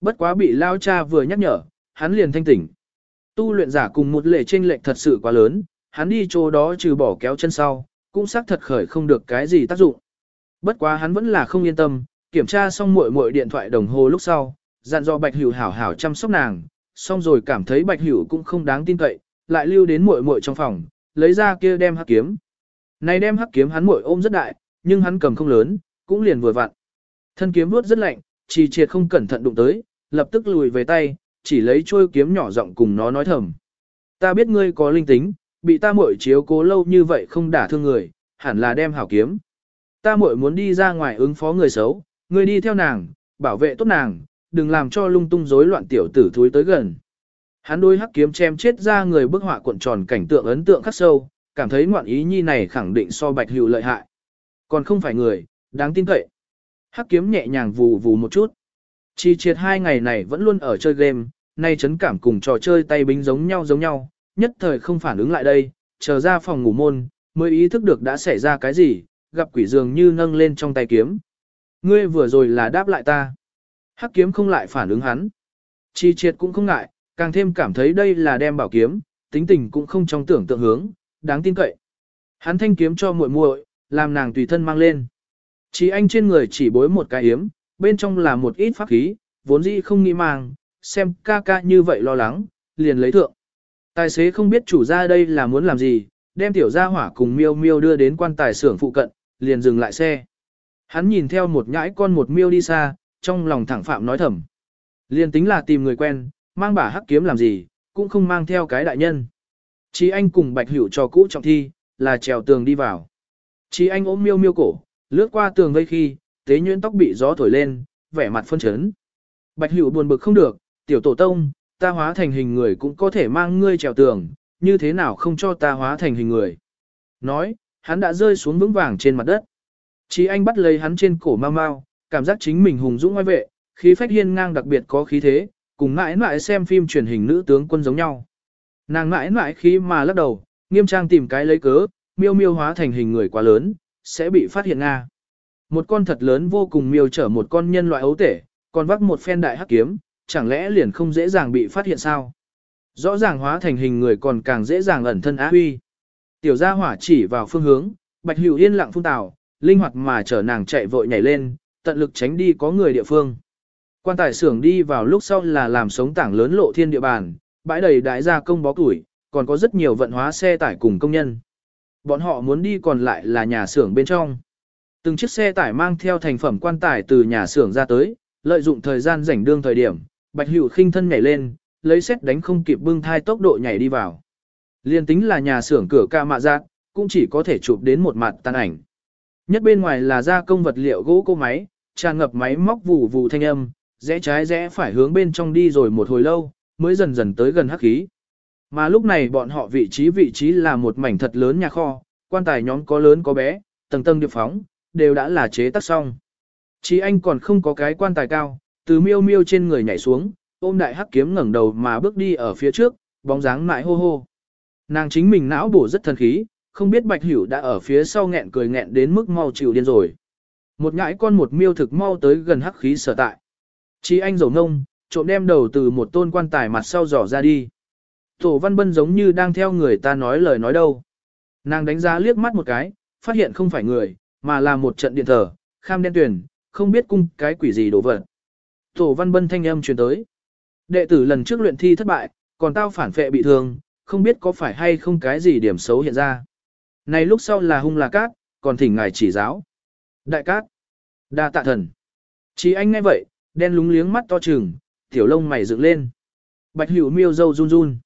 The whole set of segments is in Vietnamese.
Bất quá bị lao cha vừa nhắc nhở, hắn liền thanh tỉnh. Tu luyện giả cùng một lệ trên lệch thật sự quá lớn, hắn đi chỗ đó trừ bỏ kéo chân sau, cũng xác thật khởi không được cái gì tác dụng. Bất quá hắn vẫn là không yên tâm, kiểm tra xong muội muội điện thoại đồng hồ lúc sau, dặn dò Bạch Hữu hảo hảo chăm sóc nàng, xong rồi cảm thấy Bạch Hữu cũng không đáng tin cậy, lại lưu đến muội muội trong phòng, lấy ra kia đem hắc kiếm. Này đem hắc kiếm hắn muội ôm rất đại, nhưng hắn cầm không lớn, cũng liền vừa vặn. Thân kiếm vuốt rất lạnh, chỉ triệt không cẩn thận đụng tới, lập tức lùi về tay, chỉ lấy trôi kiếm nhỏ giọng cùng nó nói thầm. Ta biết ngươi có linh tính, bị ta muội chiếu cố lâu như vậy không đả thương người, hẳn là đem hảo kiếm. Ta muội muốn đi ra ngoài ứng phó người xấu, ngươi đi theo nàng, bảo vệ tốt nàng, đừng làm cho lung tung rối loạn tiểu tử thúi tới gần. Hắn đôi hắc kiếm chém chết ra người bức họa cuộn tròn cảnh tượng ấn tượng khắc sâu, cảm thấy ngoạn ý nhi này khẳng định so bạch hữu lợi hại. Còn không phải người, đáng tin cậy. Hắc kiếm nhẹ nhàng vù vù một chút. Chi triệt hai ngày này vẫn luôn ở chơi game, nay chấn cảm cùng trò chơi tay bính giống nhau giống nhau, nhất thời không phản ứng lại đây, chờ ra phòng ngủ môn, mới ý thức được đã xảy ra cái gì, gặp quỷ dường như nâng lên trong tay kiếm. Ngươi vừa rồi là đáp lại ta. Hắc kiếm không lại phản ứng hắn. Chi triệt cũng không ngại, càng thêm cảm thấy đây là đem bảo kiếm, tính tình cũng không trong tưởng tượng hướng, đáng tin cậy. Hắn thanh kiếm cho muội muội, làm nàng tùy thân mang lên. Chỉ anh trên người chỉ bối một cái yếm, bên trong là một ít pháp khí, vốn dĩ không nghĩ mang, xem ca ca như vậy lo lắng, liền lấy thượng. Tài xế không biết chủ gia đây là muốn làm gì, đem tiểu gia hỏa cùng miêu miêu đưa đến quan tài xưởng phụ cận, liền dừng lại xe. Hắn nhìn theo một nhãi con một miêu đi xa, trong lòng thẳng phạm nói thầm. Liền tính là tìm người quen, mang bà hắc kiếm làm gì, cũng không mang theo cái đại nhân. Chí anh cùng bạch hữu cho cũ trọng thi, là trèo tường đi vào. Chí anh ôm miêu miêu cổ, lướt qua tường vây khi, tế nhuyễn tóc bị gió thổi lên, vẻ mặt phân chấn. Bạch hữu buồn bực không được, tiểu tổ tông, ta hóa thành hình người cũng có thể mang ngươi trèo tường, như thế nào không cho ta hóa thành hình người. Nói, hắn đã rơi xuống vững vàng trên mặt đất. Chí anh bắt lấy hắn trên cổ mau mau, cảm giác chính mình hùng dũng oai vệ, khí phách hiên ngang đặc biệt có khí thế, cùng mãi mãi xem phim truyền hình nữ tướng quân giống nhau. Nàng mãi mãi khí mà lắc đầu, nghiêm trang tìm cái lấy cớ, miêu miêu hóa thành hình người quá lớn, sẽ bị phát hiện Nga. Một con thật lớn vô cùng miêu chở một con nhân loại ấu tể, còn vác một phen đại hắc kiếm, chẳng lẽ liền không dễ dàng bị phát hiện sao? Rõ ràng hóa thành hình người còn càng dễ dàng ẩn thân á huy. Tiểu gia hỏa chỉ vào phương hướng, bạch hữu yên lặng phun tào, linh hoạt mà chở nàng chạy vội nhảy lên, tận lực tránh đi có người địa phương. Quan tài xưởng đi vào lúc sau là làm sống tảng lớn lộ thiên địa bàn, bãi đầy đại gia công bó tuổi, còn có rất nhiều vận hóa xe tải cùng công nhân. Bọn họ muốn đi còn lại là nhà xưởng bên trong. Từng chiếc xe tải mang theo thành phẩm quan tài từ nhà xưởng ra tới, lợi dụng thời gian rảnh đương thời điểm, Bạch Hữu khinh thân nhảy lên, lấy xét đánh không kịp bưng thai tốc độ nhảy đi vào. Liên tính là nhà xưởng cửa ca mạ giác, cũng chỉ có thể chụp đến một mặt tàn ảnh. Nhất bên ngoài là gia công vật liệu gỗ cô máy, tràn ngập máy móc vụ vụ thanh âm, rẽ trái rẽ phải hướng bên trong đi rồi một hồi lâu, mới dần dần tới gần hắc khí. Mà lúc này bọn họ vị trí vị trí là một mảnh thật lớn nhà kho, quan tài nhóm có lớn có bé, tầng tầng điệp phóng, đều đã là chế tác xong. Chí anh còn không có cái quan tài cao, từ miêu miêu trên người nhảy xuống, ôm đại hắc kiếm ngẩng đầu mà bước đi ở phía trước, bóng dáng mãi hô hô. Nàng chính mình não bổ rất thần khí, không biết bạch hữu đã ở phía sau nghẹn cười nghẹn đến mức mau chịu điên rồi. Một nhãi con một miêu thực mau tới gần hắc khí sở tại. Chí anh rầu ngông, trộm đem đầu từ một tôn quan tài mặt sau dò ra đi. Tổ văn bân giống như đang theo người ta nói lời nói đâu. Nàng đánh giá liếc mắt một cái, phát hiện không phải người, mà là một trận điện thờ, kham đen tuyển, không biết cung cái quỷ gì đổ vật. Tổ văn bân thanh âm truyền tới. Đệ tử lần trước luyện thi thất bại, còn tao phản phệ bị thương, không biết có phải hay không cái gì điểm xấu hiện ra. Này lúc sau là hung là cát, còn thỉnh ngài chỉ giáo. Đại cát. Đa tạ thần. Chỉ anh nghe vậy, đen lúng liếng mắt to trừng, tiểu lông mày dựng lên. Bạch hữu miêu dâu run run.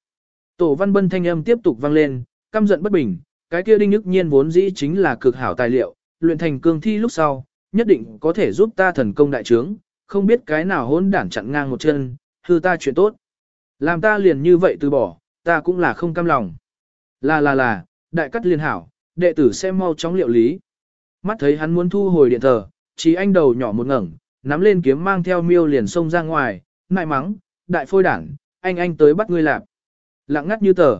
Tổ văn bân thanh âm tiếp tục vang lên, căm giận bất bình, cái kia đinh nhức nhiên vốn dĩ chính là cực hảo tài liệu, luyện thành cương thi lúc sau, nhất định có thể giúp ta thần công đại trướng, không biết cái nào hỗn đản chặn ngang một chân, hư ta chuyện tốt. Làm ta liền như vậy từ bỏ, ta cũng là không cam lòng. Là là là, đại cắt liên hảo, đệ tử xem mau chóng liệu lý. Mắt thấy hắn muốn thu hồi điện thờ, chỉ anh đầu nhỏ một ngẩng, nắm lên kiếm mang theo miêu liền xông ra ngoài, nại mắng, đại phôi đảng, anh anh tới bắt ngươi lạp. Lặng ngắt như tờ.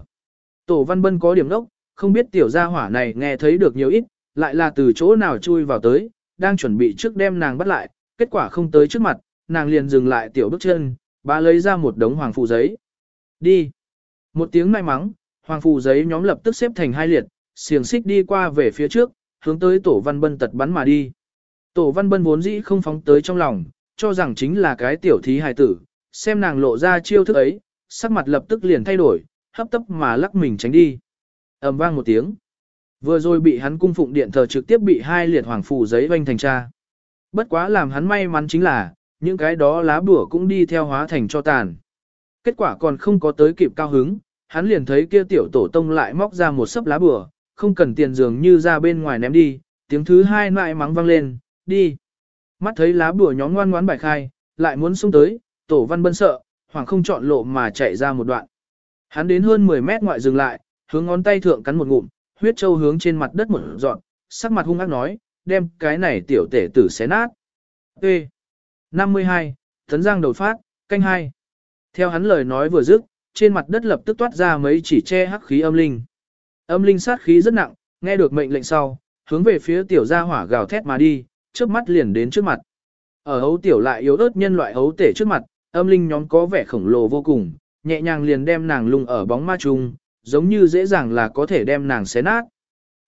Tổ văn bân có điểm đốc, không biết tiểu gia hỏa này nghe thấy được nhiều ít, lại là từ chỗ nào chui vào tới, đang chuẩn bị trước đem nàng bắt lại, kết quả không tới trước mặt, nàng liền dừng lại tiểu bước chân, bà lấy ra một đống hoàng phù giấy. Đi. Một tiếng may mắng, hoàng phù giấy nhóm lập tức xếp thành hai liệt, xiềng xích đi qua về phía trước, hướng tới tổ văn bân tật bắn mà đi. Tổ văn bân vốn dĩ không phóng tới trong lòng, cho rằng chính là cái tiểu thí hài tử, xem nàng lộ ra chiêu thức ấy, sắc mặt lập tức liền thay đổi, hấp tấp mà lắc mình tránh đi. ầm vang một tiếng. Vừa rồi bị hắn cung phụng điện thờ trực tiếp bị hai liệt hoàng phù giấy vanh thành cha. Bất quá làm hắn may mắn chính là, những cái đó lá bùa cũng đi theo hóa thành cho tàn. Kết quả còn không có tới kịp cao hứng, hắn liền thấy kia tiểu tổ tông lại móc ra một sấp lá bùa, không cần tiền dường như ra bên ngoài ném đi, tiếng thứ hai lại mắng vang lên, đi. Mắt thấy lá bùa nhóm ngoan ngoãn bài khai, lại muốn xông tới, tổ văn bân sợ, hoàng không chọn lộ mà chạy ra một đoạn. Hắn đến hơn 10 mét ngoại dừng lại, hướng ngón tay thượng cắn một ngụm, huyết châu hướng trên mặt đất một dọn, sắc mặt hung ác nói, đem cái này tiểu tể tử xé nát. T. 52, Thấn Giang đầu phát, canh hai. Theo hắn lời nói vừa dứt, trên mặt đất lập tức toát ra mấy chỉ che hắc khí âm linh. Âm linh sát khí rất nặng, nghe được mệnh lệnh sau, hướng về phía tiểu gia hỏa gào thét mà đi, trước mắt liền đến trước mặt. Ở hấu tiểu lại yếu ớt nhân loại hấu tể trước mặt, âm linh nhóm có vẻ khổng lồ vô cùng, nhẹ nhàng liền đem nàng lung ở bóng ma trùng, giống như dễ dàng là có thể đem nàng xé nát.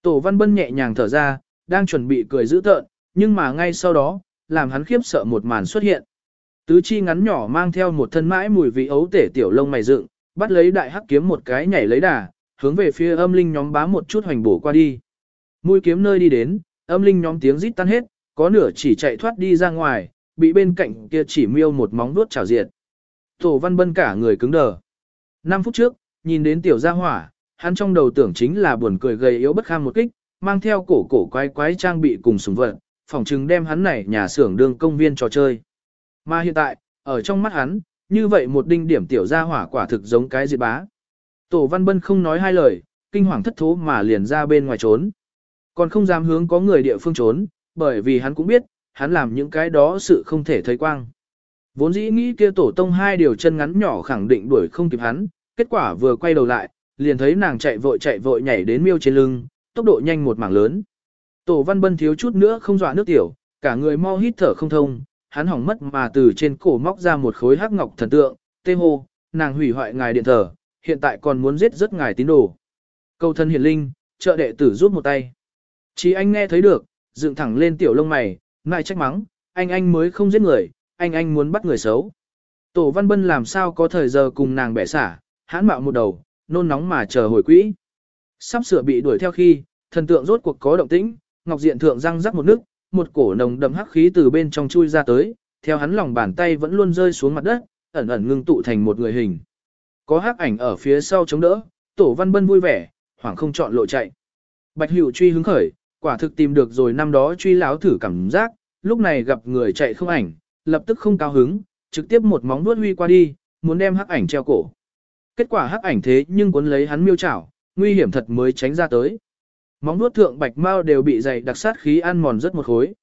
Tổ văn bân nhẹ nhàng thở ra, đang chuẩn bị cười dữ tợn, nhưng mà ngay sau đó, làm hắn khiếp sợ một màn xuất hiện. Tứ chi ngắn nhỏ mang theo một thân mãi mùi vị ấu tể tiểu lông mày dựng, bắt lấy đại hắc kiếm một cái nhảy lấy đà, hướng về phía âm linh nhóm bá một chút hoành bổ qua đi. Mũi kiếm nơi đi đến, âm linh nhóm tiếng rít tan hết, có nửa chỉ chạy thoát đi ra ngoài, bị bên cạnh kia chỉ miêu một móng vuốt chảo diệt. Tổ văn bân cả người cứng đờ. 5 phút trước, nhìn đến tiểu gia hỏa, hắn trong đầu tưởng chính là buồn cười gầy yếu bất kham một kích, mang theo cổ cổ quái quái trang bị cùng súng vật, phòng trừng đem hắn này nhà xưởng đương công viên trò chơi. Mà hiện tại, ở trong mắt hắn, như vậy một đinh điểm tiểu gia hỏa quả thực giống cái diệt bá. Tổ Văn Bân không nói hai lời, kinh hoàng thất thố mà liền ra bên ngoài trốn. Còn không dám hướng có người địa phương trốn, bởi vì hắn cũng biết, hắn làm những cái đó sự không thể thấy quang. Vốn dĩ nghĩ kia tổ tông hai điều chân ngắn nhỏ khẳng định đuổi không kịp hắn, kết quả vừa quay đầu lại, liền thấy nàng chạy vội chạy vội nhảy đến miêu trên lưng, tốc độ nhanh một mảng lớn. Tổ văn bân thiếu chút nữa không dọa nước tiểu, cả người mau hít thở không thông, hắn hỏng mất mà từ trên cổ móc ra một khối hắc ngọc thần tượng, tê hô, nàng hủy hoại ngài điện thờ, hiện tại còn muốn giết rất ngài tín đồ. Câu thân hiển linh, trợ đệ tử rút một tay. Chỉ anh nghe thấy được, dựng thẳng lên tiểu lông mày, ngại trách mắng, anh anh mới không giết người, anh anh muốn bắt người xấu. Tổ văn bân làm sao có thời giờ cùng nàng bẻ xả, hãn mạo một đầu, nôn nóng mà chờ hồi quỹ. Sắp sửa bị đuổi theo khi, thần tượng rốt cuộc có động tĩnh, ngọc diện thượng răng rắc một nước, một cổ nồng đậm hắc khí từ bên trong chui ra tới, theo hắn lòng bàn tay vẫn luôn rơi xuống mặt đất, ẩn ẩn ngưng tụ thành một người hình. Có hắc ảnh ở phía sau chống đỡ, tổ văn bân vui vẻ, hoảng không chọn lộ chạy. Bạch hữu truy hứng khởi, quả thực tìm được rồi năm đó truy láo thử cảm giác, lúc này gặp người chạy không ảnh, lập tức không cao hứng, trực tiếp một móng vuốt huy qua đi, muốn đem hắc ảnh treo cổ. Kết quả hắc ảnh thế nhưng cuốn lấy hắn miêu chảo, nguy hiểm thật mới tránh ra tới. Móng nuốt thượng bạch mao đều bị dày đặc sát khí ăn mòn rất một khối.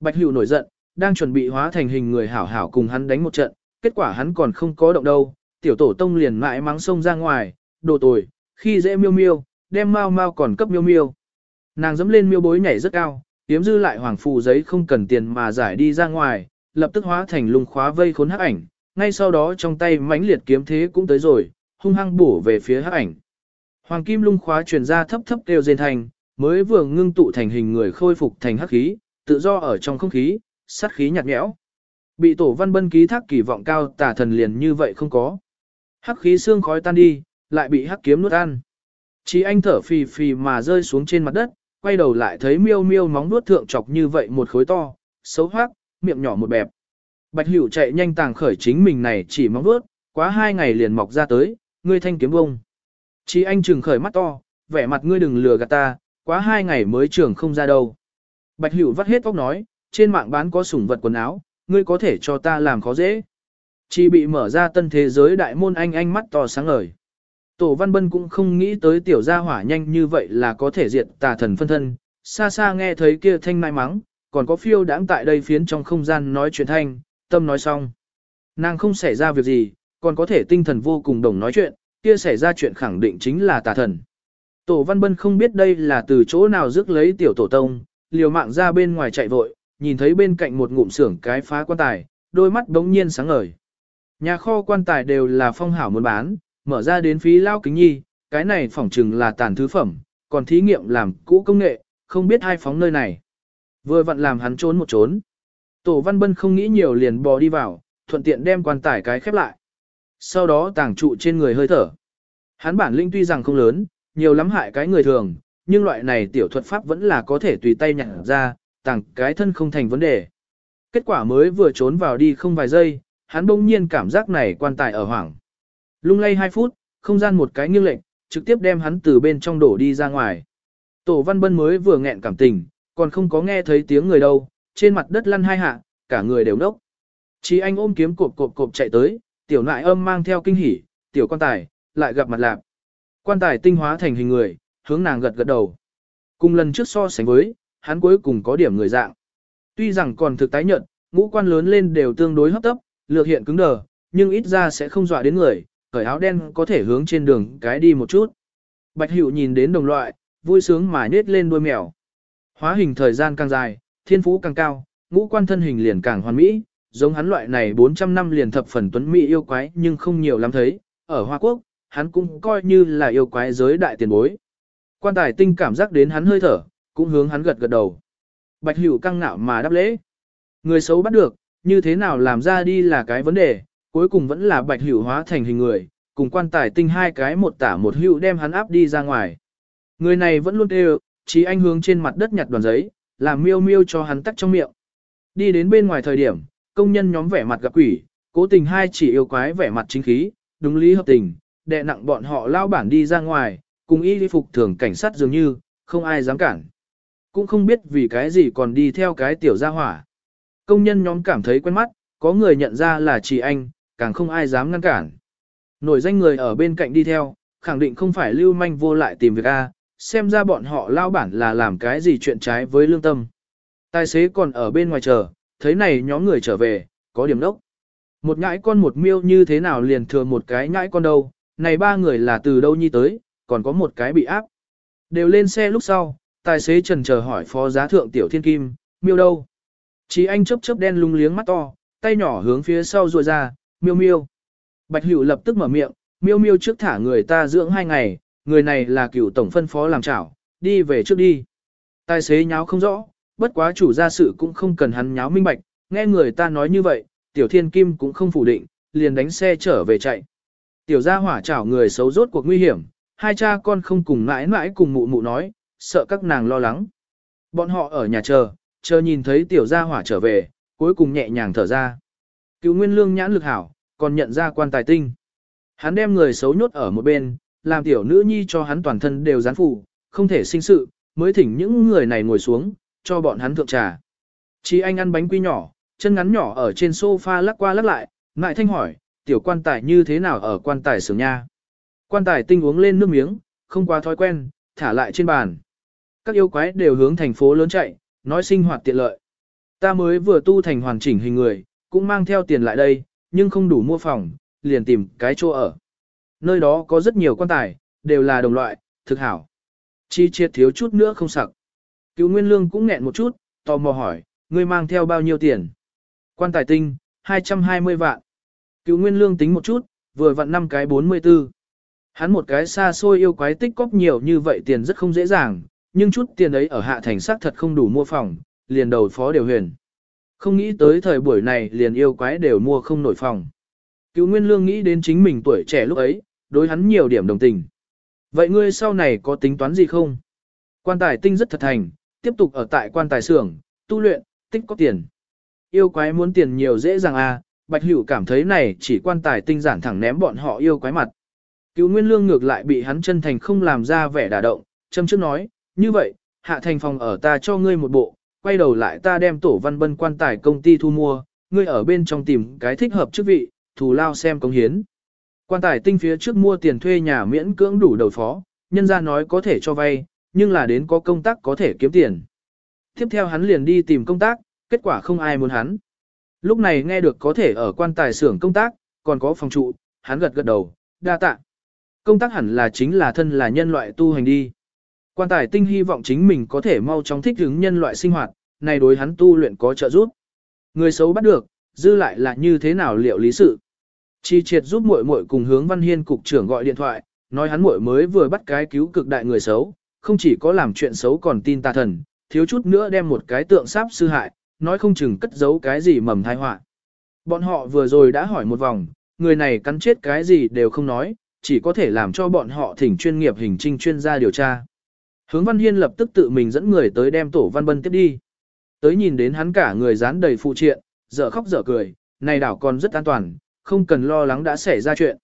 Bạch hữu nổi giận, đang chuẩn bị hóa thành hình người hảo hảo cùng hắn đánh một trận, kết quả hắn còn không có động đâu, tiểu tổ tông liền mãi mắng sông ra ngoài, đồ tồi, khi dễ miêu miêu, đem mau mau còn cấp miêu miêu. Nàng dẫm lên miêu bối nhảy rất cao, tiếm dư lại hoàng phù giấy không cần tiền mà giải đi ra ngoài, lập tức hóa thành lùng khóa vây khốn hắc ảnh, ngay sau đó trong tay mãnh liệt kiếm thế cũng tới rồi, hung hăng bổ về phía hắc ảnh. Hoàng kim lung khóa truyền ra thấp thấp kêu rên thành, mới vừa ngưng tụ thành hình người khôi phục thành hắc khí, tự do ở trong không khí, sát khí nhạt nhẽo. Bị tổ văn bân ký thác kỳ vọng cao tả thần liền như vậy không có. Hắc khí xương khói tan đi, lại bị hắc kiếm nuốt ăn. Chỉ anh thở phì phì mà rơi xuống trên mặt đất, quay đầu lại thấy miêu miêu móng nuốt thượng chọc như vậy một khối to, xấu hoác, miệng nhỏ một bẹp. Bạch hữu chạy nhanh tàng khởi chính mình này chỉ móng nuốt, quá hai ngày liền mọc ra tới, ngươi thanh kiếm bông. Chí anh trừng khởi mắt to, vẻ mặt ngươi đừng lừa gạt ta, quá hai ngày mới trưởng không ra đâu. Bạch Hữu vắt hết óc nói, trên mạng bán có sủng vật quần áo, ngươi có thể cho ta làm khó dễ. Chỉ bị mở ra tân thế giới đại môn anh anh mắt to sáng ngời. Tổ Văn Bân cũng không nghĩ tới tiểu gia hỏa nhanh như vậy là có thể diệt tà thần phân thân, xa xa nghe thấy kia thanh mai mắng, còn có phiêu đãng tại đây phiến trong không gian nói chuyện thanh, tâm nói xong. Nàng không xảy ra việc gì, còn có thể tinh thần vô cùng đồng nói chuyện, kia xảy ra chuyện khẳng định chính là tà thần. Tổ Văn Bân không biết đây là từ chỗ nào rước lấy tiểu tổ tông, liều mạng ra bên ngoài chạy vội, nhìn thấy bên cạnh một ngụm xưởng cái phá quan tài, đôi mắt đống nhiên sáng ngời. Nhà kho quan tài đều là phong hảo muốn bán, mở ra đến phí lao kính nhi, cái này phỏng chừng là tàn thứ phẩm, còn thí nghiệm làm cũ công nghệ, không biết hai phóng nơi này. Vừa vặn làm hắn trốn một trốn. Tổ Văn Bân không nghĩ nhiều liền bò đi vào, thuận tiện đem quan tài cái khép lại. Sau đó tàng trụ trên người hơi thở. Hắn bản linh tuy rằng không lớn, nhiều lắm hại cái người thường, nhưng loại này tiểu thuật pháp vẫn là có thể tùy tay nhặt ra, tàng cái thân không thành vấn đề. Kết quả mới vừa trốn vào đi không vài giây, hắn bỗng nhiên cảm giác này quan tài ở hoảng. Lung lay 2 phút, không gian một cái nghiêng lệnh, trực tiếp đem hắn từ bên trong đổ đi ra ngoài. Tổ Văn Bân mới vừa nghẹn cảm tình, còn không có nghe thấy tiếng người đâu, trên mặt đất lăn hai hạ, cả người đều nốc. Chí anh ôm kiếm cộp cộp cộp chạy tới, tiểu nại âm mang theo kinh hỉ, tiểu quan tài, lại gặp mặt lạc. Quan tài tinh hóa thành hình người, hướng nàng gật gật đầu. Cùng lần trước so sánh với, hắn cuối cùng có điểm người dạng. Tuy rằng còn thực tái nhận, ngũ quan lớn lên đều tương đối hấp tấp, lược hiện cứng đờ, nhưng ít ra sẽ không dọa đến người, cởi áo đen có thể hướng trên đường cái đi một chút. Bạch Hữu nhìn đến đồng loại, vui sướng mà nết lên đuôi mèo. Hóa hình thời gian càng dài, thiên phú càng cao, ngũ quan thân hình liền càng hoàn mỹ, giống hắn loại này 400 năm liền thập phần tuấn mỹ yêu quái nhưng không nhiều lắm thấy, ở Hoa Quốc, hắn cũng coi như là yêu quái giới đại tiền bối. Quan tài tinh cảm giác đến hắn hơi thở, cũng hướng hắn gật gật đầu. Bạch Hữu căng ngạo mà đáp lễ. Người xấu bắt được, như thế nào làm ra đi là cái vấn đề, cuối cùng vẫn là Bạch Hữu hóa thành hình người, cùng quan tài tinh hai cái một tả một hữu đem hắn áp đi ra ngoài. Người này vẫn luôn đều, chỉ anh hướng trên mặt đất nhặt đoàn giấy, làm miêu miêu cho hắn tắt trong miệng. Đi đến bên ngoài thời điểm, công nhân nhóm vẻ mặt gặp quỷ, cố tình hai chỉ yêu quái vẻ mặt chính khí, đúng lý hợp tình, đệ nặng bọn họ lao bản đi ra ngoài, cùng y đi phục thường cảnh sát dường như, không ai dám cản. Cũng không biết vì cái gì còn đi theo cái tiểu gia hỏa. Công nhân nhóm cảm thấy quen mắt, có người nhận ra là chị anh, càng không ai dám ngăn cản. Nổi danh người ở bên cạnh đi theo, khẳng định không phải lưu manh vô lại tìm việc A, xem ra bọn họ lao bản là làm cái gì chuyện trái với lương tâm. Tài xế còn ở bên ngoài chờ, thấy này nhóm người trở về, có điểm đốc. Một nhãi con một miêu như thế nào liền thừa một cái nhãi con đâu, này ba người là từ đâu nhi tới, còn có một cái bị áp. Đều lên xe lúc sau, tài xế trần chờ hỏi phó giá thượng tiểu thiên kim, miêu đâu. Chí anh chớp chớp đen lung liếng mắt to, tay nhỏ hướng phía sau ruồi ra, miêu miêu. Bạch hữu lập tức mở miệng, miêu miêu trước thả người ta dưỡng hai ngày, người này là cựu tổng phân phó làm chảo, đi về trước đi. Tài xế nháo không rõ, bất quá chủ gia sự cũng không cần hắn nháo minh bạch, nghe người ta nói như vậy, tiểu thiên kim cũng không phủ định, liền đánh xe trở về chạy. Tiểu gia hỏa chảo người xấu rốt cuộc nguy hiểm, hai cha con không cùng mãi mãi cùng mụ mụ nói, sợ các nàng lo lắng. Bọn họ ở nhà chờ, chờ nhìn thấy tiểu gia hỏa trở về, cuối cùng nhẹ nhàng thở ra. Cứu nguyên lương nhãn lực hảo, còn nhận ra quan tài tinh. Hắn đem người xấu nhốt ở một bên, làm tiểu nữ nhi cho hắn toàn thân đều gián phủ, không thể sinh sự, mới thỉnh những người này ngồi xuống, cho bọn hắn thượng trà. Chí anh ăn bánh quy nhỏ, chân ngắn nhỏ ở trên sofa lắc qua lắc lại, ngại thanh hỏi, tiểu quan tài như thế nào ở quan tài sưởng nha. Quan tài tinh uống lên nước miếng, không quá thói quen, thả lại trên bàn. Các yêu quái đều hướng thành phố lớn chạy, nói sinh hoạt tiện lợi. Ta mới vừa tu thành hoàn chỉnh hình người, cũng mang theo tiền lại đây, nhưng không đủ mua phòng, liền tìm cái chỗ ở. Nơi đó có rất nhiều quan tài, đều là đồng loại, thực hảo. Chi triệt thiếu chút nữa không sặc. Cứu Nguyên Lương cũng nghẹn một chút, tò mò hỏi, ngươi mang theo bao nhiêu tiền? Quan tài tinh, 220 vạn. Cứu Nguyên Lương tính một chút, vừa vặn năm cái 44. Hắn một cái xa xôi yêu quái tích cóp nhiều như vậy tiền rất không dễ dàng, nhưng chút tiền ấy ở hạ thành xác thật không đủ mua phòng, liền đầu phó đều huyền. Không nghĩ tới thời buổi này liền yêu quái đều mua không nổi phòng. Cứu Nguyên Lương nghĩ đến chính mình tuổi trẻ lúc ấy, đối hắn nhiều điểm đồng tình. Vậy ngươi sau này có tính toán gì không? Quan tài tinh rất thật thành, tiếp tục ở tại quan tài xưởng, tu luyện, tích có tiền. Yêu quái muốn tiền nhiều dễ dàng à, Bạch Hữu cảm thấy này chỉ quan tài tinh giản thẳng ném bọn họ yêu quái mặt. Cứu Nguyên Lương ngược lại bị hắn chân thành không làm ra vẻ đả động, châm trước nói, như vậy, hạ thành phòng ở ta cho ngươi một bộ, quay đầu lại ta đem tổ văn bân quan tài công ty thu mua, ngươi ở bên trong tìm cái thích hợp chức vị, thù lao xem công hiến. Quan tài tinh phía trước mua tiền thuê nhà miễn cưỡng đủ đầu phó, nhân ra nói có thể cho vay, nhưng là đến có công tác có thể kiếm tiền. Tiếp theo hắn liền đi tìm công tác, kết quả không ai muốn hắn. Lúc này nghe được có thể ở quan tài xưởng công tác, còn có phòng trụ, hắn gật gật đầu, đa tạ. Công tác hẳn là chính là thân là nhân loại tu hành đi. Quan tài tinh hy vọng chính mình có thể mau chóng thích ứng nhân loại sinh hoạt, này đối hắn tu luyện có trợ giúp. Người xấu bắt được, dư lại là như thế nào liệu lý sự. Chi triệt giúp muội muội cùng hướng văn hiên cục trưởng gọi điện thoại, nói hắn muội mới vừa bắt cái cứu cực đại người xấu, không chỉ có làm chuyện xấu còn tin tà thần, thiếu chút nữa đem một cái tượng sáp sư hại, nói không chừng cất giấu cái gì mầm thai họa. Bọn họ vừa rồi đã hỏi một vòng, người này cắn chết cái gì đều không nói, chỉ có thể làm cho bọn họ thỉnh chuyên nghiệp hình trinh chuyên gia điều tra. Hướng Văn Hiên lập tức tự mình dẫn người tới đem Tổ Văn Bân tiếp đi. Tới nhìn đến hắn cả người dán đầy phụ triện, dở khóc dở cười, này đảo còn rất an toàn, không cần lo lắng đã xảy ra chuyện.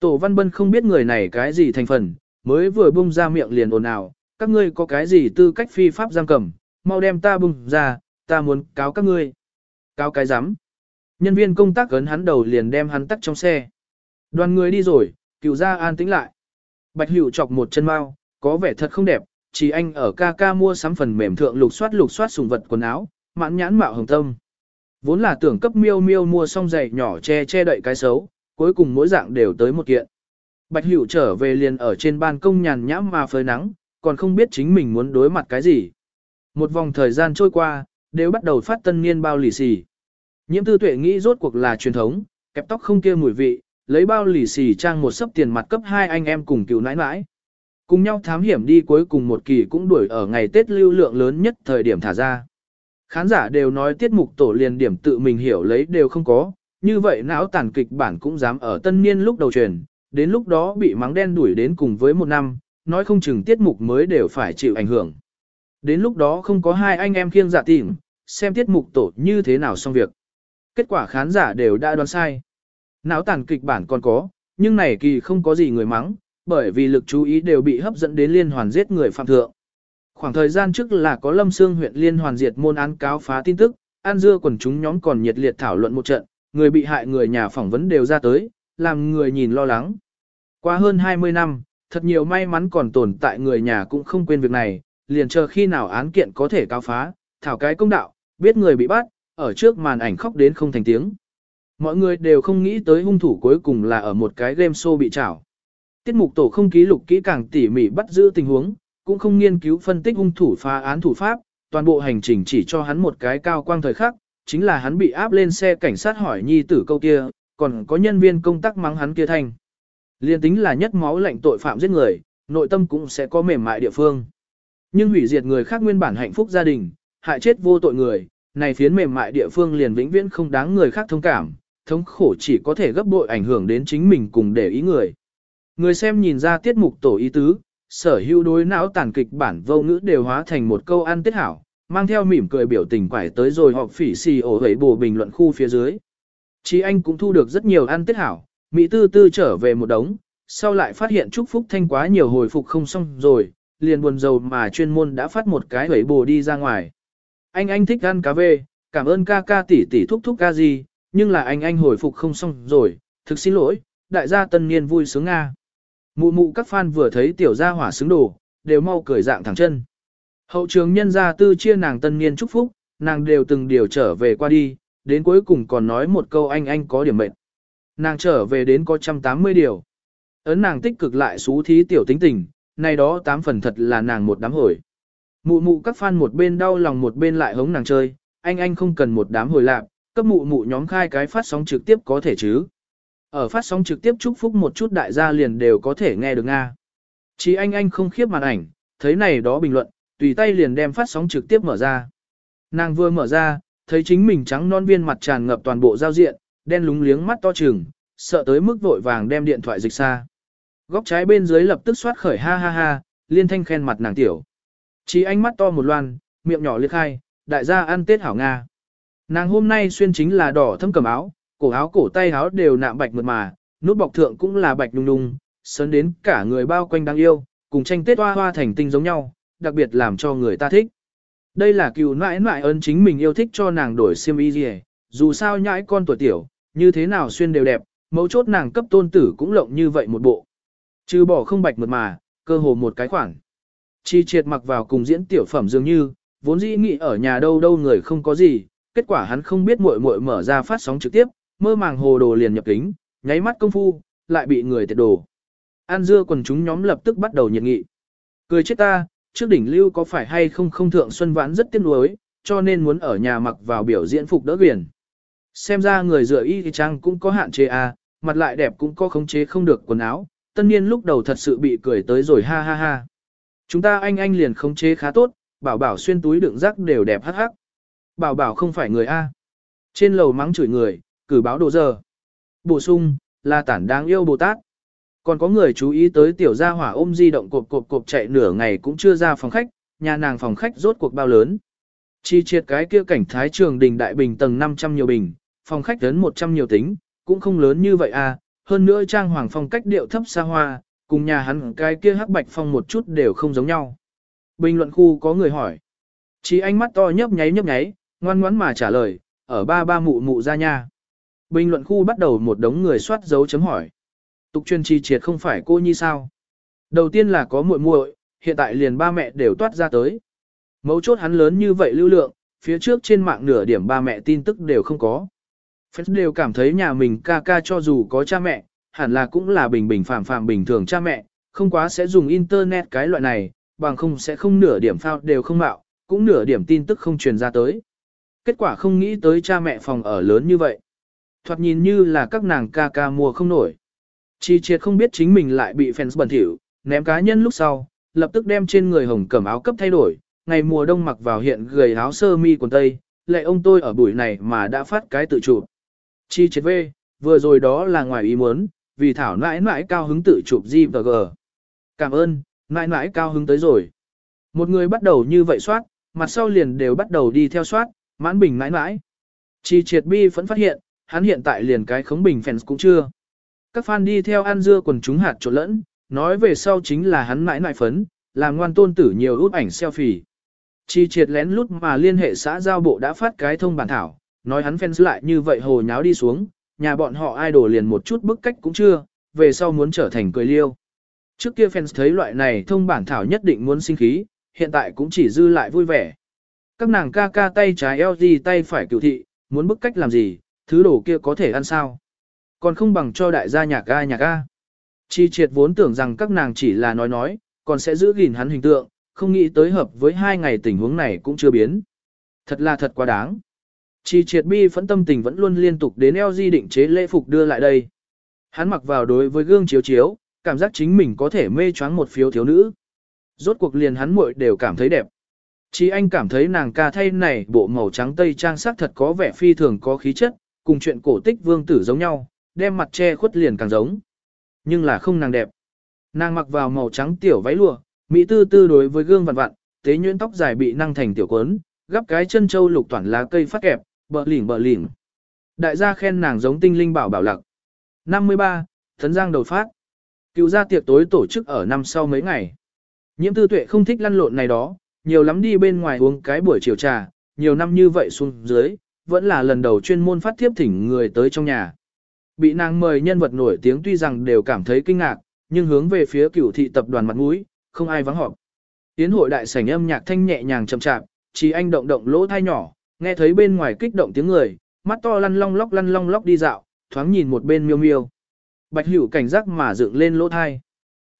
Tổ Văn Bân không biết người này cái gì thành phần, mới vừa bung ra miệng liền ồn ào, các ngươi có cái gì tư cách phi pháp giam cầm, mau đem ta bung ra, ta muốn cáo các ngươi. Cáo cái giám Nhân viên công tác ấn hắn đầu liền đem hắn tắt trong xe. Đoàn người đi rồi, cựu gia an tĩnh lại. Bạch Hữu chọc một chân mau, có vẻ thật không đẹp, chỉ anh ở ca ca mua sắm phần mềm thượng lục soát lục soát sùng vật quần áo, mãn nhãn mạo hồng tâm. Vốn là tưởng cấp miêu miêu mua xong giày nhỏ che che đậy cái xấu, cuối cùng mỗi dạng đều tới một kiện. Bạch Hữu trở về liền ở trên ban công nhàn nhãm mà phơi nắng, còn không biết chính mình muốn đối mặt cái gì. Một vòng thời gian trôi qua, đều bắt đầu phát tân niên bao lì xì. Nhiễm tư tuệ nghĩ rốt cuộc là truyền thống, kẹp tóc không kia mùi vị, lấy bao lì xì trang một sấp tiền mặt cấp hai anh em cùng cựu nãi nãi. Cùng nhau thám hiểm đi cuối cùng một kỳ cũng đuổi ở ngày Tết lưu lượng lớn nhất thời điểm thả ra. Khán giả đều nói tiết mục tổ liền điểm tự mình hiểu lấy đều không có, như vậy não tàn kịch bản cũng dám ở tân niên lúc đầu truyền, đến lúc đó bị mắng đen đuổi đến cùng với một năm, nói không chừng tiết mục mới đều phải chịu ảnh hưởng. Đến lúc đó không có hai anh em khiêng dạ tìm, xem tiết mục tổ như thế nào xong việc. Kết quả khán giả đều đã đoán sai. náo tàn kịch bản còn có, nhưng này kỳ không có gì người mắng, bởi vì lực chú ý đều bị hấp dẫn đến liên hoàn giết người phạm thượng. Khoảng thời gian trước là có Lâm Sương huyện liên hoàn diệt môn án cáo phá tin tức, An Dưa quần chúng nhóm còn nhiệt liệt thảo luận một trận, người bị hại người nhà phỏng vấn đều ra tới, làm người nhìn lo lắng. Qua hơn 20 năm, thật nhiều may mắn còn tồn tại người nhà cũng không quên việc này, liền chờ khi nào án kiện có thể cao phá, thảo cái công đạo, biết người bị bắt, ở trước màn ảnh khóc đến không thành tiếng. Mọi người đều không nghĩ tới hung thủ cuối cùng là ở một cái game show bị trảo. Tiết mục tổ không ký lục kỹ càng tỉ mỉ bắt giữ tình huống, cũng không nghiên cứu phân tích hung thủ phá án thủ pháp, toàn bộ hành trình chỉ cho hắn một cái cao quang thời khắc, chính là hắn bị áp lên xe cảnh sát hỏi nhi tử câu kia, còn có nhân viên công tác mắng hắn kia thanh. Liên tính là nhất máu lệnh tội phạm giết người, nội tâm cũng sẽ có mềm mại địa phương. Nhưng hủy diệt người khác nguyên bản hạnh phúc gia đình, hại chết vô tội người, này phiến mềm mại địa phương liền vĩnh viễn không đáng người khác thông cảm, thống khổ chỉ có thể gấp bội ảnh hưởng đến chính mình cùng để ý người. Người xem nhìn ra tiết mục tổ ý tứ, sở hữu đối não tàn kịch bản vô ngữ đều hóa thành một câu ăn tiết hảo, mang theo mỉm cười biểu tình quải tới rồi họp phỉ xì ổ hấy bồ bình luận khu phía dưới. Chí anh cũng thu được rất nhiều ăn tết hảo, Mỹ tư tư trở về một đống, sau lại phát hiện chúc phúc thanh quá nhiều hồi phục không xong rồi, liền buồn rầu mà chuyên môn đã phát một cái hấy bồ đi ra ngoài. Anh anh thích ăn cá vê, cảm ơn ca ca tỷ tỷ thúc thúc ca gì, nhưng là anh anh hồi phục không xong rồi, thực xin lỗi, đại gia tân niên vui sướng Nga. Mụ mụ các fan vừa thấy tiểu gia hỏa xứng đồ, đều mau cười dạng thẳng chân. Hậu trường nhân gia tư chia nàng tân niên chúc phúc, nàng đều từng điều trở về qua đi, đến cuối cùng còn nói một câu anh anh có điểm mệnh. Nàng trở về đến có 180 điều. Ấn nàng tích cực lại xú thí tiểu tính tình, này đó tám phần thật là nàng một đám hồi. Mụ mụ các fan một bên đau lòng một bên lại hống nàng chơi, anh anh không cần một đám hồi lạc, cấp mụ mụ nhóm khai cái phát sóng trực tiếp có thể chứ. Ở phát sóng trực tiếp chúc phúc một chút đại gia liền đều có thể nghe được Nga. Chỉ anh anh không khiếp màn ảnh, thấy này đó bình luận, tùy tay liền đem phát sóng trực tiếp mở ra. Nàng vừa mở ra, thấy chính mình trắng non viên mặt tràn ngập toàn bộ giao diện, đen lúng liếng mắt to trừng, sợ tới mức vội vàng đem điện thoại dịch xa. Góc trái bên dưới lập tức xoát khởi ha ha ha, liên thanh khen mặt nàng tiểu. Chỉ ánh mắt to một loan, miệng nhỏ liệt khai, đại gia ăn tết hảo Nga. Nàng hôm nay xuyên chính là đỏ thâm cầm áo, cổ áo cổ tay áo đều nạm bạch mượt mà, nút bọc thượng cũng là bạch đùng đùng, sớn đến cả người bao quanh đáng yêu, cùng tranh tết hoa hoa thành tinh giống nhau, đặc biệt làm cho người ta thích. Đây là cựu nãi nãi ơn chính mình yêu thích cho nàng đổi xiêm y gì dù sao nhãi con tuổi tiểu, như thế nào xuyên đều đẹp, mấu chốt nàng cấp tôn tử cũng lộng như vậy một bộ. Chứ bỏ không bạch mượt mà, cơ hồ một cái khoảng. Chi triệt mặc vào cùng diễn tiểu phẩm dường như, vốn dĩ nghĩ ở nhà đâu đâu người không có gì, kết quả hắn không biết muội muội mở ra phát sóng trực tiếp, mơ màng hồ đồ liền nhập kính, nháy mắt công phu, lại bị người tiệt đồ. An dưa quần chúng nhóm lập tức bắt đầu nhiệt nghị. Cười chết ta, trước đỉnh lưu có phải hay không không thượng xuân vãn rất tiếc nuối, cho nên muốn ở nhà mặc vào biểu diễn phục đỡ quyền. Xem ra người rửa y thì trang cũng có hạn chế à, mặt lại đẹp cũng có khống chế không được quần áo, tân niên lúc đầu thật sự bị cười tới rồi ha ha ha. Chúng ta anh anh liền khống chế khá tốt, bảo bảo xuyên túi đựng rác đều đẹp hắc hắc. Bảo bảo không phải người A. Trên lầu mắng chửi người, cử báo đồ giờ. Bổ sung, là tản đáng yêu Bồ Tát. Còn có người chú ý tới tiểu gia hỏa ôm di động cộp cộp cộp chạy nửa ngày cũng chưa ra phòng khách, nhà nàng phòng khách rốt cuộc bao lớn. Chi triệt cái kia cảnh thái trường đình đại bình tầng 500 nhiều bình, phòng khách lớn 100 nhiều tính, cũng không lớn như vậy à, hơn nữa trang hoàng phong cách điệu thấp xa hoa, cùng nhà hắn cái kia hắc bạch phong một chút đều không giống nhau. Bình luận khu có người hỏi. Chỉ ánh mắt to nhấp nháy nhấp nháy, ngoan ngoãn mà trả lời, ở ba ba mụ mụ ra nha. Bình luận khu bắt đầu một đống người soát dấu chấm hỏi. Tục truyền chi triệt không phải cô nhi sao? Đầu tiên là có muội muội, hiện tại liền ba mẹ đều toát ra tới. Mấu chốt hắn lớn như vậy lưu lượng, phía trước trên mạng nửa điểm ba mẹ tin tức đều không có. Fans đều cảm thấy nhà mình ca ca cho dù có cha mẹ, hẳn là cũng là bình bình phàm phàm bình thường cha mẹ, không quá sẽ dùng internet cái loại này, bằng không sẽ không nửa điểm phao đều không mạo, cũng nửa điểm tin tức không truyền ra tới. Kết quả không nghĩ tới cha mẹ phòng ở lớn như vậy. Thoạt nhìn như là các nàng ca ca mua không nổi. Chi triệt không biết chính mình lại bị fans bẩn thỉu, ném cá nhân lúc sau, lập tức đem trên người hồng cẩm áo cấp thay đổi, ngày mùa đông mặc vào hiện gầy áo sơ mi quần tây, lệ ông tôi ở buổi này mà đã phát cái tự chụp. Chi triệt về, vừa rồi đó là ngoài ý muốn, vì thảo nãi nãi cao hứng tự chụp G và G. Cảm ơn, nãi nãi cao hứng tới rồi. Một người bắt đầu như vậy soát, mặt sau liền đều bắt đầu đi theo soát, mãn bình nãi nãi. Chi triệt bi vẫn phát hiện, hắn hiện tại liền cái khống bình fans cũng chưa. Các fan đi theo ăn dưa quần chúng hạt trộn lẫn, nói về sau chính là hắn mãi nại phấn, làm ngoan tôn tử nhiều út ảnh selfie. Chi triệt lén lút mà liên hệ xã giao bộ đã phát cái thông bản thảo, nói hắn fans lại như vậy hồ nháo đi xuống, nhà bọn họ idol liền một chút bức cách cũng chưa, về sau muốn trở thành cười liêu. Trước kia fans thấy loại này thông bản thảo nhất định muốn sinh khí, hiện tại cũng chỉ dư lại vui vẻ. Các nàng ca ca tay trái LG tay phải cựu thị, muốn bức cách làm gì, thứ đồ kia có thể ăn sao. Còn không bằng cho đại gia nhạc ga nhạc ga. Chi triệt vốn tưởng rằng các nàng chỉ là nói nói, còn sẽ giữ gìn hắn hình tượng, không nghĩ tới hợp với hai ngày tình huống này cũng chưa biến. Thật là thật quá đáng. Chi triệt bi phẫn tâm tình vẫn luôn liên tục đến eo di định chế lễ phục đưa lại đây. Hắn mặc vào đối với gương chiếu chiếu, cảm giác chính mình có thể mê choáng một phiếu thiếu nữ. Rốt cuộc liền hắn muội đều cảm thấy đẹp. Chi anh cảm thấy nàng ca thay này bộ màu trắng tây trang sắc thật có vẻ phi thường có khí chất, cùng chuyện cổ tích vương tử giống nhau, đem mặt che khuất liền càng giống. Nhưng là không nàng đẹp. Nàng mặc vào màu trắng tiểu váy lụa, mỹ tư tư đối với gương vặn vặn, tế nhuyễn tóc dài bị năng thành tiểu quấn, gắp cái chân châu lục toàn lá cây phát kẹp, bợ lỉnh bợ lỉnh. Đại gia khen nàng giống tinh linh bảo bảo lặc. 53. Thấn Giang đầu phát. Cựu gia tiệc tối tổ chức ở năm sau mấy ngày. Nhiễm tư tuệ không thích lăn lộn này đó, nhiều lắm đi bên ngoài uống cái buổi chiều trà, nhiều năm như vậy xuống dưới, vẫn là lần đầu chuyên môn phát tiếp thỉnh người tới trong nhà. Bị nàng mời nhân vật nổi tiếng tuy rằng đều cảm thấy kinh ngạc, nhưng hướng về phía cửu thị tập đoàn mặt mũi, không ai vắng họp. Tiến hội đại sảnh âm nhạc thanh nhẹ nhàng chậm chạp, chỉ anh động động lỗ thai nhỏ, nghe thấy bên ngoài kích động tiếng người, mắt to lăn long lóc lăn long lóc đi dạo, thoáng nhìn một bên miêu miêu. Bạch hữu cảnh giác mà dựng lên lỗ thai.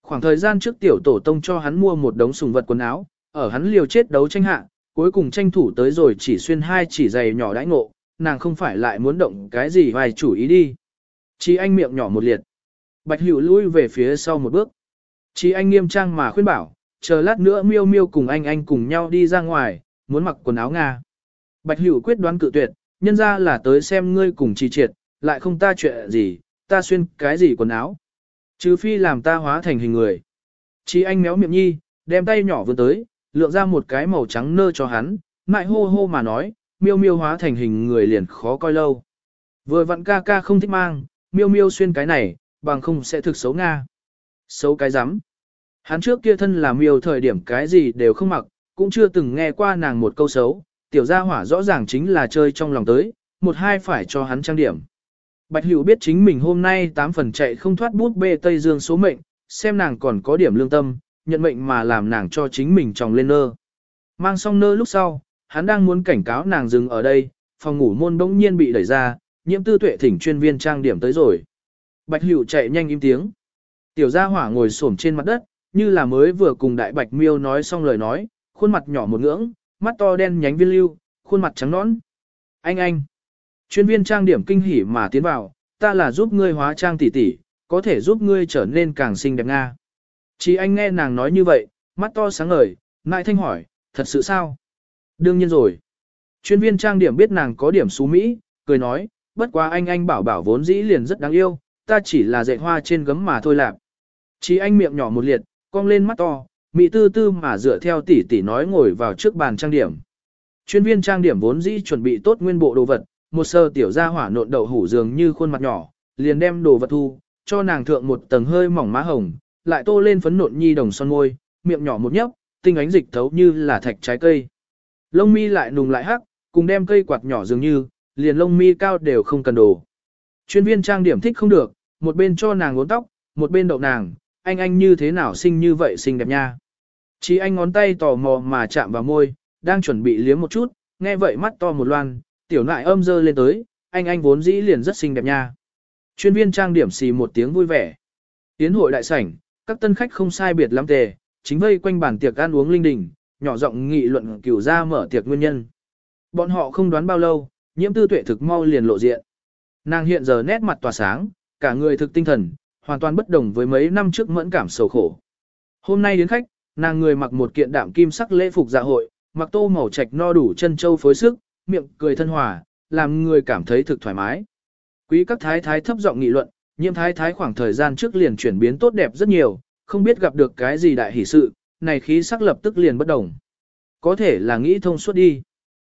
Khoảng thời gian trước tiểu tổ tông cho hắn mua một đống sùng vật quần áo, ở hắn liều chết đấu tranh hạ, cuối cùng tranh thủ tới rồi chỉ xuyên hai chỉ giày nhỏ đãi ngộ, nàng không phải lại muốn động cái gì vài chủ ý đi. Chí anh miệng nhỏ một liệt. Bạch hữu lui về phía sau một bước. Chí anh nghiêm trang mà khuyên bảo, chờ lát nữa miêu miêu cùng anh anh cùng nhau đi ra ngoài, muốn mặc quần áo Nga. Bạch hữu quyết đoán cự tuyệt, nhân ra là tới xem ngươi cùng trì triệt, lại không ta chuyện gì, ta xuyên cái gì quần áo. Trừ phi làm ta hóa thành hình người. Chí anh méo miệng nhi, đem tay nhỏ vừa tới, lượng ra một cái màu trắng nơ cho hắn, mại hô hô mà nói, miêu miêu hóa thành hình người liền khó coi lâu. Vừa vặn ca ca không thích mang, miêu miêu xuyên cái này, bằng không sẽ thực xấu Nga. Xấu cái rắm Hắn trước kia thân là miêu thời điểm cái gì đều không mặc, cũng chưa từng nghe qua nàng một câu xấu, tiểu gia hỏa rõ ràng chính là chơi trong lòng tới, một hai phải cho hắn trang điểm. Bạch Hữu biết chính mình hôm nay tám phần chạy không thoát bút bê Tây Dương số mệnh, xem nàng còn có điểm lương tâm, nhận mệnh mà làm nàng cho chính mình tròng lên nơ. Mang xong nơ lúc sau, hắn đang muốn cảnh cáo nàng dừng ở đây, phòng ngủ môn bỗng nhiên bị đẩy ra, nhiễm tư tuệ thỉnh chuyên viên trang điểm tới rồi. Bạch Hữu chạy nhanh im tiếng. Tiểu gia hỏa ngồi xổm trên mặt đất, như là mới vừa cùng đại bạch miêu nói xong lời nói, khuôn mặt nhỏ một ngưỡng, mắt to đen nhánh viên lưu, khuôn mặt trắng nõn. Anh anh. Chuyên viên trang điểm kinh hỉ mà tiến vào, ta là giúp ngươi hóa trang tỉ tỉ, có thể giúp ngươi trở nên càng xinh đẹp nga. Chỉ anh nghe nàng nói như vậy, mắt to sáng ngời, ngại thanh hỏi, thật sự sao? Đương nhiên rồi. Chuyên viên trang điểm biết nàng có điểm xú Mỹ, cười nói, bất quá anh anh bảo bảo vốn dĩ liền rất đáng yêu, ta chỉ là dạy hoa trên gấm mà thôi lạc. Chỉ anh miệng nhỏ một liệt, cong lên mắt to, mị tư tư mà dựa theo tỷ tỷ nói ngồi vào trước bàn trang điểm. Chuyên viên trang điểm vốn dĩ chuẩn bị tốt nguyên bộ đồ vật, một sơ tiểu gia hỏa nộn đậu hủ dường như khuôn mặt nhỏ, liền đem đồ vật thu, cho nàng thượng một tầng hơi mỏng má hồng, lại tô lên phấn nộn nhi đồng son môi, miệng nhỏ một nhấp, tinh ánh dịch thấu như là thạch trái cây. Lông mi lại nùng lại hắc, cùng đem cây quạt nhỏ dường như, liền lông mi cao đều không cần đồ. Chuyên viên trang điểm thích không được, một bên cho nàng uốn tóc, một bên đậu nàng, anh anh như thế nào xinh như vậy xinh đẹp nha. Chỉ anh ngón tay tò mò mà chạm vào môi, đang chuẩn bị liếm một chút, nghe vậy mắt to một loan, tiểu nại âm dơ lên tới, anh anh vốn dĩ liền rất xinh đẹp nha. Chuyên viên trang điểm xì một tiếng vui vẻ. Tiến hội đại sảnh, các tân khách không sai biệt lắm tề, chính vây quanh bàn tiệc ăn uống linh đình, nhỏ giọng nghị luận cửu ra mở tiệc nguyên nhân. Bọn họ không đoán bao lâu, nhiễm tư tuệ thực mau liền lộ diện. Nàng hiện giờ nét mặt tỏa sáng, cả người thực tinh thần, hoàn toàn bất đồng với mấy năm trước mẫn cảm sầu khổ. Hôm nay đến khách, nàng người mặc một kiện đạm kim sắc lễ phục dạ hội, mặc tô màu trạch no đủ chân châu phối sức, miệng cười thân hòa, làm người cảm thấy thực thoải mái. Quý các thái thái thấp giọng nghị luận, nhiễm thái thái khoảng thời gian trước liền chuyển biến tốt đẹp rất nhiều, không biết gặp được cái gì đại hỷ sự, này khí sắc lập tức liền bất đồng. Có thể là nghĩ thông suốt đi.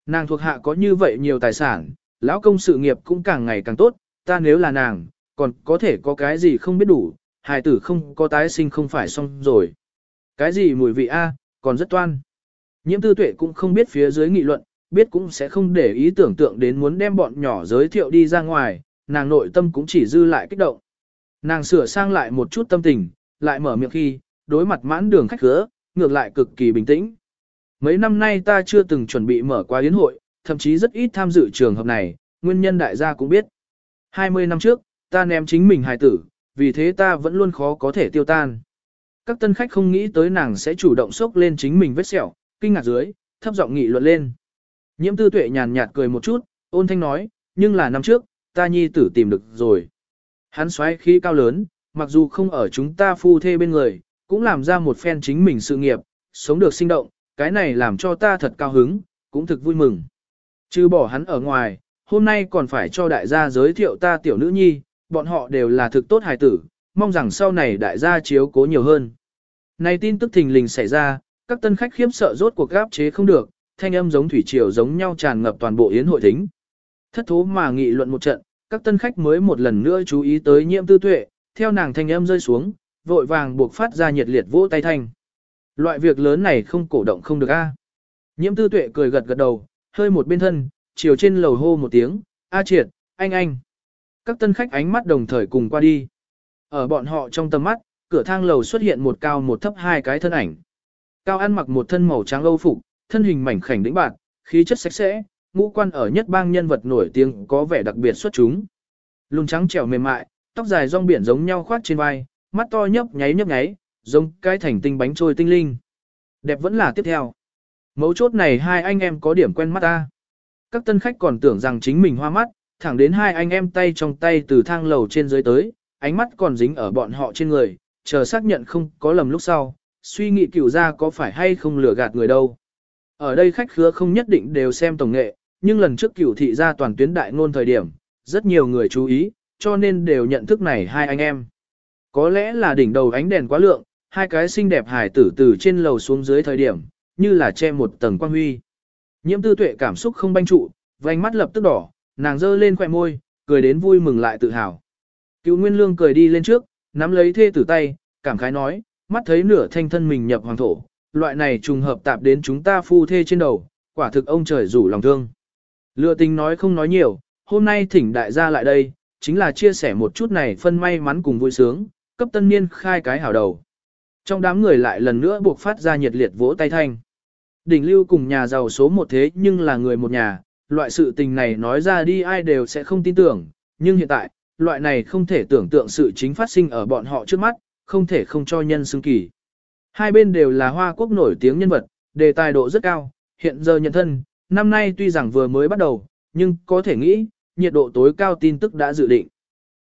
Nàng thuộc hạ có như vậy nhiều tài sản, lão công sự nghiệp cũng càng ngày càng tốt, ta nếu là nàng, còn có thể có cái gì không biết đủ, hài tử không có tái sinh không phải xong rồi. Cái gì mùi vị A, còn rất toan. Nhiễm tư tuệ cũng không biết phía dưới nghị luận, biết cũng sẽ không để ý tưởng tượng đến muốn đem bọn nhỏ giới thiệu đi ra ngoài, nàng nội tâm cũng chỉ dư lại kích động. Nàng sửa sang lại một chút tâm tình, lại mở miệng khi, đối mặt mãn đường khách khứa, ngược lại cực kỳ bình tĩnh. Mấy năm nay ta chưa từng chuẩn bị mở qua yến hội, thậm chí rất ít tham dự trường hợp này, nguyên nhân đại gia cũng biết. 20 năm trước, ta ném chính mình hài tử, vì thế ta vẫn luôn khó có thể tiêu tan. Các tân khách không nghĩ tới nàng sẽ chủ động sốc lên chính mình vết sẹo, kinh ngạc dưới, thấp giọng nghị luận lên. Nhiễm tư tuệ nhàn nhạt cười một chút, ôn thanh nói, nhưng là năm trước, ta nhi tử tìm được rồi. Hắn xoáy khí cao lớn, mặc dù không ở chúng ta phu thê bên người, cũng làm ra một phen chính mình sự nghiệp, sống được sinh động, cái này làm cho ta thật cao hứng, cũng thực vui mừng. Chứ bỏ hắn ở ngoài, hôm nay còn phải cho đại gia giới thiệu ta tiểu nữ nhi, bọn họ đều là thực tốt hài tử, mong rằng sau này đại gia chiếu cố nhiều hơn. Này tin tức thình lình xảy ra, các tân khách khiếp sợ rốt cuộc gáp chế không được, thanh âm giống thủy triều giống nhau tràn ngập toàn bộ yến hội thính. Thất thố mà nghị luận một trận, các tân khách mới một lần nữa chú ý tới nhiễm tư tuệ, theo nàng thanh âm rơi xuống, vội vàng buộc phát ra nhiệt liệt vỗ tay thanh. Loại việc lớn này không cổ động không được a. Nhiễm tư tuệ cười gật gật đầu, hơi một bên thân, chiều trên lầu hô một tiếng, A triệt, anh anh. Các tân khách ánh mắt đồng thời cùng qua đi. Ở bọn họ trong tầm mắt, cửa thang lầu xuất hiện một cao một thấp hai cái thân ảnh. Cao ăn mặc một thân màu trắng âu phục, thân hình mảnh khảnh đĩnh bạt, khí chất sạch sẽ, ngũ quan ở nhất bang nhân vật nổi tiếng có vẻ đặc biệt xuất chúng. Lùn trắng trẻo mềm mại, tóc dài rong biển giống nhau khoát trên vai, mắt to nhấp nháy nhấp nháy, giống cái thành tinh bánh trôi tinh linh. Đẹp vẫn là tiếp theo. Mấu chốt này hai anh em có điểm quen mắt ta. Các tân khách còn tưởng rằng chính mình hoa mắt, thẳng đến hai anh em tay trong tay từ thang lầu trên dưới tới, ánh mắt còn dính ở bọn họ trên người, chờ xác nhận không có lầm lúc sau, suy nghĩ cửu ra có phải hay không lừa gạt người đâu. Ở đây khách khứa không nhất định đều xem tổng nghệ, nhưng lần trước cửu thị ra toàn tuyến đại ngôn thời điểm, rất nhiều người chú ý, cho nên đều nhận thức này hai anh em. Có lẽ là đỉnh đầu ánh đèn quá lượng, hai cái xinh đẹp hài tử từ trên lầu xuống dưới thời điểm, như là che một tầng quang huy. Nhiễm tư tuệ cảm xúc không banh trụ, vành mắt lập tức đỏ, nàng dơ lên khỏe môi, cười đến vui mừng lại tự hào. Cựu Nguyên Lương cười đi lên trước, nắm lấy thê tử tay, cảm khái nói, mắt thấy nửa thanh thân mình nhập hoàng thổ, loại này trùng hợp tạp đến chúng ta phu thê trên đầu, quả thực ông trời rủ lòng thương. Lựa tình nói không nói nhiều, hôm nay thỉnh đại gia lại đây, chính là chia sẻ một chút này phân may mắn cùng vui sướng, cấp tân niên khai cái hảo đầu. Trong đám người lại lần nữa buộc phát ra nhiệt liệt vỗ tay thanh. Đỉnh lưu cùng nhà giàu số một thế nhưng là người một nhà, loại sự tình này nói ra đi ai đều sẽ không tin tưởng, nhưng hiện tại, loại này không thể tưởng tượng sự chính phát sinh ở bọn họ trước mắt, không thể không cho nhân xứng kỳ. Hai bên đều là hoa quốc nổi tiếng nhân vật, đề tài độ rất cao, hiện giờ nhận thân, năm nay tuy rằng vừa mới bắt đầu, nhưng có thể nghĩ, nhiệt độ tối cao tin tức đã dự định.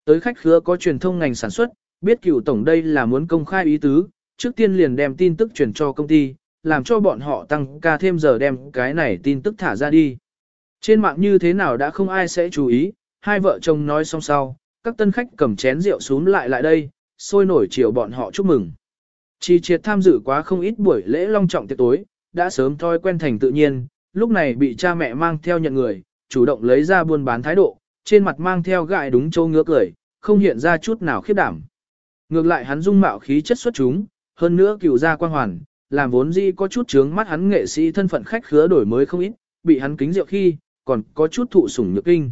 Tới khách khứa có truyền thông ngành sản xuất, biết cựu tổng đây là muốn công khai ý tứ, trước tiên liền đem tin tức truyền cho công ty, làm cho bọn họ tăng ca thêm giờ đem cái này tin tức thả ra đi. Trên mạng như thế nào đã không ai sẽ chú ý, hai vợ chồng nói xong sau, các tân khách cầm chén rượu xuống lại lại đây, sôi nổi chiều bọn họ chúc mừng. Chi triệt tham dự quá không ít buổi lễ long trọng tiệc tối, đã sớm thói quen thành tự nhiên, lúc này bị cha mẹ mang theo nhận người, chủ động lấy ra buôn bán thái độ, trên mặt mang theo gại đúng châu ngứa cười, không hiện ra chút nào khiếp đảm. Ngược lại hắn dung mạo khí chất xuất chúng, hơn nữa cựu gia quan hoàn, làm vốn dĩ có chút chướng mắt hắn nghệ sĩ thân phận khách khứa đổi mới không ít, bị hắn kính rượu khi, còn có chút thụ sủng nhược kinh.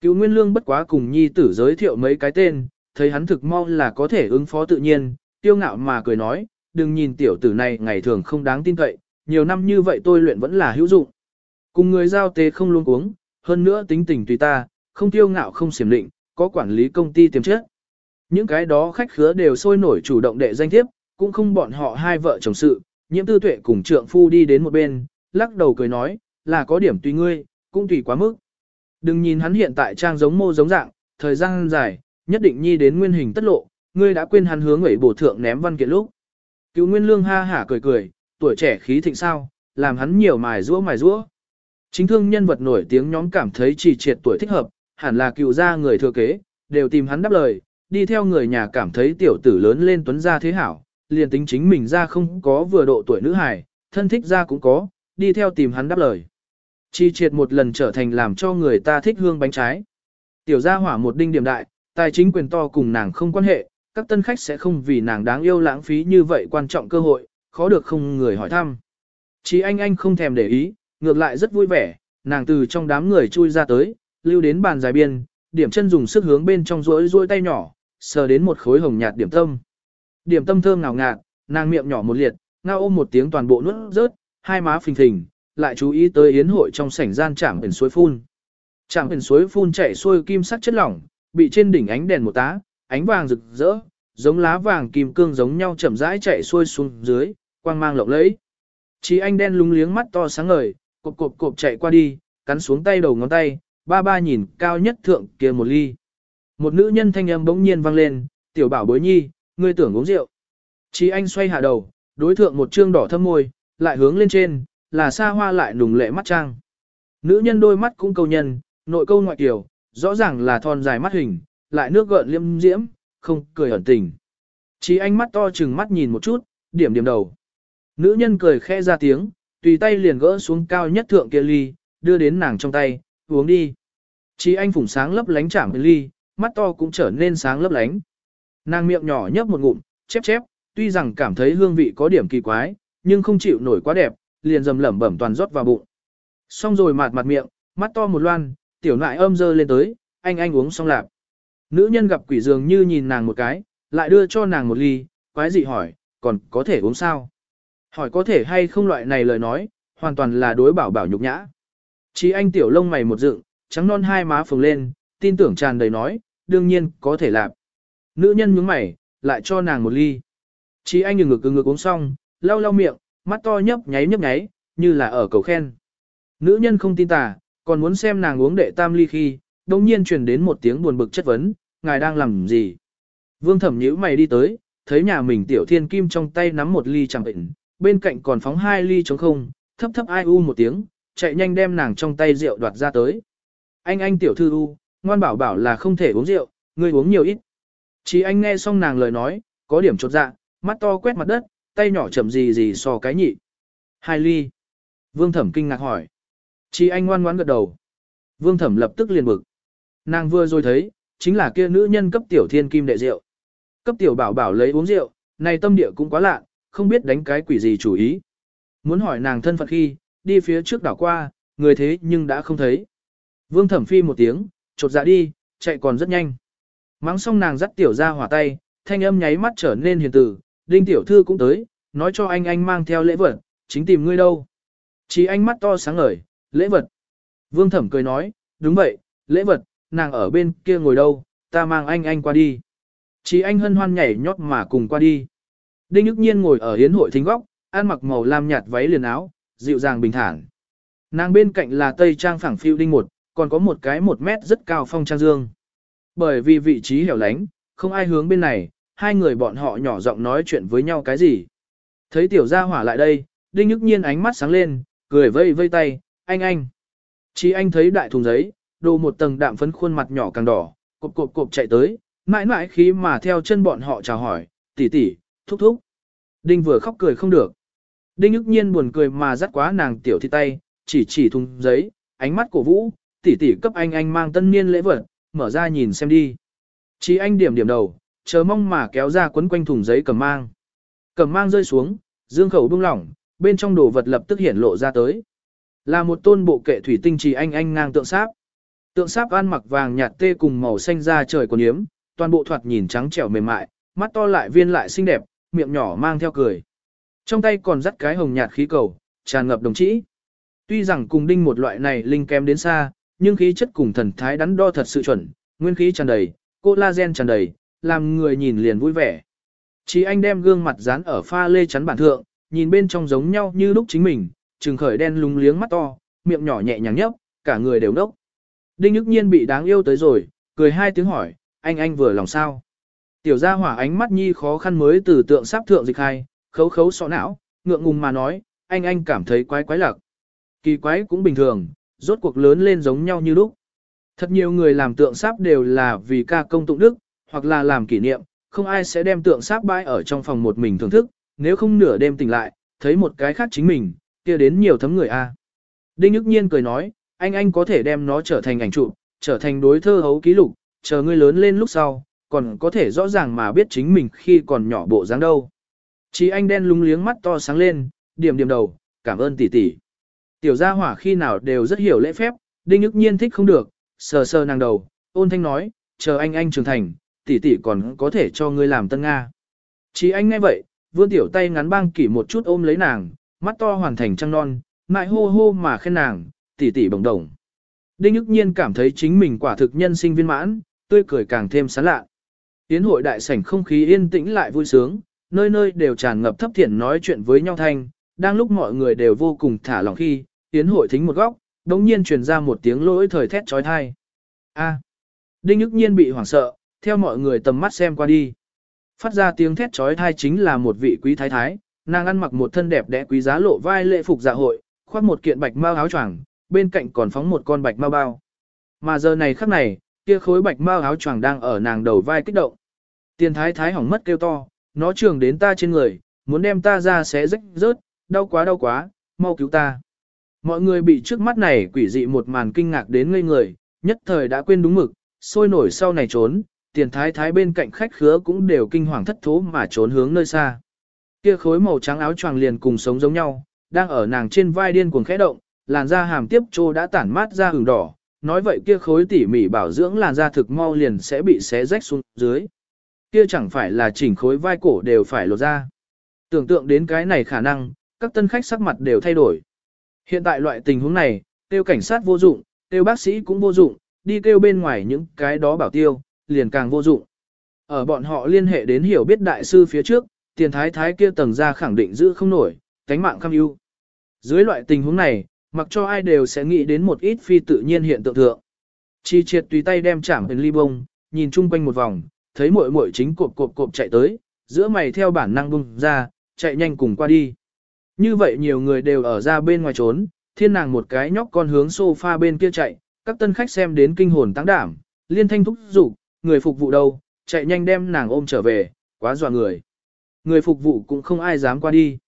Cựu Nguyên Lương bất quá cùng nhi tử giới thiệu mấy cái tên, thấy hắn thực mong là có thể ứng phó tự nhiên, tiêu ngạo mà cười nói, đừng nhìn tiểu tử này ngày thường không đáng tin cậy, nhiều năm như vậy tôi luyện vẫn là hữu dụng. Cùng người giao tế không luôn uống, hơn nữa tính tình tùy ta, không tiêu ngạo không xiểm định, có quản lý công ty tiềm chất. Những cái đó khách khứa đều sôi nổi chủ động đệ danh thiếp, cũng không bọn họ hai vợ chồng sự, nhiễm tư tuệ cùng trượng phu đi đến một bên, lắc đầu cười nói, là có điểm tùy ngươi, cũng tùy quá mức. Đừng nhìn hắn hiện tại trang giống mô giống dạng, thời gian dài, nhất định nhi đến nguyên hình tất lộ, ngươi đã quên hắn hướng ấy bổ thượng ném văn kiện lúc. Cứu Nguyên Lương ha hả cười cười, tuổi trẻ khí thịnh sao, làm hắn nhiều mài rũa mài rũa. Chính thương nhân vật nổi tiếng nhóm cảm thấy chỉ triệt tuổi thích hợp, hẳn là cựu gia người thừa kế, đều tìm hắn đáp lời, đi theo người nhà cảm thấy tiểu tử lớn lên tuấn gia thế hảo, liền tính chính mình ra không có vừa độ tuổi nữ hài, thân thích ra cũng có, đi theo tìm hắn đáp lời. Chi triệt một lần trở thành làm cho người ta thích hương bánh trái. Tiểu gia hỏa một đinh điểm đại, tài chính quyền to cùng nàng không quan hệ, các tân khách sẽ không vì nàng đáng yêu lãng phí như vậy quan trọng cơ hội, khó được không người hỏi thăm. chí anh anh không thèm để ý, ngược lại rất vui vẻ, nàng từ trong đám người chui ra tới, lưu đến bàn dài biên, điểm chân dùng sức hướng bên trong rỗi rỗi tay nhỏ, sờ đến một khối hồng nhạt điểm tâm. Điểm tâm thơm ngào ngạt, nàng miệng nhỏ một liệt, ngao ôm một tiếng toàn bộ nuốt rớt, hai má phình phình, lại chú ý tới yến hội trong sảnh gian chạm biển suối phun. Chạm biển suối phun chảy xuôi kim sắc chất lỏng, bị trên đỉnh ánh đèn một tá, ánh vàng rực rỡ, giống lá vàng kim cương giống nhau chậm rãi chảy xuôi xuống dưới, quang mang lộng lẫy. Chí anh đen lúng liếng mắt to sáng ngời, cộp cộp cộp chạy qua đi, cắn xuống tay đầu ngón tay, ba ba nhìn cao nhất thượng kia một ly. Một nữ nhân thanh âm bỗng nhiên vang lên, tiểu bảo bối nhi, ngươi tưởng uống rượu. Chí anh xoay hạ đầu, đối thượng một trương đỏ thâm môi, lại hướng lên trên, là xa hoa lại nùng lệ mắt trang. Nữ nhân đôi mắt cũng câu nhân, nội câu ngoại kiểu, rõ ràng là thon dài mắt hình, lại nước gợn liêm diễm, không cười ẩn tình. Chí anh mắt to chừng mắt nhìn một chút, điểm điểm đầu. Nữ nhân cười khẽ ra tiếng, tùy tay liền gỡ xuống cao nhất thượng kia ly, đưa đến nàng trong tay, uống đi. Chí anh phủng sáng lấp lánh chảm ly, mắt to cũng trở nên sáng lấp lánh. Nàng miệng nhỏ nhấp một ngụm, chép chép, tuy rằng cảm thấy hương vị có điểm kỳ quái, nhưng không chịu nổi quá đẹp, liền dầm lẩm bẩm toàn rót vào bụng. Xong rồi mạt mặt miệng, mắt to một loan, tiểu nại âm dơ lên tới, anh anh uống xong lạp. Nữ nhân gặp quỷ dường như nhìn nàng một cái, lại đưa cho nàng một ly, quái dị hỏi, còn có thể uống sao? Hỏi có thể hay không loại này lời nói, hoàn toàn là đối bảo bảo nhục nhã. Chỉ anh tiểu lông mày một dựng, trắng non hai má phồng lên, tin tưởng tràn đầy nói, đương nhiên có thể làm. Nữ nhân nhướng mày, lại cho nàng một ly. chí anh ngừng ngực ngực uống xong, lau lau miệng, mắt to nhấp nháy nhấp nháy, như là ở cầu khen. Nữ nhân không tin tà, còn muốn xem nàng uống đệ tam ly khi, đồng nhiên truyền đến một tiếng buồn bực chất vấn, ngài đang làm gì? Vương thẩm nhíu mày đi tới, thấy nhà mình tiểu thiên kim trong tay nắm một ly chẳng bệnh, bên cạnh còn phóng hai ly trống không, thấp thấp ai u một tiếng, chạy nhanh đem nàng trong tay rượu đoạt ra tới. Anh anh tiểu thư u, ngoan bảo bảo là không thể uống rượu, ngươi uống nhiều ít. Chỉ anh nghe xong nàng lời nói, có điểm chột dạ, mắt to quét mặt đất, tay nhỏ chậm gì gì so cái nhị. Hai ly. Vương thẩm kinh ngạc hỏi. Chỉ anh ngoan ngoãn gật đầu. Vương thẩm lập tức liền bực. Nàng vừa rồi thấy, chính là kia nữ nhân cấp tiểu thiên kim đệ rượu. Cấp tiểu bảo bảo lấy uống rượu, này tâm địa cũng quá lạ, không biết đánh cái quỷ gì chủ ý. Muốn hỏi nàng thân phận khi, đi phía trước đảo qua, người thế nhưng đã không thấy. Vương thẩm phi một tiếng, chột dạ đi, chạy còn rất nhanh. Mắng xong nàng dắt tiểu ra hỏa tay, thanh âm nháy mắt trở nên hiền tử, đinh tiểu thư cũng tới, nói cho anh anh mang theo lễ vật, chính tìm ngươi đâu. Chỉ anh mắt to sáng ngời, lễ vật. Vương thẩm cười nói, đúng vậy, lễ vật, nàng ở bên kia ngồi đâu, ta mang anh anh qua đi. Chỉ anh hân hoan nhảy nhót mà cùng qua đi. Đinh ức Nhiên ngồi ở hiến hội thính góc, ăn mặc màu lam nhạt váy liền áo, dịu dàng bình thản. Nàng bên cạnh là tây trang phẳng phiu đinh một, còn có một cái một mét rất cao phong trang dương. Bởi vì vị trí hẻo lánh, không ai hướng bên này, hai người bọn họ nhỏ giọng nói chuyện với nhau cái gì. Thấy tiểu gia hỏa lại đây, đinh nhức nhiên ánh mắt sáng lên, cười vây vây tay, anh anh. Chỉ anh thấy đại thùng giấy, đồ một tầng đạm phấn khuôn mặt nhỏ càng đỏ, cộp cộp cộp chạy tới, mãi mãi khí mà theo chân bọn họ chào hỏi, tỷ tỷ, thúc thúc. Đinh vừa khóc cười không được. Đinh nhức nhiên buồn cười mà dắt quá nàng tiểu thi tay, chỉ chỉ thùng giấy, ánh mắt cổ vũ, tỷ tỷ cấp anh anh mang tân niên lễ vật, mở ra nhìn xem đi. Chí anh điểm điểm đầu, chờ mong mà kéo ra quấn quanh thùng giấy cầm mang. Cầm mang rơi xuống, dương khẩu buông lỏng, bên trong đồ vật lập tức hiển lộ ra tới. Là một tôn bộ kệ thủy tinh trì anh anh ngang tượng sáp. Tượng sáp ăn mặc vàng nhạt tê cùng màu xanh da trời còn yếm, toàn bộ thoạt nhìn trắng trẻo mềm mại, mắt to lại viên lại xinh đẹp, miệng nhỏ mang theo cười. Trong tay còn dắt cái hồng nhạt khí cầu, tràn ngập đồng chí. Tuy rằng cùng đinh một loại này linh kém đến xa, nhưng khí chất cùng thần thái đắn đo thật sự chuẩn, nguyên khí tràn đầy, collagen tràn đầy, làm người nhìn liền vui vẻ. Chỉ anh đem gương mặt dán ở pha lê chắn bản thượng, nhìn bên trong giống nhau như lúc chính mình, trừng khởi đen lúng liếng mắt to, miệng nhỏ nhẹ nhàng nhấp, cả người đều đốc. Đinh Nhức Nhiên bị đáng yêu tới rồi, cười hai tiếng hỏi, anh anh vừa lòng sao. Tiểu gia hỏa ánh mắt nhi khó khăn mới từ tượng sắp thượng dịch hai, khấu khấu sọ não, ngượng ngùng mà nói, anh anh cảm thấy quái quái lạc. Kỳ quái cũng bình thường, rốt cuộc lớn lên giống nhau như lúc. Thật nhiều người làm tượng sáp đều là vì ca công tụng đức, hoặc là làm kỷ niệm, không ai sẽ đem tượng sáp bãi ở trong phòng một mình thưởng thức, nếu không nửa đêm tỉnh lại, thấy một cái khác chính mình, kia đến nhiều thấm người a. Đinh Nhức Nhiên cười nói, anh anh có thể đem nó trở thành ảnh chụp, trở thành đối thơ hấu ký lục, chờ ngươi lớn lên lúc sau, còn có thể rõ ràng mà biết chính mình khi còn nhỏ bộ dáng đâu. Chỉ anh đen lúng liếng mắt to sáng lên, điểm điểm đầu, cảm ơn tỷ tỷ. Tiểu gia hỏa khi nào đều rất hiểu lễ phép, Đinh Nhức Nhiên thích không được, sờ sờ nàng đầu, ôn thanh nói, chờ anh anh trưởng thành, tỷ tỷ còn có thể cho ngươi làm tân Nga. Chỉ anh nghe vậy, vươn tiểu tay ngắn băng kỷ một chút ôm lấy nàng, mắt to hoàn thành trăng non, mại hô hô mà khen nàng, tỷ tỷ bồng đồng. Đinh Nhức Nhiên cảm thấy chính mình quả thực nhân sinh viên mãn, tươi cười càng thêm sán lạ. Tiến hội đại sảnh không khí yên tĩnh lại vui sướng, nơi nơi đều tràn ngập thấp thiện nói chuyện với nhau thanh, đang lúc mọi người đều vô cùng thả lòng khi, tiến hội thính một góc, đống nhiên truyền ra một tiếng lỗi thời thét trói thai. A. Đinh Nhức Nhiên bị hoảng sợ, theo mọi người tầm mắt xem qua đi. Phát ra tiếng thét trói thai chính là một vị quý thái thái, nàng ăn mặc một thân đẹp đẽ quý giá lộ vai lễ phục dạ hội, khoác một kiện bạch mao áo choàng, bên cạnh còn phóng một con bạch mao bao. Mà giờ này khắc này, kia khối bạch mao áo choàng đang ở nàng đầu vai kích động. Tiền thái thái hỏng mất kêu to, nó trường đến ta trên người, muốn đem ta ra xé rách rớt, đau quá đau quá, mau cứu ta. Mọi người bị trước mắt này quỷ dị một màn kinh ngạc đến ngây người, nhất thời đã quên đúng mực, sôi nổi sau này trốn, tiền thái thái bên cạnh khách khứa cũng đều kinh hoàng thất thố mà trốn hướng nơi xa. Kia khối màu trắng áo choàng liền cùng sống giống nhau, đang ở nàng trên vai điên cuồng khẽ động, làn da hàm tiếp trô đã tản mát ra hừng đỏ, nói vậy kia khối tỉ mỉ bảo dưỡng làn da thực mau liền sẽ bị xé rách xuống dưới. Kia chẳng phải là chỉnh khối vai cổ đều phải lột ra. Tưởng tượng đến cái này khả năng, các tân khách sắc mặt đều thay đổi. Hiện tại loại tình huống này, tiêu cảnh sát vô dụng, tiêu bác sĩ cũng vô dụng, đi tiêu bên ngoài những cái đó bảo tiêu, liền càng vô dụng. Ở bọn họ liên hệ đến hiểu biết đại sư phía trước, tiền thái thái kia tầng ra khẳng định giữ không nổi, cánh mạng cam ưu. Dưới loại tình huống này, mặc cho ai đều sẽ nghĩ đến một ít phi tự nhiên hiện tượng thượng. Chi triệt tùy tay đem chảm hình ly bông, nhìn chung quanh một vòng, thấy muội muội chính cộp cộp cộp chạy tới, giữa mày theo bản năng bung ra, chạy nhanh cùng qua đi. Như vậy nhiều người đều ở ra bên ngoài trốn, thiên nàng một cái nhóc con hướng sofa bên kia chạy, các tân khách xem đến kinh hồn tăng đảm, liên thanh thúc giục, người phục vụ đâu, chạy nhanh đem nàng ôm trở về, quá dọa người. Người phục vụ cũng không ai dám qua đi.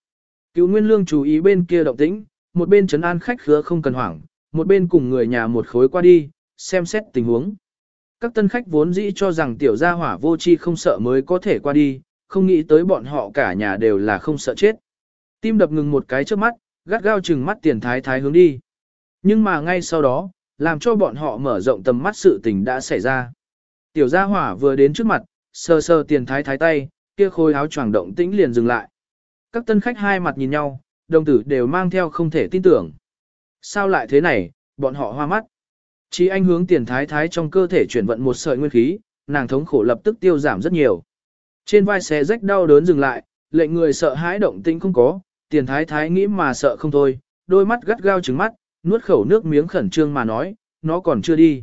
Cựu Nguyên Lương chú ý bên kia động tĩnh, một bên trấn an khách khứa không cần hoảng, một bên cùng người nhà một khối qua đi, xem xét tình huống. Các tân khách vốn dĩ cho rằng tiểu gia hỏa vô chi không sợ mới có thể qua đi, không nghĩ tới bọn họ cả nhà đều là không sợ chết. Tim đập ngừng một cái trước mắt, gắt gao chừng mắt tiền thái thái hướng đi. Nhưng mà ngay sau đó, làm cho bọn họ mở rộng tầm mắt sự tình đã xảy ra. Tiểu gia hỏa vừa đến trước mặt, sờ sờ tiền thái thái tay, kia khôi áo choàng động tĩnh liền dừng lại. Các tân khách hai mặt nhìn nhau, đồng tử đều mang theo không thể tin tưởng. Sao lại thế này, bọn họ hoa mắt. Chỉ anh hướng tiền thái thái trong cơ thể chuyển vận một sợi nguyên khí, nàng thống khổ lập tức tiêu giảm rất nhiều. Trên vai xé rách đau đớn dừng lại, lệnh người sợ hãi động tĩnh không có, tiền thái thái nghĩ mà sợ không thôi, đôi mắt gắt gao trừng mắt, nuốt khẩu nước miếng khẩn trương mà nói, nó còn chưa đi.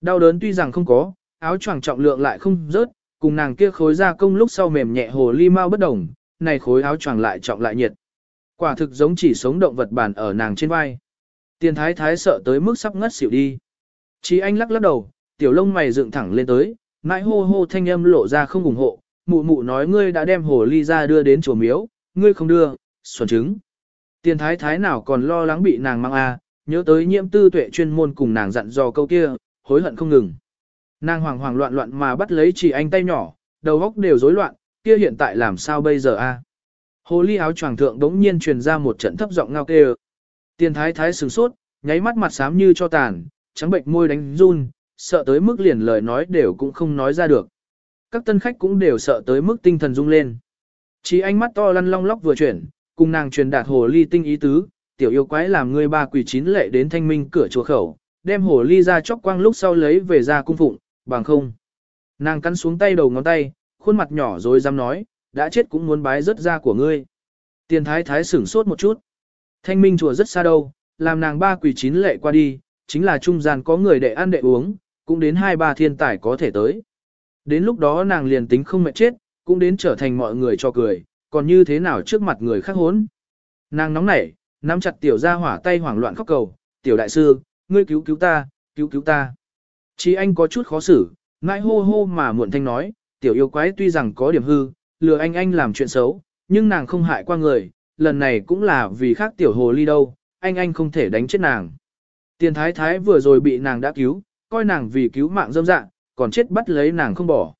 Đau đớn tuy rằng không có, áo choàng trọng lượng lại không rớt, cùng nàng kia khối ra công lúc sau mềm nhẹ hồ ly mau bất đồng, này khối áo choàng lại trọng lại nhiệt. Quả thực giống chỉ sống động vật bản ở nàng trên vai. Tiền thái thái sợ tới mức sắp ngất xỉu đi. Chí anh lắc lắc đầu, tiểu lông mày dựng thẳng lên tới, mãi hô hô thanh âm lộ ra không ủng hộ, mụ mụ nói ngươi đã đem hồ ly ra đưa đến chùa miếu, ngươi không đưa, xuẩn trứng. Tiền thái thái nào còn lo lắng bị nàng mang a, à, nhớ tới nhiễm tư tuệ chuyên môn cùng nàng dặn dò câu kia, hối hận không ngừng. Nàng hoàng hoàng loạn loạn mà bắt lấy chỉ anh tay nhỏ, đầu óc đều rối loạn, kia hiện tại làm sao bây giờ a? Hồ ly áo choàng thượng đống nhiên truyền ra một trận thấp giọng ngao kêu. Tiền thái thái sửng sốt, nháy mắt mặt xám như cho tàn, trắng bệnh môi đánh run, sợ tới mức liền lời nói đều cũng không nói ra được. Các tân khách cũng đều sợ tới mức tinh thần rung lên. Chỉ ánh mắt to lăn long lóc vừa chuyển, cùng nàng truyền đạt hồ ly tinh ý tứ, tiểu yêu quái làm người ba quỷ chín lệ đến thanh minh cửa chùa khẩu, đem hồ ly ra chóc quang lúc sau lấy về ra cung phụng, bằng không. Nàng cắn xuống tay đầu ngón tay, khuôn mặt nhỏ rồi dám nói, đã chết cũng muốn bái rớt ra của ngươi. Tiền thái thái sửng sốt một chút. Thanh minh chùa rất xa đâu, làm nàng ba quỷ chín lệ qua đi, chính là trung gian có người để ăn đệ uống, cũng đến hai ba thiên tài có thể tới. Đến lúc đó nàng liền tính không mệt chết, cũng đến trở thành mọi người cho cười, còn như thế nào trước mặt người khác hốn. Nàng nóng nảy, nắm chặt tiểu ra hỏa tay hoảng loạn khóc cầu, tiểu đại sư, ngươi cứu cứu ta, cứu cứu ta. Chí anh có chút khó xử, ngại hô hô mà muộn thanh nói, tiểu yêu quái tuy rằng có điểm hư, lừa anh anh làm chuyện xấu, nhưng nàng không hại qua người, lần này cũng là vì khác tiểu hồ ly đâu, anh anh không thể đánh chết nàng. Tiền thái thái vừa rồi bị nàng đã cứu, coi nàng vì cứu mạng dâm dạng, còn chết bắt lấy nàng không bỏ.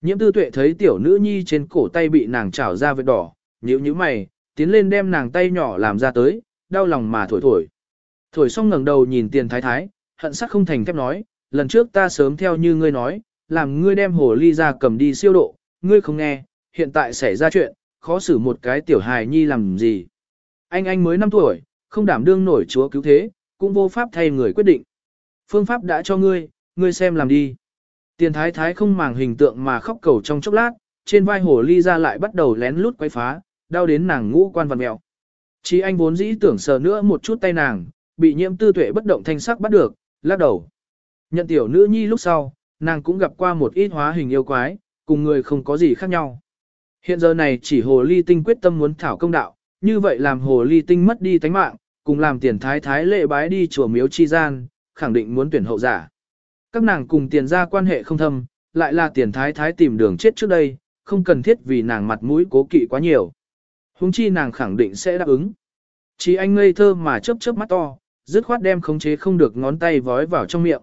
Nhiễm tư tuệ thấy tiểu nữ nhi trên cổ tay bị nàng trào ra vết đỏ, nhíu nhíu mày, tiến lên đem nàng tay nhỏ làm ra tới, đau lòng mà thổi thổi. Thổi xong ngẩng đầu nhìn tiền thái thái, hận sắc không thành thép nói, lần trước ta sớm theo như ngươi nói, làm ngươi đem hồ ly ra cầm đi siêu độ, ngươi không nghe, hiện tại xảy ra chuyện, khó xử một cái tiểu hài nhi làm gì. Anh anh mới 5 tuổi, không đảm đương nổi chúa cứu thế, cũng vô pháp thay người quyết định. Phương pháp đã cho ngươi, ngươi xem làm đi. Tiền thái thái không màng hình tượng mà khóc cầu trong chốc lát, trên vai hồ ly ra lại bắt đầu lén lút quay phá, đau đến nàng ngũ quan vằn mèo. Chí anh vốn dĩ tưởng sờ nữa một chút tay nàng, bị nhiễm tư tuệ bất động thanh sắc bắt được, lắc đầu. Nhận tiểu nữ nhi lúc sau, nàng cũng gặp qua một ít hóa hình yêu quái, cùng người không có gì khác nhau. Hiện giờ này chỉ hồ ly tinh quyết tâm muốn thảo công đạo, như vậy làm hồ ly tinh mất đi tánh mạng, cùng làm tiền thái thái lệ bái đi chùa miếu chi gian, khẳng định muốn tuyển hậu giả. Các nàng cùng tiền ra quan hệ không thâm, lại là tiền thái thái tìm đường chết trước đây, không cần thiết vì nàng mặt mũi cố kỵ quá nhiều. Hùng chi nàng khẳng định sẽ đáp ứng. Chỉ anh ngây thơ mà chớp chớp mắt to, dứt khoát đem khống chế không được ngón tay vói vào trong miệng.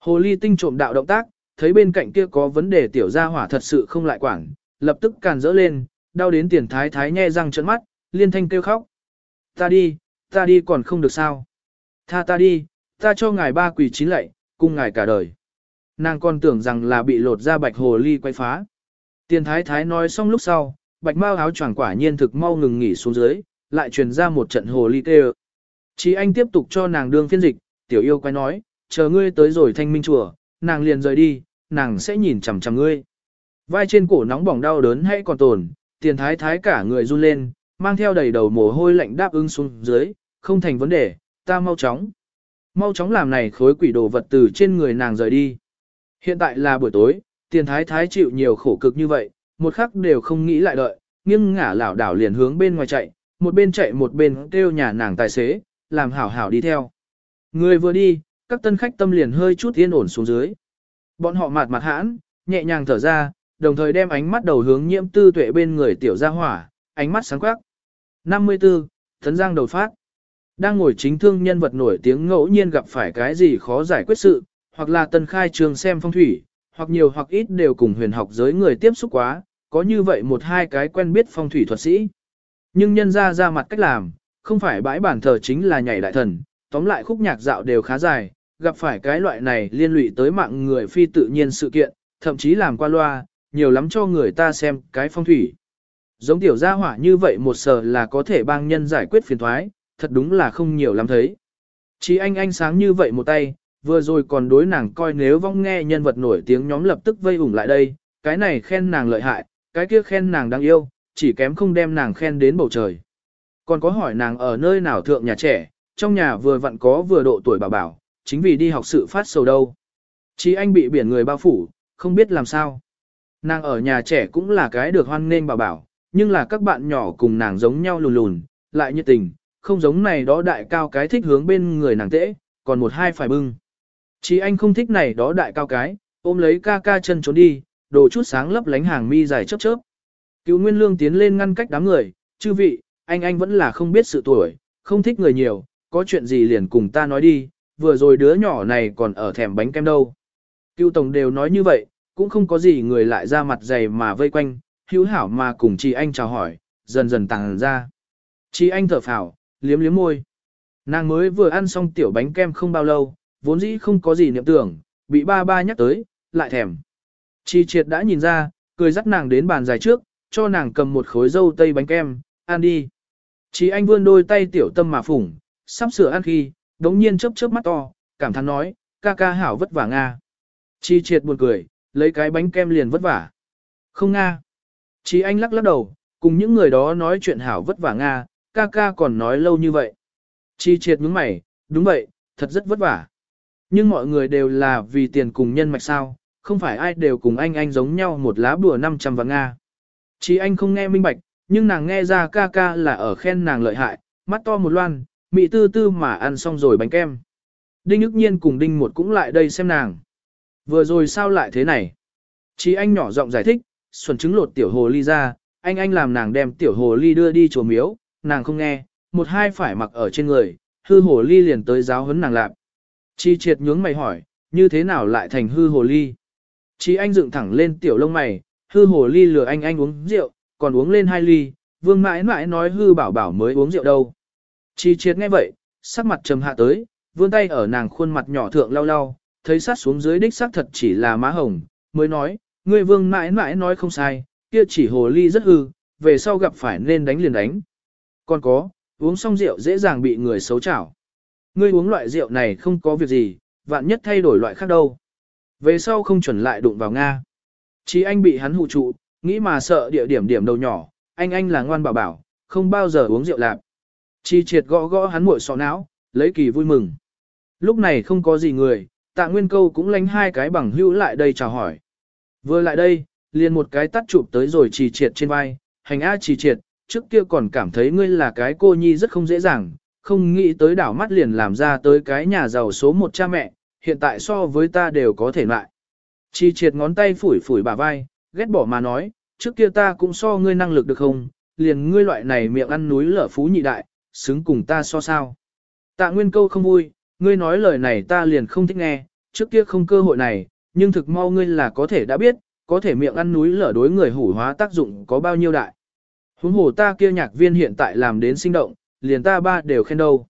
Hồ ly tinh trộm đạo động tác, thấy bên cạnh kia có vấn đề tiểu gia hỏa thật sự không lại quản, lập tức càn rỡ lên, đau đến tiền thái thái nhe răng trợn mắt, liên thanh kêu khóc. Ta đi, ta đi còn không được sao. Tha ta đi, ta cho ngài ba quỷ chín lạy, cung ngài cả đời. Nàng còn tưởng rằng là bị lột ra bạch hồ ly quay phá. Tiền thái thái nói xong lúc sau, bạch mau áo choàng quả nhiên thực mau ngừng nghỉ xuống dưới, lại truyền ra một trận hồ ly kêu. Chí anh tiếp tục cho nàng đương phiên dịch, tiểu yêu quay nói, chờ ngươi tới rồi thanh minh chùa, nàng liền rời đi, nàng sẽ nhìn chằm chằm ngươi. Vai trên cổ nóng bỏng đau đớn hay còn tồn, tiền thái thái cả người run lên, mang theo đầy đầu mồ hôi lạnh đáp ứng xuống dưới, không thành vấn đề, ta mau chóng. Mau chóng làm này khối quỷ đồ vật từ trên người nàng rời đi. Hiện tại là buổi tối, tiền thái thái chịu nhiều khổ cực như vậy, một khắc đều không nghĩ lại đợi, nghiêng ngả lảo đảo liền hướng bên ngoài chạy, một bên chạy một bên kêu nhà nàng tài xế, làm hảo hảo đi theo. Người vừa đi, các tân khách tâm liền hơi chút yên ổn xuống dưới. Bọn họ mạt mặt hãn, nhẹ nhàng thở ra, đồng thời đem ánh mắt đầu hướng nhiễm tư tuệ bên người tiểu gia hỏa, ánh mắt sáng quắc. 54. Thấn Giang đầu phát. Đang ngồi chính thương nhân vật nổi tiếng ngẫu nhiên gặp phải cái gì khó giải quyết sự, hoặc là tân khai trường xem phong thủy, hoặc nhiều hoặc ít đều cùng huyền học giới người tiếp xúc quá, có như vậy một hai cái quen biết phong thủy thuật sĩ. Nhưng nhân ra ra mặt cách làm, không phải bãi bản thờ chính là nhảy đại thần, tóm lại khúc nhạc dạo đều khá dài, gặp phải cái loại này liên lụy tới mạng người phi tự nhiên sự kiện, thậm chí làm qua loa, nhiều lắm cho người ta xem cái phong thủy. Giống tiểu gia hỏa như vậy một sở là có thể bang nhân giải quyết phiền thoái, thật đúng là không nhiều lắm thấy. Chỉ anh anh sáng như vậy một tay, vừa rồi còn đối nàng coi nếu vong nghe nhân vật nổi tiếng nhóm lập tức vây ủng lại đây, cái này khen nàng lợi hại, cái kia khen nàng đáng yêu, chỉ kém không đem nàng khen đến bầu trời. Còn có hỏi nàng ở nơi nào thượng nhà trẻ, trong nhà vừa vặn có vừa độ tuổi bảo bảo, chính vì đi học sự phát sầu đâu. Chỉ anh bị biển người bao phủ, không biết làm sao. Nàng ở nhà trẻ cũng là cái được hoan nghênh bảo bảo, nhưng là các bạn nhỏ cùng nàng giống nhau lùn lùn, lại nhiệt tình, không giống này đó đại cao cái thích hướng bên người nàng tễ, còn một hai phải bưng. Chỉ anh không thích này đó đại cao cái, ôm lấy ca ca chân trốn đi, đồ chút sáng lấp lánh hàng mi dài chớp chớp. Cứu Nguyên Lương tiến lên ngăn cách đám người, chư vị, anh anh vẫn là không biết sự tuổi, không thích người nhiều, có chuyện gì liền cùng ta nói đi, vừa rồi đứa nhỏ này còn ở thèm bánh kem đâu. cựu Tổng đều nói như vậy, cũng không có gì người lại ra mặt dày mà vây quanh, hữu hảo mà cùng chị anh chào hỏi, dần dần tàng ra. Chị anh thở phào, liếm liếm môi. Nàng mới vừa ăn xong tiểu bánh kem không bao lâu, vốn dĩ không có gì niệm tưởng, bị ba ba nhắc tới, lại thèm. Chi triệt đã nhìn ra, cười dắt nàng đến bàn dài trước, cho nàng cầm một khối dâu tây bánh kem, ăn đi. Chi anh vươn đôi tay tiểu tâm mà phủng, sắp sửa ăn khi, đống nhiên chớp chớp mắt to, cảm thán nói, ca ca hảo vất vả Nga. Chi triệt buồn cười, lấy cái bánh kem liền vất vả. Không Nga. Chi anh lắc lắc đầu, cùng những người đó nói chuyện hảo vất vả Nga, ca ca còn nói lâu như vậy. Chi triệt nhướng mày, đúng vậy, thật rất vất vả. Nhưng mọi người đều là vì tiền cùng nhân mạch sao, không phải ai đều cùng anh anh giống nhau một lá bùa 500 vàng Nga. Chi anh không nghe minh bạch, nhưng nàng nghe ra ca ca là ở khen nàng lợi hại, mắt to một loan, mị tư tư mà ăn xong rồi bánh kem. Đinh ức nhiên cùng đinh một cũng lại đây xem nàng. Vừa rồi sao lại thế này? Chi anh nhỏ giọng giải thích, xuẩn trứng lột tiểu hồ ly ra, anh anh làm nàng đem tiểu hồ ly đưa đi chùa miếu, nàng không nghe, một hai phải mặc ở trên người, hư hồ ly liền tới giáo huấn nàng lạp. Chi triệt nhướng mày hỏi, như thế nào lại thành hư hồ ly? Chi anh dựng thẳng lên tiểu lông mày, hư hồ ly lừa anh anh uống rượu, còn uống lên hai ly, vương mãi mãi nói hư bảo bảo mới uống rượu đâu. Chi triệt nghe vậy, sắc mặt trầm hạ tới, vươn tay ở nàng khuôn mặt nhỏ thượng lau lau, thấy sát xuống dưới đích xác thật chỉ là má hồng, mới nói, ngươi vương mãi mãi nói không sai, kia chỉ hồ ly rất hư, về sau gặp phải nên đánh liền đánh. Còn có, uống xong rượu dễ dàng bị người xấu chảo. Ngươi uống loại rượu này không có việc gì, vạn nhất thay đổi loại khác đâu. Về sau không chuẩn lại đụng vào Nga. Chí anh bị hắn hụ trụ, nghĩ mà sợ địa điểm điểm đầu nhỏ, anh anh là ngoan bảo bảo, không bao giờ uống rượu lạp. Chi triệt gõ gõ hắn muội sọ não, lấy kỳ vui mừng. Lúc này không có gì người, tạ nguyên câu cũng lánh hai cái bằng hữu lại đây chào hỏi. Vừa lại đây, liền một cái tắt chụp tới rồi trì triệt trên vai, hành a trì triệt, trước kia còn cảm thấy ngươi là cái cô nhi rất không dễ dàng, không nghĩ tới đảo mắt liền làm ra tới cái nhà giàu số một cha mẹ, hiện tại so với ta đều có thể lại. Chi triệt ngón tay phủi phủi bả vai, ghét bỏ mà nói, trước kia ta cũng so ngươi năng lực được không, liền ngươi loại này miệng ăn núi lở phú nhị đại, xứng cùng ta so sao. Tạ nguyên câu không vui, ngươi nói lời này ta liền không thích nghe, trước kia không cơ hội này, nhưng thực mau ngươi là có thể đã biết, có thể miệng ăn núi lở đối người hủ hóa tác dụng có bao nhiêu đại. Huống hồ ta kia nhạc viên hiện tại làm đến sinh động, liền ta ba đều khen đâu.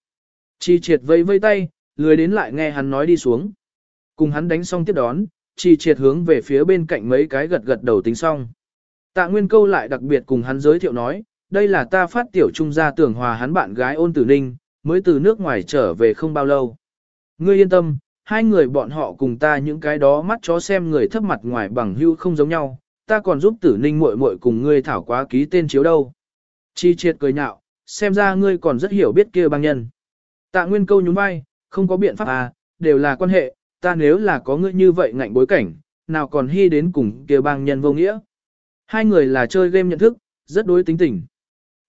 Chi triệt vây vây tay, lười đến lại nghe hắn nói đi xuống. Cùng hắn đánh xong tiếp đón, chi triệt hướng về phía bên cạnh mấy cái gật gật đầu tính xong. Tạ Nguyên Câu lại đặc biệt cùng hắn giới thiệu nói, đây là ta phát tiểu trung gia tưởng hòa hắn bạn gái ôn tử ninh, mới từ nước ngoài trở về không bao lâu. Ngươi yên tâm, hai người bọn họ cùng ta những cái đó mắt chó xem người thấp mặt ngoài bằng hưu không giống nhau, ta còn giúp tử ninh muội muội cùng ngươi thảo quá ký tên chiếu đâu. Chi triệt cười nhạo, xem ra ngươi còn rất hiểu biết kia băng nhân. Tạ Nguyên Câu nhún vai, không có biện pháp à, đều là quan hệ, ta nếu là có ngươi như vậy ngạnh bối cảnh, nào còn hy đến cùng kia băng nhân vô nghĩa. Hai người là chơi game nhận thức, rất đối tính tình.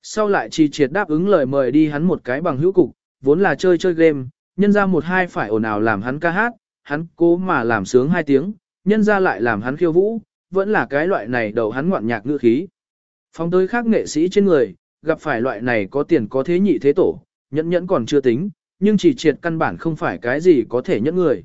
Sau lại chi triệt đáp ứng lời mời đi hắn một cái bằng hữu cục, vốn là chơi chơi game, nhân ra một hai phải ồn ào làm hắn ca hát, hắn cố mà làm sướng hai tiếng, nhân ra lại làm hắn khiêu vũ, vẫn là cái loại này đầu hắn ngoạn nhạc ngữ khí. Phóng tới khác nghệ sĩ trên người, gặp phải loại này có tiền có thế nhị thế tổ, nhẫn nhẫn còn chưa tính, nhưng chỉ triệt căn bản không phải cái gì có thể nhẫn người.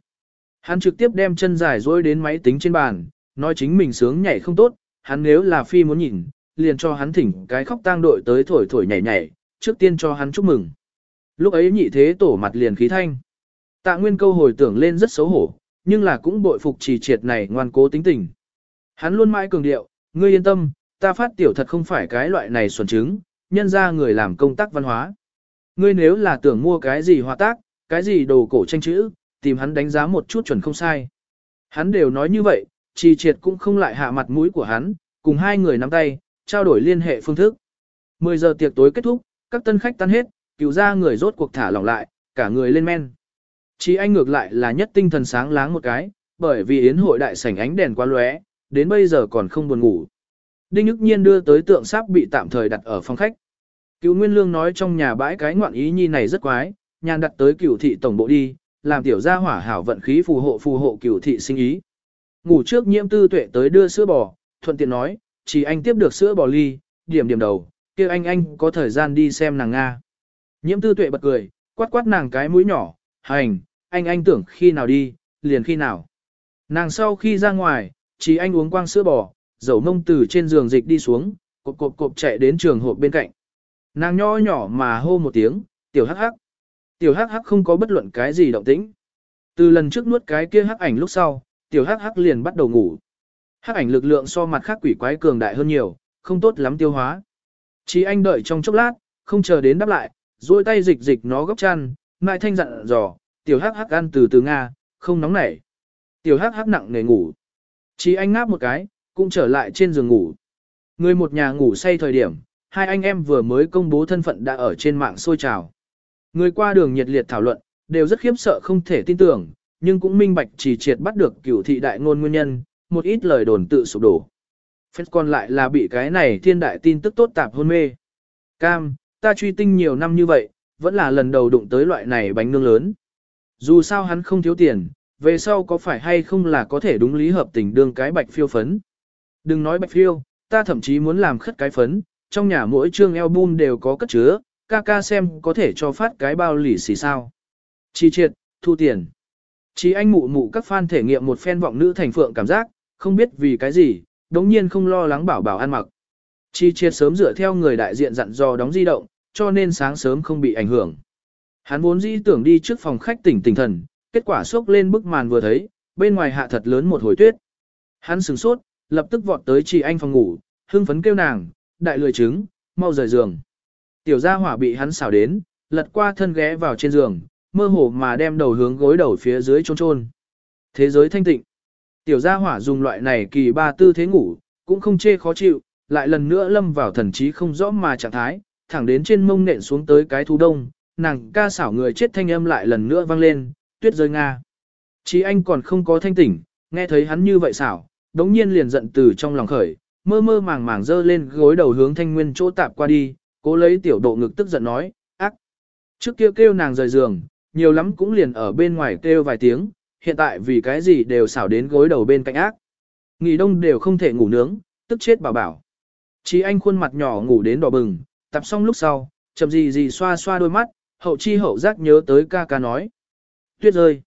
Hắn trực tiếp đem chân dài dối đến máy tính trên bàn, nói chính mình sướng nhảy không tốt, hắn nếu là phi muốn nhìn, liền cho hắn thỉnh cái khóc tang đội tới thổi thổi nhảy nhảy, trước tiên cho hắn chúc mừng. Lúc ấy nhị thế tổ mặt liền khí thanh. Tạ Nguyên câu hồi tưởng lên rất xấu hổ, nhưng là cũng bội phục trì triệt này ngoan cố tính tình. Hắn luôn mãi cường điệu, ngươi yên tâm, ta phát tiểu thật không phải cái loại này xuẩn trứng, nhân ra người làm công tác văn hóa. Ngươi nếu là tưởng mua cái gì hòa tác, cái gì đồ cổ tranh chữ, tìm hắn đánh giá một chút chuẩn không sai. Hắn đều nói như vậy, trì triệt cũng không lại hạ mặt mũi của hắn, cùng hai người nắm tay, trao đổi liên hệ phương thức. 10 giờ tiệc tối kết thúc, các tân khách tan hết, cứu ra người rốt cuộc thả lỏng lại, cả người lên men. Chí anh ngược lại là nhất tinh thần sáng láng một cái, bởi vì yến hội đại sảnh ánh đèn quá lóe, đến bây giờ còn không buồn ngủ. Đinh Nhức Nhiên đưa tới tượng sáp bị tạm thời đặt ở phòng khách. Cựu Nguyên Lương nói trong nhà bãi cái ngoạn ý nhi này rất quái, nhàn đặt tới cửu thị tổng bộ đi, làm tiểu gia hỏa hảo vận khí phù hộ phù hộ cửu thị sinh ý. Ngủ trước nhiễm tư tuệ tới đưa sữa bò, thuận tiện nói, chỉ anh tiếp được sữa bò ly, điểm điểm đầu, kia anh anh có thời gian đi xem nàng Nga. Nhiễm tư tuệ bật cười, quát quát nàng cái mũi nhỏ, hành, anh anh tưởng khi nào đi, liền khi nào. Nàng sau khi ra ngoài, chỉ anh uống quang sữa bò, dầu mông từ trên giường dịch đi xuống, cộp cộp cộp chạy đến trường hộp bên cạnh. Nàng nho nhỏ mà hô một tiếng, tiểu hắc hắc. Tiểu hắc hắc không có bất luận cái gì động tĩnh. Từ lần trước nuốt cái kia hắc ảnh lúc sau, tiểu hắc hắc liền bắt đầu ngủ. Hắc ảnh lực lượng so mặt khác quỷ quái cường đại hơn nhiều, không tốt lắm tiêu hóa. Chỉ anh đợi trong chốc lát, không chờ đến đáp lại, duỗi tay dịch dịch nó gấp chăn, mai thanh dặn dò, tiểu hắc hắc ăn từ từ Nga, không nóng nảy. Tiểu hắc hắc nặng nề ngủ. Chỉ anh ngáp một cái, cũng trở lại trên giường ngủ. Người một nhà ngủ say thời điểm, hai anh em vừa mới công bố thân phận đã ở trên mạng sôi trào. Người qua đường nhiệt liệt thảo luận, đều rất khiếp sợ không thể tin tưởng, nhưng cũng minh bạch chỉ triệt bắt được cửu thị đại ngôn nguyên nhân, một ít lời đồn tự sụp đổ. Phép còn lại là bị cái này thiên đại tin tức tốt tạp hôn mê. Cam, ta truy tinh nhiều năm như vậy, vẫn là lần đầu đụng tới loại này bánh nướng lớn. Dù sao hắn không thiếu tiền, về sau có phải hay không là có thể đúng lý hợp tình đương cái bạch phiêu phấn. Đừng nói bạch phiêu, ta thậm chí muốn làm khất cái phấn, trong nhà mỗi chương album đều có cất chứa, ca ca xem có thể cho phát cái bao lì xì sao. Chi triệt, thu tiền. Chỉ anh mụ mụ các fan thể nghiệm một phen vọng nữ thành phượng cảm giác, không biết vì cái gì, đống nhiên không lo lắng bảo bảo ăn mặc. Chi triệt sớm dựa theo người đại diện dặn dò đóng di động, cho nên sáng sớm không bị ảnh hưởng. Hắn vốn dĩ tưởng đi trước phòng khách tỉnh tỉnh thần, kết quả sốc lên bức màn vừa thấy, bên ngoài hạ thật lớn một hồi tuyết. Hắn sửng sốt, lập tức vọt tới chị anh phòng ngủ, hưng phấn kêu nàng, đại lười trứng, mau rời giường. Tiểu gia hỏa bị hắn xảo đến, lật qua thân ghé vào trên giường, mơ hồ mà đem đầu hướng gối đầu phía dưới trôn trôn. Thế giới thanh tịnh. Tiểu gia hỏa dùng loại này kỳ ba tư thế ngủ, cũng không chê khó chịu, lại lần nữa lâm vào thần trí không rõ mà trạng thái, thẳng đến trên mông nện xuống tới cái thú đông, nàng ca xảo người chết thanh âm lại lần nữa vang lên, tuyết rơi Nga. Chí anh còn không có thanh tỉnh, nghe thấy hắn như vậy xảo, đống nhiên liền giận từ trong lòng khởi, mơ mơ màng màng dơ lên gối đầu hướng thanh nguyên chỗ tạp qua đi, cố lấy tiểu độ ngực tức giận nói, ác. Trước kia kêu, kêu nàng rời giường, nhiều lắm cũng liền ở bên ngoài kêu vài tiếng, hiện tại vì cái gì đều xảo đến gối đầu bên cạnh ác. Nghỉ đông đều không thể ngủ nướng, tức chết bảo bảo. Chí anh khuôn mặt nhỏ ngủ đến đỏ bừng, tập xong lúc sau, chậm gì gì xoa xoa đôi mắt, hậu chi hậu giác nhớ tới ca ca nói. Tuyết rơi.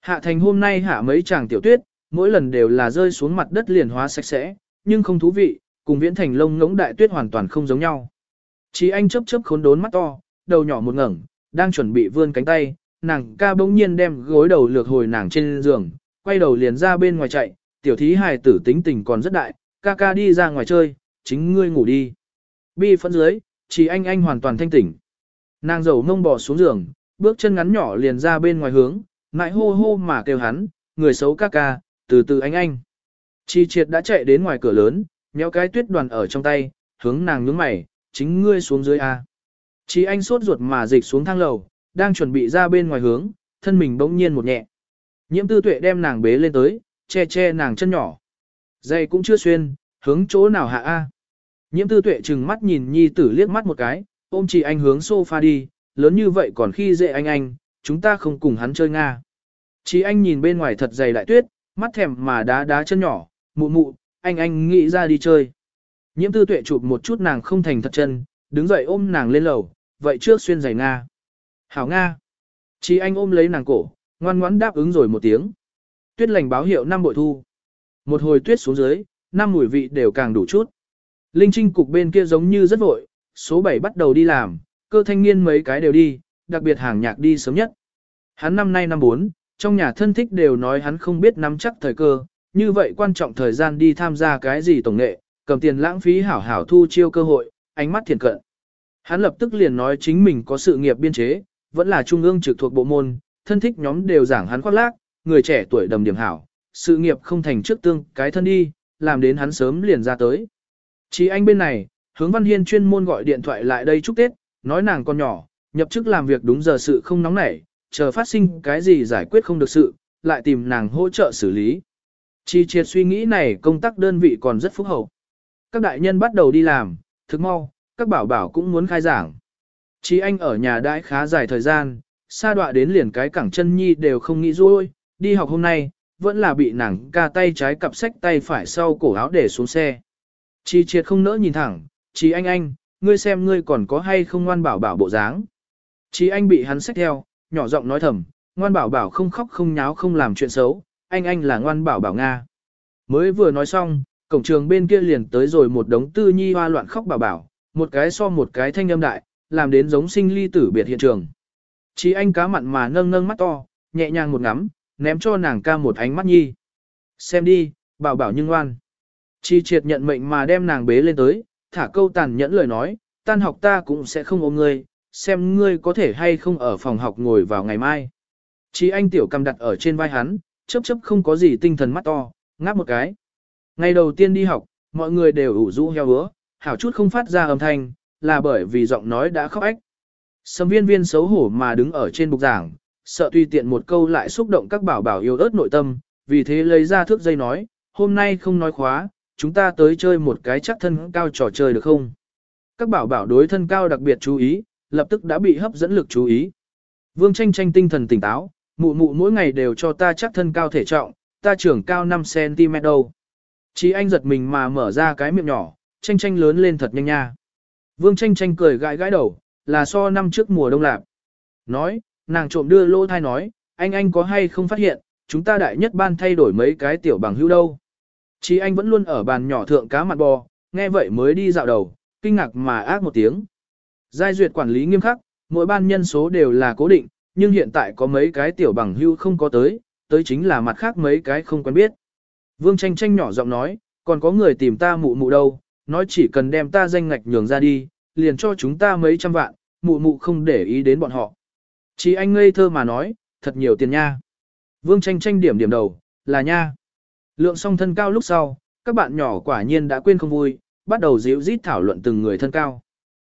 Hạ thành hôm nay hạ mấy chàng tiểu tuyết, mỗi lần đều là rơi xuống mặt đất liền hóa sạch sẽ, nhưng không thú vị, cùng viễn thành lông ngỗng đại tuyết hoàn toàn không giống nhau. Chí anh chớp chớp khốn đốn mắt to, đầu nhỏ một ngẩng, đang chuẩn bị vươn cánh tay, nàng ca bỗng nhiên đem gối đầu lược hồi nàng trên giường, quay đầu liền ra bên ngoài chạy, tiểu thí hài tử tính tình còn rất đại, ca ca đi ra ngoài chơi, chính ngươi ngủ đi. Bi phẫn dưới, chỉ anh anh hoàn toàn thanh tỉnh. Nàng dầu mông bò xuống giường, bước chân ngắn nhỏ liền ra bên ngoài hướng, ngại hô hô mà kêu hắn, người xấu ca ca, từ từ anh anh. Chi triệt đã chạy đến ngoài cửa lớn, méo cái tuyết đoàn ở trong tay, hướng nàng nhướng mày, chính ngươi xuống dưới A. Chi anh sốt ruột mà dịch xuống thang lầu, đang chuẩn bị ra bên ngoài hướng, thân mình bỗng nhiên một nhẹ. Nhiễm tư tuệ đem nàng bế lên tới, che che nàng chân nhỏ. Dây cũng chưa xuyên, hướng chỗ nào hạ A. Nhiễm tư tuệ trừng mắt nhìn nhi tử liếc mắt một cái, ôm chị anh hướng sofa đi, lớn như vậy còn khi dễ anh anh, chúng ta không cùng hắn chơi Nga. Chí anh nhìn bên ngoài thật dày đại tuyết, mắt thèm mà đá đá chân nhỏ, mụ mụ, anh anh nghĩ ra đi chơi. Nhiễm tư tuệ chụp một chút nàng không thành thật chân, đứng dậy ôm nàng lên lầu, vậy trước xuyên giày Nga. Hảo Nga. Chí anh ôm lấy nàng cổ, ngoan ngoãn đáp ứng rồi một tiếng. Tuyết lành báo hiệu năm bội thu. Một hồi tuyết xuống dưới, năm mùi vị đều càng đủ chút. Linh trinh cục bên kia giống như rất vội, số 7 bắt đầu đi làm, cơ thanh niên mấy cái đều đi, đặc biệt hàng nhạc đi sớm nhất. Hắn năm nay năm 4, trong nhà thân thích đều nói hắn không biết nắm chắc thời cơ, như vậy quan trọng thời gian đi tham gia cái gì tổng nghệ, cầm tiền lãng phí hảo hảo thu chiêu cơ hội, ánh mắt thiền cận. Hắn lập tức liền nói chính mình có sự nghiệp biên chế, vẫn là trung ương trực thuộc bộ môn, thân thích nhóm đều giảng hắn khoác lác, người trẻ tuổi đầm điểm hảo, sự nghiệp không thành trước tương cái thân đi, làm đến hắn sớm liền ra tới. Chỉ anh bên này, hướng Văn Hiên chuyên môn gọi điện thoại lại đây chúc Tết, nói nàng con nhỏ, nhập chức làm việc đúng giờ sự không nóng nảy, chờ phát sinh cái gì giải quyết không được sự, lại tìm nàng hỗ trợ xử lý. Chi triệt suy nghĩ này công tác đơn vị còn rất phúc hậu. Các đại nhân bắt đầu đi làm, thức mau, các bảo bảo cũng muốn khai giảng. Chi anh ở nhà đãi khá dài thời gian, xa đọa đến liền cái cẳng chân nhi đều không nghĩ rồi, đi học hôm nay, vẫn là bị nàng ca tay trái cặp sách tay phải sau cổ áo để xuống xe. Chi triệt không nỡ nhìn thẳng, Chi anh anh, ngươi xem ngươi còn có hay không ngoan bảo bảo bộ dáng. Chí anh bị hắn xách theo, nhỏ giọng nói thầm, ngoan bảo bảo không khóc không nháo không làm chuyện xấu, anh anh là ngoan bảo bảo Nga. Mới vừa nói xong, cổng trường bên kia liền tới rồi một đống tư nhi hoa loạn khóc bảo bảo, một cái so một cái thanh âm đại, làm đến giống sinh ly tử biệt hiện trường. Chí anh cá mặn mà nâng nâng mắt to, nhẹ nhàng một ngắm, ném cho nàng ca một ánh mắt nhi. Xem đi, bảo bảo nhưng ngoan. Chi triệt nhận mệnh mà đem nàng bế lên tới, thả câu tàn nhẫn lời nói, tan học ta cũng sẽ không ôm ngươi, xem ngươi có thể hay không ở phòng học ngồi vào ngày mai. Chí anh tiểu cầm đặt ở trên vai hắn, chớp chớp không có gì tinh thần mắt to, ngáp một cái. Ngày đầu tiên đi học, mọi người đều ủ rũ heo hứa, hảo chút không phát ra âm thanh, là bởi vì giọng nói đã khóc ách. Sâm viên viên xấu hổ mà đứng ở trên bục giảng, sợ tùy tiện một câu lại xúc động các bảo bảo yêu ớt nội tâm, vì thế lấy ra thước dây nói, hôm nay không nói khóa, chúng ta tới chơi một cái chắc thân cao trò chơi được không? Các bảo bảo đối thân cao đặc biệt chú ý, lập tức đã bị hấp dẫn lực chú ý. Vương tranh tranh tinh thần tỉnh táo, mụ mụ mỗi ngày đều cho ta chắc thân cao thể trọng, ta trưởng cao 5cm đâu. Chí anh giật mình mà mở ra cái miệng nhỏ, tranh tranh lớn lên thật nhanh nha. Vương tranh tranh cười gãi gãi đầu, là so năm trước mùa đông lạc. Nói, nàng trộm đưa lô thai nói, anh anh có hay không phát hiện, chúng ta đại nhất ban thay đổi mấy cái tiểu bằng hữu đâu. Chí anh vẫn luôn ở bàn nhỏ thượng cá mặt bò, nghe vậy mới đi dạo đầu, kinh ngạc mà ác một tiếng. Giai duyệt quản lý nghiêm khắc, mỗi ban nhân số đều là cố định, nhưng hiện tại có mấy cái tiểu bằng hưu không có tới, tới chính là mặt khác mấy cái không quen biết. Vương tranh tranh nhỏ giọng nói, còn có người tìm ta mụ mụ đâu, nói chỉ cần đem ta danh ngạch nhường ra đi, liền cho chúng ta mấy trăm vạn, mụ mụ không để ý đến bọn họ. Chỉ anh ngây thơ mà nói, thật nhiều tiền nha. Vương tranh tranh điểm điểm đầu, là nha. Lượng song thân cao lúc sau, các bạn nhỏ quả nhiên đã quên không vui, bắt đầu dịu rít thảo luận từng người thân cao.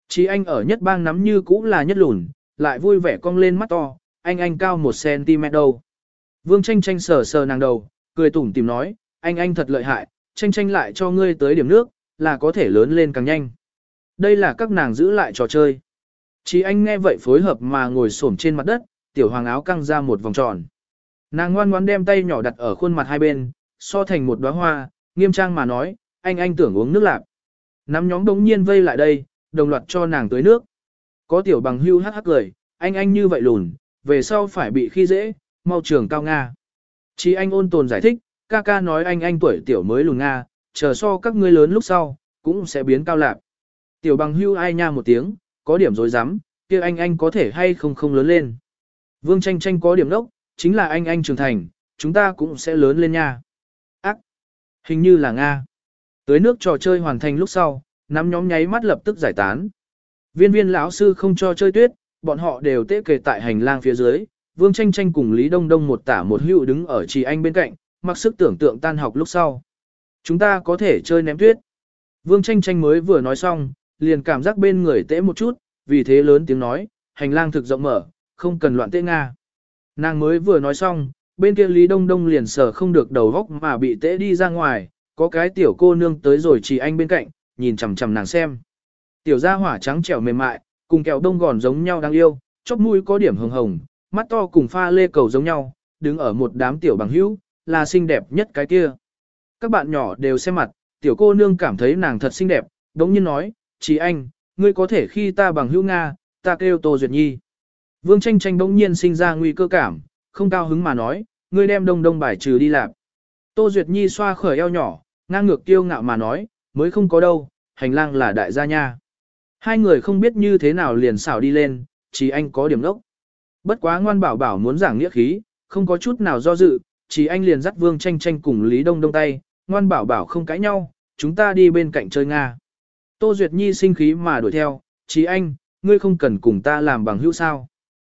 Chí anh ở nhất bang nắm như cũ là nhất lùn, lại vui vẻ cong lên mắt to, anh anh cao 1cm đâu. Vương tranh tranh sờ sờ nàng đầu, cười tủm tìm nói, anh anh thật lợi hại, tranh tranh lại cho ngươi tới điểm nước, là có thể lớn lên càng nhanh. Đây là các nàng giữ lại trò chơi. Chí anh nghe vậy phối hợp mà ngồi xổm trên mặt đất, tiểu hoàng áo căng ra một vòng tròn. Nàng ngoan ngoãn đem tay nhỏ đặt ở khuôn mặt hai bên, so thành một đóa hoa, nghiêm trang mà nói, anh anh tưởng uống nước lạc. Nắm nhóm đống nhiên vây lại đây, đồng loạt cho nàng tưới nước. Có tiểu bằng hưu hắc hắc cười, anh anh như vậy lùn, về sau phải bị khi dễ, mau trường cao Nga. Chỉ anh ôn tồn giải thích, ca ca nói anh anh tuổi tiểu mới lùn Nga, chờ so các ngươi lớn lúc sau, cũng sẽ biến cao lạc. Tiểu bằng hưu ai nha một tiếng, có điểm dối rắm kia anh anh có thể hay không không lớn lên. Vương tranh tranh có điểm đốc, chính là anh anh trưởng thành, chúng ta cũng sẽ lớn lên nha. Hình như là Nga. Tới nước trò chơi hoàn thành lúc sau, nắm nhóm nháy mắt lập tức giải tán. Viên viên lão sư không cho chơi tuyết, bọn họ đều tê kề tại hành lang phía dưới, Vương Tranh Tranh cùng Lý Đông Đông một tả một hữu đứng ở trì anh bên cạnh, mặc sức tưởng tượng tan học lúc sau. Chúng ta có thể chơi ném tuyết. Vương Tranh Tranh mới vừa nói xong, liền cảm giác bên người tễ một chút, vì thế lớn tiếng nói, hành lang thực rộng mở, không cần loạn tê nga. Nàng mới vừa nói xong, bên kia Lý Đông Đông liền sở không được đầu góc mà bị tễ đi ra ngoài, có cái tiểu cô nương tới rồi chỉ anh bên cạnh, nhìn chằm chằm nàng xem. Tiểu gia hỏa trắng trẻo mềm mại, cùng kẹo đông gòn giống nhau đáng yêu, chóp mũi có điểm hồng hồng, mắt to cùng pha lê cầu giống nhau, đứng ở một đám tiểu bằng hữu, là xinh đẹp nhất cái kia. Các bạn nhỏ đều xem mặt, tiểu cô nương cảm thấy nàng thật xinh đẹp, đống nhiên nói, chỉ anh, ngươi có thể khi ta bằng hữu Nga, ta kêu Tô Duyệt Nhi. Vương tranh tranh đống nhiên sinh ra nguy cơ cảm, không cao hứng mà nói, ngươi đem đông đông bài trừ đi làm. Tô Duyệt Nhi xoa khởi eo nhỏ, ngang ngược tiêu ngạo mà nói, mới không có đâu, hành lang là đại gia nha. Hai người không biết như thế nào liền xảo đi lên, chỉ anh có điểm đốc. Bất quá ngoan bảo bảo muốn giảng nghĩa khí, không có chút nào do dự, chỉ anh liền dắt vương tranh tranh cùng Lý Đông Đông tay, ngoan bảo bảo không cãi nhau, chúng ta đi bên cạnh chơi Nga. Tô Duyệt Nhi sinh khí mà đuổi theo, chỉ anh, ngươi không cần cùng ta làm bằng hữu sao.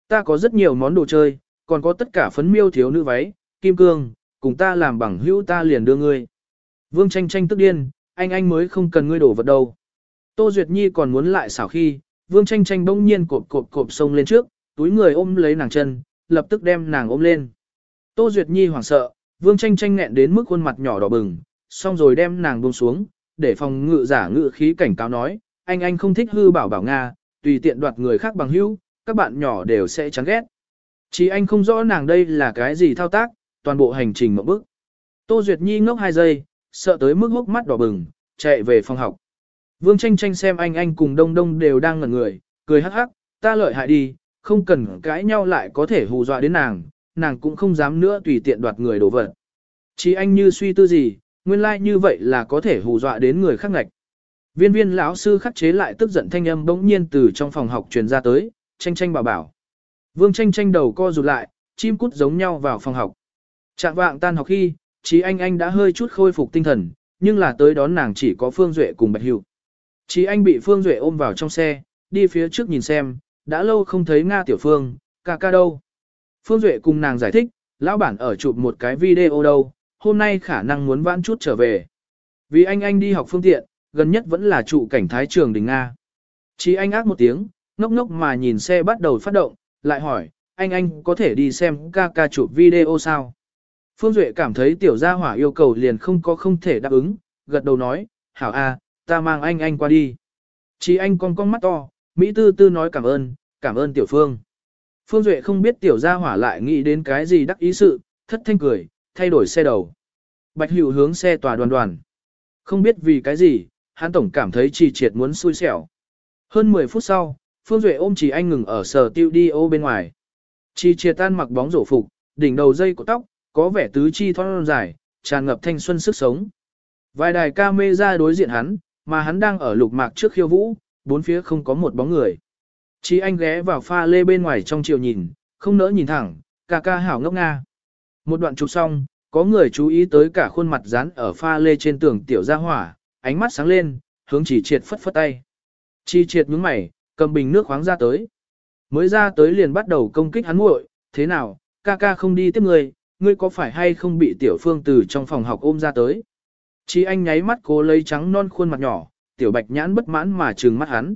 Ta có rất nhiều món đồ chơi, còn có tất cả phấn miêu thiếu nữ váy, kim cương, cùng ta làm bằng hữu ta liền đưa ngươi. Vương tranh tranh tức điên, anh anh mới không cần ngươi đổ vật đâu. Tô Duyệt Nhi còn muốn lại xảo khi, Vương tranh tranh bỗng nhiên cộp cộp cộp sông lên trước, túi người ôm lấy nàng chân, lập tức đem nàng ôm lên. Tô Duyệt Nhi hoảng sợ, Vương Tranh Tranh nghẹn đến mức khuôn mặt nhỏ đỏ bừng, xong rồi đem nàng buông xuống, để phòng ngự giả ngự khí cảnh cáo nói, anh anh không thích hư bảo bảo Nga, tùy tiện đoạt người khác bằng hữu, các bạn nhỏ đều sẽ chán ghét. Chỉ anh không rõ nàng đây là cái gì thao tác, toàn bộ hành trình một bước. Tô Duyệt Nhi ngốc 2 giây, sợ tới mức hốc mắt đỏ bừng, chạy về phòng học. Vương tranh tranh xem anh anh cùng đông đông đều đang ngẩn người, cười hắc hắc, ta lợi hại đi, không cần cãi nhau lại có thể hù dọa đến nàng, nàng cũng không dám nữa tùy tiện đoạt người đổ vật. Chỉ anh như suy tư gì, nguyên lai like như vậy là có thể hù dọa đến người khác ngạch. Viên viên lão sư khắc chế lại tức giận thanh âm bỗng nhiên từ trong phòng học truyền ra tới, tranh tranh bảo bảo. Vương tranh tranh đầu co rụt lại, chim cút giống nhau vào phòng học. Trạng vạng tan học khi, Chí Anh Anh đã hơi chút khôi phục tinh thần, nhưng là tới đón nàng chỉ có Phương Duệ cùng Bạch Hữu. Chí Anh bị Phương Duệ ôm vào trong xe, đi phía trước nhìn xem, đã lâu không thấy Nga Tiểu Phương, ca ca đâu. Phương Duệ cùng nàng giải thích, lão bản ở chụp một cái video đâu, hôm nay khả năng muốn vãn chút trở về. Vì anh anh đi học phương tiện, gần nhất vẫn là trụ cảnh thái trường đình Nga. Chí anh ác một tiếng, ngốc ngốc mà nhìn xe bắt đầu phát động, lại hỏi, anh anh có thể đi xem ca ca chụp video sao? Phương Duệ cảm thấy tiểu gia hỏa yêu cầu liền không có không thể đáp ứng, gật đầu nói, hảo a, ta mang anh anh qua đi. Chỉ anh con con mắt to, Mỹ tư tư nói cảm ơn, cảm ơn tiểu phương. Phương Duệ không biết tiểu gia hỏa lại nghĩ đến cái gì đắc ý sự, thất thanh cười, thay đổi xe đầu. Bạch Hữu hướng xe tòa đoàn đoàn. Không biết vì cái gì, hắn tổng cảm thấy trì triệt muốn xui xẻo. Hơn 10 phút sau, Phương Duệ ôm chỉ anh ngừng ở sở tiêu đi ô bên ngoài. Trì chia tan mặc bóng rổ phục, đỉnh đầu dây của tóc, có vẻ tứ chi thon dài, tràn ngập thanh xuân sức sống. Vài đài ca mê ra đối diện hắn, mà hắn đang ở lục mạc trước khiêu vũ, bốn phía không có một bóng người. Chi anh ghé vào pha lê bên ngoài trong chiều nhìn, không nỡ nhìn thẳng, ca ca hảo ngốc nga. Một đoạn chụp xong, có người chú ý tới cả khuôn mặt dán ở pha lê trên tường tiểu gia hỏa, ánh mắt sáng lên, hướng chỉ triệt phất phất tay. Chi triệt nhướng mày, cầm bình nước khoáng ra tới. Mới ra tới liền bắt đầu công kích hắn muội, thế nào, ca ca không đi tiếp người, ngươi có phải hay không bị tiểu phương từ trong phòng học ôm ra tới? Chí anh nháy mắt cố lấy trắng non khuôn mặt nhỏ, tiểu bạch nhãn bất mãn mà trừng mắt hắn.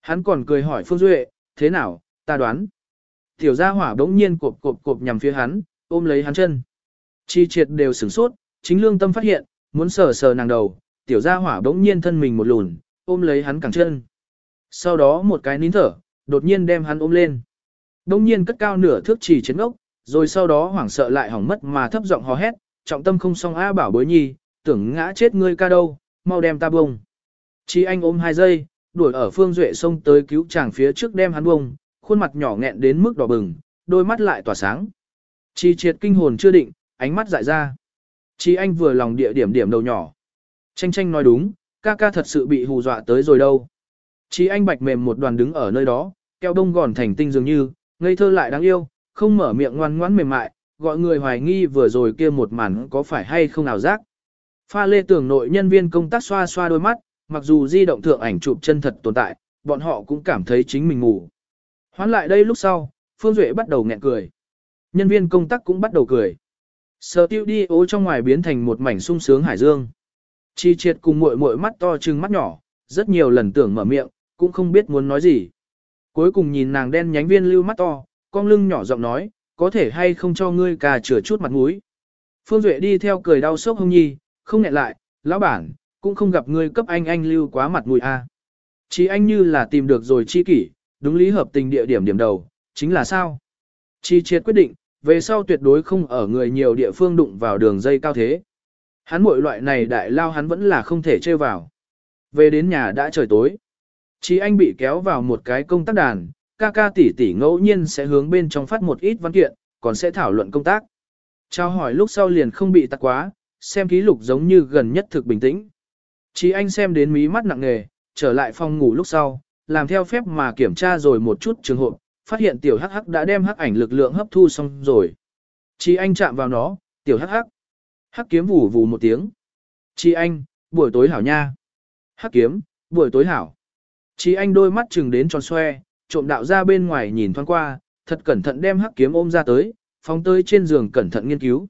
Hắn còn cười hỏi Phương Duệ, thế nào, ta đoán. Tiểu gia hỏa đống nhiên cộp cộp cộp nhằm phía hắn, ôm lấy hắn chân. Chi triệt đều sửng sốt, chính lương tâm phát hiện, muốn sờ sờ nàng đầu, tiểu gia hỏa đống nhiên thân mình một lùn, ôm lấy hắn cẳng chân. Sau đó một cái nín thở, đột nhiên đem hắn ôm lên. Đông nhiên cất cao nửa thước chỉ chấn ốc, rồi sau đó hoảng sợ lại hỏng mất mà thấp giọng hò hét, trọng tâm không song a bảo bối nhi, tưởng ngã chết ngươi ca đâu, mau đem ta bông. Chỉ anh ôm hai giây, đuổi ở phương duệ xông tới cứu chàng phía trước đem hắn bông, khuôn mặt nhỏ nghẹn đến mức đỏ bừng, đôi mắt lại tỏa sáng. Chi triệt kinh hồn chưa định, ánh mắt dại ra. Chi anh vừa lòng địa điểm điểm đầu nhỏ. Tranh tranh nói đúng, ca ca thật sự bị hù dọa tới rồi đâu. Chi anh bạch mềm một đoàn đứng ở nơi đó, keo đông gòn thành tinh dường như, ngây thơ lại đáng yêu, không mở miệng ngoan ngoãn mềm mại, gọi người hoài nghi vừa rồi kia một màn có phải hay không nào giác. Pha lê tưởng nội nhân viên công tác xoa xoa đôi mắt, mặc dù di động thượng ảnh chụp chân thật tồn tại, bọn họ cũng cảm thấy chính mình ngủ. Hoán lại đây lúc sau, Phương Duệ bắt đầu nghẹn cười. Nhân viên công tác cũng bắt đầu cười. Sở tiêu đi ố trong ngoài biến thành một mảnh sung sướng hải dương. Chi triệt cùng muội muội mắt to trừng mắt nhỏ, rất nhiều lần tưởng mở miệng, cũng không biết muốn nói gì. Cuối cùng nhìn nàng đen nhánh viên lưu mắt to, con lưng nhỏ giọng nói, có thể hay không cho ngươi cà chừa chút mặt mũi. Phương Duệ đi theo cười đau sốc hông nhi, không nghẹn lại, lão bản, cũng không gặp ngươi cấp anh anh lưu quá mặt mũi a. Chỉ anh như là tìm được rồi chi kỷ, đúng lý hợp tình địa điểm điểm đầu, chính là sao? Chi triệt quyết định, về sau tuyệt đối không ở người nhiều địa phương đụng vào đường dây cao thế. Hắn mỗi loại này đại lao hắn vẫn là không thể chơi vào. Về đến nhà đã trời tối. Chí anh bị kéo vào một cái công tác đàn, ca ca tỷ tỷ ngẫu nhiên sẽ hướng bên trong phát một ít văn kiện, còn sẽ thảo luận công tác. Trao hỏi lúc sau liền không bị tắc quá, xem ký lục giống như gần nhất thực bình tĩnh. Chỉ anh xem đến mí mắt nặng nề, trở lại phòng ngủ lúc sau, làm theo phép mà kiểm tra rồi một chút trường hợp, phát hiện tiểu hắc hắc đã đem hắc ảnh lực lượng hấp thu xong rồi. Chỉ anh chạm vào nó, tiểu hắc hắc. Hắc kiếm vù vù một tiếng. Chỉ anh, buổi tối hảo nha. Hắc kiếm, buổi tối hảo. Chí anh đôi mắt chừng đến tròn xoe, trộm đạo ra bên ngoài nhìn thoáng qua, thật cẩn thận đem hắc kiếm ôm ra tới, phóng tới trên giường cẩn thận nghiên cứu.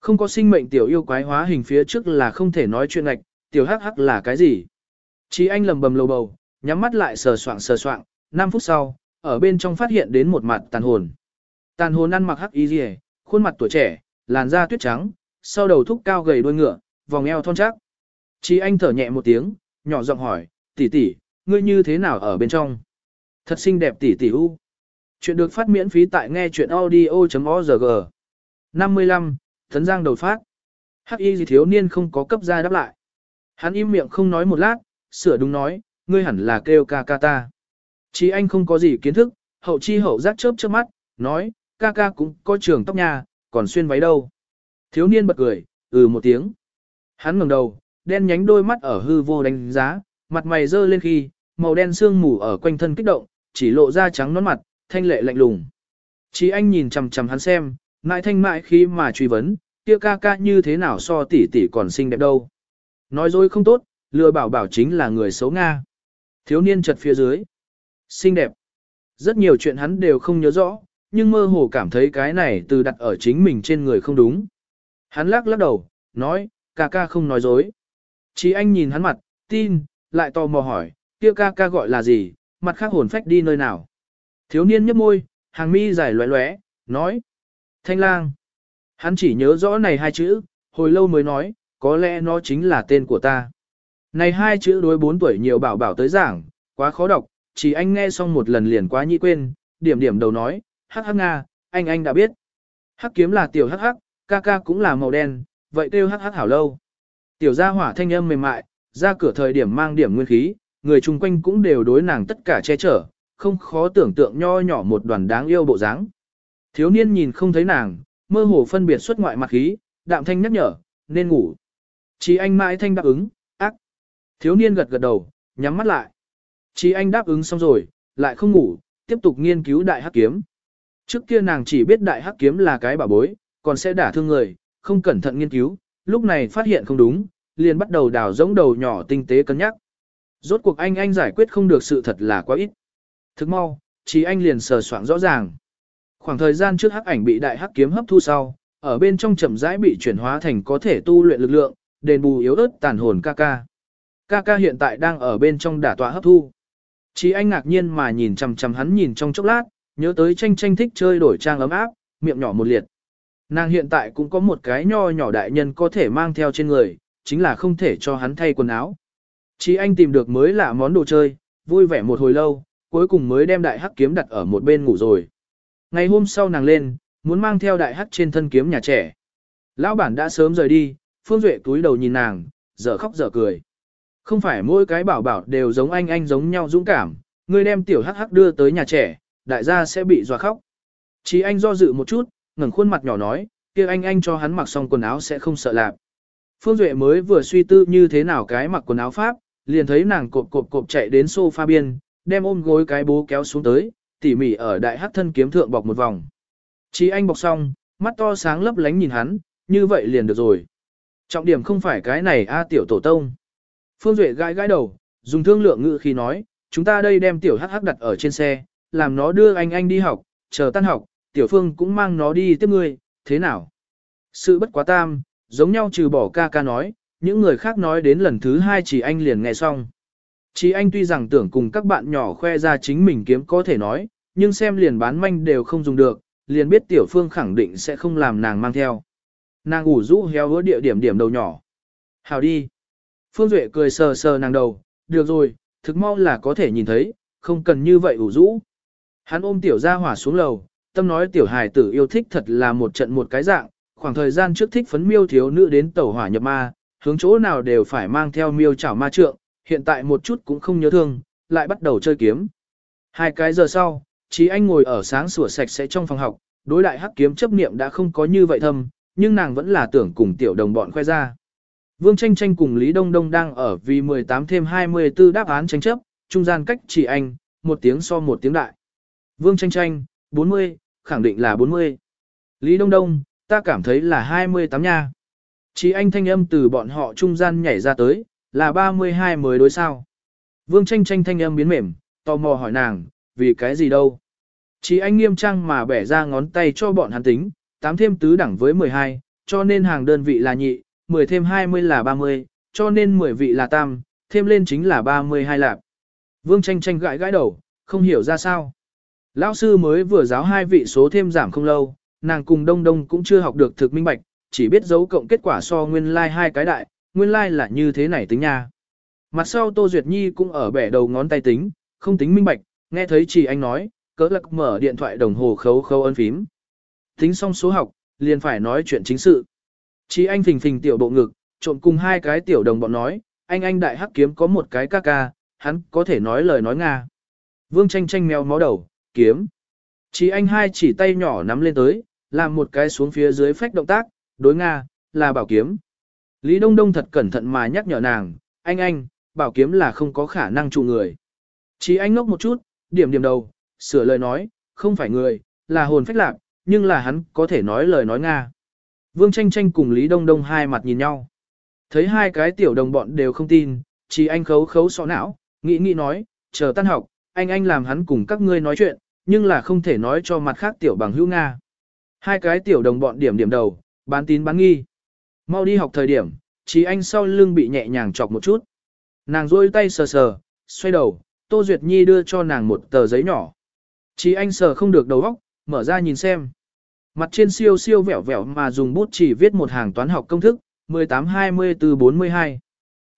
Không có sinh mệnh tiểu yêu quái hóa hình phía trước là không thể nói chuyện ngạch, tiểu hắc hắc là cái gì? Chí anh lầm bầm lầu bầu, nhắm mắt lại sờ soạng sờ soạng, 5 phút sau, ở bên trong phát hiện đến một mặt tàn hồn. Tàn hồn ăn mặc hắc y rìa, khuôn mặt tuổi trẻ, làn da tuyết trắng, sau đầu thúc cao gầy đuôi ngựa, vòng eo thon chắc. Chí anh thở nhẹ một tiếng, nhỏ giọng hỏi, tỷ tỷ, ngươi như thế nào ở bên trong? Thật xinh đẹp tỷ tỷ u. Chuyện được phát miễn phí tại nghe chuyện audio.org. 55. Thấn Giang đầu phát. Hắc y gì thiếu niên không có cấp ra đáp lại. Hắn im miệng không nói một lát, sửa đúng nói, ngươi hẳn là kêu ca ca ta. Chí anh không có gì kiến thức, hậu chi hậu giác chớp chớp mắt, nói, ca ca cũng có trường tóc nhà, còn xuyên váy đâu. Thiếu niên bật cười, ừ một tiếng. Hắn ngẩng đầu, đen nhánh đôi mắt ở hư vô đánh giá, mặt mày dơ lên khi, màu đen sương mù ở quanh thân kích động, chỉ lộ ra trắng nón mặt, thanh lệ lạnh lùng. Chí anh nhìn chằm chằm hắn xem, mãi thanh mãi khi mà truy vấn, kia ca ca như thế nào so tỷ tỷ còn xinh đẹp đâu. Nói dối không tốt, lừa bảo bảo chính là người xấu Nga. Thiếu niên chật phía dưới. Xinh đẹp. Rất nhiều chuyện hắn đều không nhớ rõ, nhưng mơ hồ cảm thấy cái này từ đặt ở chính mình trên người không đúng. Hắn lắc lắc đầu, nói, ca ca không nói dối. Chí anh nhìn hắn mặt, tin, lại tò mò hỏi, kia ca ca gọi là gì, mặt khác hồn phách đi nơi nào. Thiếu niên nhấp môi, hàng mi dài loé loé, nói, thanh lang. Hắn chỉ nhớ rõ này hai chữ, hồi lâu mới nói, có lẽ nó chính là tên của ta. Này hai chữ đối bốn tuổi nhiều bảo bảo tới giảng, quá khó đọc, chỉ anh nghe xong một lần liền quá nhị quên, điểm điểm đầu nói, hắc hắc nga, anh anh đã biết. Hắc kiếm là tiểu hắc hắc, ca ca cũng là màu đen, vậy kêu hắc hắc hảo lâu. Tiểu gia hỏa thanh âm mềm mại, ra cửa thời điểm mang điểm nguyên khí, người chung quanh cũng đều đối nàng tất cả che chở, không khó tưởng tượng nho nhỏ một đoàn đáng yêu bộ dáng. Thiếu niên nhìn không thấy nàng, mơ hồ phân biệt xuất ngoại mặt khí, đạm thanh nhắc nhở, nên ngủ. Chí anh mãi thanh đáp ứng, ác. Thiếu niên gật gật đầu, nhắm mắt lại. Chí anh đáp ứng xong rồi, lại không ngủ, tiếp tục nghiên cứu đại hắc kiếm. Trước kia nàng chỉ biết đại hắc kiếm là cái bảo bối, còn sẽ đả thương người, không cẩn thận nghiên cứu, lúc này phát hiện không đúng, liền bắt đầu đào giống đầu nhỏ tinh tế cân nhắc. Rốt cuộc anh anh giải quyết không được sự thật là quá ít. Thức mau, chỉ anh liền sờ soạn rõ ràng. Khoảng thời gian trước hắc ảnh bị đại hắc kiếm hấp thu sau, ở bên trong chậm rãi bị chuyển hóa thành có thể tu luyện lực lượng, đền bù yếu ớt tàn hồn ca ca. Ca ca hiện tại đang ở bên trong đả tọa hấp thu. Chỉ anh ngạc nhiên mà nhìn chằm chằm hắn nhìn trong chốc lát, nhớ tới tranh tranh thích chơi đổi trang ấm áp, miệng nhỏ một liệt. Nàng hiện tại cũng có một cái nho nhỏ đại nhân có thể mang theo trên người, chính là không thể cho hắn thay quần áo. Chỉ anh tìm được mới là món đồ chơi, vui vẻ một hồi lâu, cuối cùng mới đem đại hắc kiếm đặt ở một bên ngủ rồi. Ngày hôm sau nàng lên, muốn mang theo đại hắc trên thân kiếm nhà trẻ. Lão bản đã sớm rời đi, Phương Duệ túi đầu nhìn nàng, dở khóc dở cười. Không phải mỗi cái bảo bảo đều giống anh anh giống nhau dũng cảm, người đem tiểu hắc hắc đưa tới nhà trẻ, đại gia sẽ bị dọa khóc. Chỉ anh do dự một chút, ngẩng khuôn mặt nhỏ nói, kia anh anh cho hắn mặc xong quần áo sẽ không sợ lạc. Phương Duệ mới vừa suy tư như thế nào cái mặc quần áo pháp, liền thấy nàng cộp cộp cộp chạy đến sofa biên, đem ôm gối cái bố kéo xuống tới, tỉ mỉ ở đại hắc thân kiếm thượng bọc một vòng. Chí anh bọc xong, mắt to sáng lấp lánh nhìn hắn, như vậy liền được rồi. Trọng điểm không phải cái này a tiểu tổ tông. Phương Duệ gãi gãi đầu, dùng thương lượng ngữ khi nói, chúng ta đây đem tiểu hắc hắc đặt ở trên xe, làm nó đưa anh anh đi học, chờ tan học, tiểu phương cũng mang nó đi tiếp ngươi, thế nào? Sự bất quá tam, giống nhau trừ bỏ ca ca nói, những người khác nói đến lần thứ hai chỉ anh liền nghe xong. Chỉ anh tuy rằng tưởng cùng các bạn nhỏ khoe ra chính mình kiếm có thể nói, nhưng xem liền bán manh đều không dùng được, liền biết tiểu phương khẳng định sẽ không làm nàng mang theo. Nàng ủ rũ heo hứa địa điểm điểm đầu nhỏ. Hào đi. Phương Duệ cười sờ sờ nàng đầu, được rồi, thực mau là có thể nhìn thấy, không cần như vậy ủ rũ. Hắn ôm tiểu ra hỏa xuống lầu, tâm nói tiểu hài tử yêu thích thật là một trận một cái dạng, khoảng thời gian trước thích phấn miêu thiếu nữ đến tẩu hỏa nhập ma, hướng chỗ nào đều phải mang theo miêu chảo ma trượng, hiện tại một chút cũng không nhớ thương, lại bắt đầu chơi kiếm. Hai cái giờ sau, Chí Anh ngồi ở sáng sủa sạch sẽ trong phòng học, đối đại hắc kiếm chấp niệm đã không có như vậy thâm, nhưng nàng vẫn là tưởng cùng tiểu đồng bọn khoe ra. Vương Tranh Tranh cùng Lý Đông Đông đang ở vì 18 thêm 24 đáp án tranh chấp, trung gian cách chỉ anh, một tiếng so một tiếng đại. Vương Tranh Tranh, 40, khẳng định là 40. Lý Đông Đông, ta cảm thấy là 28 nha. Chỉ anh thanh âm từ bọn họ trung gian nhảy ra tới, là 32 mới đối sao. Vương Tranh Tranh thanh âm biến mềm, tò mò hỏi nàng, vì cái gì đâu. Chỉ anh nghiêm trang mà bẻ ra ngón tay cho bọn hắn tính, 8 thêm tứ đẳng với 12, cho nên hàng đơn vị là nhị, 10 thêm 20 là 30, cho nên 10 vị là tam, thêm lên chính là 32 lạp. Vương tranh tranh gãi gãi đầu, không hiểu ra sao. Lão sư mới vừa giáo hai vị số thêm giảm không lâu, nàng cùng đông đông cũng chưa học được thực minh bạch, chỉ biết dấu cộng kết quả so nguyên lai like hai cái đại, nguyên lai like là như thế này tính nha. Mặt sau Tô Duyệt Nhi cũng ở bẻ đầu ngón tay tính, không tính minh bạch, nghe thấy chỉ anh nói, cỡ lạc mở điện thoại đồng hồ khấu khấu ấn phím. Tính xong số học, liền phải nói chuyện chính sự. Chỉ anh phình phình tiểu bộ ngực, trộn cùng hai cái tiểu đồng bọn nói, anh anh đại hắc kiếm có một cái ca ca, hắn có thể nói lời nói Nga. Vương tranh tranh mèo mó đầu, kiếm. Chỉ anh hai chỉ tay nhỏ nắm lên tới, làm một cái xuống phía dưới phách động tác, đối Nga, là bảo kiếm. Lý Đông Đông thật cẩn thận mà nhắc nhở nàng, anh anh, bảo kiếm là không có khả năng trụ người. Chỉ anh ngốc một chút, điểm điểm đầu, sửa lời nói, không phải người, là hồn phách lạc, nhưng là hắn có thể nói lời nói Nga. Vương tranh tranh cùng Lý Đông Đông hai mặt nhìn nhau. Thấy hai cái tiểu đồng bọn đều không tin, chỉ anh khấu khấu sọ não, nghĩ nghĩ nói, chờ tan học, anh anh làm hắn cùng các ngươi nói chuyện, nhưng là không thể nói cho mặt khác tiểu bằng hữu Nga. Hai cái tiểu đồng bọn điểm điểm đầu, bán tín bán nghi. Mau đi học thời điểm, chỉ anh sau lưng bị nhẹ nhàng chọc một chút. Nàng rôi tay sờ sờ, xoay đầu, Tô Duyệt Nhi đưa cho nàng một tờ giấy nhỏ. Chỉ anh sờ không được đầu óc, mở ra nhìn xem. Mặt trên siêu siêu vẹo vẹo mà dùng bút chỉ viết một hàng toán học công thức, 18-24-42.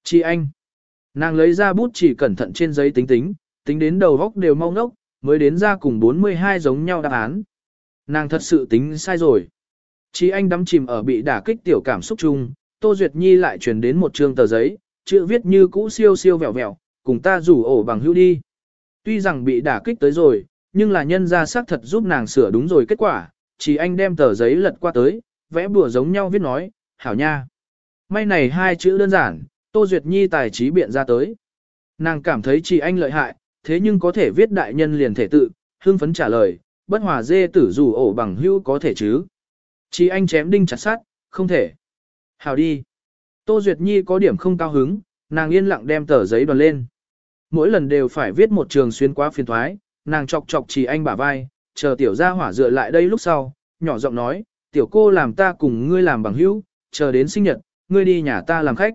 Chị anh. Nàng lấy ra bút chỉ cẩn thận trên giấy tính tính, tính đến đầu góc đều mau ngốc, mới đến ra cùng 42 giống nhau đáp án. Nàng thật sự tính sai rồi. Chị anh đắm chìm ở bị đả kích tiểu cảm xúc chung, Tô Duyệt Nhi lại truyền đến một trương tờ giấy, chữ viết như cũ siêu siêu vẹo vẹo, cùng ta rủ ổ bằng hữu đi. Tuy rằng bị đả kích tới rồi, nhưng là nhân ra xác thật giúp nàng sửa đúng rồi kết quả, chỉ anh đem tờ giấy lật qua tới, vẽ bùa giống nhau viết nói, hảo nha. May này hai chữ đơn giản, Tô Duyệt Nhi tài trí biện ra tới. Nàng cảm thấy chị anh lợi hại, thế nhưng có thể viết đại nhân liền thể tự, hưng phấn trả lời, bất hòa dê tử rủ ổ bằng hữu có thể chứ. Chị anh chém đinh chặt sát, không thể. Hào đi. Tô Duyệt Nhi có điểm không cao hứng, nàng yên lặng đem tờ giấy đoàn lên. Mỗi lần đều phải viết một trường xuyên quá phiền thoái, nàng chọc chọc chỉ anh bả vai, chờ tiểu gia hỏa dựa lại đây lúc sau, nhỏ giọng nói, tiểu cô làm ta cùng ngươi làm bằng hữu, chờ đến sinh nhật, ngươi đi nhà ta làm khách.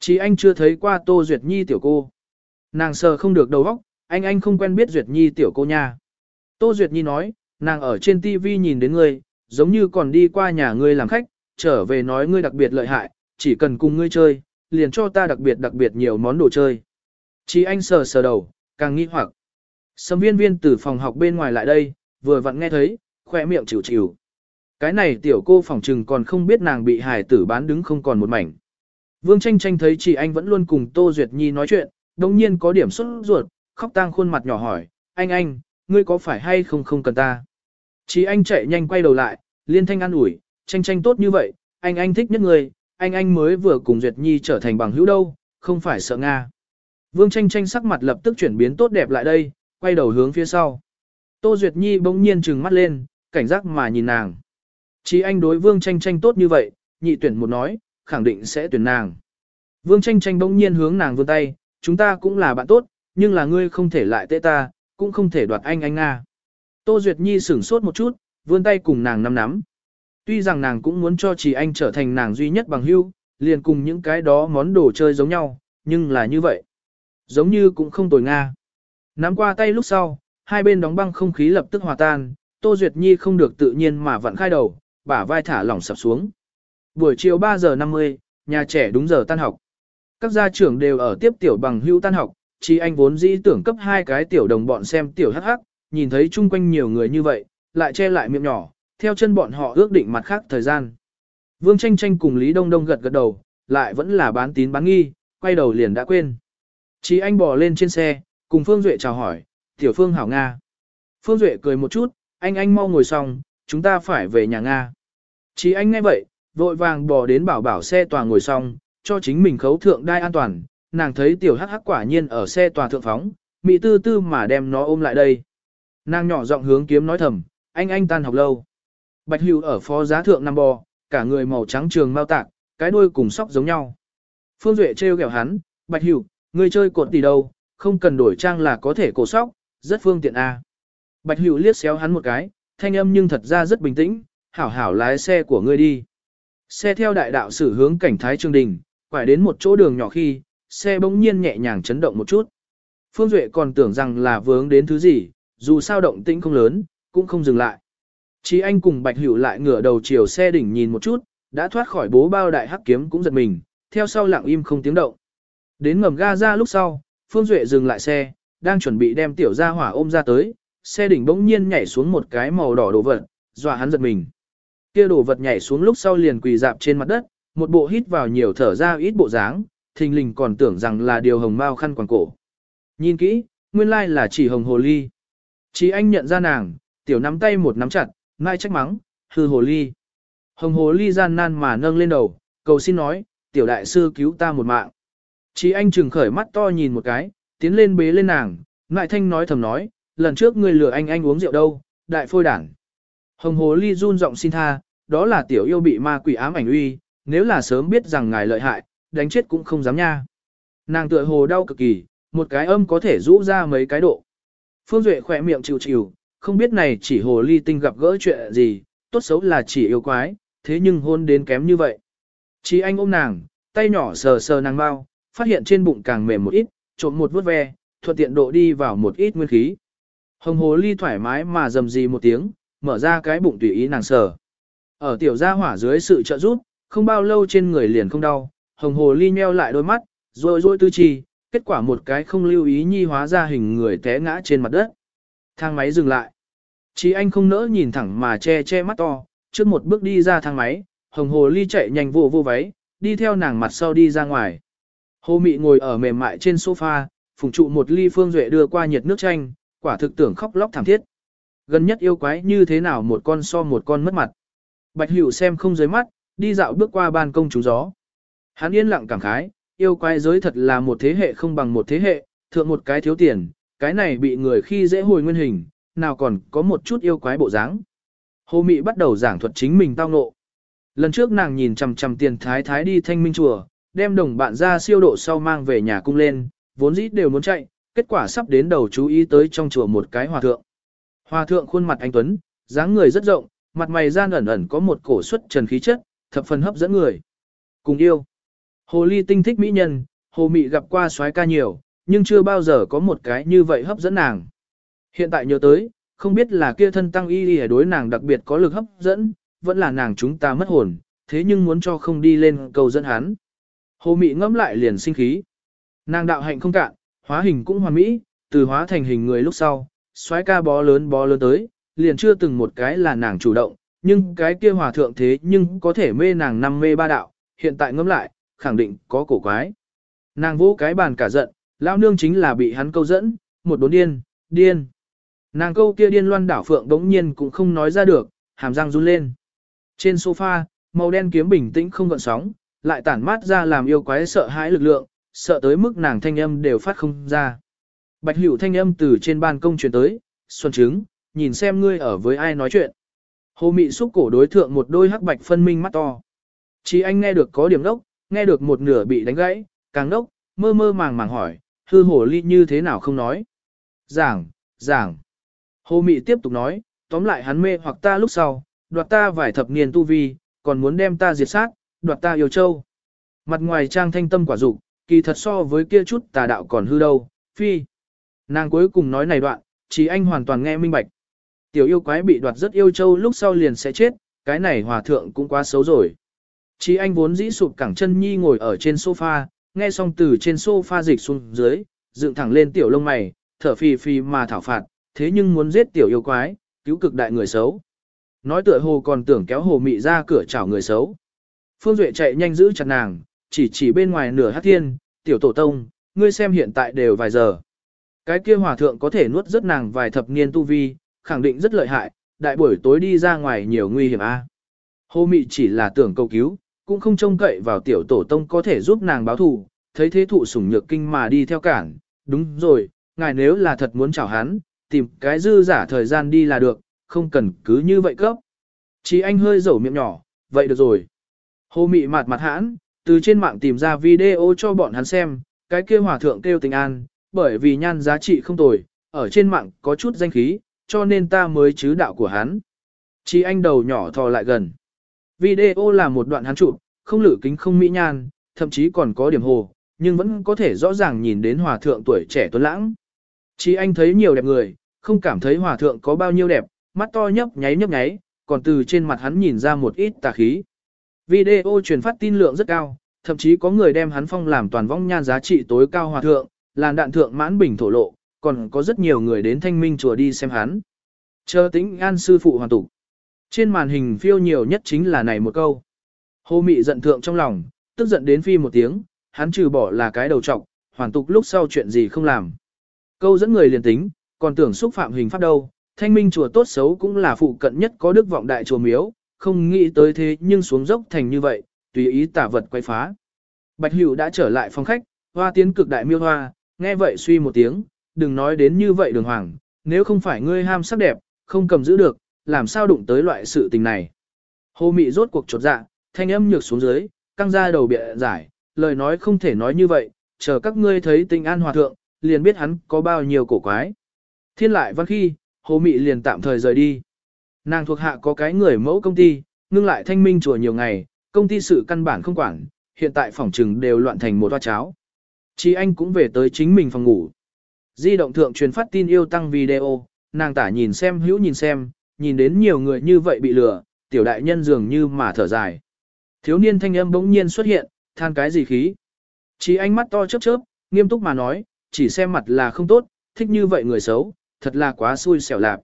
Chỉ anh chưa thấy qua Tô Duyệt Nhi tiểu cô. Nàng sờ không được đầu óc, anh anh không quen biết Duyệt Nhi tiểu cô nha. Tô Duyệt Nhi nói, nàng ở trên TV nhìn đến ngươi, giống như còn đi qua nhà ngươi làm khách, trở về nói ngươi đặc biệt lợi hại, chỉ cần cùng ngươi chơi, liền cho ta đặc biệt đặc biệt nhiều món đồ chơi. Chỉ anh sờ sờ đầu, càng nghi hoặc. Sâm viên viên từ phòng học bên ngoài lại đây, vừa vặn nghe thấy, khoe miệng chịu chịu. Cái này tiểu cô phòng trừng còn không biết nàng bị hải tử bán đứng không còn một mảnh. Vương tranh tranh thấy chị anh vẫn luôn cùng Tô Duyệt Nhi nói chuyện, đồng nhiên có điểm xuất ruột, khóc tang khuôn mặt nhỏ hỏi, anh anh, ngươi có phải hay không không cần ta? Chí anh chạy nhanh quay đầu lại, liên thanh an ủi, tranh tranh tốt như vậy, anh anh thích nhất người anh anh mới vừa cùng Duyệt Nhi trở thành bằng hữu đâu, không phải sợ Nga. Vương tranh tranh sắc mặt lập tức chuyển biến tốt đẹp lại đây, quay đầu hướng phía sau. Tô Duyệt Nhi bỗng nhiên trừng mắt lên, cảnh giác mà nhìn nàng. chí anh đối vương tranh tranh tốt như vậy, nhị tuyển một nói, khẳng định sẽ tuyển nàng. Vương tranh tranh bỗng nhiên hướng nàng vươn tay, chúng ta cũng là bạn tốt, nhưng là ngươi không thể lại tệ ta, cũng không thể đoạt anh anh Nga. Tô Duyệt Nhi sửng sốt một chút, vươn tay cùng nàng nắm nắm. Tuy rằng nàng cũng muốn cho chỉ anh trở thành nàng duy nhất bằng hữu, liền cùng những cái đó món đồ chơi giống nhau, nhưng là như vậy. Giống như cũng không tồi Nga. Nắm qua tay lúc sau, hai bên đóng băng không khí lập tức hòa tan, Tô Duyệt Nhi không được tự nhiên mà vặn khai đầu, bả vai thả lỏng sập xuống. Buổi chiều 3 giờ 50, nhà trẻ đúng giờ tan học. Các gia trưởng đều ở tiếp tiểu bằng hữu tan học, chỉ anh vốn dĩ tưởng cấp hai cái tiểu đồng bọn xem tiểu hắc hắc, nhìn thấy chung quanh nhiều người như vậy, lại che lại miệng nhỏ, theo chân bọn họ ước định mặt khác thời gian. Vương tranh tranh cùng Lý Đông Đông gật gật đầu, lại vẫn là bán tín bán nghi, quay đầu liền đã quên. Chí anh bò lên trên xe, cùng Phương Duệ chào hỏi, tiểu Phương hảo Nga. Phương Duệ cười một chút, anh anh mau ngồi xong, chúng ta phải về nhà Nga. Chí anh nghe vậy, vội vàng bò đến bảo bảo xe tòa ngồi xong, cho chính mình khấu thượng đai an toàn, nàng thấy tiểu hắc hắc quả nhiên ở xe tòa thượng phóng, mị tư tư mà đem nó ôm lại đây. Nàng nhỏ giọng hướng kiếm nói thầm, anh anh tan học lâu. Bạch Hữu ở phó giá thượng nằm bò, cả người màu trắng trường mau tạc, cái đuôi cùng sóc giống nhau. Phương Duệ trêu ghẹo hắn, Bạch Hữu, ngươi chơi cột tỷ đâu, không cần đổi trang là có thể cổ sóc, rất phương tiện a. À. Bạch Hữu liếc xéo hắn một cái, thanh âm nhưng thật ra rất bình tĩnh, hảo hảo lái xe của ngươi đi. Xe theo đại đạo sử hướng cảnh thái trường đình, quải đến một chỗ đường nhỏ khi, xe bỗng nhiên nhẹ nhàng chấn động một chút. Phương Duệ còn tưởng rằng là vướng đến thứ gì, dù sao động tĩnh không lớn, cũng không dừng lại. Chí anh cùng Bạch Hữu lại ngửa đầu chiều xe đỉnh nhìn một chút, đã thoát khỏi bố bao đại hắc kiếm cũng giật mình, theo sau lặng im không tiếng động. Đến ngầm ga ra lúc sau, Phương Duệ dừng lại xe, đang chuẩn bị đem tiểu gia hỏa ôm ra tới, xe đỉnh bỗng nhiên nhảy xuống một cái màu đỏ đồ vật, dọa hắn giật mình. Kia đồ vật nhảy xuống lúc sau liền quỳ dạp trên mặt đất, một bộ hít vào nhiều thở ra ít bộ dáng, thình lình còn tưởng rằng là điều hồng mao khăn quàng cổ. Nhìn kỹ, nguyên lai là chỉ hồng hồ ly. Chỉ anh nhận ra nàng, tiểu nắm tay một nắm chặt, mai trách mắng, hư hồ ly. Hồng hồ ly gian nan mà nâng lên đầu, cầu xin nói, tiểu đại sư cứu ta một mạng. Chỉ anh trừng khởi mắt to nhìn một cái, tiến lên bế lên nàng, ngại thanh nói thầm nói, lần trước ngươi lừa anh anh uống rượu đâu, đại phôi đảng. Hồng hồ ly run giọng xin tha, đó là tiểu yêu bị ma quỷ ám ảnh uy, nếu là sớm biết rằng ngài lợi hại, đánh chết cũng không dám nha. Nàng tựa hồ đau cực kỳ, một cái âm có thể rũ ra mấy cái độ. Phương Duệ khỏe miệng chịu chịu, không biết này chỉ hồ ly tinh gặp gỡ chuyện gì, tốt xấu là chỉ yêu quái, thế nhưng hôn đến kém như vậy. Chỉ anh ôm nàng, tay nhỏ sờ sờ nàng bao, phát hiện trên bụng càng mềm một ít, trộm một vuốt ve, thuận tiện độ đi vào một ít nguyên khí. Hồng hồ ly thoải mái mà dầm gì một tiếng, mở ra cái bụng tùy ý nàng sờ. Ở tiểu gia hỏa dưới sự trợ giúp, không bao lâu trên người liền không đau, hồng hồ ly nheo lại đôi mắt, rồi rồi tư trì kết quả một cái không lưu ý nhi hóa ra hình người té ngã trên mặt đất. Thang máy dừng lại. Chí anh không nỡ nhìn thẳng mà che che mắt to, trước một bước đi ra thang máy, hồng hồ ly chạy nhanh vô vô váy, đi theo nàng mặt sau đi ra ngoài. Hồ mị ngồi ở mềm mại trên sofa, phùng trụ một ly phương duệ đưa qua nhiệt nước chanh, quả thực tưởng khóc lóc thảm thiết. Gần nhất yêu quái như thế nào một con so một con mất mặt. Bạch Hữu xem không dưới mắt, đi dạo bước qua ban công trúng gió. Hắn yên lặng cảm khái, yêu quái giới thật là một thế hệ không bằng một thế hệ, thượng một cái thiếu tiền, cái này bị người khi dễ hồi nguyên hình, nào còn có một chút yêu quái bộ dáng. Hồ Mị bắt đầu giảng thuật chính mình tao ngộ. Lần trước nàng nhìn chằm chằm tiền thái thái đi thanh minh chùa, đem đồng bạn ra siêu độ sau mang về nhà cung lên, vốn dĩ đều muốn chạy, kết quả sắp đến đầu chú ý tới trong chùa một cái hòa thượng. Hòa thượng khuôn mặt anh Tuấn, dáng người rất rộng, mặt mày gian ẩn ẩn có một cổ xuất trần khí chất, thập phần hấp dẫn người. Cùng yêu. Hồ ly tinh thích mỹ nhân, hồ mị gặp qua soái ca nhiều, nhưng chưa bao giờ có một cái như vậy hấp dẫn nàng. Hiện tại nhớ tới, không biết là kia thân tăng y y đối nàng đặc biệt có lực hấp dẫn, vẫn là nàng chúng ta mất hồn, thế nhưng muốn cho không đi lên cầu dẫn hắn. Hồ mị ngẫm lại liền sinh khí. Nàng đạo hạnh không cạn, hóa hình cũng hoàn mỹ, từ hóa thành hình người lúc sau, Soái ca bó lớn bó lớn tới, liền chưa từng một cái là nàng chủ động, nhưng cái kia hòa thượng thế nhưng có thể mê nàng năm mê ba đạo, hiện tại ngẫm lại, khẳng định có cổ quái. Nàng vỗ cái bàn cả giận, lão nương chính là bị hắn câu dẫn, một đốn điên, điên. Nàng câu kia điên loan đảo phượng đống nhiên cũng không nói ra được, hàm răng run lên. Trên sofa, màu đen kiếm bình tĩnh không gợn sóng, lại tản mát ra làm yêu quái sợ hãi lực lượng, sợ tới mức nàng thanh âm đều phát không ra. Bạch hữu thanh âm từ trên ban công truyền tới, xuân trứng, nhìn xem ngươi ở với ai nói chuyện. Hồ mị xúc cổ đối thượng một đôi hắc bạch phân minh mắt to. Chỉ anh nghe được có điểm đốc, nghe được một nửa bị đánh gãy, càng đốc, mơ mơ màng màng hỏi, hư hồ ly như thế nào không nói. Giảng, giảng. Hồ mị tiếp tục nói, tóm lại hắn mê hoặc ta lúc sau, đoạt ta vài thập niên tu vi, còn muốn đem ta diệt sát, đoạt ta yêu châu. Mặt ngoài trang thanh tâm quả dục, kỳ thật so với kia chút tà đạo còn hư đâu, phi. Nàng cuối cùng nói này đoạn, chỉ anh hoàn toàn nghe minh bạch. Tiểu yêu quái bị đoạt rất yêu châu lúc sau liền sẽ chết, cái này hòa thượng cũng quá xấu rồi. Chí anh vốn dĩ sụp cẳng chân nhi ngồi ở trên sofa, nghe xong từ trên sofa dịch xuống dưới, dựng thẳng lên tiểu lông mày, thở phì phì mà thảo phạt, thế nhưng muốn giết tiểu yêu quái, cứu cực đại người xấu. Nói tựa hồ còn tưởng kéo hồ mị ra cửa chảo người xấu. Phương Duệ chạy nhanh giữ chặt nàng, chỉ chỉ bên ngoài nửa hát thiên, tiểu tổ tông, ngươi xem hiện tại đều vài giờ. Cái kia hòa thượng có thể nuốt rất nàng vài thập niên tu vi, khẳng định rất lợi hại, đại buổi tối đi ra ngoài nhiều nguy hiểm a. Hồ mị chỉ là tưởng cầu cứu, cũng không trông cậy vào tiểu tổ tông có thể giúp nàng báo thù, thấy thế thụ sủng nhược kinh mà đi theo cản, đúng rồi, ngài nếu là thật muốn chào hắn, tìm cái dư giả thời gian đi là được, không cần cứ như vậy cấp. Chỉ anh hơi dẩu miệng nhỏ, vậy được rồi. Hồ mị mặt mặt hãn, từ trên mạng tìm ra video cho bọn hắn xem, cái kia hòa thượng kêu tình an, bởi vì nhan giá trị không tồi, ở trên mạng có chút danh khí, cho nên ta mới chứ đạo của hắn. Chỉ anh đầu nhỏ thò lại gần. Video là một đoạn hắn chụp, không lử kính không mỹ nhan, thậm chí còn có điểm hồ, nhưng vẫn có thể rõ ràng nhìn đến hòa thượng tuổi trẻ tuấn lãng. Chỉ anh thấy nhiều đẹp người, không cảm thấy hòa thượng có bao nhiêu đẹp, mắt to nhấp nháy nhấp nháy, còn từ trên mặt hắn nhìn ra một ít tà khí. Video truyền phát tin lượng rất cao, thậm chí có người đem hắn phong làm toàn vong nhan giá trị tối cao hòa thượng, làn đạn thượng mãn bình thổ lộ, còn có rất nhiều người đến thanh minh chùa đi xem hắn. Chờ tính an sư phụ hoàn tục. Trên màn hình phiêu nhiều nhất chính là này một câu. Hồ mị giận thượng trong lòng, tức giận đến phi một tiếng, hắn trừ bỏ là cái đầu trọc, hoàn tục lúc sau chuyện gì không làm. Câu dẫn người liền tính, còn tưởng xúc phạm hình pháp đâu, thanh minh chùa tốt xấu cũng là phụ cận nhất có đức vọng đại chùa miếu, không nghĩ tới thế nhưng xuống dốc thành như vậy, tùy ý tả vật quay phá. Bạch Hữu đã trở lại phòng khách, hoa tiến cực đại miêu hoa, nghe vậy suy một tiếng, đừng nói đến như vậy đường hoàng, nếu không phải ngươi ham sắc đẹp, không cầm giữ được, làm sao đụng tới loại sự tình này. Hồ mị rốt cuộc chột dạ, thanh âm nhược xuống dưới, căng ra đầu bịa giải, lời nói không thể nói như vậy, chờ các ngươi thấy tình an hòa thượng, liền biết hắn có bao nhiêu cổ quái. Thiên lại văn khi, hồ mị liền tạm thời rời đi. Nàng thuộc hạ có cái người mẫu công ty, ngưng lại thanh minh chùa nhiều ngày, công ty sự căn bản không quản, hiện tại phòng trừng đều loạn thành một toa cháo. Chí anh cũng về tới chính mình phòng ngủ. Di động thượng truyền phát tin yêu tăng video, nàng tả nhìn xem hữu nhìn xem, nhìn đến nhiều người như vậy bị lừa, tiểu đại nhân dường như mà thở dài. Thiếu niên thanh âm bỗng nhiên xuất hiện, than cái gì khí. Chỉ ánh mắt to chớp chớp, nghiêm túc mà nói, chỉ xem mặt là không tốt, thích như vậy người xấu, thật là quá xui xẻo lạp.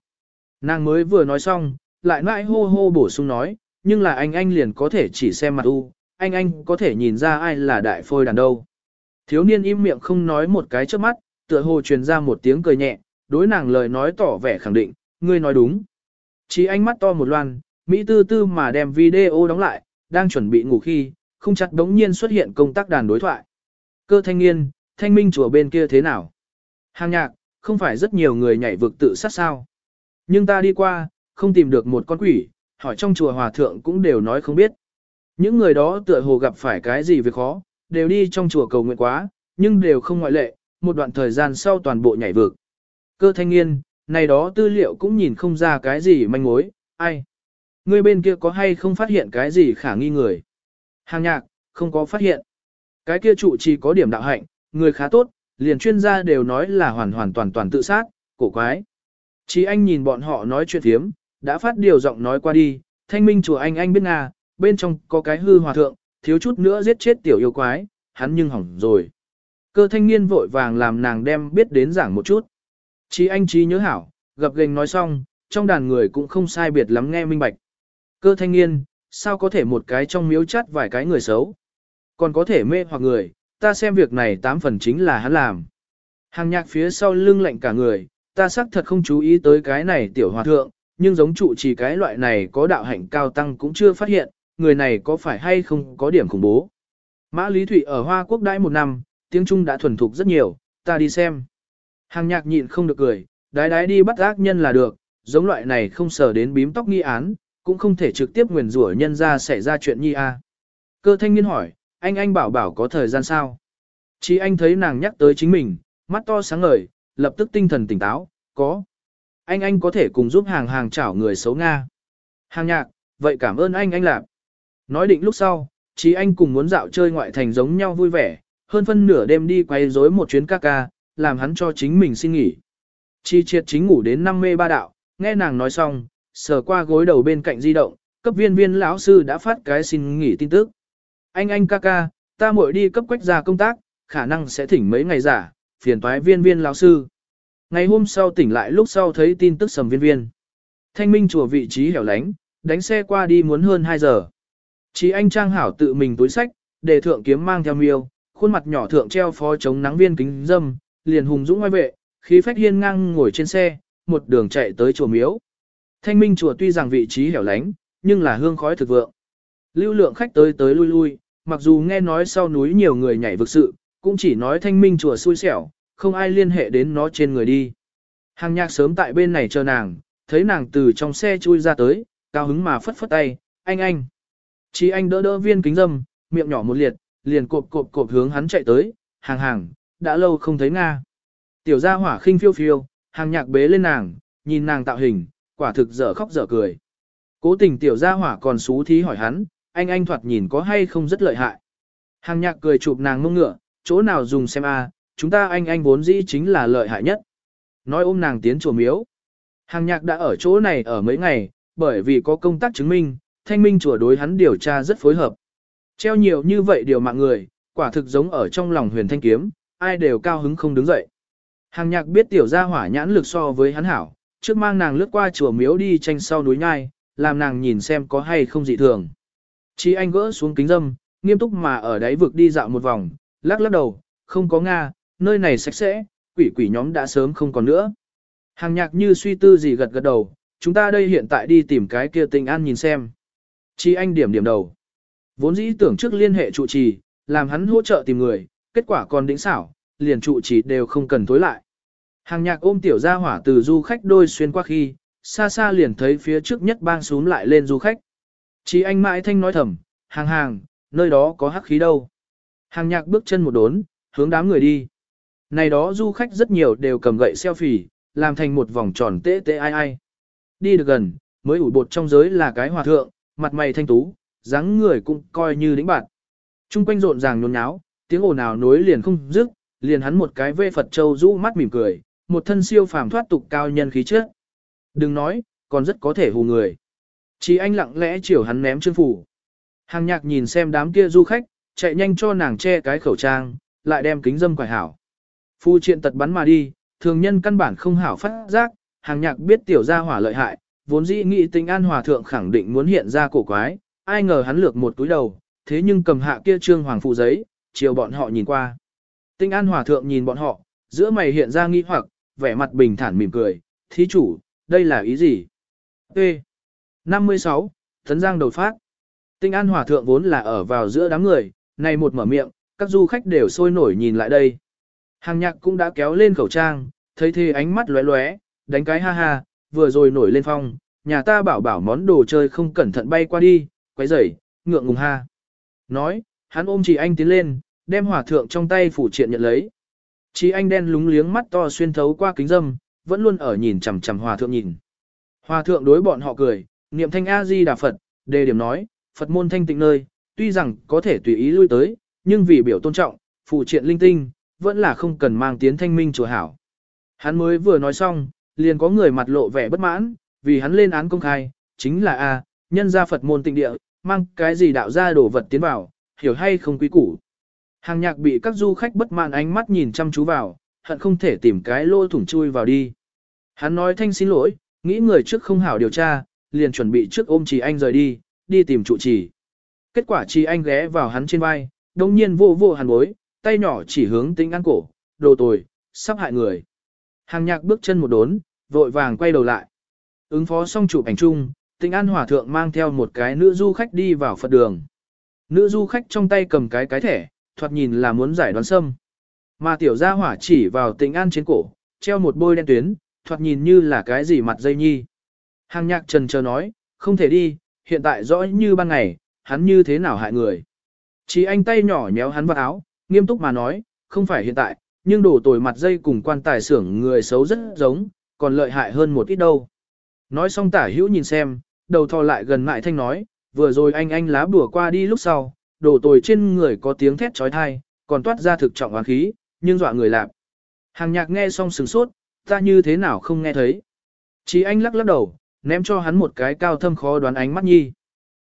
Nàng mới vừa nói xong, lại mãi hô hô bổ sung nói, nhưng là anh anh liền có thể chỉ xem mặt u, anh anh có thể nhìn ra ai là đại phôi đàn đâu. Thiếu niên im miệng không nói một cái trước mắt, tựa hồ truyền ra một tiếng cười nhẹ, đối nàng lời nói tỏ vẻ khẳng định, ngươi nói đúng. Chỉ anh mắt to một loan, Mỹ tư tư mà đem video đóng lại, đang chuẩn bị ngủ khi, không chặt đống nhiên xuất hiện công tác đàn đối thoại. Cơ thanh niên, thanh minh chùa bên kia thế nào? Hàng nhạc, không phải rất nhiều người nhảy vực tự sát sao. Nhưng ta đi qua, không tìm được một con quỷ, hỏi trong chùa hòa thượng cũng đều nói không biết. Những người đó tựa hồ gặp phải cái gì việc khó, đều đi trong chùa cầu nguyện quá, nhưng đều không ngoại lệ, một đoạn thời gian sau toàn bộ nhảy vực. Cơ thanh niên, này đó tư liệu cũng nhìn không ra cái gì manh mối, ai. Người bên kia có hay không phát hiện cái gì khả nghi người. Hàng nhạc, không có phát hiện. Cái kia trụ chỉ có điểm đạo hạnh, người khá tốt, liền chuyên gia đều nói là hoàn hoàn toàn toàn tự sát, cổ quái. Chỉ anh nhìn bọn họ nói chuyện thiếm, đã phát điều giọng nói qua đi, thanh minh chùa anh anh biết à? bên trong có cái hư hòa thượng, thiếu chút nữa giết chết tiểu yêu quái, hắn nhưng hỏng rồi. Cơ thanh niên vội vàng làm nàng đem biết đến giảng một chút. Chí anh chí nhớ hảo, gặp gành nói xong, trong đàn người cũng không sai biệt lắm nghe minh bạch. Cơ thanh niên, sao có thể một cái trong miếu chắt vài cái người xấu, còn có thể mê hoặc người, ta xem việc này tám phần chính là hắn làm. Hàng nhạc phía sau lưng lạnh cả người, ta xác thật không chú ý tới cái này tiểu hòa thượng, nhưng giống trụ trì cái loại này có đạo hạnh cao tăng cũng chưa phát hiện, người này có phải hay không có điểm khủng bố. Mã Lý Thụy ở Hoa Quốc đãi một năm, tiếng Trung đã thuần thục rất nhiều, ta đi xem. Hàng nhạc nhịn không được cười, đái đái đi bắt ác nhân là được, giống loại này không sở đến bím tóc nghi án, cũng không thể trực tiếp nguyền rủa nhân ra xảy ra chuyện nhi a. Cơ thanh niên hỏi, anh anh bảo bảo có thời gian sao? Chỉ anh thấy nàng nhắc tới chính mình, mắt to sáng ngời, lập tức tinh thần tỉnh táo, có. Anh anh có thể cùng giúp hàng hàng chảo người xấu Nga. Hàng nhạc, vậy cảm ơn anh anh làm. Nói định lúc sau, chỉ anh cùng muốn dạo chơi ngoại thành giống nhau vui vẻ, hơn phân nửa đêm đi quay rối một chuyến ca ca, làm hắn cho chính mình xin nghỉ. Chi triệt chính ngủ đến năm mê ba đạo, nghe nàng nói xong, sờ qua gối đầu bên cạnh di động, cấp viên viên lão sư đã phát cái xin nghỉ tin tức. Anh anh ca ca, ta muội đi cấp quách ra công tác, khả năng sẽ thỉnh mấy ngày giả, phiền toái viên viên lão sư. Ngày hôm sau tỉnh lại lúc sau thấy tin tức sầm viên viên. Thanh minh chùa vị trí hẻo lánh, đánh xe qua đi muốn hơn 2 giờ. Chỉ anh trang hảo tự mình túi sách, để thượng kiếm mang theo miêu, khuôn mặt nhỏ thượng treo phó chống nắng viên kính dâm, liền hùng dũng ngoài vệ, khí phách hiên ngang ngồi trên xe, một đường chạy tới chùa miếu. Thanh minh chùa tuy rằng vị trí hẻo lánh, nhưng là hương khói thực vượng. Lưu lượng khách tới tới lui lui, mặc dù nghe nói sau núi nhiều người nhảy vực sự, cũng chỉ nói thanh minh chùa xui xẻo, không ai liên hệ đến nó trên người đi. Hàng nhạc sớm tại bên này chờ nàng, thấy nàng từ trong xe chui ra tới, cao hứng mà phất phất tay, anh anh. Chỉ anh đỡ đỡ viên kính dâm, miệng nhỏ một liệt, liền cộp cộp cộp hướng hắn chạy tới, hàng hàng, đã lâu không thấy Nga. Tiểu gia hỏa khinh phiêu phiêu, hàng nhạc bế lên nàng, nhìn nàng tạo hình, quả thực dở khóc dở cười. Cố tình tiểu gia hỏa còn xú thí hỏi hắn, anh anh thoạt nhìn có hay không rất lợi hại. Hàng nhạc cười chụp nàng mông ngựa, chỗ nào dùng xem a, chúng ta anh anh vốn dĩ chính là lợi hại nhất. nói ôm nàng tiến chùa miếu. Hàng nhạc đã ở chỗ này ở mấy ngày, bởi vì có công tác chứng minh, thanh minh chùa đối hắn điều tra rất phối hợp. Treo nhiều như vậy điều mạng người, quả thực giống ở trong lòng huyền thanh kiếm, ai đều cao hứng không đứng dậy. Hàng nhạc biết tiểu gia hỏa nhãn lực so với hắn hảo, trước mang nàng lướt qua chùa miếu đi tranh sau núi nhai, làm nàng nhìn xem có hay không dị thường. Chí anh gỡ xuống kính dâm, nghiêm túc mà ở đáy vực đi dạo một vòng, lắc lắc đầu, không có Nga, nơi này sạch sẽ, quỷ quỷ nhóm đã sớm không còn nữa. Hàng nhạc như suy tư gì gật gật đầu, chúng ta đây hiện tại đi tìm cái kia tình an nhìn xem. Chi anh điểm điểm đầu. Vốn dĩ tưởng trước liên hệ trụ trì, làm hắn hỗ trợ tìm người, kết quả còn đỉnh xảo, liền trụ chỉ đều không cần tối lại. Hàng nhạc ôm tiểu gia hỏa từ du khách đôi xuyên qua khi, xa xa liền thấy phía trước nhất bang xuống lại lên du khách. Chi anh mãi thanh nói thầm, hàng hàng, nơi đó có hắc khí đâu. Hàng nhạc bước chân một đốn, hướng đám người đi. Này đó du khách rất nhiều đều cầm gậy selfie, làm thành một vòng tròn tê tê ai ai. Đi được gần, mới ủ bột trong giới là cái hòa thượng, mặt mày thanh tú, dáng người cũng coi như đĩnh bạn. Trung quanh rộn ràng nhốn nháo, tiếng ồn ào nối liền không dứt, liền hắn một cái vê Phật Châu rũ mắt mỉm cười, một thân siêu phàm thoát tục cao nhân khí chất. Đừng nói, còn rất có thể hù người. Chỉ anh lặng lẽ chiều hắn ném chân phủ. Hàng nhạc nhìn xem đám kia du khách, chạy nhanh cho nàng che cái khẩu trang, lại đem kính dâm quải hảo. Phu triện tật bắn mà đi, thường nhân căn bản không hảo phát giác, hàng nhạc biết tiểu gia hỏa lợi hại, vốn dĩ nghĩ tình an hòa thượng khẳng định muốn hiện ra cổ quái, ai ngờ hắn lược một túi đầu, thế nhưng cầm hạ kia trương hoàng phụ giấy, chiều bọn họ nhìn qua. Tinh an hòa thượng nhìn bọn họ, giữa mày hiện ra nghi hoặc, vẻ mặt bình thản mỉm cười, thí chủ, đây là ý gì? T. 56, Thấn Giang đầu phát. Tinh an hòa thượng vốn là ở vào giữa đám người, này một mở miệng, các du khách đều sôi nổi nhìn lại đây. Hàng nhạc cũng đã kéo lên khẩu trang, thấy thế ánh mắt lóe lóe, đánh cái ha ha, vừa rồi nổi lên phong, nhà ta bảo bảo món đồ chơi không cẩn thận bay qua đi, quấy rầy, ngượng ngùng ha. Nói, hắn ôm chị anh tiến lên, đem hỏa thượng trong tay phủ triện nhận lấy. Chí anh đen lúng liếng mắt to xuyên thấu qua kính dâm, vẫn luôn ở nhìn chằm chằm hòa thượng nhìn. Hòa thượng đối bọn họ cười, niệm thanh A-di đà Phật, đề điểm nói, Phật môn thanh tịnh nơi, tuy rằng có thể tùy ý lui tới, nhưng vì biểu tôn trọng, phụ triện linh tinh, vẫn là không cần mang tiến thanh minh chùa hảo. Hắn mới vừa nói xong, liền có người mặt lộ vẻ bất mãn, vì hắn lên án công khai, chính là A, nhân gia Phật môn tịnh địa, mang cái gì đạo ra đổ vật tiến vào, hiểu hay không quý củ. Hàng nhạc bị các du khách bất mãn ánh mắt nhìn chăm chú vào, hận không thể tìm cái lỗ thủng chui vào đi. Hắn nói thanh xin lỗi, nghĩ người trước không hảo điều tra, liền chuẩn bị trước ôm trì anh rời đi, đi tìm trụ trì. Kết quả trì anh ghé vào hắn trên vai, đồng nhiên vô vô hàn bối, tay nhỏ chỉ hướng tính ăn cổ, đồ tồi, sắp hại người. Hàng nhạc bước chân một đốn, vội vàng quay đầu lại. Ứng phó xong chụp ảnh chung, tình An Hòa Thượng mang theo một cái nữ du khách đi vào Phật đường. Nữ du khách trong tay cầm cái cái thẻ, thoạt nhìn là muốn giải đoán sâm. Mà tiểu gia hỏa chỉ vào tình An trên cổ, treo một bôi đen tuyến, thoạt nhìn như là cái gì mặt dây nhi. Hàng nhạc trần chờ nói, không thể đi, hiện tại rõ như ban ngày, hắn như thế nào hại người. Chỉ anh tay nhỏ nhéo hắn vào áo, nghiêm túc mà nói, không phải hiện tại, nhưng đổ tồi mặt dây cùng quan tài xưởng người xấu rất giống, còn lợi hại hơn một ít đâu. Nói xong tả hữu nhìn xem, đầu thò lại gần ngại thanh nói, vừa rồi anh anh lá bùa qua đi lúc sau, đồ tồi trên người có tiếng thét trói thai, còn toát ra thực trọng oán khí, nhưng dọa người lạp. Hàng nhạc nghe xong sừng sốt, ta như thế nào không nghe thấy. Chỉ anh lắc lắc đầu, ném cho hắn một cái cao thâm khó đoán ánh mắt nhi.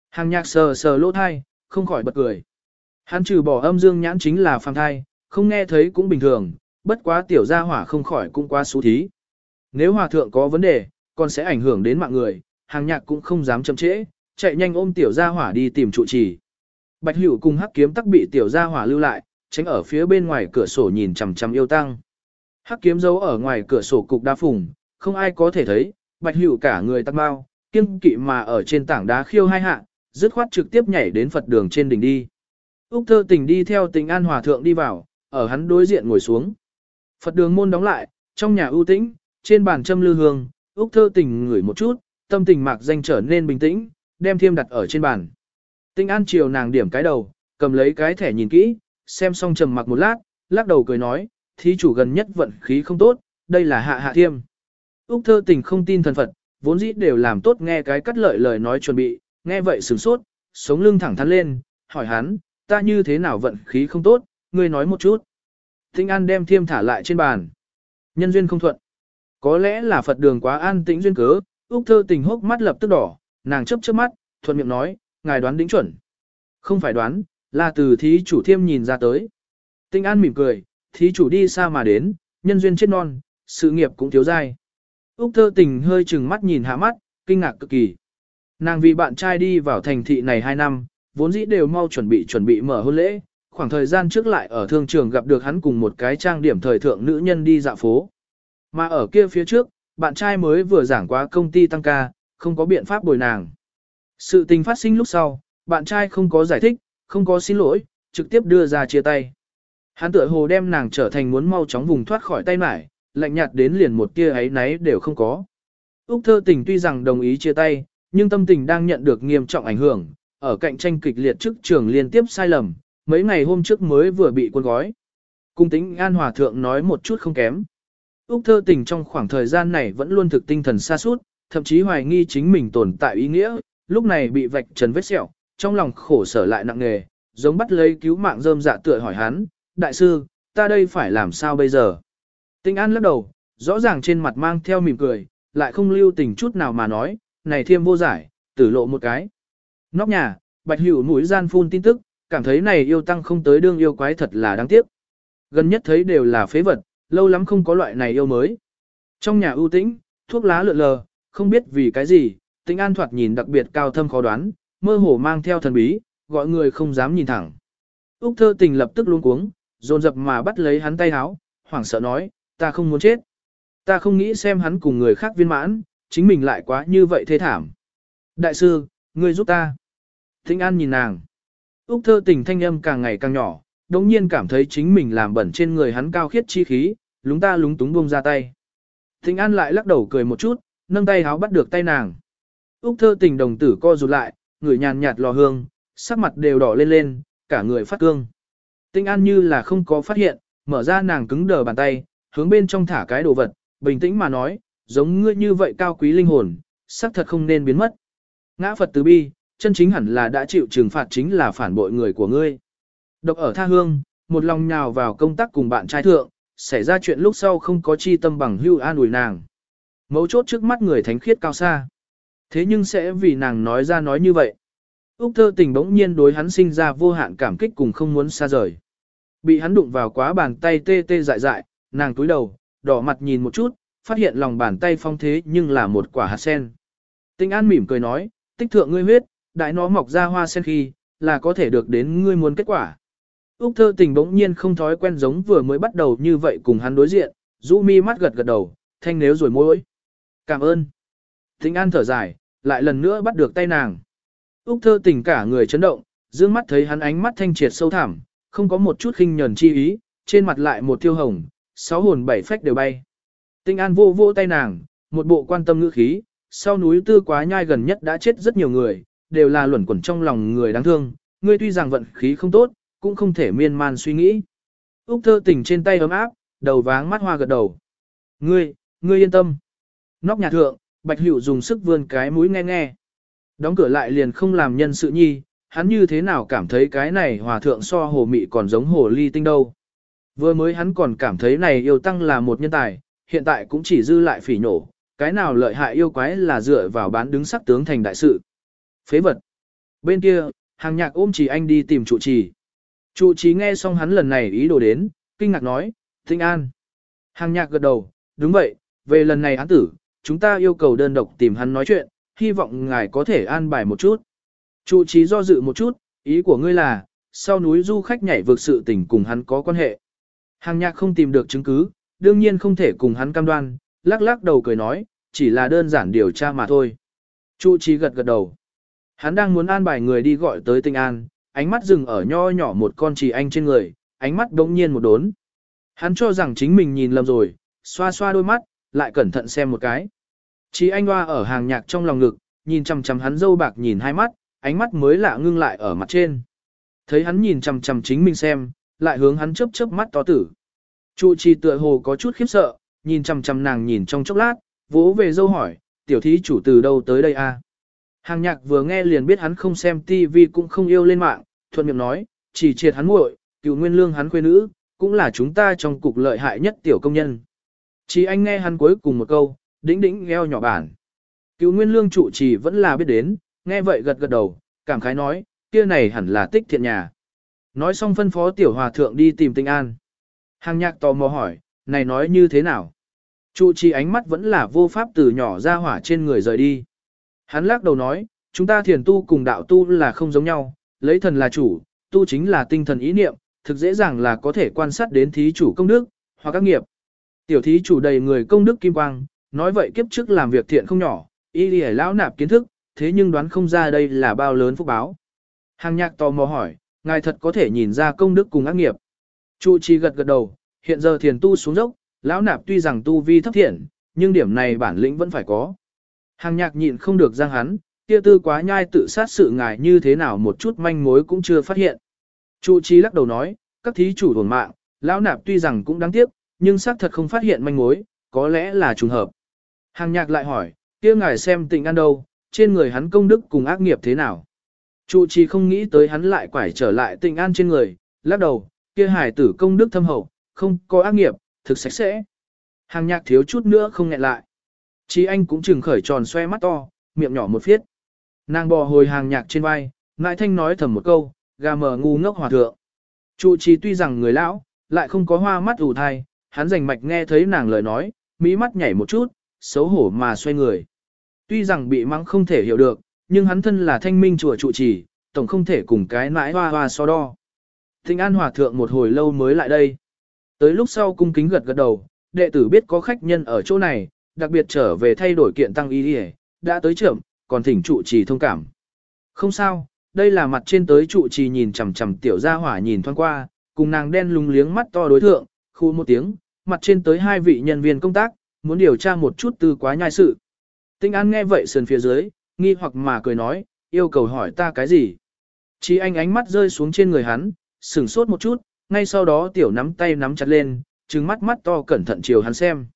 Hàng nhạc sờ sờ lỗ thai, không khỏi bật cười. Hắn trừ bỏ âm dương nhãn chính là phàm thai, không nghe thấy cũng bình thường, bất quá tiểu gia hỏa không khỏi cũng quá xú thí. Nếu hòa thượng có vấn đề, còn sẽ ảnh hưởng đến mạng người, hàng nhạc cũng không dám chậm trễ, chạy nhanh ôm tiểu gia hỏa đi tìm trụ trì. Bạch Hữu cùng Hắc Kiếm tắc bị tiểu gia hỏa lưu lại, tránh ở phía bên ngoài cửa sổ nhìn chằm chằm yêu tăng. Hắc Kiếm giấu ở ngoài cửa sổ cục đá phùng, không ai có thể thấy, Bạch Hữu cả người tắc bao, kiêng kỵ mà ở trên tảng đá khiêu hai hạ, dứt khoát trực tiếp nhảy đến Phật đường trên đỉnh đi. Úc Thơ Tình đi theo Tình An Hòa thượng đi vào, ở hắn đối diện ngồi xuống. Phật đường môn đóng lại, trong nhà ưu tĩnh, trên bàn châm lư hương, Úc Thơ Tình ngửi một chút, tâm tình mạc danh trở nên bình tĩnh, đem thiêm đặt ở trên bàn. Tinh An chiều nàng điểm cái đầu, cầm lấy cái thẻ nhìn kỹ, xem xong trầm mặc một lát, lắc đầu cười nói, thí chủ gần nhất vận khí không tốt, đây là hạ hạ thiêm. Úc Thơ Tình không tin thần Phật, vốn dĩ đều làm tốt nghe cái cắt lợi lời nói chuẩn bị, nghe vậy sửng sốt, sống lưng thẳng thắn lên, hỏi hắn, ta như thế nào vận khí không tốt, ngươi nói một chút. Tinh An đem thiêm thả lại trên bàn. Nhân duyên không thuận. Có lẽ là Phật đường quá an tĩnh duyên cớ, Úc thơ tình hốc mắt lập tức đỏ, nàng chấp chớp mắt, thuận miệng nói, ngài đoán đính chuẩn. Không phải đoán, là từ thí chủ thiêm nhìn ra tới. Tinh An mỉm cười, thí chủ đi xa mà đến, nhân duyên chết non, sự nghiệp cũng thiếu dai. Úc thơ tình hơi chừng mắt nhìn hạ mắt, kinh ngạc cực kỳ. Nàng vì bạn trai đi vào thành thị này 2 năm, vốn dĩ đều mau chuẩn bị chuẩn bị mở hôn lễ, khoảng thời gian trước lại ở thương trường gặp được hắn cùng một cái trang điểm thời thượng nữ nhân đi dạo phố. Mà ở kia phía trước, bạn trai mới vừa giảng qua công ty tăng ca, không có biện pháp bồi nàng. Sự tình phát sinh lúc sau, bạn trai không có giải thích, không có xin lỗi, trực tiếp đưa ra chia tay. Hắn tựa hồ đem nàng trở thành muốn mau chóng vùng thoát khỏi tay mải, lạnh nhạt đến liền một tia ấy náy đều không có. Úc thơ tình tuy rằng đồng ý chia tay, nhưng tâm tình đang nhận được nghiêm trọng ảnh hưởng, ở cạnh tranh kịch liệt trước trường liên tiếp sai lầm, mấy ngày hôm trước mới vừa bị cuốn gói. Cung tính An Hòa Thượng nói một chút không kém. Úc thơ tình trong khoảng thời gian này vẫn luôn thực tinh thần xa suốt, thậm chí hoài nghi chính mình tồn tại ý nghĩa, lúc này bị vạch trần vết sẹo, trong lòng khổ sở lại nặng nề, giống bắt lấy cứu mạng rơm dạ tựa hỏi hắn, đại sư, ta đây phải làm sao bây giờ? Tinh An lắc đầu, rõ ràng trên mặt mang theo mỉm cười, lại không lưu tình chút nào mà nói, này thiêm vô giải, tử lộ một cái. Nóc nhà, bạch hữu mũi gian phun tin tức, cảm thấy này yêu tăng không tới đương yêu quái thật là đáng tiếc. Gần nhất thấy đều là phế vật, lâu lắm không có loại này yêu mới. Trong nhà ưu tĩnh, thuốc lá lượn lờ, không biết vì cái gì, tinh an thoạt nhìn đặc biệt cao thâm khó đoán, mơ hồ mang theo thần bí, gọi người không dám nhìn thẳng. Úc thơ tình lập tức luống cuống, dồn dập mà bắt lấy hắn tay háo, hoảng sợ nói, ta không muốn chết. Ta không nghĩ xem hắn cùng người khác viên mãn, chính mình lại quá như vậy thế thảm. Đại sư, ngươi giúp ta. Thịnh An nhìn nàng. Úc thơ tình thanh âm càng ngày càng nhỏ, đồng nhiên cảm thấy chính mình làm bẩn trên người hắn cao khiết chi khí, lúng ta lúng túng buông ra tay. Thịnh An lại lắc đầu cười một chút, nâng tay háo bắt được tay nàng. Úc thơ tình đồng tử co rụt lại, người nhàn nhạt lò hương, sắc mặt đều đỏ lên lên, cả người phát cương. Tinh An như là không có phát hiện, mở ra nàng cứng đờ bàn tay, hướng bên trong thả cái đồ vật, bình tĩnh mà nói, giống ngươi như vậy cao quý linh hồn, xác thật không nên biến mất. Ngã Phật từ bi, chân chính hẳn là đã chịu trừng phạt chính là phản bội người của ngươi. Độc ở tha hương, một lòng nhào vào công tác cùng bạn trai thượng, xảy ra chuyện lúc sau không có chi tâm bằng hưu an ủi nàng. Mấu chốt trước mắt người thánh khiết cao xa. Thế nhưng sẽ vì nàng nói ra nói như vậy. Úc thơ tình bỗng nhiên đối hắn sinh ra vô hạn cảm kích cùng không muốn xa rời. Bị hắn đụng vào quá bàn tay tê tê dại dại, nàng túi đầu, đỏ mặt nhìn một chút, phát hiện lòng bàn tay phong thế nhưng là một quả hạt sen. Tinh An mỉm cười nói, tích thượng ngươi huyết, đại nó mọc ra hoa sen khi, là có thể được đến ngươi muốn kết quả. Úc thơ tình bỗng nhiên không thói quen giống vừa mới bắt đầu như vậy cùng hắn đối diện, rũ mi mắt gật gật đầu, thanh nếu rồi môi. Cảm ơn. Tinh An thở dài, lại lần nữa bắt được tay nàng. Úc thơ tình cả người chấn động, dương mắt thấy hắn ánh mắt thanh triệt sâu thẳm, không có một chút khinh nhẫn chi ý, trên mặt lại một tiêu hồng, sáu hồn bảy phách đều bay. Tinh An vô vô tay nàng, một bộ quan tâm ngữ khí, sau núi tư quá nhai gần nhất đã chết rất nhiều người, đều là luẩn quẩn trong lòng người đáng thương, ngươi tuy rằng vận khí không tốt, cũng không thể miên man suy nghĩ. Úc thơ tình trên tay ấm áp, đầu váng mắt hoa gật đầu. Ngươi, ngươi yên tâm. Nóc nhà thượng, Bạch Hữu dùng sức vươn cái mũi nghe nghe. Đóng cửa lại liền không làm nhân sự nhi, hắn như thế nào cảm thấy cái này hòa thượng so hồ mị còn giống hồ ly tinh đâu. Vừa mới hắn còn cảm thấy này yêu tăng là một nhân tài, hiện tại cũng chỉ dư lại phỉ nổ, cái nào lợi hại yêu quái là dựa vào bán đứng sắc tướng thành đại sự. Phế vật. Bên kia, hàng nhạc ôm chỉ anh đi tìm trụ trì. Trụ trì nghe xong hắn lần này ý đồ đến, kinh ngạc nói, tinh An. Hàng nhạc gật đầu, đúng vậy, về lần này án tử, chúng ta yêu cầu đơn độc tìm hắn nói chuyện, hy vọng ngài có thể an bài một chút. Trụ trì do dự một chút, ý của ngươi là, sau núi du khách nhảy vượt sự tình cùng hắn có quan hệ. Hàng nhạc không tìm được chứng cứ, đương nhiên không thể cùng hắn cam đoan, lắc lắc đầu cười nói, chỉ là đơn giản điều tra mà thôi. Trụ trì gật gật đầu. Hắn đang muốn an bài người đi gọi tới tinh an, ánh mắt dừng ở nho nhỏ một con trì anh trên người, ánh mắt đống nhiên một đốn. Hắn cho rằng chính mình nhìn lầm rồi, xoa xoa đôi mắt, lại cẩn thận xem một cái. Chỉ anh hoa ở hàng nhạc trong lòng ngực, nhìn chằm chằm hắn dâu bạc nhìn hai mắt, ánh mắt mới lạ ngưng lại ở mặt trên. Thấy hắn nhìn chằm chằm chính mình xem, lại hướng hắn chớp chớp mắt to tử. Chu trì tựa hồ có chút khiếp sợ, nhìn chằm chằm nàng nhìn trong chốc lát, vỗ về dâu hỏi, tiểu thí chủ từ đâu tới đây a? Hàng nhạc vừa nghe liền biết hắn không xem tivi cũng không yêu lên mạng, thuận miệng nói, chỉ triệt hắn muội, cựu nguyên lương hắn quê nữ, cũng là chúng ta trong cục lợi hại nhất tiểu công nhân. Chỉ anh nghe hắn cuối cùng một câu, đĩnh đĩnh gheo nhỏ bản. Cứu nguyên lương trụ trì vẫn là biết đến, nghe vậy gật gật đầu, cảm khái nói, kia này hẳn là tích thiện nhà. Nói xong phân phó tiểu hòa thượng đi tìm tinh an. Hàng nhạc tò mò hỏi, này nói như thế nào? Trụ trì ánh mắt vẫn là vô pháp từ nhỏ ra hỏa trên người rời đi. Hắn lắc đầu nói, chúng ta thiền tu cùng đạo tu là không giống nhau, lấy thần là chủ, tu chính là tinh thần ý niệm, thực dễ dàng là có thể quan sát đến thí chủ công đức, hoặc các nghiệp. Tiểu thí chủ đầy người công đức kim quang, nói vậy kiếp trước làm việc thiện không nhỏ, y đi lão nạp kiến thức, thế nhưng đoán không ra đây là bao lớn phúc báo. Hàng nhạc tò mò hỏi, ngài thật có thể nhìn ra công đức cùng ác nghiệp. Chu trì gật gật đầu, hiện giờ thiền tu xuống dốc, lão nạp tuy rằng tu vi thấp thiện, nhưng điểm này bản lĩnh vẫn phải có. Hàng nhạc nhịn không được giang hắn, kia tư quá nhai tự sát sự ngài như thế nào một chút manh mối cũng chưa phát hiện. Chu trì lắc đầu nói, các thí chủ thuần mạng, lão nạp tuy rằng cũng đáng tiếc, nhưng xác thật không phát hiện manh mối, có lẽ là trùng hợp. Hàng nhạc lại hỏi, kia ngài xem tình ăn đâu, trên người hắn công đức cùng ác nghiệp thế nào. Trụ trì không nghĩ tới hắn lại quải trở lại tình an trên người, lắc đầu, kia hải tử công đức thâm hậu, không có ác nghiệp, thực sạch sẽ. Hàng nhạc thiếu chút nữa không ngẹn lại. Chí anh cũng chừng khởi tròn xoe mắt to, miệng nhỏ một phiết. Nàng bò hồi hàng nhạc trên vai, ngại thanh nói thầm một câu, gà mờ ngu ngốc hòa thượng. Trụ trì tuy rằng người lão, lại không có hoa mắt ủ thai, hắn rành mạch nghe thấy nàng lời nói, mỹ mắt nhảy một chút, xấu hổ mà xoay người. Tuy rằng bị mắng không thể hiểu được, nhưng hắn thân là thanh minh chùa trụ trì, tổng không thể cùng cái nãi hoa hoa so đo. Thịnh An Hòa Thượng một hồi lâu mới lại đây. Tới lúc sau cung kính gật gật đầu, đệ tử biết có khách nhân ở chỗ này, đặc biệt trở về thay đổi kiện tăng y đi đã tới trưởng, còn thỉnh trụ trì thông cảm. Không sao, đây là mặt trên tới trụ trì nhìn chằm chằm tiểu gia hỏa nhìn thoáng qua, cùng nàng đen lúng liếng mắt to đối thượng, khu một tiếng, mặt trên tới hai vị nhân viên công tác, muốn điều tra một chút từ quá nhai sự. Tinh An nghe vậy sườn phía dưới, nghi hoặc mà cười nói, yêu cầu hỏi ta cái gì. Chí anh ánh mắt rơi xuống trên người hắn, sửng sốt một chút, ngay sau đó tiểu nắm tay nắm chặt lên, trừng mắt mắt to cẩn thận chiều hắn xem.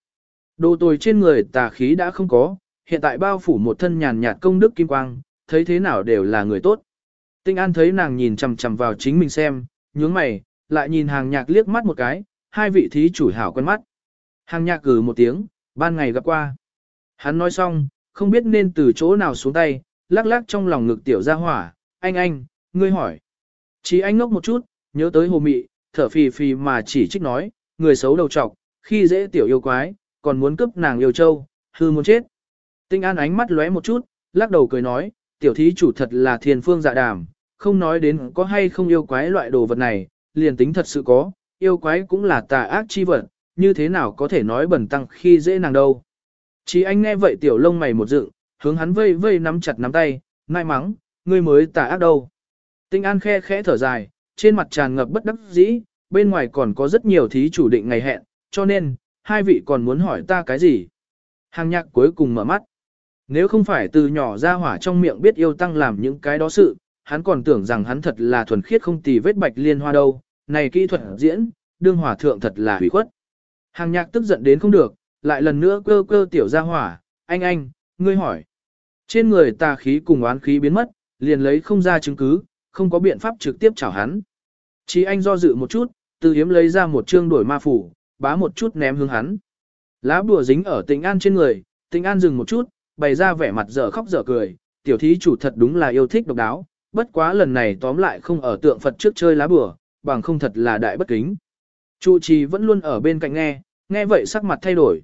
Đồ tồi trên người tà khí đã không có, hiện tại bao phủ một thân nhàn nhạt công đức kim quang, thấy thế nào đều là người tốt. Tinh An thấy nàng nhìn chằm chằm vào chính mình xem, nhướng mày, lại nhìn hàng nhạc liếc mắt một cái, hai vị thí chủ hảo quen mắt. Hàng nhạc cử một tiếng, ban ngày gặp qua. Hắn nói xong, không biết nên từ chỗ nào xuống tay, lắc lắc trong lòng ngực tiểu ra hỏa, anh anh, ngươi hỏi. Chỉ anh ngốc một chút, nhớ tới hồ mị, thở phì phì mà chỉ trích nói, người xấu đầu trọc, khi dễ tiểu yêu quái, còn muốn cướp nàng yêu châu, hư muốn chết. Tinh An ánh mắt lóe một chút, lắc đầu cười nói, tiểu thí chủ thật là thiên phương dạ đàm, không nói đến có hay không yêu quái loại đồ vật này, liền tính thật sự có, yêu quái cũng là tà ác chi vật, như thế nào có thể nói bẩn tăng khi dễ nàng đâu. Chỉ anh nghe vậy tiểu lông mày một dựng, hướng hắn vây vây nắm chặt nắm tay, nai mắng, ngươi mới tà ác đâu. Tinh An khe khẽ thở dài, trên mặt tràn ngập bất đắc dĩ, bên ngoài còn có rất nhiều thí chủ định ngày hẹn, cho nên, hai vị còn muốn hỏi ta cái gì. Hàng nhạc cuối cùng mở mắt. Nếu không phải từ nhỏ ra hỏa trong miệng biết yêu tăng làm những cái đó sự, hắn còn tưởng rằng hắn thật là thuần khiết không tì vết bạch liên hoa đâu, này kỹ thuật diễn, đương hỏa thượng thật là hủy khuất. Hàng nhạc tức giận đến không được, lại lần nữa cơ cơ tiểu ra hỏa, anh anh, ngươi hỏi. Trên người tà khí cùng oán khí biến mất, liền lấy không ra chứng cứ, không có biện pháp trực tiếp chảo hắn. Chỉ anh do dự một chút, từ hiếm lấy ra một chương đổi ma phủ, bá một chút ném hướng hắn. Lá bùa dính ở tình an trên người, tình an dừng một chút, bày ra vẻ mặt dở khóc dở cười, tiểu thí chủ thật đúng là yêu thích độc đáo, bất quá lần này tóm lại không ở tượng Phật trước chơi lá bùa, bằng không thật là đại bất kính. Trụ trì vẫn luôn ở bên cạnh nghe, nghe vậy sắc mặt thay đổi.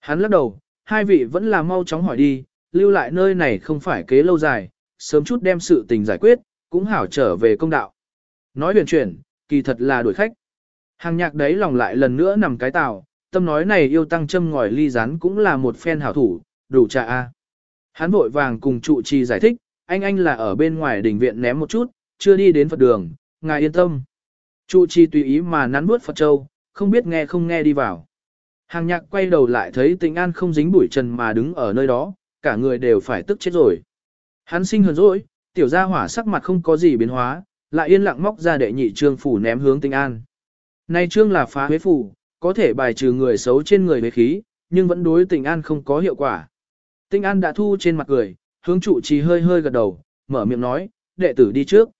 Hắn lắc đầu, hai vị vẫn là mau chóng hỏi đi, lưu lại nơi này không phải kế lâu dài, sớm chút đem sự tình giải quyết, cũng hảo trở về công đạo. Nói huyền chuyển, kỳ thật là đuổi khách. Hàng nhạc đấy lòng lại lần nữa nằm cái tàu, tâm nói này yêu tăng châm ngòi ly rán cũng là một phen hảo thủ, đủ trà a. Hắn vội vàng cùng trụ trì giải thích, anh anh là ở bên ngoài đỉnh viện ném một chút, chưa đi đến Phật đường, ngài yên tâm. Trụ trì tùy ý mà nắn bước Phật Châu, không biết nghe không nghe đi vào. Hàng nhạc quay đầu lại thấy tình an không dính bụi trần mà đứng ở nơi đó, cả người đều phải tức chết rồi. Hắn sinh hờn dỗi, tiểu gia hỏa sắc mặt không có gì biến hóa, lại yên lặng móc ra đệ nhị trương phủ ném hướng tình an. Này trương là phá huế phủ, có thể bài trừ người xấu trên người huế khí, nhưng vẫn đối tình an không có hiệu quả. Tình an đã thu trên mặt cười, hướng trụ trì hơi hơi gật đầu, mở miệng nói, đệ tử đi trước.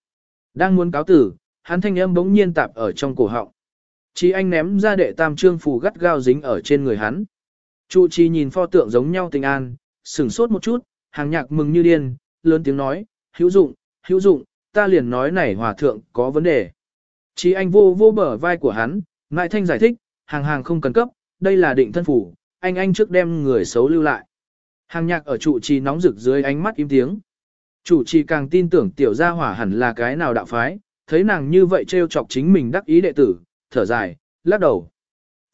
Đang muốn cáo tử, hắn thanh âm bỗng nhiên tạp ở trong cổ họng. Chí anh ném ra đệ tam trương phù gắt gao dính ở trên người hắn. Trụ trì nhìn pho tượng giống nhau tình an, sửng sốt một chút, hàng nhạc mừng như điên, lớn tiếng nói, hữu dụng, hữu dụng, ta liền nói này hòa thượng có vấn đề. Chí anh vô vô bờ vai của hắn, ngại thanh giải thích, hàng hàng không cần cấp, đây là định thân phủ, anh anh trước đem người xấu lưu lại. Hàng nhạc ở trụ trì nóng rực dưới ánh mắt im tiếng. Chủ trì càng tin tưởng tiểu gia hỏa hẳn là cái nào đạo phái, thấy nàng như vậy trêu chọc chính mình đắc ý đệ tử, thở dài, lắc đầu.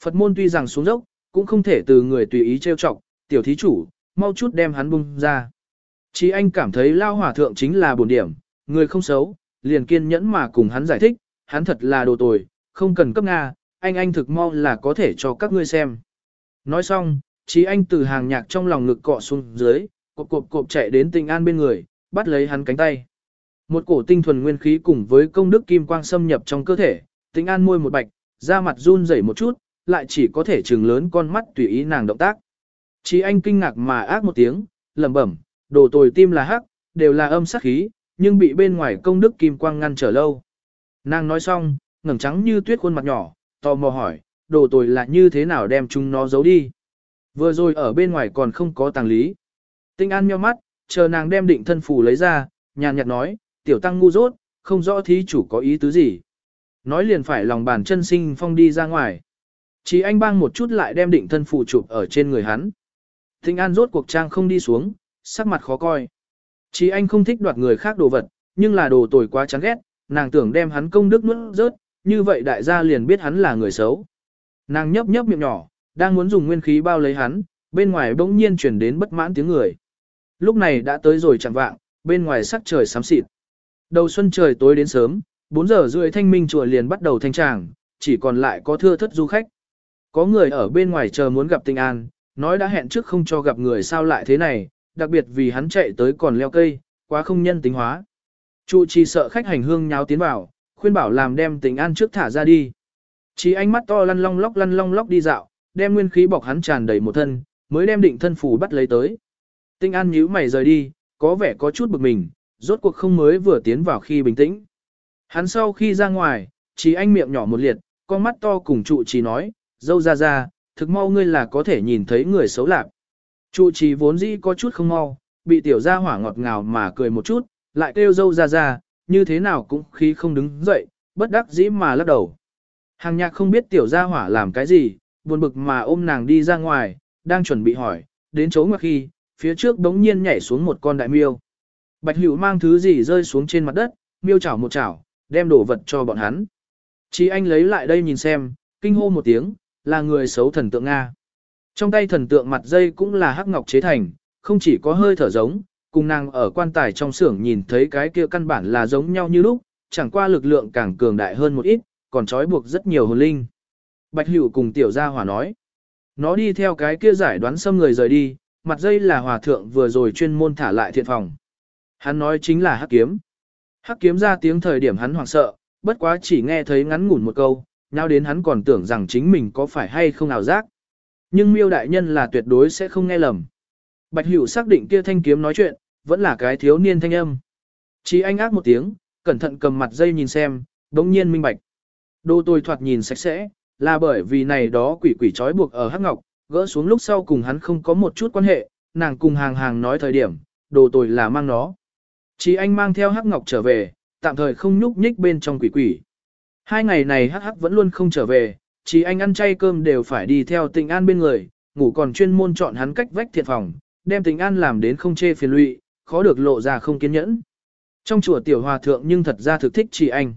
Phật môn tuy rằng xuống dốc, cũng không thể từ người tùy ý trêu chọc, tiểu thí chủ, mau chút đem hắn bung ra. Chí anh cảm thấy lao hỏa thượng chính là bổn điểm, người không xấu, liền kiên nhẫn mà cùng hắn giải thích, hắn thật là đồ tồi, không cần cấp Nga, anh anh thực mau là có thể cho các ngươi xem. Nói xong, chí anh từ hàng nhạc trong lòng ngực cọ xuống dưới, cộp cộp cộp chạy đến tình an bên người, bắt lấy hắn cánh tay. Một cổ tinh thuần nguyên khí cùng với công đức kim quang xâm nhập trong cơ thể, tính an môi một bạch, da mặt run rẩy một chút, lại chỉ có thể trừng lớn con mắt tùy ý nàng động tác. Chí anh kinh ngạc mà ác một tiếng, lẩm bẩm, đồ tồi tim là hắc, đều là âm sát khí, nhưng bị bên ngoài công đức kim quang ngăn trở lâu. Nàng nói xong, ngẩng trắng như tuyết khuôn mặt nhỏ, tò mò hỏi, đồ tồi là như thế nào đem chúng nó giấu đi. Vừa rồi ở bên ngoài còn không có tàng lý. Tinh An nheo mắt, chờ nàng đem định thân phù lấy ra, nhàn nhạt nói, tiểu tăng ngu dốt, không rõ thí chủ có ý tứ gì. Nói liền phải lòng bàn chân sinh phong đi ra ngoài. Chỉ anh bang một chút lại đem định thân phụ chụp ở trên người hắn. Thịnh An rốt cuộc trang không đi xuống, sắc mặt khó coi. Chỉ anh không thích đoạt người khác đồ vật, nhưng là đồ tồi quá chán ghét, nàng tưởng đem hắn công đức nuốt rớt, như vậy đại gia liền biết hắn là người xấu. Nàng nhấp nhấp miệng nhỏ, đang muốn dùng nguyên khí bao lấy hắn, bên ngoài bỗng nhiên chuyển đến bất mãn tiếng người. Lúc này đã tới rồi chẳng vạng, bên ngoài sắc trời xám xịt. Đầu xuân trời tối đến sớm, 4 giờ rưỡi thanh minh chùa liền bắt đầu thanh tràng, chỉ còn lại có thưa thất du khách. Có người ở bên ngoài chờ muốn gặp Tình an, nói đã hẹn trước không cho gặp người sao lại thế này, đặc biệt vì hắn chạy tới còn leo cây, quá không nhân tính hóa. Chu trì sợ khách hành hương nháo tiến vào, khuyên bảo làm đem tình an trước thả ra đi. Chỉ ánh mắt to lăn long lóc lăn long lóc đi dạo, đem nguyên khí bọc hắn tràn đầy một thân, mới đem định thân phủ bắt lấy tới. Tinh an nhíu mày rời đi, có vẻ có chút bực mình, rốt cuộc không mới vừa tiến vào khi bình tĩnh. Hắn sau khi ra ngoài, chỉ anh miệng nhỏ một liệt, con mắt to cùng trụ trì nói, dâu ra ra, thực mau ngươi là có thể nhìn thấy người xấu lạc. Trụ trì vốn dĩ có chút không mau, bị tiểu gia hỏa ngọt ngào mà cười một chút, lại kêu dâu ra ra, như thế nào cũng khí không đứng dậy, bất đắc dĩ mà lắc đầu. Hàng nhạc không biết tiểu gia hỏa làm cái gì, buồn bực mà ôm nàng đi ra ngoài, đang chuẩn bị hỏi, đến chỗ ngoặc khi, phía trước đống nhiên nhảy xuống một con đại miêu. Bạch hữu mang thứ gì rơi xuống trên mặt đất, miêu chảo một chảo, đem đồ vật cho bọn hắn. Chí anh lấy lại đây nhìn xem, kinh hô một tiếng, là người xấu thần tượng Nga. Trong tay thần tượng mặt dây cũng là hắc ngọc chế thành, không chỉ có hơi thở giống, cùng nàng ở quan tài trong xưởng nhìn thấy cái kia căn bản là giống nhau như lúc, chẳng qua lực lượng càng cường đại hơn một ít, còn trói buộc rất nhiều hồn linh. Bạch Hữu cùng tiểu gia hỏa nói, nó đi theo cái kia giải đoán xâm người rời đi, mặt dây là hòa thượng vừa rồi chuyên môn thả lại thiện phòng. Hắn nói chính là hắc kiếm. Hắc kiếm ra tiếng thời điểm hắn hoảng sợ, bất quá chỉ nghe thấy ngắn ngủn một câu, nhau đến hắn còn tưởng rằng chính mình có phải hay không ảo giác. Nhưng miêu đại nhân là tuyệt đối sẽ không nghe lầm. Bạch Hữu xác định kia thanh kiếm nói chuyện, vẫn là cái thiếu niên thanh âm. Chỉ anh ác một tiếng, cẩn thận cầm mặt dây nhìn xem, đống nhiên minh bạch. Đô tôi thoạt nhìn sạch sẽ, là bởi vì này đó quỷ quỷ trói buộc ở hắc ngọc, gỡ xuống lúc sau cùng hắn không có một chút quan hệ, nàng cùng hàng hàng nói thời điểm, đồ tôi là mang nó. Chỉ anh mang theo hắc ngọc trở về, tạm thời không nhúc nhích bên trong quỷ quỷ. Hai ngày này hắc hắc vẫn luôn không trở về, chỉ anh ăn chay cơm đều phải đi theo tình an bên người, ngủ còn chuyên môn chọn hắn cách vách thiện phòng, đem tình an làm đến không chê phiền lụy, khó được lộ ra không kiên nhẫn. Trong chùa tiểu hòa thượng nhưng thật ra thực thích chỉ anh.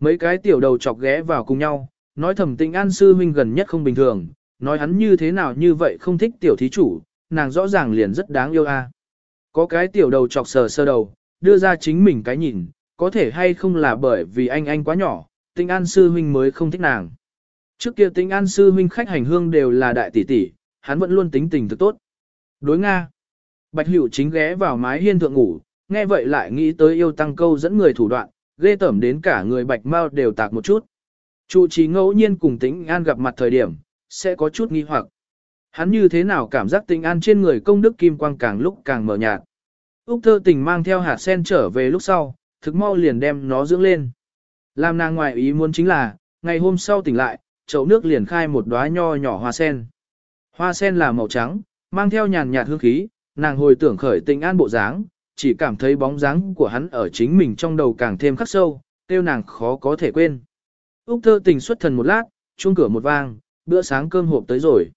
Mấy cái tiểu đầu chọc ghé vào cùng nhau, nói thầm tình an sư huynh gần nhất không bình thường, nói hắn như thế nào như vậy không thích tiểu thí chủ, nàng rõ ràng liền rất đáng yêu a. Có cái tiểu đầu chọc sờ sơ đầu, đưa ra chính mình cái nhìn, có thể hay không là bởi vì anh anh quá nhỏ, tinh an sư huynh mới không thích nàng. Trước kia tinh an sư huynh khách hành hương đều là đại tỷ tỷ, hắn vẫn luôn tính tình thực tốt. Đối Nga. Bạch Hữu chính ghé vào mái hiên thượng ngủ, nghe vậy lại nghĩ tới yêu tăng câu dẫn người thủ đoạn, ghê tẩm đến cả người Bạch Mao đều tạc một chút. chủ trì ngẫu nhiên cùng tính an gặp mặt thời điểm, sẽ có chút nghi hoặc. Hắn như thế nào cảm giác tinh an trên người công đức kim quang càng lúc càng mờ nhạt. Úc thơ tình mang theo hạt sen trở về lúc sau, thực mau liền đem nó dưỡng lên. Làm nàng ngoại ý muốn chính là, ngày hôm sau tỉnh lại, chậu nước liền khai một đóa nho nhỏ hoa sen. Hoa sen là màu trắng, mang theo nhàn nhạt hương khí, nàng hồi tưởng khởi tình an bộ dáng, chỉ cảm thấy bóng dáng của hắn ở chính mình trong đầu càng thêm khắc sâu, tiêu nàng khó có thể quên. Úc thơ tình xuất thần một lát, chuông cửa một vang, bữa sáng cơm hộp tới rồi.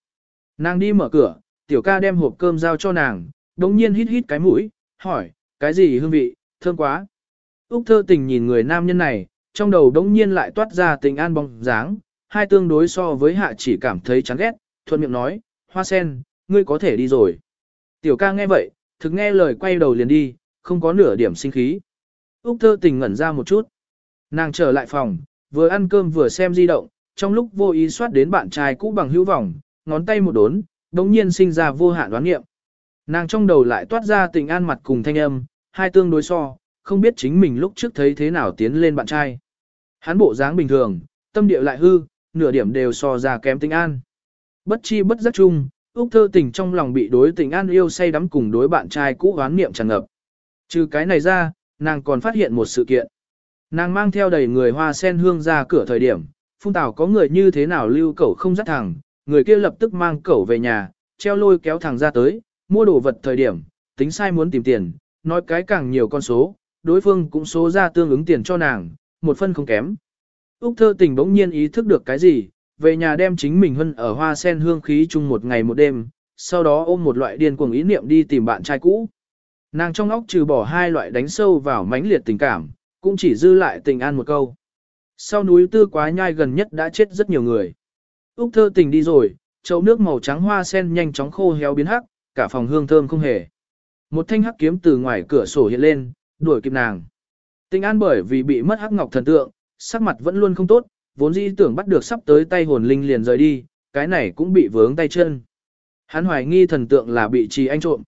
Nàng đi mở cửa, tiểu ca đem hộp cơm giao cho nàng, đống nhiên hít hít cái mũi, hỏi, cái gì hương vị, thơm quá. Úc thơ tình nhìn người nam nhân này, trong đầu đống nhiên lại toát ra tình an bóng dáng, hai tương đối so với hạ chỉ cảm thấy chán ghét, thuận miệng nói, hoa sen, ngươi có thể đi rồi. Tiểu ca nghe vậy, thực nghe lời quay đầu liền đi, không có nửa điểm sinh khí. Úc thơ tình ngẩn ra một chút. Nàng trở lại phòng, vừa ăn cơm vừa xem di động, trong lúc vô ý soát đến bạn trai cũ bằng hữu vọng, ngón tay một đốn, đống nhiên sinh ra vô hạn đoán nghiệm. Nàng trong đầu lại toát ra tình an mặt cùng thanh âm, hai tương đối so, không biết chính mình lúc trước thấy thế nào tiến lên bạn trai. Hắn bộ dáng bình thường, tâm địa lại hư, nửa điểm đều so ra kém tình an. Bất chi bất giác chung, Úc thơ tình trong lòng bị đối tình an yêu say đắm cùng đối bạn trai cũ hoán niệm tràn ngập. Trừ cái này ra, nàng còn phát hiện một sự kiện. Nàng mang theo đầy người hoa sen hương ra cửa thời điểm, phung tảo có người như thế nào lưu cẩu không dắt thẳng, người kia lập tức mang cẩu về nhà, treo lôi kéo thẳng ra tới, mua đồ vật thời điểm, tính sai muốn tìm tiền, nói cái càng nhiều con số, đối phương cũng số ra tương ứng tiền cho nàng, một phân không kém. Úc thơ tình bỗng nhiên ý thức được cái gì, về nhà đem chính mình hân ở hoa sen hương khí chung một ngày một đêm, sau đó ôm một loại điên cuồng ý niệm đi tìm bạn trai cũ. Nàng trong óc trừ bỏ hai loại đánh sâu vào mãnh liệt tình cảm, cũng chỉ dư lại tình an một câu. Sau núi tư quá nhai gần nhất đã chết rất nhiều người. Úc thơ tình đi rồi, chậu nước màu trắng hoa sen nhanh chóng khô héo biến hắc, cả phòng hương thơm không hề. Một thanh hắc kiếm từ ngoài cửa sổ hiện lên, đuổi kịp nàng. tinh an bởi vì bị mất hắc ngọc thần tượng, sắc mặt vẫn luôn không tốt, vốn dĩ tưởng bắt được sắp tới tay hồn linh liền rời đi, cái này cũng bị vướng tay chân. Hắn hoài nghi thần tượng là bị trì anh trộm.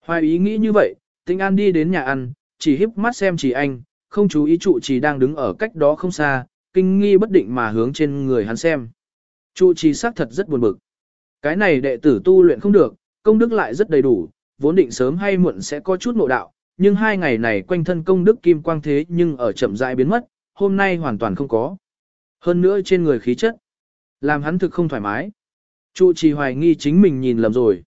Hoài ý nghĩ như vậy, Tinh An đi đến nhà ăn, chỉ híp mắt xem trì anh, không chú ý trụ trì đang đứng ở cách đó không xa, kinh nghi bất định mà hướng trên người hắn xem. Trụ trì xác thật rất buồn bực. Cái này đệ tử tu luyện không được, công đức lại rất đầy đủ, vốn định sớm hay muộn sẽ có chút ngộ đạo, nhưng hai ngày này quanh thân công đức kim quang thế nhưng ở chậm rãi biến mất, hôm nay hoàn toàn không có. Hơn nữa trên người khí chất, làm hắn thực không thoải mái. Trụ trì hoài nghi chính mình nhìn lầm rồi.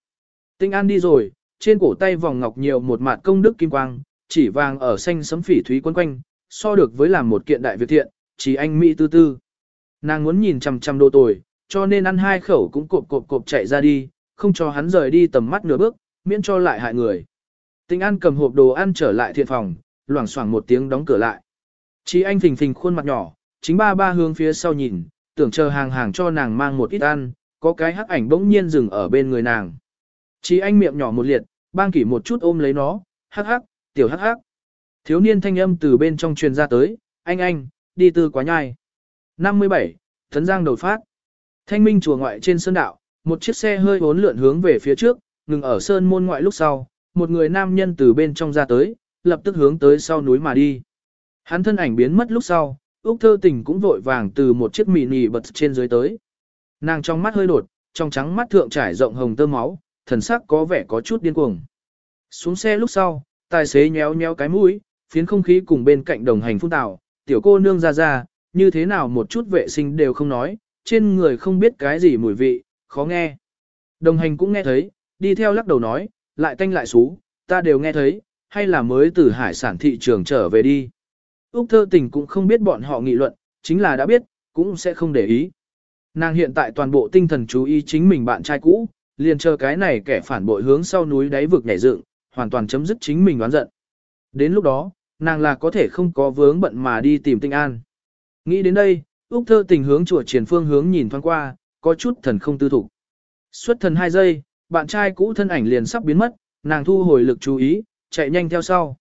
Tinh An đi rồi, trên cổ tay vòng ngọc nhiều một mạt công đức kim quang, chỉ vàng ở xanh sấm phỉ thúy quấn quanh, so được với làm một kiện đại việc thiện, chỉ anh mỹ tư tư. Nàng muốn nhìn chằm chằm đồ tồi, cho nên ăn hai khẩu cũng cộp cộp cộp chạy ra đi, không cho hắn rời đi tầm mắt nửa bước, miễn cho lại hại người. Tinh An cầm hộp đồ ăn trở lại thiện phòng, loảng xoảng một tiếng đóng cửa lại. Chí anh phình phình khuôn mặt nhỏ, chính ba ba hướng phía sau nhìn, tưởng chờ hàng hàng cho nàng mang một ít ăn, có cái hắc ảnh bỗng nhiên dừng ở bên người nàng. Chí anh miệng nhỏ một liệt, bang kỷ một chút ôm lấy nó, hắc hắc, tiểu hắc hắc. Thiếu niên thanh âm từ bên trong truyền ra tới, anh anh, đi tư quá nhai. 57, Thấn Giang đột phát. Thanh minh chùa ngoại trên sơn đạo, một chiếc xe hơi hốn lượn hướng về phía trước, ngừng ở sơn môn ngoại lúc sau, một người nam nhân từ bên trong ra tới, lập tức hướng tới sau núi mà đi. Hắn thân ảnh biến mất lúc sau, Úc thơ tình cũng vội vàng từ một chiếc mì nì bật trên dưới tới. Nàng trong mắt hơi đột, trong trắng mắt thượng trải rộng hồng tơ máu, thần sắc có vẻ có chút điên cuồng. Xuống xe lúc sau, tài xế nhéo nhéo cái mũi, phiến không khí cùng bên cạnh đồng hành phun tạo, tiểu cô nương ra ra, như thế nào một chút vệ sinh đều không nói, trên người không biết cái gì mùi vị, khó nghe. Đồng hành cũng nghe thấy, đi theo lắc đầu nói, lại tanh lại xú, ta đều nghe thấy, hay là mới từ hải sản thị trường trở về đi. Úc thơ tình cũng không biết bọn họ nghị luận, chính là đã biết, cũng sẽ không để ý. Nàng hiện tại toàn bộ tinh thần chú ý chính mình bạn trai cũ, liền chờ cái này kẻ phản bội hướng sau núi đáy vực nhảy dựng, hoàn toàn chấm dứt chính mình oán giận. Đến lúc đó, nàng là có thể không có vướng bận mà đi tìm tinh an. Nghĩ đến đây, Úc thơ tình hướng chùa triển phương hướng nhìn thoáng qua, có chút thần không tư thủ. Xuất thần hai giây, bạn trai cũ thân ảnh liền sắp biến mất, nàng thu hồi lực chú ý, chạy nhanh theo sau.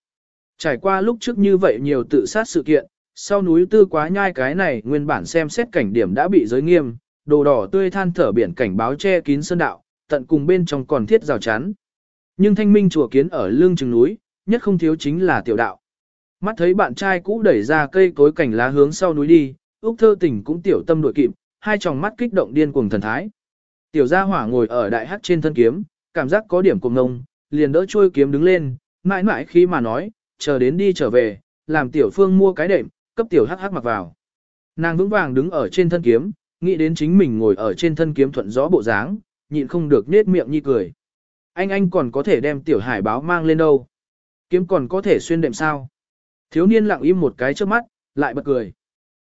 Trải qua lúc trước như vậy nhiều tự sát sự kiện, sau núi tư quá nhai cái này nguyên bản xem xét cảnh điểm đã bị giới nghiêm, đồ đỏ tươi than thở biển cảnh báo che kín sơn đạo, tận cùng bên trong còn thiết rào chắn. Nhưng thanh minh chùa kiến ở lưng chừng núi, nhất không thiếu chính là tiểu đạo. Mắt thấy bạn trai cũ đẩy ra cây cối cảnh lá hướng sau núi đi, Úc thơ tỉnh cũng tiểu tâm đội kịp, hai tròng mắt kích động điên cuồng thần thái. Tiểu gia hỏa ngồi ở đại hắc trên thân kiếm, cảm giác có điểm cùng ngông, liền đỡ trôi kiếm đứng lên, mãi mãi khi mà nói, chờ đến đi trở về, làm tiểu phương mua cái đệm, cấp tiểu hắc hắc mặc vào. Nàng vững vàng đứng ở trên thân kiếm, nghĩ đến chính mình ngồi ở trên thân kiếm thuận gió bộ dáng, nhịn không được nết miệng như cười. Anh anh còn có thể đem tiểu hải báo mang lên đâu. Kiếm còn có thể xuyên đệm sao. Thiếu niên lặng im một cái trước mắt, lại bật cười.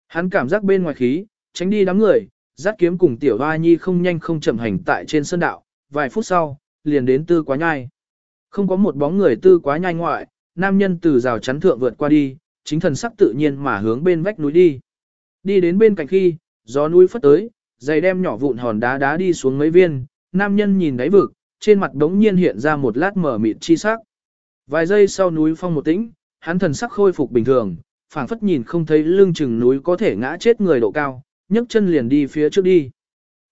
Hắn cảm giác bên ngoài khí, tránh đi đám người, dắt kiếm cùng tiểu hoa nhi không nhanh không chậm hành tại trên sân đạo, vài phút sau, liền đến tư quá nhai. Không có một bóng người tư quá nhai ngoại, nam nhân từ rào chắn thượng vượt qua đi, chính thần sắc tự nhiên mà hướng bên vách núi đi. Đi đến bên cạnh khi, gió núi phất tới, giày đem nhỏ vụn hòn đá đá đi xuống mấy viên, nam nhân nhìn đáy vực, trên mặt đống nhiên hiện ra một lát mở mịt chi sắc. Vài giây sau núi phong một tĩnh, hắn thần sắc khôi phục bình thường, phảng phất nhìn không thấy lưng chừng núi có thể ngã chết người độ cao, nhấc chân liền đi phía trước đi.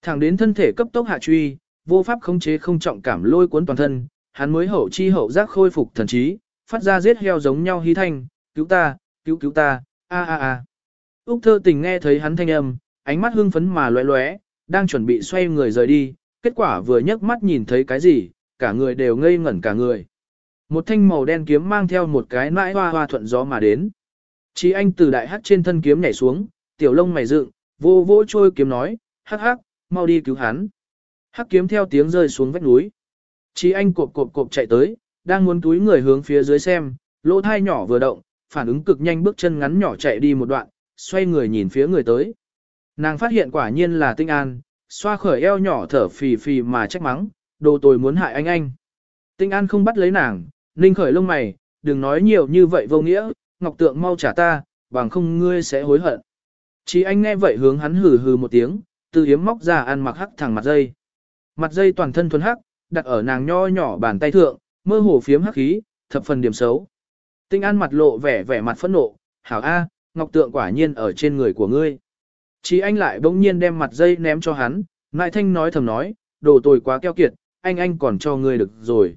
Thẳng đến thân thể cấp tốc hạ truy, vô pháp khống chế không trọng cảm lôi cuốn toàn thân, hắn mới hậu chi hậu giác khôi phục thần trí, phát ra giết heo giống nhau hí thanh, cứu ta, cứu cứu ta, a a a. Úc thơ tình nghe thấy hắn thanh âm, ánh mắt hưng phấn mà lóe lóe, đang chuẩn bị xoay người rời đi, kết quả vừa nhấc mắt nhìn thấy cái gì, cả người đều ngây ngẩn cả người. Một thanh màu đen kiếm mang theo một cái nãi hoa hoa thuận gió mà đến. Chí anh từ đại hắc trên thân kiếm nhảy xuống, tiểu lông mày dựng, vô vô trôi kiếm nói, hắc hắc, mau đi cứu hắn. Hắc kiếm theo tiếng rơi xuống vách núi. Chí anh cộp cộp cộp chạy tới, đang muốn túi người hướng phía dưới xem, lỗ thai nhỏ vừa động, phản ứng cực nhanh bước chân ngắn nhỏ chạy đi một đoạn, xoay người nhìn phía người tới. Nàng phát hiện quả nhiên là tinh an, xoa khởi eo nhỏ thở phì phì mà trách mắng, đồ tồi muốn hại anh anh. Tinh an không bắt lấy nàng, ninh khởi lông mày, đừng nói nhiều như vậy vô nghĩa, ngọc tượng mau trả ta, bằng không ngươi sẽ hối hận. Chỉ anh nghe vậy hướng hắn hừ hừ một tiếng, từ hiếm móc ra ăn mặc hắc thẳng mặt dây. Mặt dây toàn thân thuần hắc, đặt ở nàng nho nhỏ bàn tay thượng, mơ hồ phiếm hắc khí, thập phần điểm xấu. Tinh An mặt lộ vẻ vẻ mặt phẫn nộ, hảo A, ngọc tượng quả nhiên ở trên người của ngươi. Chí anh lại bỗng nhiên đem mặt dây ném cho hắn, ngại thanh nói thầm nói, đồ tồi quá keo kiệt, anh anh còn cho ngươi được rồi.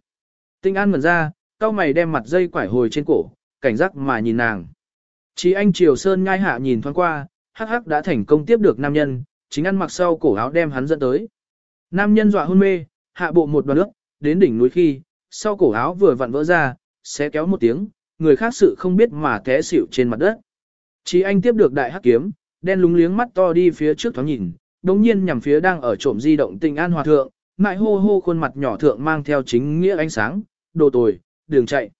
Tinh An mẩn ra, cao mày đem mặt dây quải hồi trên cổ, cảnh giác mà nhìn nàng. Chí anh Triều Sơn ngai hạ nhìn thoáng qua, hắc hắc đã thành công tiếp được nam nhân, chính ăn mặc sau cổ áo đem hắn dẫn tới. Nam nhân dọa hôn mê, hạ bộ một đoàn nước, đến đỉnh núi khi, sau cổ áo vừa vặn vỡ ra, sẽ kéo một tiếng, người khác sự không biết mà té xỉu trên mặt đất. Chí anh tiếp được đại hắc kiếm, đen lúng liếng mắt to đi phía trước thoáng nhìn, đống nhiên nhằm phía đang ở trộm di động tình an hòa thượng, ngại hô hô khuôn mặt nhỏ thượng mang theo chính nghĩa ánh sáng, đồ tồi, đường chạy.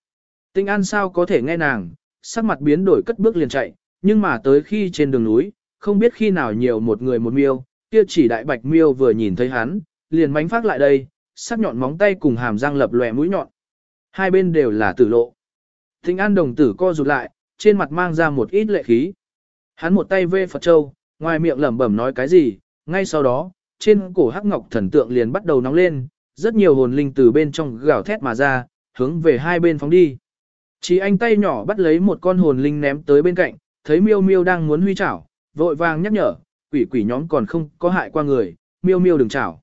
Tinh an sao có thể nghe nàng, sắc mặt biến đổi cất bước liền chạy, nhưng mà tới khi trên đường núi, không biết khi nào nhiều một người một miêu, kia chỉ đại bạch miêu vừa nhìn thấy hắn, liền mánh phát lại đây, sắc nhọn móng tay cùng hàm răng lập lòe mũi nhọn. Hai bên đều là tử lộ. Thịnh an đồng tử co rụt lại, trên mặt mang ra một ít lệ khí. Hắn một tay vê Phật Châu, ngoài miệng lẩm bẩm nói cái gì, ngay sau đó, trên cổ hắc ngọc thần tượng liền bắt đầu nóng lên, rất nhiều hồn linh từ bên trong gào thét mà ra, hướng về hai bên phóng đi. Chỉ anh tay nhỏ bắt lấy một con hồn linh ném tới bên cạnh, thấy miêu miêu đang muốn huy chảo, vội vàng nhắc nhở, quỷ quỷ nhóm còn không có hại qua người, miêu miêu đừng chảo.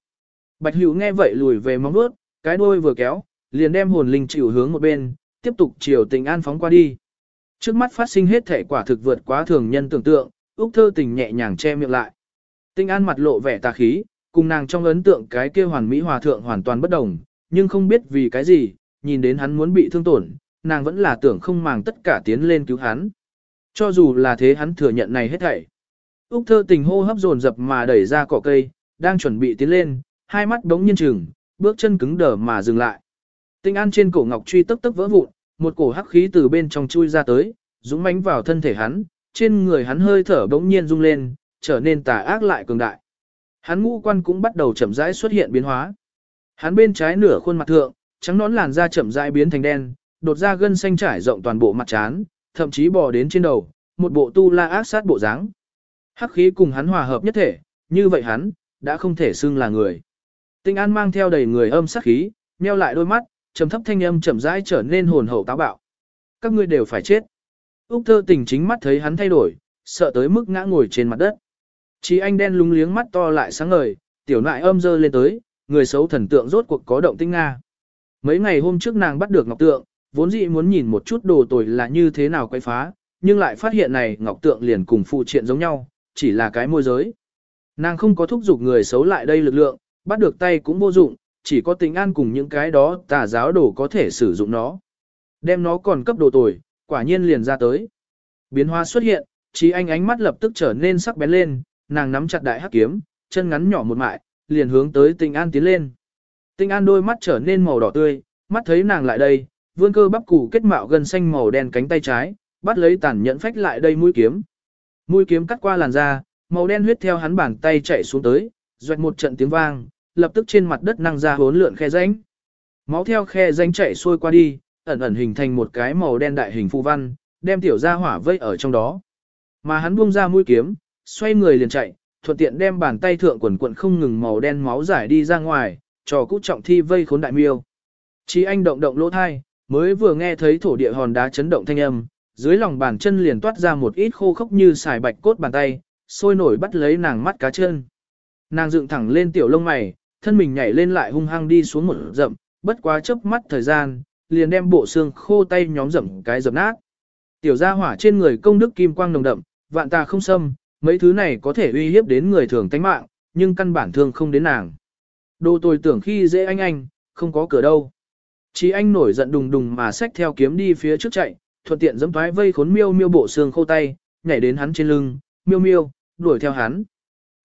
Bạch hữu nghe vậy lùi về móng vuốt, cái đuôi vừa kéo, liền đem hồn linh chịu hướng một bên, tiếp tục chiều tình an phóng qua đi. Trước mắt phát sinh hết thể quả thực vượt quá thường nhân tưởng tượng, Úc thơ tình nhẹ nhàng che miệng lại. Tình an mặt lộ vẻ tà khí, cùng nàng trong ấn tượng cái kia hoàn mỹ hòa thượng hoàn toàn bất đồng, nhưng không biết vì cái gì, nhìn đến hắn muốn bị thương tổn, nàng vẫn là tưởng không màng tất cả tiến lên cứu hắn. Cho dù là thế hắn thừa nhận này hết thảy. Úc thơ tình hô hấp dồn dập mà đẩy ra cỏ cây, đang chuẩn bị tiến lên, hai mắt đống nhiên chừng, bước chân cứng đờ mà dừng lại. Tinh an trên cổ ngọc truy tức tức vỡ vụn, một cổ hắc khí từ bên trong chui ra tới, dũng mãnh vào thân thể hắn, trên người hắn hơi thở đống nhiên rung lên, trở nên tà ác lại cường đại. Hắn ngũ quan cũng bắt đầu chậm rãi xuất hiện biến hóa. Hắn bên trái nửa khuôn mặt thượng, trắng nón làn da chậm rãi biến thành đen, đột ra gân xanh trải rộng toàn bộ mặt trán, thậm chí bò đến trên đầu, một bộ tu la ác sát bộ dáng. Hắc khí cùng hắn hòa hợp nhất thể, như vậy hắn đã không thể xưng là người. Tinh An mang theo đầy người âm sát khí, nheo lại đôi mắt, trầm thấp thanh âm chậm rãi trở nên hồn hậu táo bạo. Các ngươi đều phải chết. Úc thơ tình chính mắt thấy hắn thay đổi, sợ tới mức ngã ngồi trên mặt đất. Chí anh đen lúng liếng mắt to lại sáng ngời, tiểu nại âm dơ lên tới, người xấu thần tượng rốt cuộc có động tinh Nga. Mấy ngày hôm trước nàng bắt được ngọc tượng, vốn dĩ muốn nhìn một chút đồ tồi là như thế nào quay phá, nhưng lại phát hiện này ngọc tượng liền cùng phụ triện giống nhau, chỉ là cái môi giới. Nàng không có thúc giục người xấu lại đây lực lượng, bắt được tay cũng vô dụng, chỉ có tình an cùng những cái đó tà giáo đồ có thể sử dụng nó. Đem nó còn cấp đồ tồi, quả nhiên liền ra tới. Biến hóa xuất hiện, trí anh ánh mắt lập tức trở nên sắc bén lên, nàng nắm chặt đại hắc kiếm, chân ngắn nhỏ một mại, liền hướng tới tình An tiến lên. tình An đôi mắt trở nên màu đỏ tươi, mắt thấy nàng lại đây, vươn cơ bắp củ kết mạo gần xanh màu đen cánh tay trái, bắt lấy tàn nhẫn phách lại đây mũi kiếm. Mũi kiếm cắt qua làn da, màu đen huyết theo hắn bàn tay chạy xuống tới, doạch một trận tiếng vang, lập tức trên mặt đất năng ra hốn lượn khe rãnh. Máu theo khe rãnh chạy xuôi qua đi, ẩn ẩn hình thành một cái màu đen đại hình phù văn, đem tiểu gia hỏa vây ở trong đó. Mà hắn buông ra mũi kiếm, xoay người liền chạy, thuận tiện đem bàn tay thượng quần quần không ngừng màu đen máu giải đi ra ngoài, trò cũ trọng thi vây khốn đại miêu. Chí anh động động lỗ thai, mới vừa nghe thấy thổ địa hòn đá chấn động thanh âm, dưới lòng bàn chân liền toát ra một ít khô khốc như xài bạch cốt bàn tay, sôi nổi bắt lấy nàng mắt cá chân. Nàng dựng thẳng lên tiểu lông mày, thân mình nhảy lên lại hung hăng đi xuống một rậm, bất quá chớp mắt thời gian, liền đem bộ xương khô tay nhóm rậm cái dập nát. Tiểu gia hỏa trên người công đức kim quang nồng đậm, vạn ta không xâm, mấy thứ này có thể uy hiếp đến người thường tánh mạng, nhưng căn bản thương không đến nàng. Đồ tôi tưởng khi dễ anh anh, không có cửa đâu. Chí anh nổi giận đùng đùng mà xách theo kiếm đi phía trước chạy, thuận tiện dẫm thoái vây khốn miêu miêu bộ xương khô tay, nhảy đến hắn trên lưng, miêu miêu, đuổi theo hắn.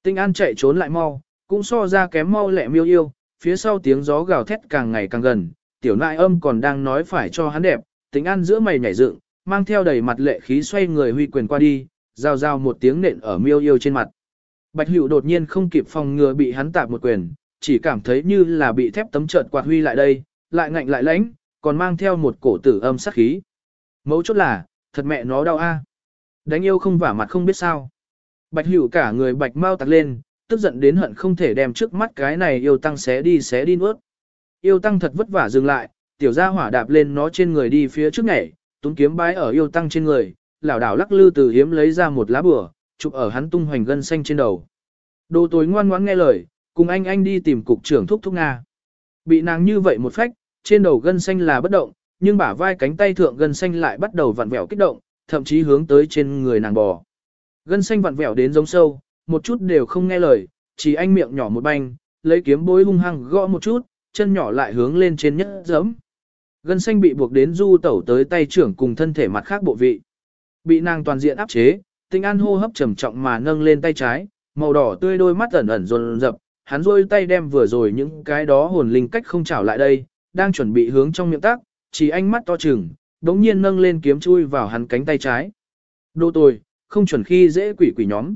Tinh An chạy trốn lại mau, cũng so ra kém mau lẹ miêu yêu, phía sau tiếng gió gào thét càng ngày càng gần, tiểu nại âm còn đang nói phải cho hắn đẹp, Tinh An giữa mày nhảy dựng, mang theo đầy mặt lệ khí xoay người huy quyền qua đi, giao giao một tiếng nện ở miêu yêu trên mặt. Bạch Hữu đột nhiên không kịp phòng ngừa bị hắn tạp một quyền, chỉ cảm thấy như là bị thép tấm trợt quạt huy lại đây, lại ngạnh lại lãnh, còn mang theo một cổ tử âm sát khí. Mấu chốt là, thật mẹ nó đau a. Đánh yêu không vả mặt không biết sao. Bạch Hữu cả người bạch mau tặc lên, tức giận đến hận không thể đem trước mắt cái này yêu tăng xé đi xé đi nuốt. Yêu tăng thật vất vả dừng lại, tiểu gia hỏa đạp lên nó trên người đi phía trước nhảy, túng kiếm bái ở yêu tăng trên người, lảo đảo lắc lư từ hiếm lấy ra một lá bửa, chụp ở hắn tung hoành gân xanh trên đầu. Đồ tối ngoan ngoãn nghe lời, cùng anh anh đi tìm cục trưởng thúc thúc Nga. Bị nàng như vậy một phách, trên đầu gân xanh là bất động, nhưng bả vai cánh tay thượng gân xanh lại bắt đầu vặn vẹo kích động, thậm chí hướng tới trên người nàng bò. Gân xanh vặn vẹo đến giống sâu, một chút đều không nghe lời, chỉ anh miệng nhỏ một banh, lấy kiếm bối hung hăng gõ một chút, chân nhỏ lại hướng lên trên nhất giấm. Gân xanh bị buộc đến du tẩu tới tay trưởng cùng thân thể mặt khác bộ vị. Bị nàng toàn diện áp chế, tinh an hô hấp trầm trọng mà nâng lên tay trái, màu đỏ tươi đôi mắt ẩn ẩn rồn rập, hắn rôi tay đem vừa rồi những cái đó hồn linh cách không trảo lại đây, đang chuẩn bị hướng trong miệng tác, chỉ anh mắt to chừng, đống nhiên nâng lên kiếm chui vào hắn cánh tay trái. Đồ tồi, không chuẩn khi dễ quỷ quỷ nhóm.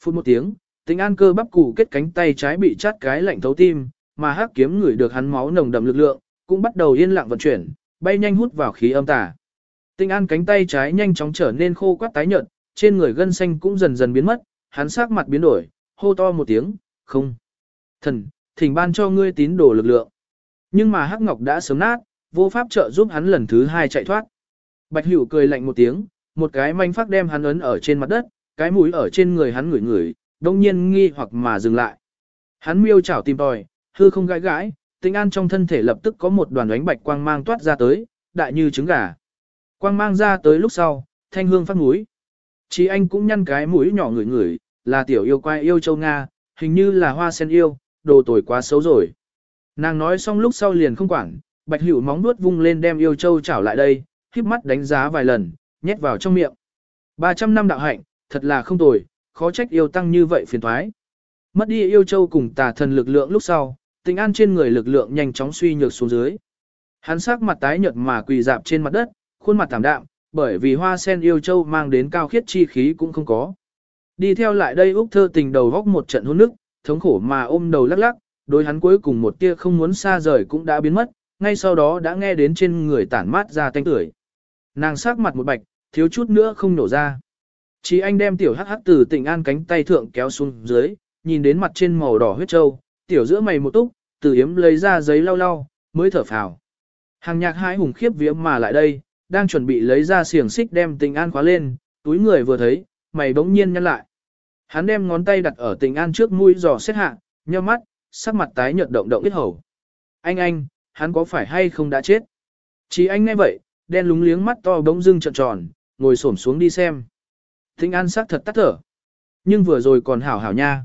Phút một tiếng, tính an cơ bắp củ kết cánh tay trái bị chát cái lạnh thấu tim, mà hắc kiếm ngửi được hắn máu nồng đậm lực lượng, cũng bắt đầu yên lặng vận chuyển, bay nhanh hút vào khí âm tà. Tinh an cánh tay trái nhanh chóng trở nên khô quắt tái nhợt, trên người gân xanh cũng dần dần biến mất, hắn sắc mặt biến đổi, hô to một tiếng, không. Thần, thỉnh ban cho ngươi tín đồ lực lượng. Nhưng mà hắc ngọc đã sớm nát, vô pháp trợ giúp hắn lần thứ hai chạy thoát. Bạch hữu cười lạnh một tiếng, một cái manh phát đem hắn ấn ở trên mặt đất, cái mũi ở trên người hắn ngửi ngửi, đông nhiên nghi hoặc mà dừng lại. Hắn miêu chảo tìm tòi, hư không gãi gãi, tinh an trong thân thể lập tức có một đoàn ánh bạch quang mang toát ra tới, đại như trứng gà. Quang mang ra tới lúc sau, thanh hương phát mũi. Chí anh cũng nhăn cái mũi nhỏ ngửi ngửi, là tiểu yêu quai yêu châu Nga, hình như là hoa sen yêu, đồ tồi quá xấu rồi. Nàng nói xong lúc sau liền không quản, bạch hữu móng nuốt vung lên đem yêu châu chảo lại đây, khiếp mắt đánh giá vài lần, nhét vào trong miệng. 300 năm đạo hạnh, thật là không tồi, khó trách yêu tăng như vậy phiền thoái. Mất đi yêu châu cùng tà thần lực lượng lúc sau, tình an trên người lực lượng nhanh chóng suy nhược xuống dưới. Hắn sắc mặt tái nhợt mà quỳ dạp trên mặt đất, khuôn mặt thảm đạm, bởi vì hoa sen yêu châu mang đến cao khiết chi khí cũng không có. Đi theo lại đây Úc thơ tình đầu góc một trận hôn nước, thống khổ mà ôm đầu lắc lắc, đối hắn cuối cùng một tia không muốn xa rời cũng đã biến mất, ngay sau đó đã nghe đến trên người tản mát ra tanh tưởi. Nàng sắc mặt một bạch, thiếu chút nữa không nổ ra. Chỉ anh đem tiểu hắc hắc từ tỉnh an cánh tay thượng kéo xuống dưới, nhìn đến mặt trên màu đỏ huyết châu, tiểu giữa mày một túc, từ yếm lấy ra giấy lau lau, mới thở phào. Hàng nhạc hai hùng khiếp vía mà lại đây, đang chuẩn bị lấy ra xiềng xích đem tình an khóa lên, túi người vừa thấy, mày bỗng nhiên nhăn lại. Hắn đem ngón tay đặt ở tình an trước mũi giò xét hạ, nheo mắt, sắc mặt tái nhợt động động biết hầu. Anh anh, hắn có phải hay không đã chết? Chỉ anh nghe vậy, đen lúng liếng mắt to bỗng dưng trợn tròn, ngồi xổm xuống đi xem. Thịnh an sắc thật tắt thở. Nhưng vừa rồi còn hảo hảo nha.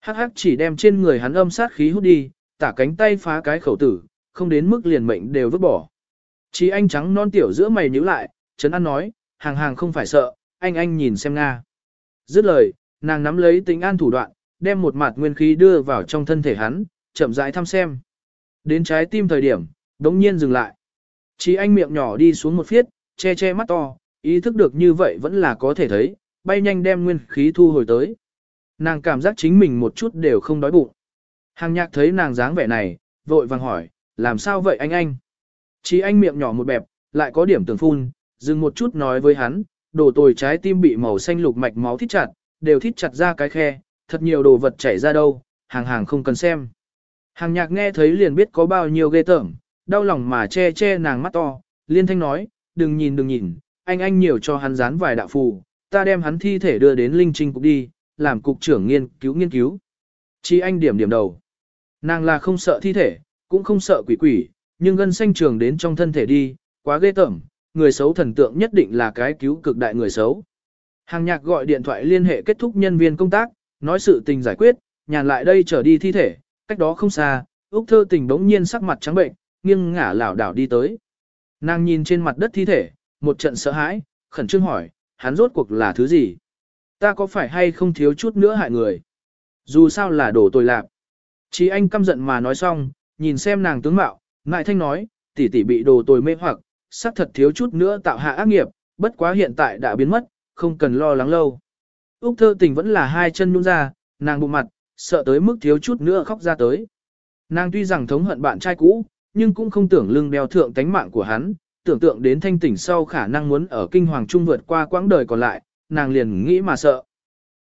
Hắc hắc chỉ đem trên người hắn âm sát khí hút đi, tả cánh tay phá cái khẩu tử, không đến mức liền mệnh đều vứt bỏ. Chỉ anh trắng non tiểu giữa mày nhíu lại, Trấn An nói, hàng hàng không phải sợ, anh anh nhìn xem Nga. Dứt lời, nàng nắm lấy tính an thủ đoạn, đem một mặt nguyên khí đưa vào trong thân thể hắn, chậm rãi thăm xem. Đến trái tim thời điểm, đống nhiên dừng lại. Chí anh miệng nhỏ đi xuống một phiết, che che mắt to, ý thức được như vậy vẫn là có thể thấy, bay nhanh đem nguyên khí thu hồi tới. Nàng cảm giác chính mình một chút đều không đói bụng. Hàng nhạc thấy nàng dáng vẻ này, vội vàng hỏi, làm sao vậy anh anh? Chí anh miệng nhỏ một bẹp, lại có điểm tưởng phun, dừng một chút nói với hắn, đổ tồi trái tim bị màu xanh lục mạch máu thít chặt, đều thít chặt ra cái khe, thật nhiều đồ vật chảy ra đâu, hàng hàng không cần xem. Hàng nhạc nghe thấy liền biết có bao nhiêu ghê tởm, đau lòng mà che che nàng mắt to, liên thanh nói, đừng nhìn đừng nhìn, anh anh nhiều cho hắn dán vài đạo phù, ta đem hắn thi thể đưa đến linh trinh cục đi, làm cục trưởng nghiên cứu nghiên cứu. Chi anh điểm điểm đầu. Nàng là không sợ thi thể, cũng không sợ quỷ quỷ, nhưng gân xanh trường đến trong thân thể đi, quá ghê tởm, người xấu thần tượng nhất định là cái cứu cực đại người xấu. Hàng nhạc gọi điện thoại liên hệ kết thúc nhân viên công tác, nói sự tình giải quyết, nhàn lại đây trở đi thi thể, cách đó không xa, Úc thơ tình bỗng nhiên sắc mặt trắng bệnh, nghiêng ngả lảo đảo đi tới. Nàng nhìn trên mặt đất thi thể, một trận sợ hãi, khẩn trương hỏi, hắn rốt cuộc là thứ gì? Ta có phải hay không thiếu chút nữa hại người? Dù sao là đổ tồi lạc. Chí anh căm giận mà nói xong, nhìn xem nàng tướng mạo, ngại thanh nói, tỷ tỷ bị đồ tồi mê hoặc, xác thật thiếu chút nữa tạo hạ ác nghiệp, bất quá hiện tại đã biến mất, không cần lo lắng lâu. Úc thơ tình vẫn là hai chân nhún ra, nàng bụng mặt, sợ tới mức thiếu chút nữa khóc ra tới. Nàng tuy rằng thống hận bạn trai cũ, nhưng cũng không tưởng lưng đeo thượng tánh mạng của hắn, tưởng tượng đến thanh tỉnh sau khả năng muốn ở kinh hoàng trung vượt qua quãng đời còn lại, nàng liền nghĩ mà sợ.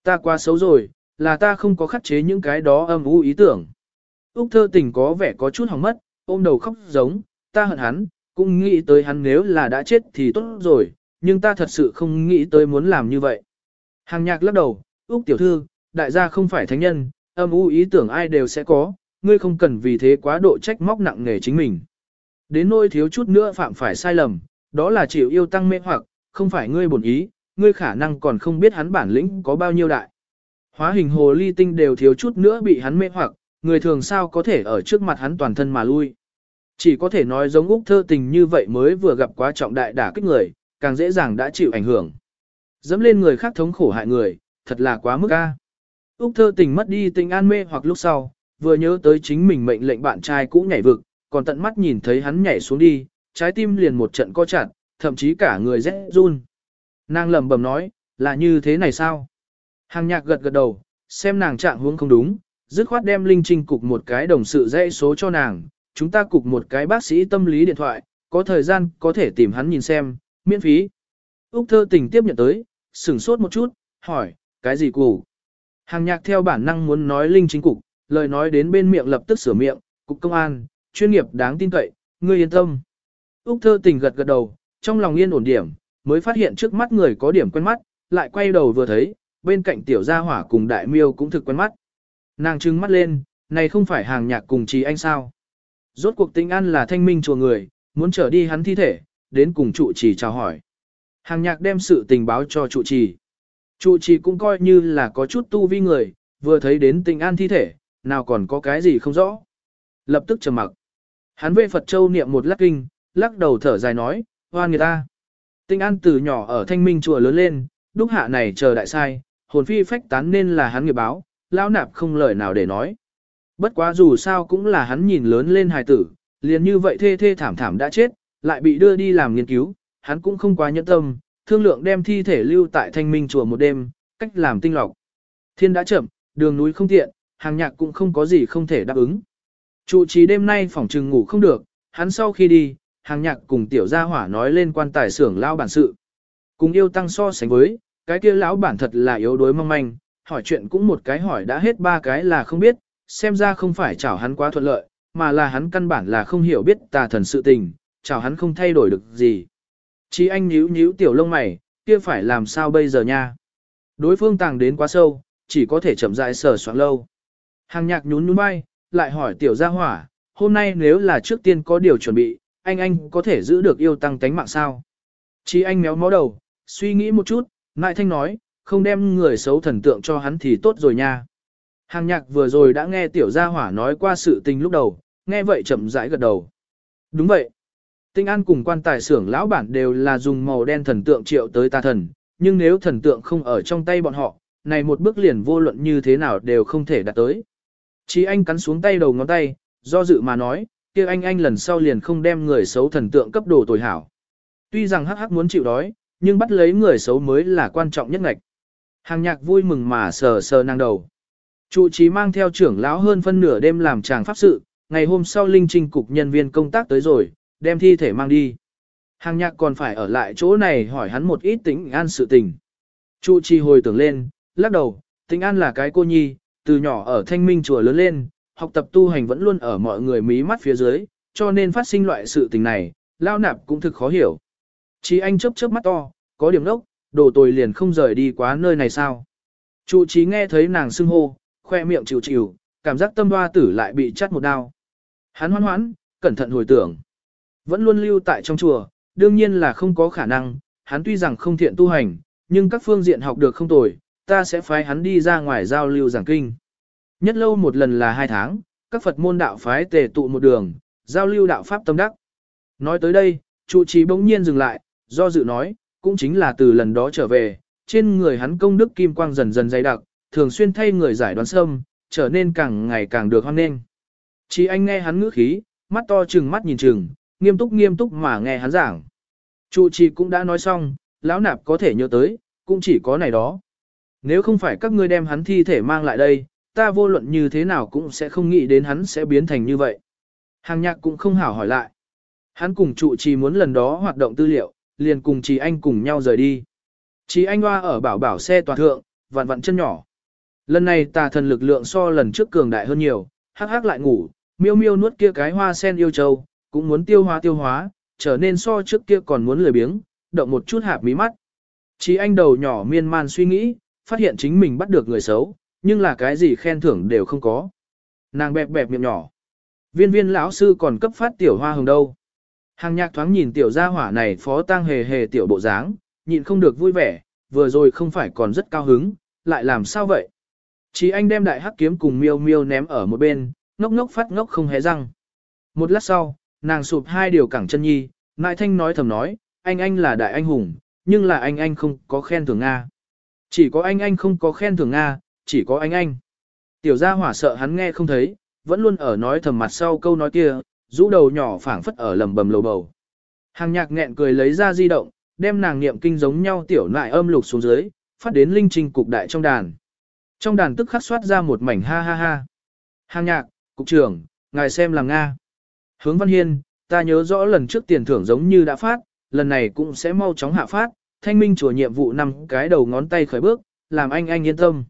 Ta quá xấu rồi, là ta không có khắc chế những cái đó âm u ý tưởng. Úc thơ tình có vẻ có chút hỏng mất, ôm đầu khóc giống, ta hận hắn, cũng nghĩ tới hắn nếu là đã chết thì tốt rồi, nhưng ta thật sự không nghĩ tới muốn làm như vậy. Hàng nhạc lắc đầu, Úc tiểu thư, đại gia không phải thánh nhân, âm u ý tưởng ai đều sẽ có, ngươi không cần vì thế quá độ trách móc nặng nề chính mình. Đến nỗi thiếu chút nữa phạm phải sai lầm, đó là chịu yêu tăng mê hoặc, không phải ngươi bổn ý, ngươi khả năng còn không biết hắn bản lĩnh có bao nhiêu đại. Hóa hình hồ ly tinh đều thiếu chút nữa bị hắn mê hoặc, người thường sao có thể ở trước mặt hắn toàn thân mà lui. Chỉ có thể nói giống Úc thơ tình như vậy mới vừa gặp quá trọng đại đả kích người, càng dễ dàng đã chịu ảnh hưởng. Dẫm lên người khác thống khổ hại người, thật là quá mức a. Úc thơ tình mất đi tình an mê hoặc lúc sau, vừa nhớ tới chính mình mệnh lệnh bạn trai cũ nhảy vực, còn tận mắt nhìn thấy hắn nhảy xuống đi, trái tim liền một trận co chặt, thậm chí cả người rẽ run. Nàng lẩm bẩm nói, là như thế này sao? Hàng nhạc gật gật đầu, xem nàng trạng huống không đúng, dứt khoát đem linh trinh cục một cái đồng sự dãy số cho nàng, chúng ta cục một cái bác sĩ tâm lý điện thoại, có thời gian có thể tìm hắn nhìn xem, miễn phí. Úc thơ tình tiếp nhận tới, sửng sốt một chút, hỏi, cái gì củ? Hàng nhạc theo bản năng muốn nói linh chính cục, lời nói đến bên miệng lập tức sửa miệng, cục công an, chuyên nghiệp đáng tin cậy, ngươi yên tâm. Úc thơ tình gật gật đầu, trong lòng yên ổn điểm, mới phát hiện trước mắt người có điểm quen mắt, lại quay đầu vừa thấy, bên cạnh tiểu gia hỏa cùng đại miêu cũng thực quen mắt. Nàng trừng mắt lên, này không phải hàng nhạc cùng trí anh sao. Rốt cuộc tinh an là thanh minh chùa người, muốn trở đi hắn thi thể, đến cùng trụ trì chào hỏi. Hàng nhạc đem sự tình báo cho trụ trì. Trụ trì cũng coi như là có chút tu vi người, vừa thấy đến tình an thi thể, nào còn có cái gì không rõ. Lập tức trầm mặc. Hắn về Phật Châu niệm một lát kinh, lắc đầu thở dài nói, hoan người ta. Tinh an từ nhỏ ở thanh minh chùa lớn lên, đúc hạ này chờ đại sai, hồn phi phách tán nên là hắn nghiệp báo, lão nạp không lời nào để nói. Bất quá dù sao cũng là hắn nhìn lớn lên hài tử, liền như vậy thê thê thảm thảm đã chết, lại bị đưa đi làm nghiên cứu, hắn cũng không quá nhẫn tâm, thương lượng đem thi thể lưu tại thanh minh chùa một đêm, cách làm tinh lọc. Thiên đã chậm, đường núi không tiện, hàng nhạc cũng không có gì không thể đáp ứng. Trụ trì đêm nay phòng trừng ngủ không được, hắn sau khi đi, hàng nhạc cùng tiểu gia hỏa nói lên quan tài xưởng lao bản sự. Cùng yêu tăng so sánh với, cái kia lão bản thật là yếu đuối mong manh, hỏi chuyện cũng một cái hỏi đã hết ba cái là không biết, xem ra không phải chảo hắn quá thuận lợi, mà là hắn căn bản là không hiểu biết tà thần sự tình, chảo hắn không thay đổi được gì. Chí anh nhíu nhíu tiểu lông mày, kia phải làm sao bây giờ nha. Đối phương tàng đến quá sâu, chỉ có thể chậm rãi sờ soạn lâu. Hàng nhạc nhún nhún bay, lại hỏi tiểu gia hỏa, hôm nay nếu là trước tiên có điều chuẩn bị, anh anh có thể giữ được yêu tăng tánh mạng sao? Chí anh méo mó đầu, suy nghĩ một chút, ngại thanh nói, không đem người xấu thần tượng cho hắn thì tốt rồi nha. Hàng nhạc vừa rồi đã nghe tiểu gia hỏa nói qua sự tình lúc đầu, nghe vậy chậm rãi gật đầu. Đúng vậy. Tinh An cùng quan tài xưởng lão bản đều là dùng màu đen thần tượng triệu tới tà thần, nhưng nếu thần tượng không ở trong tay bọn họ, này một bước liền vô luận như thế nào đều không thể đạt tới. Chí anh cắn xuống tay đầu ngón tay, do dự mà nói, kia anh anh lần sau liền không đem người xấu thần tượng cấp đồ tồi hảo. Tuy rằng hắc hắc muốn chịu đói, nhưng bắt lấy người xấu mới là quan trọng nhất ngạch. Hàng nhạc vui mừng mà sờ sờ năng đầu. Trụ trí mang theo trưởng lão hơn phân nửa đêm làm chàng pháp sự, ngày hôm sau linh trinh cục nhân viên công tác tới rồi, đem thi thể mang đi. Hàng nhạc còn phải ở lại chỗ này hỏi hắn một ít tính an sự tình. Chu trì hồi tưởng lên, lắc đầu, tính an là cái cô nhi, từ nhỏ ở thanh minh chùa lớn lên, học tập tu hành vẫn luôn ở mọi người mí mắt phía dưới, cho nên phát sinh loại sự tình này, lao nạp cũng thực khó hiểu. Chỉ anh chớp chớp mắt to, có điểm đốc, đồ tồi liền không rời đi quá nơi này sao. Chu Chi nghe thấy nàng xưng hô, khoe miệng chịu chịu, cảm giác tâm hoa tử lại bị chắt một đao. Hắn hoan hoãn, cẩn thận hồi tưởng. Vẫn luôn lưu tại trong chùa, đương nhiên là không có khả năng, hắn tuy rằng không thiện tu hành, nhưng các phương diện học được không tồi, ta sẽ phái hắn đi ra ngoài giao lưu giảng kinh. Nhất lâu một lần là hai tháng, các Phật môn đạo phái tề tụ một đường, giao lưu đạo pháp tâm đắc. Nói tới đây, trụ trì bỗng nhiên dừng lại, do dự nói, cũng chính là từ lần đó trở về, trên người hắn công đức kim quang dần dần dày đặc, thường xuyên thay người giải đoán sâm, trở nên càng ngày càng được hoan nghênh. Chỉ anh nghe hắn ngữ khí, mắt to chừng mắt nhìn chừng, nghiêm túc nghiêm túc mà nghe hắn giảng. Trụ trì cũng đã nói xong, lão nạp có thể nhớ tới, cũng chỉ có này đó. Nếu không phải các ngươi đem hắn thi thể mang lại đây, ta vô luận như thế nào cũng sẽ không nghĩ đến hắn sẽ biến thành như vậy. Hàng nhạc cũng không hảo hỏi lại. Hắn cùng trụ trì muốn lần đó hoạt động tư liệu, liền cùng trì anh cùng nhau rời đi. Trì anh hoa ở bảo bảo xe toàn thượng, vặn vặn chân nhỏ. Lần này tà thần lực lượng so lần trước cường đại hơn nhiều, hắc hắc lại ngủ, miêu miêu nuốt kia cái hoa sen yêu châu, cũng muốn tiêu hóa tiêu hóa, trở nên so trước kia còn muốn lười biếng, động một chút hạp mí mắt. Chí anh đầu nhỏ miên man suy nghĩ, phát hiện chính mình bắt được người xấu, nhưng là cái gì khen thưởng đều không có. Nàng bẹp bẹp miệng nhỏ. Viên viên lão sư còn cấp phát tiểu hoa hồng đâu. Hàng nhạc thoáng nhìn tiểu gia hỏa này phó tang hề hề tiểu bộ dáng, nhịn không được vui vẻ, vừa rồi không phải còn rất cao hứng, lại làm sao vậy? Chí anh đem đại hắc kiếm cùng miêu miêu ném ở một bên, ngốc ngốc phát ngốc không hé răng. Một lát sau, nàng sụp hai điều cẳng chân nhi, nại thanh nói thầm nói, anh anh là đại anh hùng, nhưng là anh anh không có khen thưởng Nga. Chỉ có anh anh không có khen thưởng Nga, chỉ có anh anh. Tiểu gia hỏa sợ hắn nghe không thấy, vẫn luôn ở nói thầm mặt sau câu nói kia, rũ đầu nhỏ phảng phất ở lầm bầm lầu bầu. Hàng nhạc nghẹn cười lấy ra di động, đem nàng niệm kinh giống nhau tiểu nại âm lục xuống dưới, phát đến linh trình cục đại trong đàn. Trong đàn tức khắc soát ra một mảnh ha ha ha. Hàng nhạc, cục trưởng, ngài xem là Nga. Hướng Văn Hiên, ta nhớ rõ lần trước tiền thưởng giống như đã phát, lần này cũng sẽ mau chóng hạ phát, thanh minh chùa nhiệm vụ năm cái đầu ngón tay khởi bước, làm anh anh yên tâm.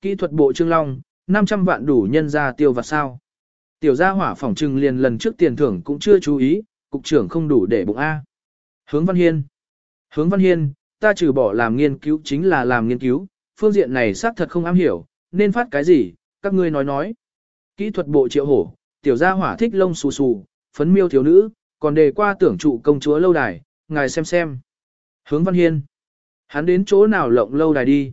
Kỹ thuật bộ Trương Long, 500 vạn đủ nhân ra tiêu vặt sao. Tiểu gia hỏa phỏng trừng liền lần trước tiền thưởng cũng chưa chú ý, cục trưởng không đủ để bụng A. Hướng Văn Hiên. Hướng Văn Hiên, ta trừ bỏ làm nghiên cứu chính là làm nghiên cứu, phương diện này xác thật không am hiểu, nên phát cái gì, các ngươi nói nói. Kỹ thuật bộ triệu hổ, tiểu gia hỏa thích lông xù xù, phấn miêu thiếu nữ, còn đề qua tưởng trụ công chúa lâu đài, ngài xem xem. Hướng Văn Hiên. Hắn đến chỗ nào lộng lâu đài đi.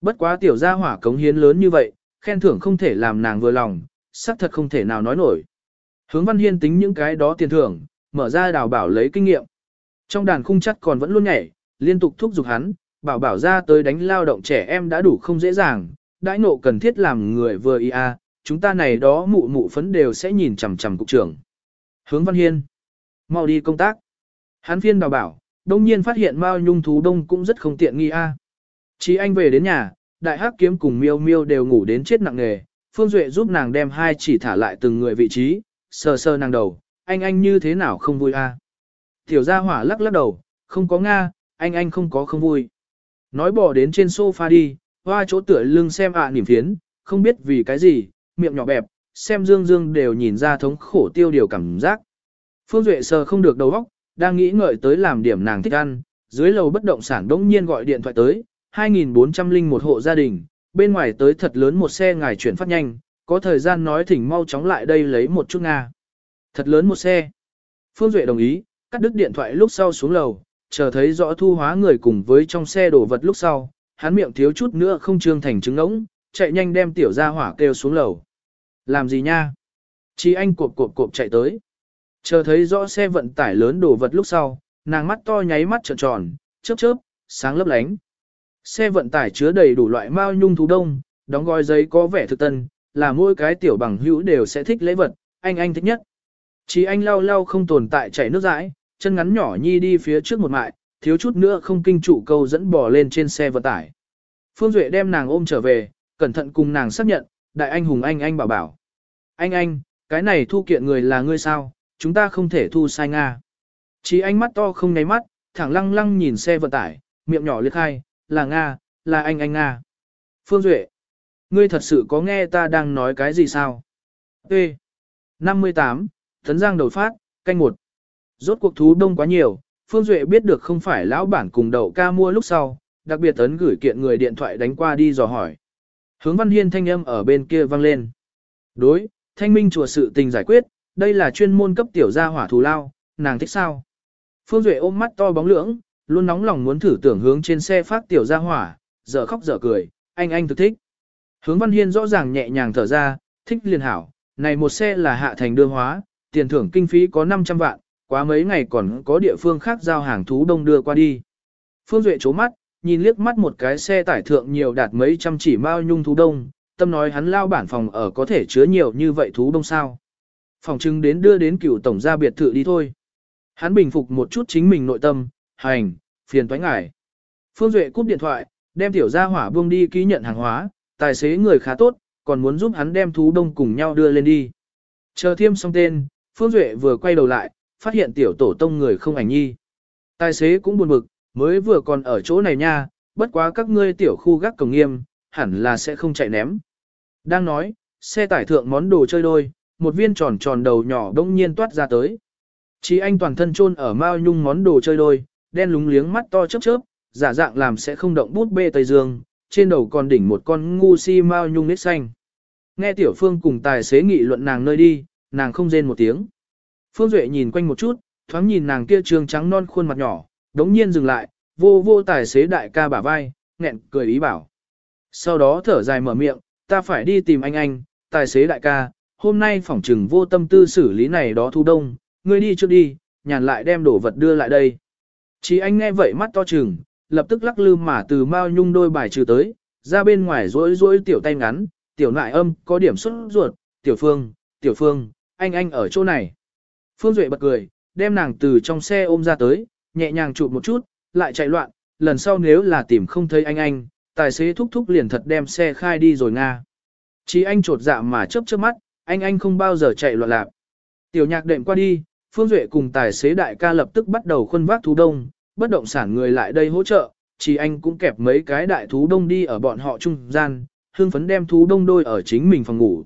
Bất quá tiểu gia hỏa cống hiến lớn như vậy, khen thưởng không thể làm nàng vừa lòng, xác thật không thể nào nói nổi. Hướng Văn Hiên tính những cái đó tiền thưởng, mở ra đào bảo lấy kinh nghiệm. Trong đàn khung chắc còn vẫn luôn nhảy, liên tục thúc giục hắn, bảo bảo ra tới đánh lao động trẻ em đã đủ không dễ dàng, đãi nộ cần thiết làm người vừa ia, chúng ta này đó mụ mụ phấn đều sẽ nhìn chằm chằm cục trưởng. Hướng Văn Hiên, mau đi công tác. Hán phiên bảo bảo, đông nhiên phát hiện Mao Nhung thú đông cũng rất không tiện nghi a. Chí anh về đến nhà, đại hắc kiếm cùng miêu miêu đều ngủ đến chết nặng nề, Phương Duệ giúp nàng đem hai chỉ thả lại từng người vị trí, sờ sờ nàng đầu, anh anh như thế nào không vui a? Tiểu gia hỏa lắc lắc đầu, không có Nga, anh anh không có không vui. Nói bỏ đến trên sofa đi, hoa chỗ tựa lưng xem ạ niềm phiến, không biết vì cái gì, miệng nhỏ bẹp, xem dương dương đều nhìn ra thống khổ tiêu điều cảm giác. Phương Duệ sờ không được đầu óc, đang nghĩ ngợi tới làm điểm nàng thích ăn, dưới lầu bất động sản đống nhiên gọi điện thoại tới, 2.401 hộ gia đình, bên ngoài tới thật lớn một xe ngài chuyển phát nhanh, có thời gian nói thỉnh mau chóng lại đây lấy một chút Nga. Thật lớn một xe. Phương Duệ đồng ý, cắt đứt điện thoại lúc sau xuống lầu, chờ thấy rõ thu hóa người cùng với trong xe đổ vật lúc sau, hắn miệng thiếu chút nữa không trương thành trứng ngỗng, chạy nhanh đem tiểu gia hỏa kêu xuống lầu. Làm gì nha? Chi anh cộp cộp cộp chạy tới. Chờ thấy rõ xe vận tải lớn đổ vật lúc sau, nàng mắt to nháy mắt trợn tròn, chớp chớp, sáng lấp lánh. Xe vận tải chứa đầy đủ loại mao nhung thú đông, đóng gói giấy có vẻ thực tân, là mỗi cái tiểu bằng hữu đều sẽ thích lễ vật, anh anh thích nhất. Chỉ anh lau lau không tồn tại chảy nước dãi, chân ngắn nhỏ nhi đi phía trước một mại, thiếu chút nữa không kinh trụ câu dẫn bò lên trên xe vận tải. Phương Duệ đem nàng ôm trở về, cẩn thận cùng nàng xác nhận, đại anh hùng anh anh bảo bảo. Anh anh, cái này thu kiện người là ngươi sao, chúng ta không thể thu sai Nga. Chỉ anh mắt to không nháy mắt, thẳng lăng lăng nhìn xe vận tải, miệng nhỏ liệt khai, là Nga, là anh anh Nga. Phương Duệ, ngươi thật sự có nghe ta đang nói cái gì sao? Ê! 58, Tấn Giang đầu phát, canh một. Rốt cuộc thú đông quá nhiều, Phương Duệ biết được không phải lão bản cùng đậu ca mua lúc sau, đặc biệt tấn gửi kiện người điện thoại đánh qua đi dò hỏi. Hướng Văn Hiên thanh âm ở bên kia vang lên. Đối, thanh minh chùa sự tình giải quyết, đây là chuyên môn cấp tiểu gia hỏa thù lao, nàng thích sao? Phương Duệ ôm mắt to bóng lưỡng, luôn nóng lòng muốn thử tưởng hướng trên xe phát tiểu gia hỏa, dở khóc dở cười, anh anh thực thích. Hướng Văn Hiên rõ ràng nhẹ nhàng thở ra, thích liền hảo, này một xe là hạ thành đưa hóa, tiền thưởng kinh phí có 500 vạn, quá mấy ngày còn có địa phương khác giao hàng thú đông đưa qua đi. Phương Duệ chố mắt, nhìn liếc mắt một cái xe tải thượng nhiều đạt mấy trăm chỉ mao nhung thú đông, tâm nói hắn lao bản phòng ở có thể chứa nhiều như vậy thú đông sao. Phòng trưng đến đưa đến cựu tổng gia biệt thự đi thôi. Hắn bình phục một chút chính mình nội tâm, hành, phiền toái ngải. Phương Duệ cúp điện thoại, đem tiểu gia hỏa buông đi ký nhận hàng hóa, tài xế người khá tốt, còn muốn giúp hắn đem thú đông cùng nhau đưa lên đi. Chờ thiêm xong tên, Phương Duệ vừa quay đầu lại, phát hiện tiểu tổ tông người không ảnh nhi. Tài xế cũng buồn bực, mới vừa còn ở chỗ này nha, bất quá các ngươi tiểu khu gác cổng nghiêm, hẳn là sẽ không chạy ném. Đang nói, xe tải thượng món đồ chơi đôi, một viên tròn tròn đầu nhỏ đông nhiên toát ra tới. Chí anh toàn thân chôn ở mao nhung món đồ chơi đôi, đen lúng liếng mắt to chớp chớp, giả dạng làm sẽ không động bút bê Tây Dương, trên đầu còn đỉnh một con ngu si mao nhung nết xanh. Nghe tiểu phương cùng tài xế nghị luận nàng nơi đi, nàng không rên một tiếng. Phương Duệ nhìn quanh một chút, thoáng nhìn nàng kia trường trắng non khuôn mặt nhỏ, đống nhiên dừng lại, vô vô tài xế đại ca bả vai, nghẹn cười ý bảo. Sau đó thở dài mở miệng, ta phải đi tìm anh anh, tài xế đại ca, hôm nay phỏng trừng vô tâm tư xử lý này đó thu đông, ngươi đi trước đi, nhàn lại đem đồ vật đưa lại đây. Chỉ anh nghe vậy mắt to trừng, lập tức lắc lư mà từ mao nhung đôi bài trừ tới, ra bên ngoài rối rối tiểu tay ngắn, tiểu nại âm, có điểm xuất ruột, tiểu phương, tiểu phương, anh anh ở chỗ này. Phương Duệ bật cười, đem nàng từ trong xe ôm ra tới, nhẹ nhàng chụp một chút, lại chạy loạn, lần sau nếu là tìm không thấy anh anh, tài xế thúc thúc liền thật đem xe khai đi rồi nga. Chỉ anh trột dạ mà chớp chớp mắt, anh anh không bao giờ chạy loạn lạc. Tiểu nhạc đệm qua đi, Phương Duệ cùng tài xế đại ca lập tức bắt đầu khuân vác thú đông, bất động sản người lại đây hỗ trợ, chỉ anh cũng kẹp mấy cái đại thú đông đi ở bọn họ trung gian, hương phấn đem thú đông đôi ở chính mình phòng ngủ.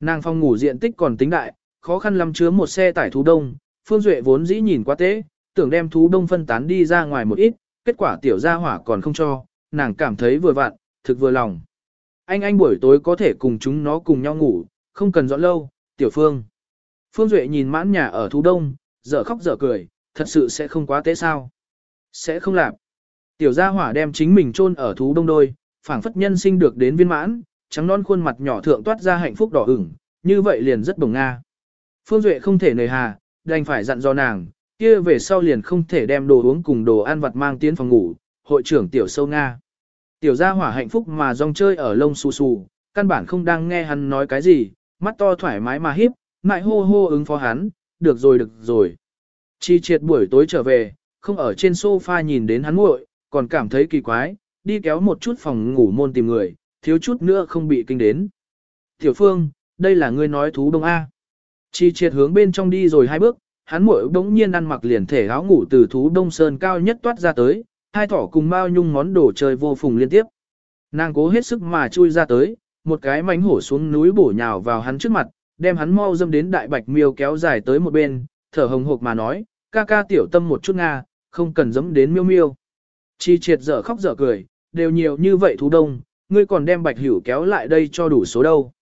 Nàng phòng ngủ diện tích còn tính đại, khó khăn lắm chứa một xe tải thú đông, Phương Duệ vốn dĩ nhìn quá tế, tưởng đem thú đông phân tán đi ra ngoài một ít, kết quả tiểu gia hỏa còn không cho, nàng cảm thấy vừa vặn, thực vừa lòng. Anh anh buổi tối có thể cùng chúng nó cùng nhau ngủ, không cần dọn lâu, tiểu phương. Phương Duệ nhìn mãn nhà ở thú đông, dở khóc dở cười, thật sự sẽ không quá tế sao. Sẽ không làm. Tiểu gia hỏa đem chính mình chôn ở thú đông đôi, phảng phất nhân sinh được đến viên mãn, trắng non khuôn mặt nhỏ thượng toát ra hạnh phúc đỏ ửng, như vậy liền rất bồng nga. Phương Duệ không thể nời hà, đành phải dặn dò nàng, kia về sau liền không thể đem đồ uống cùng đồ ăn vặt mang tiến phòng ngủ, hội trưởng tiểu sâu Nga. Tiểu gia hỏa hạnh phúc mà rong chơi ở lông xù xù, căn bản không đang nghe hắn nói cái gì, mắt to thoải mái mà hiếp, mại hô hô ứng phó hắn, được rồi được rồi. Chi triệt buổi tối trở về, không ở trên sofa nhìn đến hắn muội, còn cảm thấy kỳ quái, đi kéo một chút phòng ngủ môn tìm người, thiếu chút nữa không bị kinh đến. Tiểu Phương, đây là ngươi nói thú đông A. Chi triệt hướng bên trong đi rồi hai bước, hắn muội đống nhiên ăn mặc liền thể áo ngủ từ thú đông sơn cao nhất toát ra tới, hai thỏ cùng mao nhung món đồ chơi vô phùng liên tiếp. Nàng cố hết sức mà chui ra tới, một cái mánh hổ xuống núi bổ nhào vào hắn trước mặt, đem hắn mau dâm đến đại bạch miêu kéo dài tới một bên, thở hồng hộc mà nói, ca ca tiểu tâm một chút nga, không cần dẫm đến miêu miêu. Chi triệt dở khóc dở cười, đều nhiều như vậy thú đông, ngươi còn đem bạch hữu kéo lại đây cho đủ số đâu.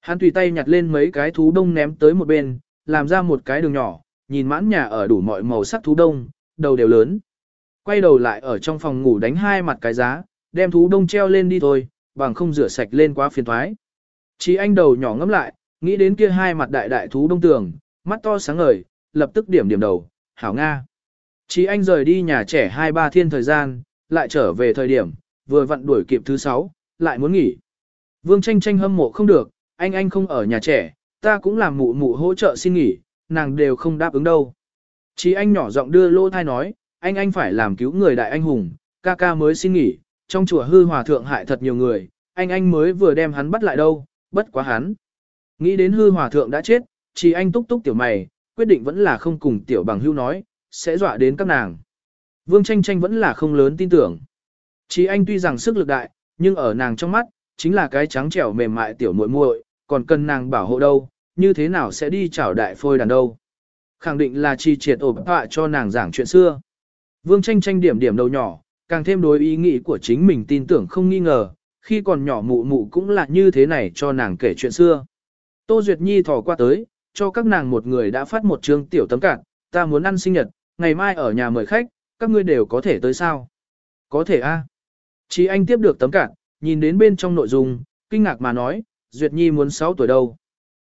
Hắn tùy tay nhặt lên mấy cái thú đông ném tới một bên, làm ra một cái đường nhỏ, nhìn mãn nhà ở đủ mọi màu sắc thú đông, đầu đều lớn. Quay đầu lại ở trong phòng ngủ đánh hai mặt cái giá, đem thú đông treo lên đi thôi, bằng không rửa sạch lên quá phiền thoái. Chí anh đầu nhỏ ngắm lại, nghĩ đến kia hai mặt đại đại thú đông tường, mắt to sáng ngời, lập tức điểm điểm đầu, hảo Nga. Chí anh rời đi nhà trẻ hai ba thiên thời gian, lại trở về thời điểm, vừa vặn đuổi kịp thứ sáu, lại muốn nghỉ. Vương tranh tranh hâm mộ không được, anh anh không ở nhà trẻ, ta cũng làm mụ mụ hỗ trợ xin nghỉ, nàng đều không đáp ứng đâu. Chí anh nhỏ giọng đưa lô thai nói, anh anh phải làm cứu người đại anh hùng, ca ca mới xin nghỉ, trong chùa hư hòa thượng hại thật nhiều người, anh anh mới vừa đem hắn bắt lại đâu, bất quá hắn. Nghĩ đến hư hòa thượng đã chết, chỉ anh túc túc tiểu mày, quyết định vẫn là không cùng tiểu bằng hưu nói, sẽ dọa đến các nàng. Vương tranh tranh vẫn là không lớn tin tưởng. Chỉ anh tuy rằng sức lực đại, nhưng ở nàng trong mắt, chính là cái trắng trẻo mềm mại tiểu muội muội, còn cần nàng bảo hộ đâu, như thế nào sẽ đi chảo đại phôi đàn đâu. Khẳng định là chi triệt ổn họa cho nàng giảng chuyện xưa. Vương tranh tranh điểm điểm đầu nhỏ, càng thêm đối ý nghĩ của chính mình tin tưởng không nghi ngờ, khi còn nhỏ mụ mụ cũng là như thế này cho nàng kể chuyện xưa. Tô Duyệt Nhi thò qua tới, cho các nàng một người đã phát một chương tiểu tấm cạn, ta muốn ăn sinh nhật, ngày mai ở nhà mời khách, các ngươi đều có thể tới sao? Có thể a. À? Chí anh tiếp được tấm cạn, nhìn đến bên trong nội dung, kinh ngạc mà nói, Duyệt Nhi muốn 6 tuổi đâu.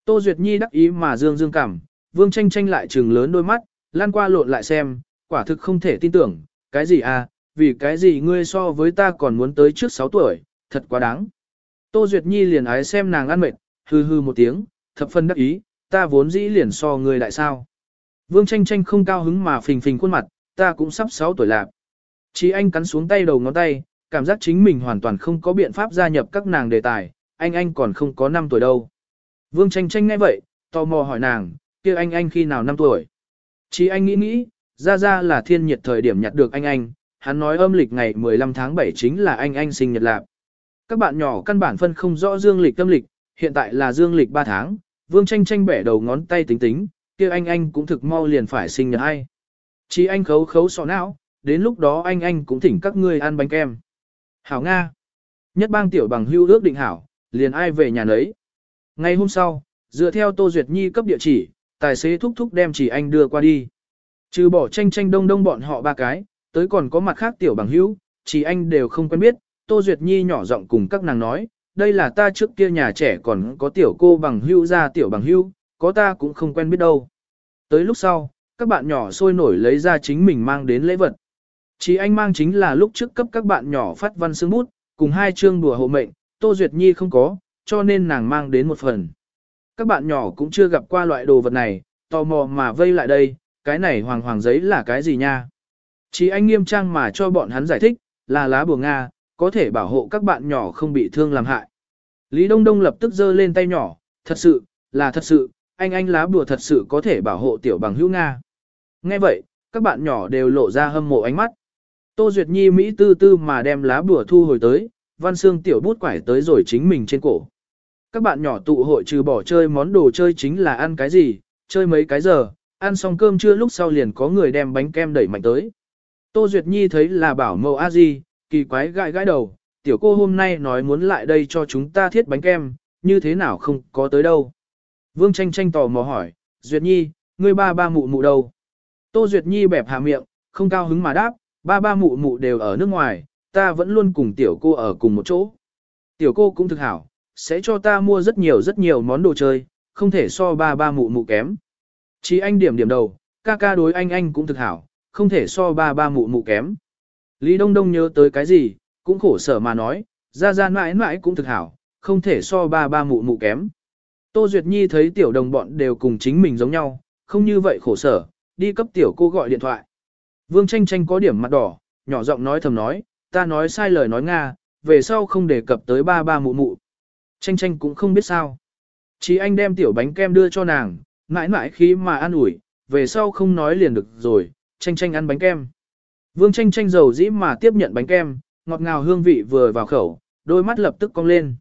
Tô Duyệt Nhi đắc ý mà dương dương cảm, Vương tranh tranh lại trừng lớn đôi mắt, lan qua lộn lại xem, quả thực không thể tin tưởng, cái gì à, vì cái gì ngươi so với ta còn muốn tới trước 6 tuổi, thật quá đáng. Tô Duyệt Nhi liền ái xem nàng ăn mệt, hư hư một tiếng, thập phân đắc ý, ta vốn dĩ liền so ngươi lại sao. Vương tranh tranh không cao hứng mà phình phình khuôn mặt, ta cũng sắp 6 tuổi lạc. Chí anh cắn xuống tay đầu ngón tay, cảm giác chính mình hoàn toàn không có biện pháp gia nhập các nàng đề tài, anh anh còn không có 5 tuổi đâu. Vương tranh tranh nghe vậy, tò mò hỏi nàng, kia anh anh khi nào 5 tuổi. Chí anh nghĩ nghĩ, ra ra là thiên nhiệt thời điểm nhặt được anh anh, hắn nói âm lịch ngày 15 tháng 7 chính là anh anh sinh nhật lạc. Các bạn nhỏ căn bản phân không rõ dương lịch âm lịch, hiện tại là dương lịch 3 tháng, vương tranh tranh bẻ đầu ngón tay tính tính, kia anh anh cũng thực mau liền phải sinh nhật ai. Chỉ anh khấu khấu sọ não, đến lúc đó anh anh cũng thỉnh các ngươi ăn bánh kem. Hảo Nga. Nhất bang tiểu bằng hưu ước định hảo, liền ai về nhà nấy. Ngày hôm sau, dựa theo Tô Duyệt Nhi cấp địa chỉ, tài xế thúc thúc đem chỉ anh đưa qua đi. Trừ bỏ tranh tranh đông đông bọn họ ba cái, tới còn có mặt khác tiểu bằng hữu, chỉ anh đều không quen biết, Tô Duyệt Nhi nhỏ giọng cùng các nàng nói, đây là ta trước kia nhà trẻ còn có tiểu cô bằng hữu ra tiểu bằng hữu, có ta cũng không quen biết đâu. Tới lúc sau, các bạn nhỏ sôi nổi lấy ra chính mình mang đến lễ vật. Chỉ anh mang chính là lúc trước cấp các bạn nhỏ phát văn xương bút, cùng hai chương đùa hộ mệnh, Tô Duyệt Nhi không có, cho nên nàng mang đến một phần. Các bạn nhỏ cũng chưa gặp qua loại đồ vật này, tò mò mà vây lại đây, cái này hoàng hoàng giấy là cái gì nha? Chỉ anh nghiêm trang mà cho bọn hắn giải thích, là lá bùa Nga, có thể bảo hộ các bạn nhỏ không bị thương làm hại. Lý Đông Đông lập tức giơ lên tay nhỏ, thật sự, là thật sự, anh anh lá bùa thật sự có thể bảo hộ tiểu bằng hữu Nga. Nghe vậy, các bạn nhỏ đều lộ ra hâm mộ ánh mắt. Tô Duyệt Nhi Mỹ tư tư mà đem lá bùa thu hồi tới, văn xương tiểu bút quải tới rồi chính mình trên cổ. Các bạn nhỏ tụ hội trừ bỏ chơi món đồ chơi chính là ăn cái gì, chơi mấy cái giờ, ăn xong cơm trưa lúc sau liền có người đem bánh kem đẩy mạnh tới. Tô Duyệt Nhi thấy là bảo mẫu a di, kỳ quái gãi gãi đầu, tiểu cô hôm nay nói muốn lại đây cho chúng ta thiết bánh kem, như thế nào không có tới đâu. Vương tranh tranh tò mò hỏi, Duyệt Nhi, ngươi ba ba mụ mụ đâu? Tô Duyệt Nhi bẹp hạ miệng, không cao hứng mà đáp, ba ba mụ mụ đều ở nước ngoài, ta vẫn luôn cùng tiểu cô ở cùng một chỗ. Tiểu cô cũng thực hảo, sẽ cho ta mua rất nhiều rất nhiều món đồ chơi, không thể so ba ba mụ mụ kém. Chỉ anh điểm điểm đầu, ca ca đối anh anh cũng thực hảo, không thể so ba ba mụ mụ kém. Lý Đông Đông nhớ tới cái gì, cũng khổ sở mà nói, ra ra mãi mãi cũng thực hảo, không thể so ba ba mụ mụ kém. Tô Duyệt Nhi thấy tiểu đồng bọn đều cùng chính mình giống nhau, không như vậy khổ sở, đi cấp tiểu cô gọi điện thoại. Vương tranh tranh có điểm mặt đỏ, nhỏ giọng nói thầm nói, ta nói sai lời nói Nga, về sau không đề cập tới ba ba mụ mụ. Tranh tranh cũng không biết sao. Chỉ anh đem tiểu bánh kem đưa cho nàng, mãi mãi khi mà ăn ủi, về sau không nói liền được rồi, tranh tranh ăn bánh kem. Vương tranh tranh dầu dĩ mà tiếp nhận bánh kem, ngọt ngào hương vị vừa vào khẩu, đôi mắt lập tức cong lên.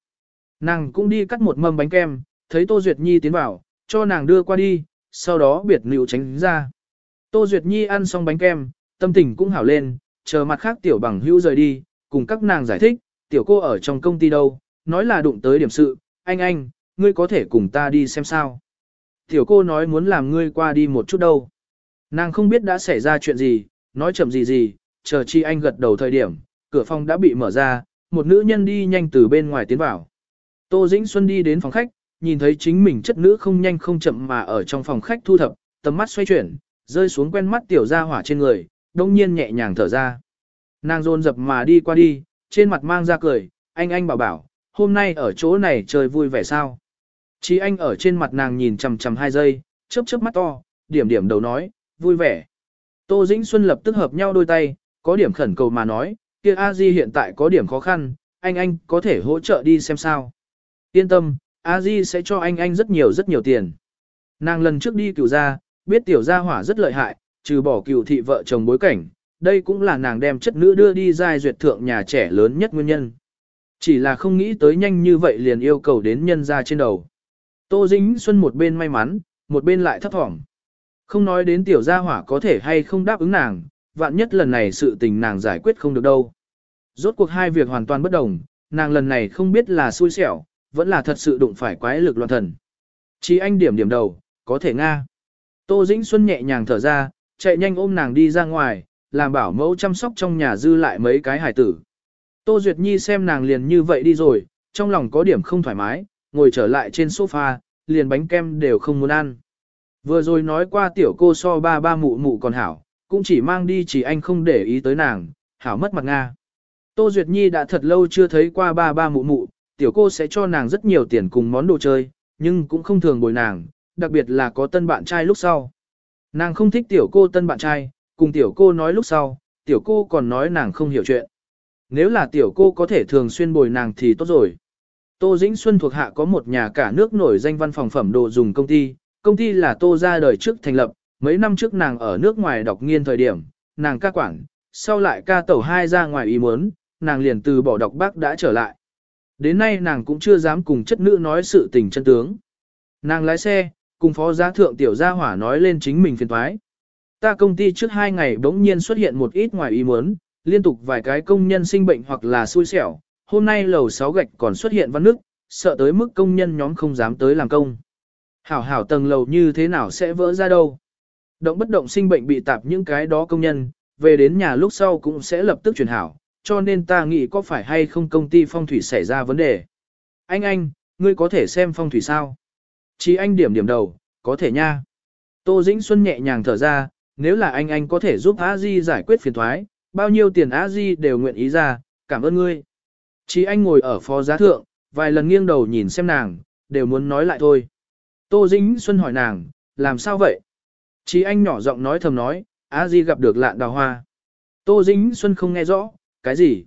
Nàng cũng đi cắt một mâm bánh kem, thấy Tô Duyệt Nhi tiến vào, cho nàng đưa qua đi, sau đó biệt liệu tránh ra. Tô Duyệt Nhi ăn xong bánh kem, tâm tình cũng hảo lên, chờ mặt khác tiểu bằng hữu rời đi, cùng các nàng giải thích, tiểu cô ở trong công ty đâu, nói là đụng tới điểm sự, anh anh, ngươi có thể cùng ta đi xem sao. Tiểu cô nói muốn làm ngươi qua đi một chút đâu. Nàng không biết đã xảy ra chuyện gì, nói chậm gì gì, chờ chi anh gật đầu thời điểm, cửa phòng đã bị mở ra, một nữ nhân đi nhanh từ bên ngoài tiến vào. Tô Dĩnh Xuân đi đến phòng khách, nhìn thấy chính mình chất nữ không nhanh không chậm mà ở trong phòng khách thu thập, tầm mắt xoay chuyển, rơi xuống quen mắt tiểu gia hỏa trên người, đông nhiên nhẹ nhàng thở ra. Nàng rôn dập mà đi qua đi, trên mặt mang ra cười, anh anh bảo bảo, hôm nay ở chỗ này chơi vui vẻ sao. Chí anh ở trên mặt nàng nhìn chằm chằm hai giây, chớp chớp mắt to, điểm điểm đầu nói, vui vẻ. Tô Dĩnh Xuân lập tức hợp nhau đôi tay, có điểm khẩn cầu mà nói, kia A Di hiện tại có điểm khó khăn, anh anh có thể hỗ trợ đi xem sao. Yên tâm, A Di sẽ cho anh anh rất nhiều rất nhiều tiền. Nàng lần trước đi cửu gia, biết tiểu gia hỏa rất lợi hại, trừ bỏ cửu thị vợ chồng bối cảnh, đây cũng là nàng đem chất nữ đưa đi giai duyệt thượng nhà trẻ lớn nhất nguyên nhân. Chỉ là không nghĩ tới nhanh như vậy liền yêu cầu đến nhân ra trên đầu. Tô Dĩnh Xuân một bên may mắn, một bên lại thấp thỏm. Không nói đến tiểu gia hỏa có thể hay không đáp ứng nàng, vạn nhất lần này sự tình nàng giải quyết không được đâu. Rốt cuộc hai việc hoàn toàn bất đồng, nàng lần này không biết là xui xẻo, vẫn là thật sự đụng phải quái lực loạn thần. Chỉ anh điểm điểm đầu, có thể Nga. Tô Dĩnh Xuân nhẹ nhàng thở ra, chạy nhanh ôm nàng đi ra ngoài, làm bảo mẫu chăm sóc trong nhà dư lại mấy cái hải tử. Tô Duyệt Nhi xem nàng liền như vậy đi rồi, trong lòng có điểm không thoải mái, ngồi trở lại trên sofa, liền bánh kem đều không muốn ăn. Vừa rồi nói qua tiểu cô so ba ba mụ mụ còn hảo, cũng chỉ mang đi chỉ anh không để ý tới nàng, hảo mất mặt Nga. Tô Duyệt Nhi đã thật lâu chưa thấy qua ba ba mụ mụ, tiểu cô sẽ cho nàng rất nhiều tiền cùng món đồ chơi, nhưng cũng không thường bồi nàng, đặc biệt là có tân bạn trai lúc sau. Nàng không thích tiểu cô tân bạn trai, cùng tiểu cô nói lúc sau, tiểu cô còn nói nàng không hiểu chuyện. Nếu là tiểu cô có thể thường xuyên bồi nàng thì tốt rồi. Tô Dĩnh Xuân thuộc hạ có một nhà cả nước nổi danh văn phòng phẩm đồ dùng công ty, công ty là Tô ra đời trước thành lập, mấy năm trước nàng ở nước ngoài đọc nghiên thời điểm, nàng ca quản, sau lại ca tẩu hai ra ngoài ý muốn, nàng liền từ bỏ đọc bác đã trở lại. Đến nay nàng cũng chưa dám cùng chất nữ nói sự tình chân tướng. Nàng lái xe, cùng phó giá thượng tiểu gia hỏa nói lên chính mình phiền thoái. Ta công ty trước hai ngày bỗng nhiên xuất hiện một ít ngoài ý muốn, liên tục vài cái công nhân sinh bệnh hoặc là xui xẻo, hôm nay lầu 6 gạch còn xuất hiện văn nước, sợ tới mức công nhân nhóm không dám tới làm công. Hảo hảo tầng lầu như thế nào sẽ vỡ ra đâu. Động bất động sinh bệnh bị tạp những cái đó công nhân, về đến nhà lúc sau cũng sẽ lập tức chuyển hảo, cho nên ta nghĩ có phải hay không công ty phong thủy xảy ra vấn đề. Anh anh, ngươi có thể xem phong thủy sao? Chỉ anh điểm điểm đầu, có thể nha. Tô Dĩnh Xuân nhẹ nhàng thở ra, nếu là anh anh có thể giúp A Di giải quyết phiền thoái, bao nhiêu tiền A Di đều nguyện ý ra, cảm ơn ngươi. Chỉ anh ngồi ở phó giá thượng, vài lần nghiêng đầu nhìn xem nàng, đều muốn nói lại thôi. Tô Dĩnh Xuân hỏi nàng, làm sao vậy? Chỉ anh nhỏ giọng nói thầm nói, A Di gặp được lạn đào hoa. Tô Dĩnh Xuân không nghe rõ, cái gì?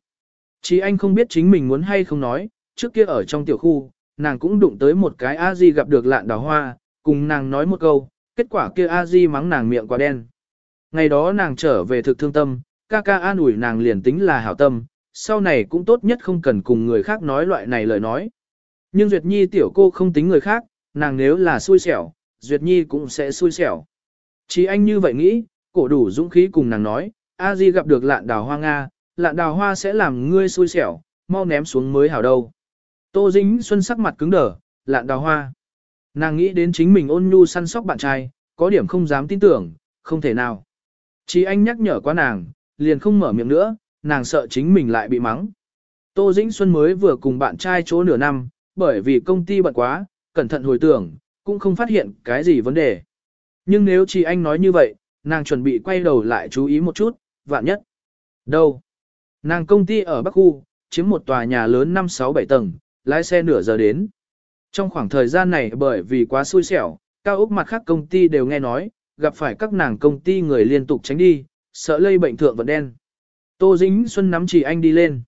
Chỉ anh không biết chính mình muốn hay không nói, trước kia ở trong tiểu khu, nàng cũng đụng tới một cái A Di gặp được lạn đào hoa, cùng nàng nói một câu, kết quả kia A Di mắng nàng miệng quá đen. Ngày đó nàng trở về thực thương tâm, ca ca an ủi nàng liền tính là hảo tâm, sau này cũng tốt nhất không cần cùng người khác nói loại này lời nói. Nhưng Duyệt Nhi tiểu cô không tính người khác, nàng nếu là xui xẻo, Duyệt Nhi cũng sẽ xui xẻo. Chỉ anh như vậy nghĩ, cổ đủ dũng khí cùng nàng nói, A Di gặp được lạn đào hoa Nga, lạn đào hoa sẽ làm ngươi xui xẻo, mau ném xuống mới hảo đâu. Tô Dĩnh Xuân sắc mặt cứng đờ, lạn đào hoa. Nàng nghĩ đến chính mình ôn nhu săn sóc bạn trai, có điểm không dám tin tưởng, không thể nào. Chỉ anh nhắc nhở qua nàng, liền không mở miệng nữa, nàng sợ chính mình lại bị mắng. Tô Dĩnh Xuân mới vừa cùng bạn trai chỗ nửa năm, bởi vì công ty bận quá, cẩn thận hồi tưởng, cũng không phát hiện cái gì vấn đề. Nhưng nếu chị anh nói như vậy, nàng chuẩn bị quay đầu lại chú ý một chút, vạn nhất. Đâu? Nàng công ty ở Bắc Khu, chiếm một tòa nhà lớn 5-6-7 tầng, lái xe nửa giờ đến. Trong khoảng thời gian này bởi vì quá xui xẻo, cao ốc mặt khác công ty đều nghe nói, gặp phải các nàng công ty người liên tục tránh đi, sợ lây bệnh thượng vận đen. Tô Dĩnh Xuân nắm chỉ anh đi lên.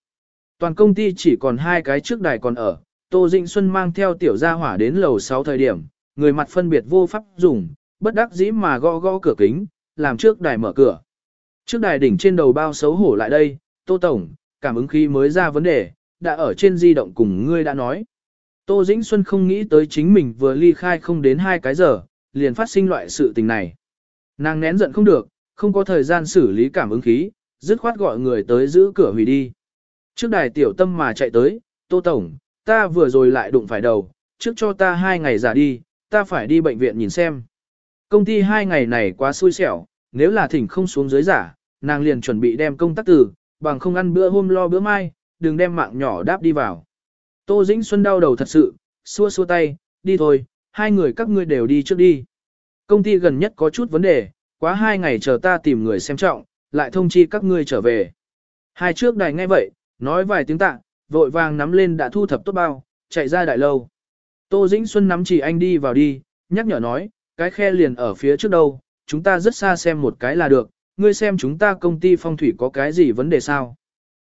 Toàn công ty chỉ còn hai cái trước đài còn ở, Tô Dĩnh Xuân mang theo tiểu gia hỏa đến lầu 6 thời điểm, người mặt phân biệt vô pháp dùng, bất đắc dĩ mà gõ gõ cửa kính, làm trước đài mở cửa. Trước đài đỉnh trên đầu bao xấu hổ lại đây, Tô Tổng, cảm ứng khí mới ra vấn đề, đã ở trên di động cùng ngươi đã nói. Tô Dĩnh Xuân không nghĩ tới chính mình vừa ly khai không đến hai cái giờ, liền phát sinh loại sự tình này. Nàng nén giận không được, không có thời gian xử lý cảm ứng khí, dứt khoát gọi người tới giữ cửa hủy đi. Trước đài tiểu tâm mà chạy tới, Tô Tổng, ta vừa rồi lại đụng phải đầu, trước cho ta hai ngày giả đi, ta phải đi bệnh viện nhìn xem. Công ty hai ngày này quá xui xẻo, nếu là thỉnh không xuống dưới giả, nàng liền chuẩn bị đem công tác từ, bằng không ăn bữa hôm lo bữa mai, đừng đem mạng nhỏ đáp đi vào. Tô Dĩnh Xuân đau đầu thật sự, xua xua tay, đi thôi, hai người các ngươi đều đi trước đi. Công ty gần nhất có chút vấn đề, quá hai ngày chờ ta tìm người xem trọng, lại thông chi các ngươi trở về. Hai trước đài nghe vậy, Nói vài tiếng tạ, vội vàng nắm lên đã thu thập tốt bao, chạy ra đại lâu. Tô Dĩnh Xuân nắm chỉ anh đi vào đi, nhắc nhở nói, cái khe liền ở phía trước đâu, chúng ta rất xa xem một cái là được, ngươi xem chúng ta công ty phong thủy có cái gì vấn đề sao.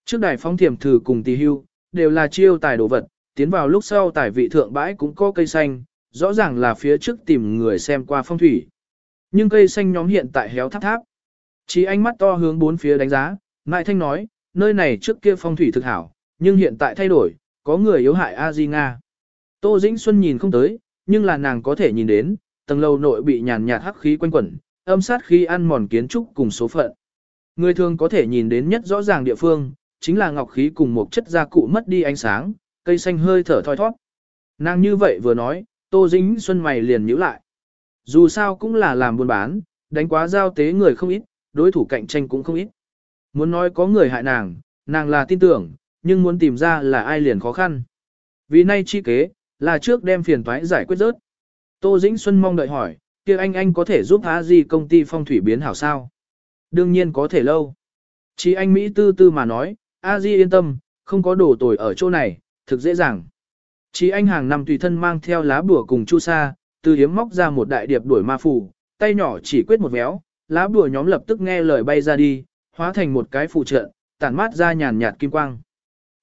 Trước đài phong thiểm thử cùng tì hưu, đều là chiêu tài đồ vật, tiến vào lúc sau tài vị thượng bãi cũng có cây xanh, rõ ràng là phía trước tìm người xem qua phong thủy. Nhưng cây xanh nhóm hiện tại héo tháp tháp. Chỉ ánh mắt to hướng bốn phía đánh giá, Nại Thanh nói, nơi này trước kia phong thủy thực hảo, nhưng hiện tại thay đổi, có người yếu hại A Di Nga. Tô Dĩnh Xuân nhìn không tới, nhưng là nàng có thể nhìn đến, tầng lầu nội bị nhàn nhạt hắc khí quanh quẩn, âm sát khí ăn mòn kiến trúc cùng số phận. Người thường có thể nhìn đến nhất rõ ràng địa phương, chính là ngọc khí cùng một chất gia cụ mất đi ánh sáng, cây xanh hơi thở thoi thoát. Nàng như vậy vừa nói, Tô Dĩnh Xuân mày liền nhíu lại. Dù sao cũng là làm buôn bán, đánh quá giao tế người không ít, đối thủ cạnh tranh cũng không ít. Muốn nói có người hại nàng, nàng là tin tưởng, nhưng muốn tìm ra là ai liền khó khăn. Vì nay chi kế, là trước đem phiền toái giải quyết rớt. Tô Dĩnh Xuân mong đợi hỏi, kia anh anh có thể giúp há Di công ty phong thủy biến hảo sao? Đương nhiên có thể lâu. Chỉ anh Mỹ tư tư mà nói, A Di yên tâm, không có đồ tồi ở chỗ này, thực dễ dàng. Chỉ anh hàng năm tùy thân mang theo lá bùa cùng chu sa, từ hiếm móc ra một đại điệp đuổi ma phủ, tay nhỏ chỉ quyết một véo, lá bùa nhóm lập tức nghe lời bay ra đi, hóa thành một cái phụ trợ, tản mát ra nhàn nhạt kim quang.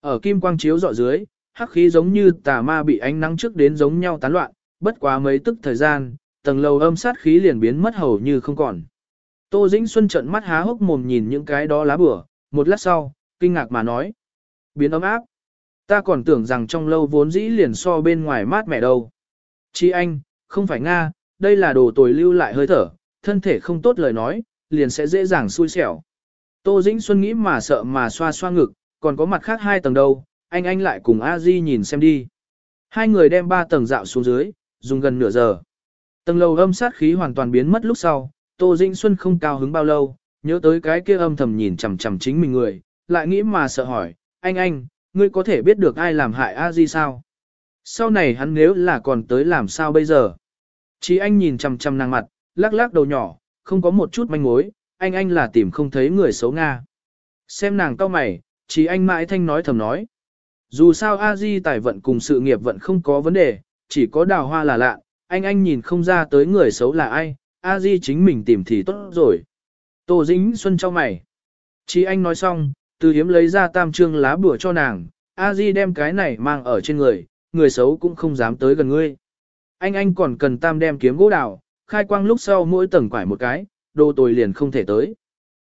Ở kim quang chiếu dọ dưới, hắc khí giống như tà ma bị ánh nắng trước đến giống nhau tán loạn, bất quá mấy tức thời gian, tầng lầu âm sát khí liền biến mất hầu như không còn. Tô Dĩnh Xuân trợn mắt há hốc mồm nhìn những cái đó lá bửa, một lát sau, kinh ngạc mà nói. Biến ấm áp. Ta còn tưởng rằng trong lâu vốn dĩ liền so bên ngoài mát mẻ đâu. Chi anh, không phải Nga, đây là đồ tồi lưu lại hơi thở, thân thể không tốt lời nói, liền sẽ dễ dàng xui xẻo. Tô Dĩnh Xuân nghĩ mà sợ mà xoa xoa ngực, còn có mặt khác hai tầng đâu, anh anh lại cùng A Di nhìn xem đi. Hai người đem ba tầng dạo xuống dưới, dùng gần nửa giờ. Tầng lầu âm sát khí hoàn toàn biến mất lúc sau, Tô Dĩnh Xuân không cao hứng bao lâu, nhớ tới cái kia âm thầm nhìn chằm chằm chính mình người, lại nghĩ mà sợ hỏi, anh anh, ngươi có thể biết được ai làm hại A Di sao? Sau này hắn nếu là còn tới làm sao bây giờ? Chí anh nhìn chằm chằm nàng mặt, lắc lắc đầu nhỏ, không có một chút manh mối, anh anh là tìm không thấy người xấu Nga. Xem nàng cao mày, chỉ anh mãi thanh nói thầm nói. Dù sao A Di tài vận cùng sự nghiệp vận không có vấn đề, chỉ có đào hoa là lạ, anh anh nhìn không ra tới người xấu là ai, A Di chính mình tìm thì tốt rồi. Tô Dĩnh Xuân cho mày. Chỉ anh nói xong, từ hiếm lấy ra tam trương lá bùa cho nàng, A Di đem cái này mang ở trên người, người xấu cũng không dám tới gần ngươi. Anh anh còn cần tam đem kiếm gỗ đào, khai quang lúc sau mỗi tầng quải một cái, đồ tồi liền không thể tới.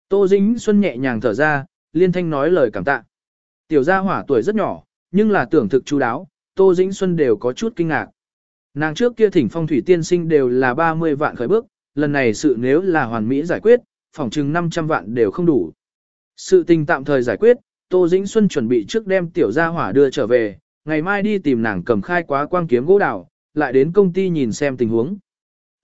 Tô Dĩnh Xuân nhẹ nhàng thở ra, liên thanh nói lời cảm tạ. Tiểu gia hỏa tuổi rất nhỏ, nhưng là tưởng thực chú đáo, Tô Dĩnh Xuân đều có chút kinh ngạc. Nàng trước kia thỉnh phong thủy tiên sinh đều là 30 vạn khởi bước, lần này sự nếu là hoàn mỹ giải quyết, phòng chừng 500 vạn đều không đủ. Sự tình tạm thời giải quyết, Tô Dĩnh Xuân chuẩn bị trước đem tiểu gia hỏa đưa trở về, ngày mai đi tìm nàng cầm khai quá quang kiếm gỗ đào, lại đến công ty nhìn xem tình huống.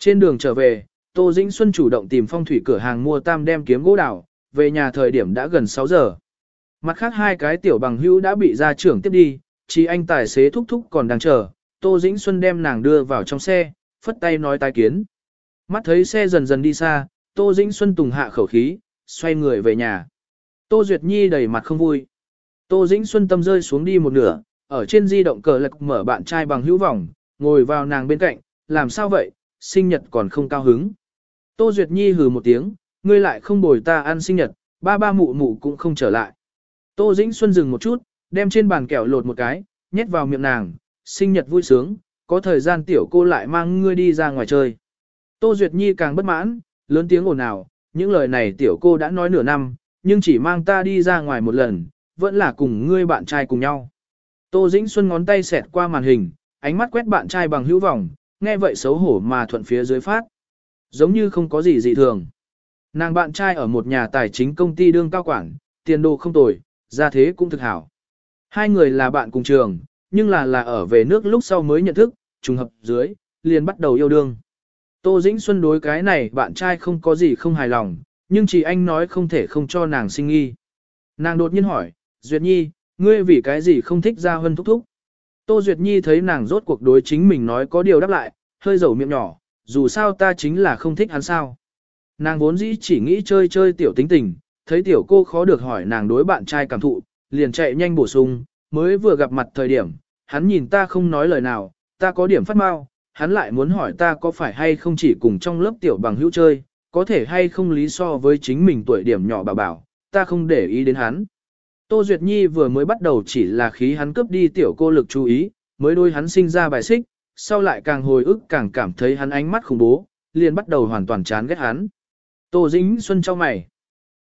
Trên đường trở về, Tô Dĩnh Xuân chủ động tìm phong thủy cửa hàng mua tam đem kiếm gỗ đào, về nhà thời điểm đã gần 6 giờ. Mặt khác hai cái tiểu bằng hữu đã bị gia trưởng tiếp đi, chỉ anh tài xế thúc thúc còn đang chờ, Tô Dĩnh Xuân đem nàng đưa vào trong xe, phất tay nói tai kiến. Mắt thấy xe dần dần đi xa, Tô Dĩnh Xuân tùng hạ khẩu khí, xoay người về nhà. Tô Duyệt Nhi đầy mặt không vui. Tô Dĩnh Xuân tâm rơi xuống đi một nửa, ở trên di động cờ lạc mở bạn trai bằng hữu vòng, ngồi vào nàng bên cạnh, làm sao vậy, sinh nhật còn không cao hứng. Tô Duyệt Nhi hừ một tiếng, ngươi lại không bồi ta ăn sinh nhật, ba ba mụ mụ cũng không trở lại. Tô Dĩnh Xuân dừng một chút, đem trên bàn kẹo lột một cái, nhét vào miệng nàng, sinh nhật vui sướng, có thời gian tiểu cô lại mang ngươi đi ra ngoài chơi. Tô Duyệt Nhi càng bất mãn, lớn tiếng ồn ào, những lời này tiểu cô đã nói nửa năm, nhưng chỉ mang ta đi ra ngoài một lần, vẫn là cùng ngươi bạn trai cùng nhau. Tô Dĩnh Xuân ngón tay xẹt qua màn hình, ánh mắt quét bạn trai bằng hữu vọng, nghe vậy xấu hổ mà thuận phía dưới phát. Giống như không có gì dị thường. Nàng bạn trai ở một nhà tài chính công ty đương cao quản, tiền đồ không tồi, gia thế cũng thực hảo. Hai người là bạn cùng trường, nhưng là là ở về nước lúc sau mới nhận thức, trùng hợp dưới, liền bắt đầu yêu đương. Tô Dĩnh Xuân đối cái này bạn trai không có gì không hài lòng, nhưng chỉ anh nói không thể không cho nàng sinh nghi. Nàng đột nhiên hỏi, Duyệt Nhi, ngươi vì cái gì không thích ra Hân thúc thúc? Tô Duyệt Nhi thấy nàng rốt cuộc đối chính mình nói có điều đáp lại, hơi dầu miệng nhỏ, dù sao ta chính là không thích hắn sao. Nàng vốn dĩ chỉ nghĩ chơi chơi tiểu tính tình, thấy tiểu cô khó được hỏi nàng đối bạn trai cảm thụ, liền chạy nhanh bổ sung, mới vừa gặp mặt thời điểm, hắn nhìn ta không nói lời nào, ta có điểm phát mau, hắn lại muốn hỏi ta có phải hay không chỉ cùng trong lớp tiểu bằng hữu chơi, có thể hay không lý so với chính mình tuổi điểm nhỏ bảo bảo, ta không để ý đến hắn. Tô Duyệt Nhi vừa mới bắt đầu chỉ là khí hắn cướp đi tiểu cô lực chú ý, mới đôi hắn sinh ra bài xích, sau lại càng hồi ức càng cảm thấy hắn ánh mắt khủng bố, liền bắt đầu hoàn toàn chán ghét hắn. Tô Dĩnh Xuân cho mày.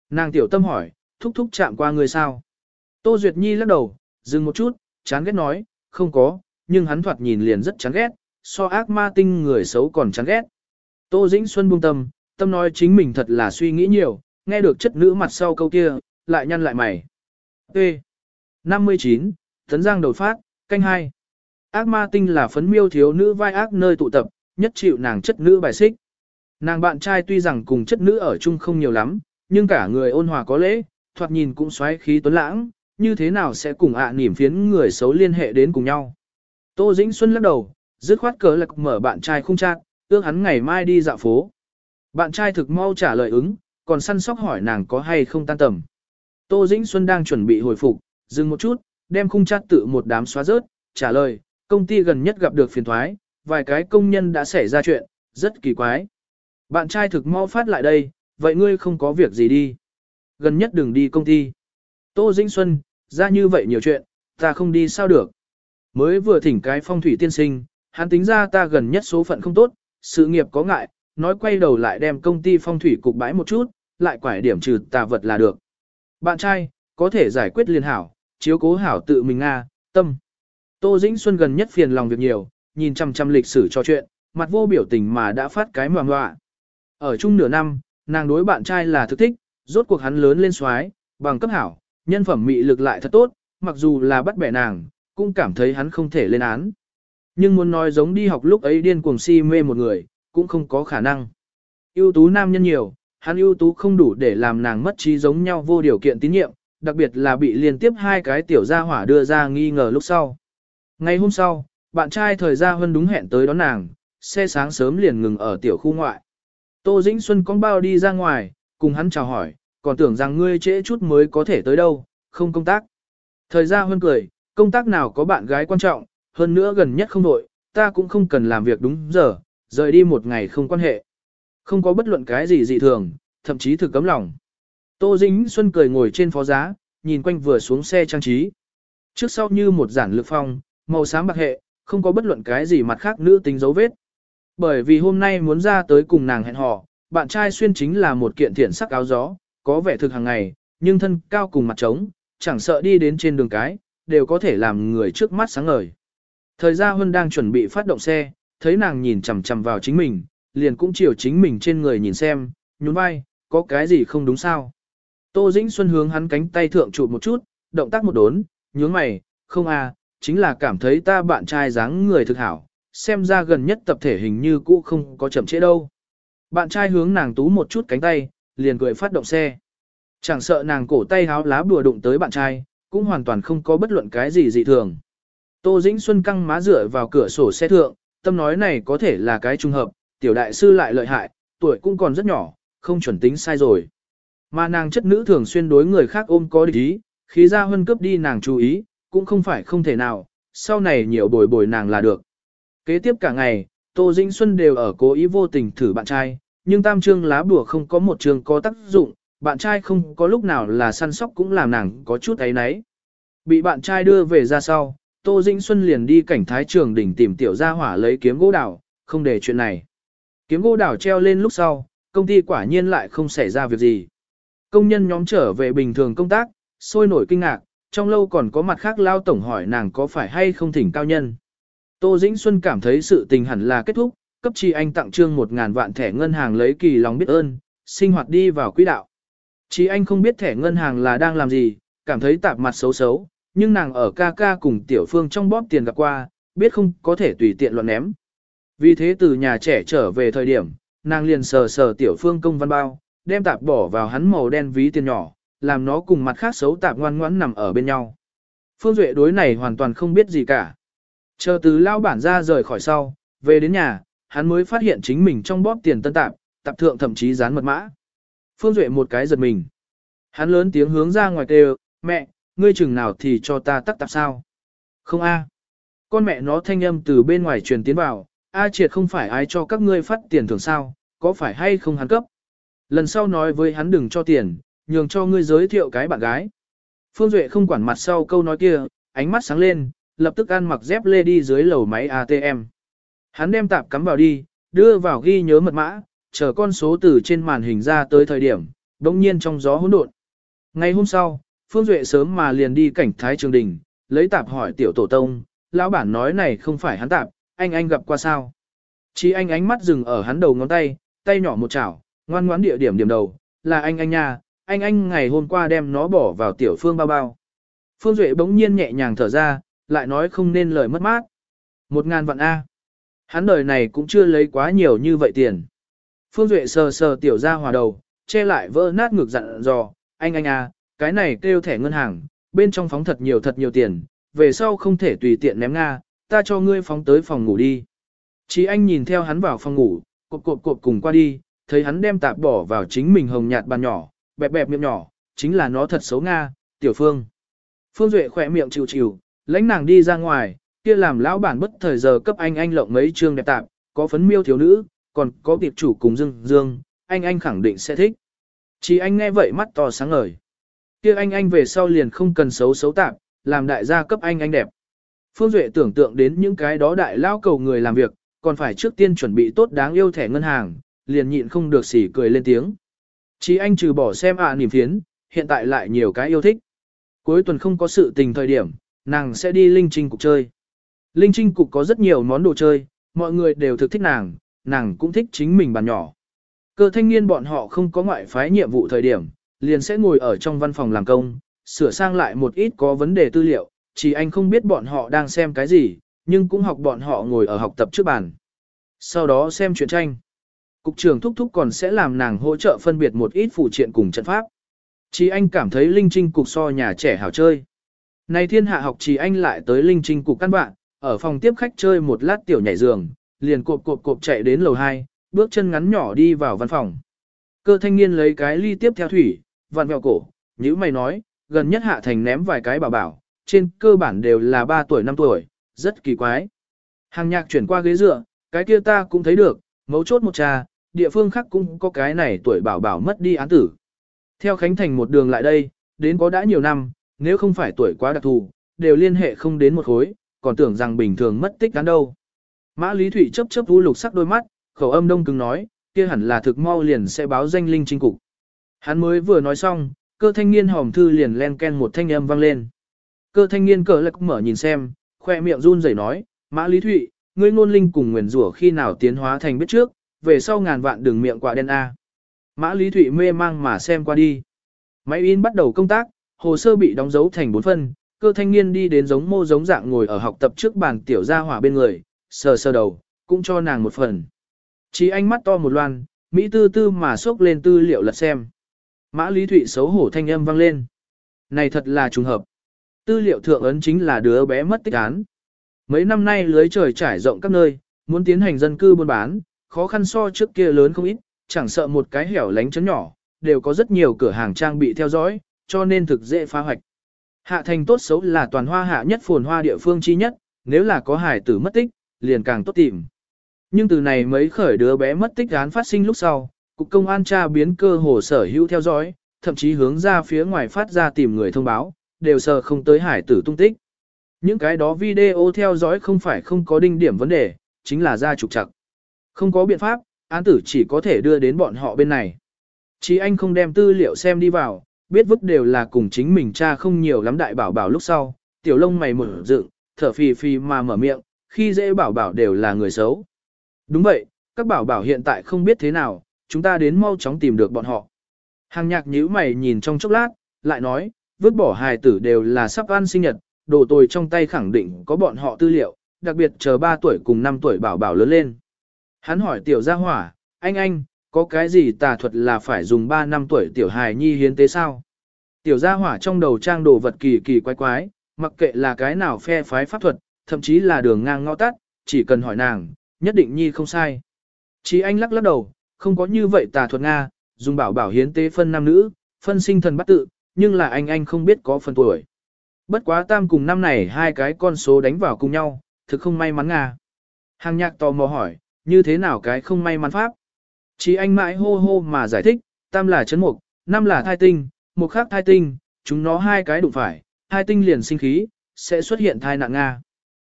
Nàng tiểu tâm hỏi, thúc thúc chạm qua người sao? Tô Duyệt Nhi lắc đầu, dừng một chút, chán ghét nói, không có, nhưng hắn thoạt nhìn liền rất chán ghét, so ác ma tinh người xấu còn chán ghét. Tô Dĩnh Xuân buông tâm, tâm nói chính mình thật là suy nghĩ nhiều, nghe được chất nữ mặt sau câu kia, lại nhăn lại mày. Ê! 59, Tấn Giang đột phát, canh hai. Ác ma tinh là phấn miêu thiếu nữ vai ác nơi tụ tập, nhất chịu nàng chất nữ bài xích. Nàng bạn trai tuy rằng cùng chất nữ ở chung không nhiều lắm, nhưng cả người ôn hòa có lễ, thoạt nhìn cũng xoáy khí tuấn lãng, như thế nào sẽ cùng ạ à nỉm phiến người xấu liên hệ đến cùng nhau. Tô Dĩnh Xuân lắc đầu, dứt khoát cờ lạc mở bạn trai không chắc, ước hắn ngày mai đi dạo phố. Bạn trai thực mau trả lời ứng, còn săn sóc hỏi nàng có hay không tan tầm. Tô Dĩnh Xuân đang chuẩn bị hồi phục, dừng một chút, đem khung chát tự một đám xóa rớt, trả lời, công ty gần nhất gặp được phiền thoái, vài cái công nhân đã xảy ra chuyện, rất kỳ quái. Bạn trai thực mau phát lại đây, vậy ngươi không có việc gì đi. Gần nhất đừng đi công ty. Tô Dĩnh Xuân, ra như vậy nhiều chuyện, ta không đi sao được. Mới vừa thỉnh cái phong thủy tiên sinh, hắn tính ra ta gần nhất số phận không tốt, sự nghiệp có ngại, nói quay đầu lại đem công ty phong thủy cục bãi một chút, lại quải điểm trừ tà vật là được. Bạn trai, có thể giải quyết liên hảo, chiếu cố hảo tự mình Nga, tâm. Tô Dĩnh Xuân gần nhất phiền lòng việc nhiều, nhìn chăm chăm lịch sử cho chuyện, mặt vô biểu tình mà đã phát cái mòm ngoạ. Ở chung nửa năm, nàng đối bạn trai là thực thích, rốt cuộc hắn lớn lên xoái, bằng cấp hảo, nhân phẩm mị lực lại thật tốt, mặc dù là bắt bẻ nàng, cũng cảm thấy hắn không thể lên án. Nhưng muốn nói giống đi học lúc ấy điên cuồng si mê một người, cũng không có khả năng. ưu tú nam nhân nhiều, hắn ưu tú không đủ để làm nàng mất trí giống nhau vô điều kiện tín nhiệm, đặc biệt là bị liên tiếp hai cái tiểu gia hỏa đưa ra nghi ngờ lúc sau. Ngày hôm sau, bạn trai thời gia hơn đúng hẹn tới đón nàng, xe sáng sớm liền ngừng ở tiểu khu ngoại. Tô Dĩnh Xuân con bao đi ra ngoài, cùng hắn chào hỏi, còn tưởng rằng ngươi trễ chút mới có thể tới đâu, không công tác. Thời gia hơn cười, công tác nào có bạn gái quan trọng, hơn nữa gần nhất không đội, ta cũng không cần làm việc đúng giờ, rời đi một ngày không quan hệ. Không có bất luận cái gì dị thường, thậm chí thực cấm lòng. Tô Dĩnh Xuân cười ngồi trên phó giá, nhìn quanh vừa xuống xe trang trí. Trước sau như một giản lược phong, màu xám bạc hệ, không có bất luận cái gì mặt khác nữ tính dấu vết. Bởi vì hôm nay muốn ra tới cùng nàng hẹn hò, bạn trai xuyên chính là một kiện thiện sắc áo gió, có vẻ thực hàng ngày, nhưng thân cao cùng mặt trống, chẳng sợ đi đến trên đường cái, đều có thể làm người trước mắt sáng ngời. Thời gian Huân đang chuẩn bị phát động xe, thấy nàng nhìn chằm chằm vào chính mình, liền cũng chiều chính mình trên người nhìn xem, nhún vai, có cái gì không đúng sao. Tô Dĩnh Xuân hướng hắn cánh tay thượng chụp một chút, động tác một đốn, nhướng mày, không à, chính là cảm thấy ta bạn trai dáng người thực hảo, xem ra gần nhất tập thể hình như cũ không có chậm trễ đâu. Bạn trai hướng nàng tú một chút cánh tay, liền cười phát động xe. Chẳng sợ nàng cổ tay háo lá bùa đụng tới bạn trai, cũng hoàn toàn không có bất luận cái gì dị thường. Tô Dĩnh Xuân căng má rửa vào cửa sổ xe thượng, tâm nói này có thể là cái trùng hợp, tiểu đại sư lại lợi hại, tuổi cũng còn rất nhỏ, không chuẩn tính sai rồi. Mà nàng chất nữ thường xuyên đối người khác ôm có địch ý, khí ra hơn cướp đi nàng chú ý, cũng không phải không thể nào, sau này nhiều bồi bồi nàng là được. Kế tiếp cả ngày, Tô Dĩnh Xuân đều ở cố ý vô tình thử bạn trai, nhưng tam trương lá bùa không có một trường có tác dụng, bạn trai không có lúc nào là săn sóc cũng làm nàng có chút ấy nấy. Bị bạn trai đưa về ra sau, Tô Dĩnh Xuân liền đi cảnh thái trường đỉnh tìm tiểu gia hỏa lấy kiếm gỗ đào, không để chuyện này. Kiếm gỗ đảo treo lên lúc sau, công ty quả nhiên lại không xảy ra việc gì. Công nhân nhóm trở về bình thường công tác, sôi nổi kinh ngạc, trong lâu còn có mặt khác lao tổng hỏi nàng có phải hay không thỉnh cao nhân. Tô Dĩnh Xuân cảm thấy sự tình hẳn là kết thúc, cấp chi anh tặng trương một ngàn vạn thẻ ngân hàng lấy kỳ lòng biết ơn, sinh hoạt đi vào quỹ đạo. Chi anh không biết thẻ ngân hàng là đang làm gì, cảm thấy tạp mặt xấu xấu, nhưng nàng ở ca ca cùng tiểu phương trong bóp tiền gặp qua, biết không có thể tùy tiện loạn ném. Vì thế từ nhà trẻ trở về thời điểm, nàng liền sờ sờ tiểu phương công văn bao, đem tạp bỏ vào hắn màu đen ví tiền nhỏ, làm nó cùng mặt khác xấu tạp ngoan ngoãn nằm ở bên nhau. Phương Duệ đối này hoàn toàn không biết gì cả. Chờ từ lao bản ra rời khỏi sau, về đến nhà, hắn mới phát hiện chính mình trong bóp tiền tân tạp, tạp thượng thậm chí dán mật mã. Phương Duệ một cái giật mình. Hắn lớn tiếng hướng ra ngoài kêu, mẹ, ngươi chừng nào thì cho ta tắt tạp sao? Không a. Con mẹ nó thanh âm từ bên ngoài truyền tiến vào, A triệt không phải ai cho các ngươi phát tiền thưởng sao, có phải hay không hắn cấp? Lần sau nói với hắn đừng cho tiền, nhường cho ngươi giới thiệu cái bạn gái. Phương Duệ không quản mặt sau câu nói kia, ánh mắt sáng lên, lập tức ăn mặc dép lê đi dưới lầu máy ATM. Hắn đem tạp cắm vào đi, đưa vào ghi nhớ mật mã, chờ con số từ trên màn hình ra tới thời điểm, đống nhiên trong gió hỗn độn. Ngày hôm sau, Phương Duệ sớm mà liền đi cảnh thái trường đình, lấy tạp hỏi tiểu tổ tông, lão bản nói này không phải hắn tạp, anh anh gặp qua sao. Chí anh ánh mắt dừng ở hắn đầu ngón tay, tay nhỏ một chảo, ngoan ngoãn địa điểm điểm đầu, là anh anh nha, anh anh ngày hôm qua đem nó bỏ vào tiểu phương bao bao. Phương Duệ bỗng nhiên nhẹ nhàng thở ra, lại nói không nên lời mất mát. Một ngàn vạn A. Hắn đời này cũng chưa lấy quá nhiều như vậy tiền. Phương Duệ sờ sờ tiểu ra hòa đầu, che lại vỡ nát ngực dặn dò, anh anh à, cái này kêu thẻ ngân hàng, bên trong phóng thật nhiều thật nhiều tiền, về sau không thể tùy tiện ném Nga, ta cho ngươi phóng tới phòng ngủ đi. Chí anh nhìn theo hắn vào phòng ngủ, cộp cộp cộp cùng qua đi, thấy hắn đem tạp bỏ vào chính mình hồng nhạt bàn nhỏ, bẹp bẹp miệng nhỏ, chính là nó thật xấu Nga, tiểu phương. Phương Duệ khỏe miệng chịu chịu, lãnh nàng đi ra ngoài, kia làm lão bản bất thời giờ cấp anh anh lộng mấy chương đẹp tạp, có phấn miêu thiếu nữ, còn có tiệp chủ cùng dương dương, anh anh khẳng định sẽ thích. Chỉ anh nghe vậy mắt to sáng ngời. Kia anh anh về sau liền không cần xấu xấu tạp, làm đại gia cấp anh anh đẹp. Phương Duệ tưởng tượng đến những cái đó đại lao cầu người làm việc, còn phải trước tiên chuẩn bị tốt đáng yêu thẻ ngân hàng, liền nhịn không được xỉ cười lên tiếng. Chỉ anh trừ bỏ xem ạ niềm phiến, hiện tại lại nhiều cái yêu thích. Cuối tuần không có sự tình thời điểm, nàng sẽ đi linh trinh cục chơi. Linh trinh cục có rất nhiều món đồ chơi, mọi người đều thực thích nàng, nàng cũng thích chính mình bàn nhỏ. Cơ thanh niên bọn họ không có ngoại phái nhiệm vụ thời điểm, liền sẽ ngồi ở trong văn phòng làm công, sửa sang lại một ít có vấn đề tư liệu, chỉ anh không biết bọn họ đang xem cái gì, nhưng cũng học bọn họ ngồi ở học tập trước bàn. Sau đó xem truyện tranh. Cục trưởng thúc thúc còn sẽ làm nàng hỗ trợ phân biệt một ít phụ triện cùng trận pháp. Chỉ anh cảm thấy linh trinh cục so nhà trẻ hào chơi. Nay thiên hạ học chỉ anh lại tới linh trinh cục căn bạn, ở phòng tiếp khách chơi một lát tiểu nhảy giường, liền cộp cộp cộp chạy đến lầu 2, bước chân ngắn nhỏ đi vào văn phòng. Cơ thanh niên lấy cái ly tiếp theo thủy, vặn vẹo cổ, nhữ mày nói, gần nhất hạ thành ném vài cái bảo bảo, trên cơ bản đều là 3 tuổi 5 tuổi, rất kỳ quái. Hàng nhạc chuyển qua ghế dựa, cái kia ta cũng thấy được, mấu chốt một trà, địa phương khác cũng có cái này tuổi bảo bảo mất đi án tử. Theo Khánh Thành một đường lại đây, đến có đã nhiều năm, nếu không phải tuổi quá đặc thù, đều liên hệ không đến một khối, còn tưởng rằng bình thường mất tích án đâu. Mã Lý Thụy chấp chấp u lục sắc đôi mắt, khẩu âm đông cứng nói, kia hẳn là thực mau liền sẽ báo danh linh chính cục. Hắn mới vừa nói xong, cơ thanh niên hòm thư liền len ken một thanh âm vang lên. Cơ thanh niên cờ lạc mở nhìn xem, khoe miệng run rẩy nói, Mã Lý Thụy, ngươi ngôn linh cùng nguyền rủa khi nào tiến hóa thành biết trước, về sau ngàn vạn đường miệng quả đen A. Mã Lý Thụy mê mang mà xem qua đi. Máy in bắt đầu công tác, hồ sơ bị đóng dấu thành bốn phân, cơ thanh niên đi đến giống mô giống dạng ngồi ở học tập trước bàn tiểu gia hỏa bên người, sờ sờ đầu, cũng cho nàng một phần. Chỉ ánh mắt to một loan, Mỹ tư tư mà xốc lên tư liệu lật xem. Mã Lý Thụy xấu hổ thanh âm vang lên. Này thật là trùng hợp. Tư liệu thượng ấn chính là đứa bé mất tích án. Mấy năm nay lưới trời trải rộng các nơi, muốn tiến hành dân cư buôn bán, khó khăn so trước kia lớn không ít, chẳng sợ một cái hẻo lánh chấn nhỏ, đều có rất nhiều cửa hàng trang bị theo dõi, cho nên thực dễ phá hoạch. Hạ thành tốt xấu là toàn hoa hạ nhất phồn hoa địa phương chi nhất, nếu là có hải tử mất tích, liền càng tốt tìm. Nhưng từ này mấy khởi đứa bé mất tích án phát sinh lúc sau, cục công an tra biến cơ hồ sở hữu theo dõi, thậm chí hướng ra phía ngoài phát ra tìm người thông báo, đều sợ không tới hải tử tung tích. Những cái đó video theo dõi không phải không có đinh điểm vấn đề, chính là ra trục trặc. Không có biện pháp, án tử chỉ có thể đưa đến bọn họ bên này. Chí anh không đem tư liệu xem đi vào, biết vứt đều là cùng chính mình cha không nhiều lắm đại bảo bảo lúc sau, tiểu lông mày mở dựng, thở phì phì mà mở miệng, khi dễ bảo bảo đều là người xấu. Đúng vậy, các bảo bảo hiện tại không biết thế nào, chúng ta đến mau chóng tìm được bọn họ. Hàng nhạc nhíu mày nhìn trong chốc lát, lại nói, vứt bỏ hài tử đều là sắp ăn sinh nhật, đồ tồi trong tay khẳng định có bọn họ tư liệu, đặc biệt chờ 3 tuổi cùng 5 tuổi bảo bảo lớn lên. Hắn hỏi tiểu gia hỏa, anh anh, có cái gì tà thuật là phải dùng 3 năm tuổi tiểu hài nhi hiến tế sao? Tiểu gia hỏa trong đầu trang đồ vật kỳ kỳ quái quái, mặc kệ là cái nào phe phái pháp thuật, thậm chí là đường ngang ngõ tắt, chỉ cần hỏi nàng, nhất định nhi không sai. Chí anh lắc lắc đầu, không có như vậy tà thuật Nga, dùng bảo bảo hiến tế phân nam nữ, phân sinh thần bắt tự, nhưng là anh anh không biết có phần tuổi. Bất quá tam cùng năm này hai cái con số đánh vào cùng nhau, thực không may mắn nga. Hàng nhạc tò mò hỏi, như thế nào cái không may mắn pháp? Chỉ anh mãi hô hô mà giải thích, tam là chấn mục, năm là thai tinh, một khác thai tinh, chúng nó hai cái đụng phải, thai tinh liền sinh khí, sẽ xuất hiện thai nạn Nga.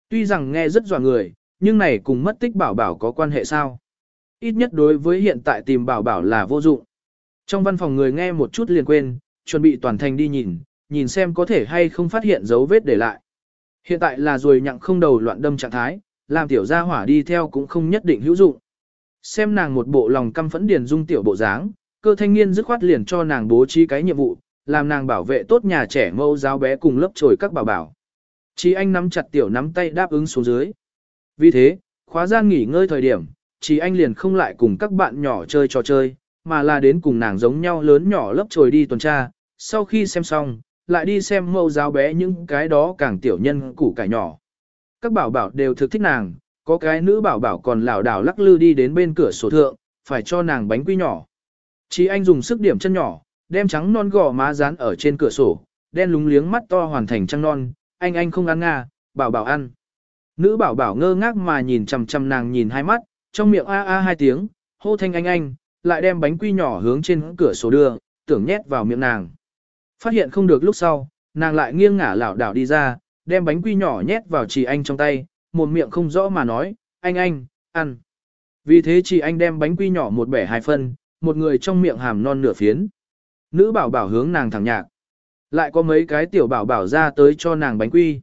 Tuy rằng nghe rất dọa người, nhưng này cùng mất tích bảo bảo có quan hệ sao? Ít nhất đối với hiện tại tìm bảo bảo là vô dụng. Trong văn phòng người nghe một chút liền quên, chuẩn bị toàn thành đi nhìn, nhìn xem có thể hay không phát hiện dấu vết để lại. Hiện tại là rồi nhặng không đầu loạn đâm trạng thái, làm tiểu gia hỏa đi theo cũng không nhất định hữu dụng. Xem nàng một bộ lòng căm phẫn điền dung tiểu bộ dáng, cơ thanh niên dứt khoát liền cho nàng bố trí cái nhiệm vụ, làm nàng bảo vệ tốt nhà trẻ mâu giáo bé cùng lớp trồi các bảo bảo. Chí anh nắm chặt tiểu nắm tay đáp ứng xuống dưới. Vì thế, khóa gian nghỉ ngơi thời điểm, chí anh liền không lại cùng các bạn nhỏ chơi trò chơi, mà là đến cùng nàng giống nhau lớn nhỏ lớp trồi đi tuần tra, sau khi xem xong, lại đi xem mâu giáo bé những cái đó càng tiểu nhân củ cải nhỏ. Các bảo bảo đều thực thích nàng, có cái nữ bảo bảo còn lảo đảo lắc lư đi đến bên cửa sổ thượng, phải cho nàng bánh quy nhỏ. Chí anh dùng sức điểm chân nhỏ, đem trắng non gò má dán ở trên cửa sổ, đen lúng liếng mắt to hoàn thành trăng non, anh anh không ăn nga, bảo bảo ăn. Nữ bảo bảo ngơ ngác mà nhìn chằm chằm nàng nhìn hai mắt, trong miệng a a hai tiếng, hô thanh anh anh, lại đem bánh quy nhỏ hướng trên cửa sổ đưa, tưởng nhét vào miệng nàng. Phát hiện không được lúc sau, nàng lại nghiêng ngả lảo đảo đi ra, đem bánh quy nhỏ nhét vào chị anh trong tay, một miệng không rõ mà nói, anh anh, ăn. Vì thế chị anh đem bánh quy nhỏ một bẻ hai phân, một người trong miệng hàm non nửa phiến. Nữ bảo bảo hướng nàng thẳng nhạc. Lại có mấy cái tiểu bảo bảo ra tới cho nàng bánh quy.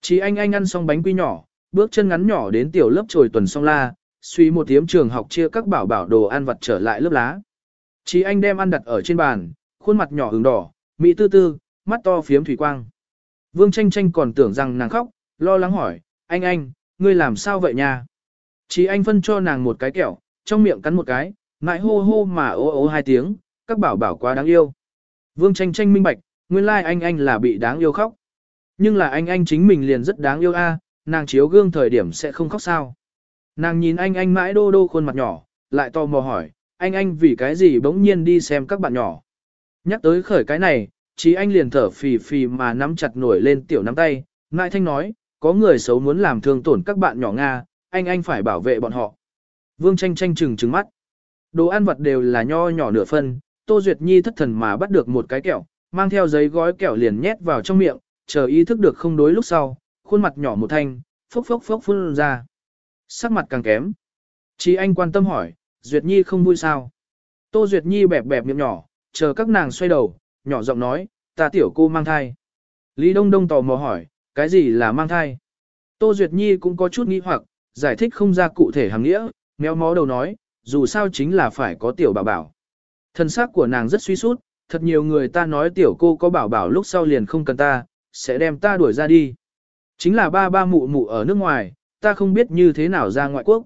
Chị anh anh ăn xong bánh quy nhỏ, bước chân ngắn nhỏ đến tiểu lớp trồi tuần song la, suy một tiếng trường học chia các bảo bảo đồ ăn vặt trở lại lớp lá. Chí anh đem ăn đặt ở trên bàn, khuôn mặt nhỏ hứng đỏ, mỹ tư tư, mắt to phiếm thủy quang. Vương tranh tranh còn tưởng rằng nàng khóc, lo lắng hỏi, anh anh, ngươi làm sao vậy nha? Chí anh phân cho nàng một cái kẹo, trong miệng cắn một cái, ngại hô hô mà ố ố hai tiếng, các bảo bảo quá đáng yêu. Vương tranh tranh minh bạch, nguyên lai like anh anh là bị đáng yêu khóc. Nhưng là anh anh chính mình liền rất đáng yêu a, nàng chiếu gương thời điểm sẽ không khóc sao. Nàng nhìn anh anh mãi đô đô khuôn mặt nhỏ, lại to mò hỏi, anh anh vì cái gì bỗng nhiên đi xem các bạn nhỏ. Nhắc tới khởi cái này, chí anh liền thở phì phì mà nắm chặt nổi lên tiểu nắm tay, ngại thanh nói, có người xấu muốn làm thương tổn các bạn nhỏ Nga, anh anh phải bảo vệ bọn họ. Vương tranh tranh trừng trừng mắt. Đồ ăn vật đều là nho nhỏ nửa phân, Tô Duyệt Nhi thất thần mà bắt được một cái kẹo, mang theo giấy gói kẹo liền nhét vào trong miệng, chờ ý thức được không đối lúc sau, khuôn mặt nhỏ một thanh, phốc phốc phốc phun ra. Sắc mặt càng kém. Chí anh quan tâm hỏi, Duyệt Nhi không vui sao? Tô Duyệt Nhi bẹp bẹp miệng nhỏ, chờ các nàng xoay đầu, nhỏ giọng nói, ta tiểu cô mang thai. Lý Đông Đông tò mò hỏi, cái gì là mang thai? Tô Duyệt Nhi cũng có chút nghi hoặc, giải thích không ra cụ thể hàng nghĩa, méo mó đầu nói, dù sao chính là phải có tiểu bảo bảo. Thân xác của nàng rất suy sút, thật nhiều người ta nói tiểu cô có bảo bảo lúc sau liền không cần ta, sẽ đem ta đuổi ra đi. Chính là ba ba mụ mụ ở nước ngoài, ta không biết như thế nào ra ngoại quốc.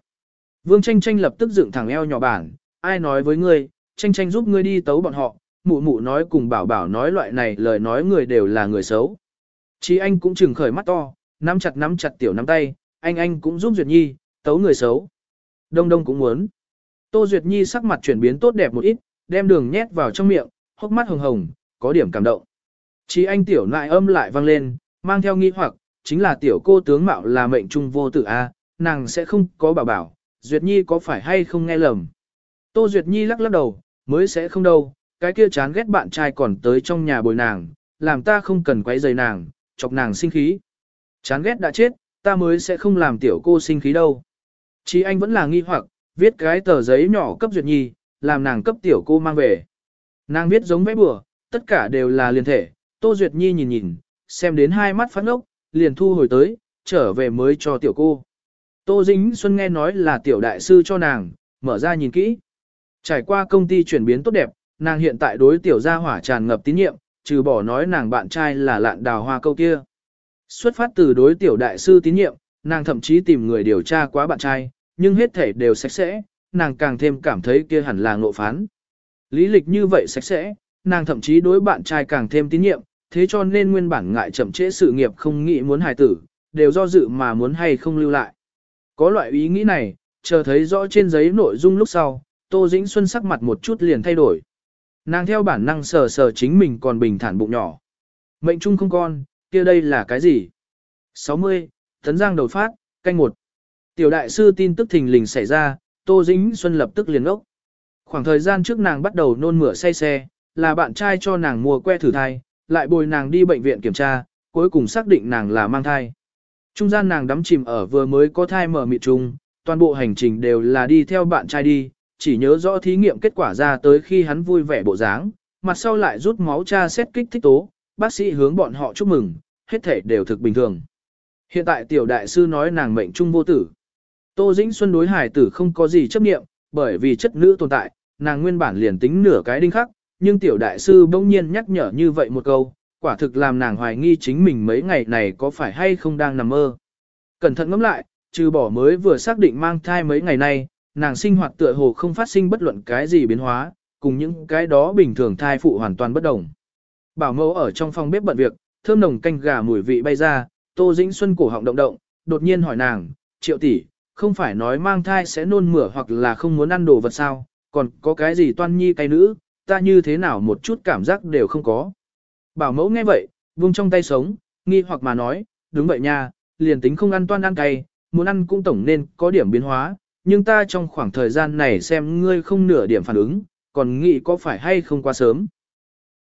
Vương tranh tranh lập tức dựng thẳng eo nhỏ bản, ai nói với ngươi, tranh tranh giúp ngươi đi tấu bọn họ, mụ mụ nói cùng bảo bảo nói loại này lời nói người đều là người xấu. Chí anh cũng chừng khởi mắt to, nắm chặt nắm chặt tiểu nắm tay, anh anh cũng giúp Duyệt Nhi, tấu người xấu. Đông đông cũng muốn. Tô Duyệt Nhi sắc mặt chuyển biến tốt đẹp một ít, đem đường nhét vào trong miệng, hốc mắt hồng hồng, có điểm cảm động. Chí anh tiểu lại âm lại vang lên, mang theo nghi hoặc, chính là tiểu cô tướng mạo là mệnh trung vô tử a, nàng sẽ không có bảo bảo, Duyệt Nhi có phải hay không nghe lầm. Tô Duyệt Nhi lắc lắc đầu, mới sẽ không đâu, cái kia chán ghét bạn trai còn tới trong nhà bồi nàng, làm ta không cần quấy rầy nàng, chọc nàng sinh khí. Chán ghét đã chết, ta mới sẽ không làm tiểu cô sinh khí đâu. Chí anh vẫn là nghi hoặc, viết cái tờ giấy nhỏ cấp Duyệt Nhi, làm nàng cấp tiểu cô mang về. Nàng viết giống vẽ bừa, tất cả đều là liên thể, Tô Duyệt Nhi nhìn nhìn, xem đến hai mắt phát ốc, liền thu hồi tới, trở về mới cho tiểu cô. Tô Dính Xuân nghe nói là tiểu đại sư cho nàng, mở ra nhìn kỹ. Trải qua công ty chuyển biến tốt đẹp, nàng hiện tại đối tiểu gia hỏa tràn ngập tín nhiệm, trừ bỏ nói nàng bạn trai là lạn đào hoa câu kia. Xuất phát từ đối tiểu đại sư tín nhiệm, nàng thậm chí tìm người điều tra quá bạn trai, nhưng hết thể đều sạch sẽ, nàng càng thêm cảm thấy kia hẳn là ngộ phán. Lý lịch như vậy sạch sẽ, nàng thậm chí đối bạn trai càng thêm tín nhiệm, thế cho nên nguyên bản ngại chậm trễ sự nghiệp không nghĩ muốn hài tử, đều do dự mà muốn hay không lưu lại. Có loại ý nghĩ này, chờ thấy rõ trên giấy nội dung lúc sau, Tô Dĩnh Xuân sắc mặt một chút liền thay đổi. Nàng theo bản năng sờ sờ chính mình còn bình thản bụng nhỏ. Mệnh trung không con, kia đây là cái gì? 60. Tấn Giang đầu phát, canh một. Tiểu đại sư tin tức thình lình xảy ra, Tô Dĩnh Xuân lập tức liền ốc. Khoảng thời gian trước nàng bắt đầu nôn mửa say xe, là bạn trai cho nàng mua que thử thai, lại bồi nàng đi bệnh viện kiểm tra, cuối cùng xác định nàng là mang thai. Trung gian nàng đắm chìm ở vừa mới có thai mở mịt trùng, toàn bộ hành trình đều là đi theo bạn trai đi, chỉ nhớ rõ thí nghiệm kết quả ra tới khi hắn vui vẻ bộ dáng, mặt sau lại rút máu tra xét kích thích tố, bác sĩ hướng bọn họ chúc mừng, hết thể đều thực bình thường. Hiện tại tiểu đại sư nói nàng mệnh trung vô tử. Tô Dĩnh Xuân đối hải tử không có gì chấp nghiệm, bởi vì chất nữ tồn tại, nàng nguyên bản liền tính nửa cái đinh khắc, nhưng tiểu đại sư bỗng nhiên nhắc nhở như vậy một câu, quả thực làm nàng hoài nghi chính mình mấy ngày này có phải hay không đang nằm mơ. Cẩn thận ngẫm lại, trừ bỏ mới vừa xác định mang thai mấy ngày nay, nàng sinh hoạt tựa hồ không phát sinh bất luận cái gì biến hóa, cùng những cái đó bình thường thai phụ hoàn toàn bất đồng. Bảo mẫu ở trong phòng bếp bận việc, thơm nồng canh gà mùi vị bay ra, Tô Dĩnh Xuân cổ họng động động, đột nhiên hỏi nàng, triệu tỷ, không phải nói mang thai sẽ nôn mửa hoặc là không muốn ăn đồ vật sao, còn có cái gì toan nhi cay nữ, ta như thế nào một chút cảm giác đều không có. Bảo mẫu nghe vậy, vung trong tay sống, nghi hoặc mà nói, đúng vậy nha, liền tính không ăn toan ăn cay, muốn ăn cũng tổng nên có điểm biến hóa, nhưng ta trong khoảng thời gian này xem ngươi không nửa điểm phản ứng, còn nghĩ có phải hay không quá sớm.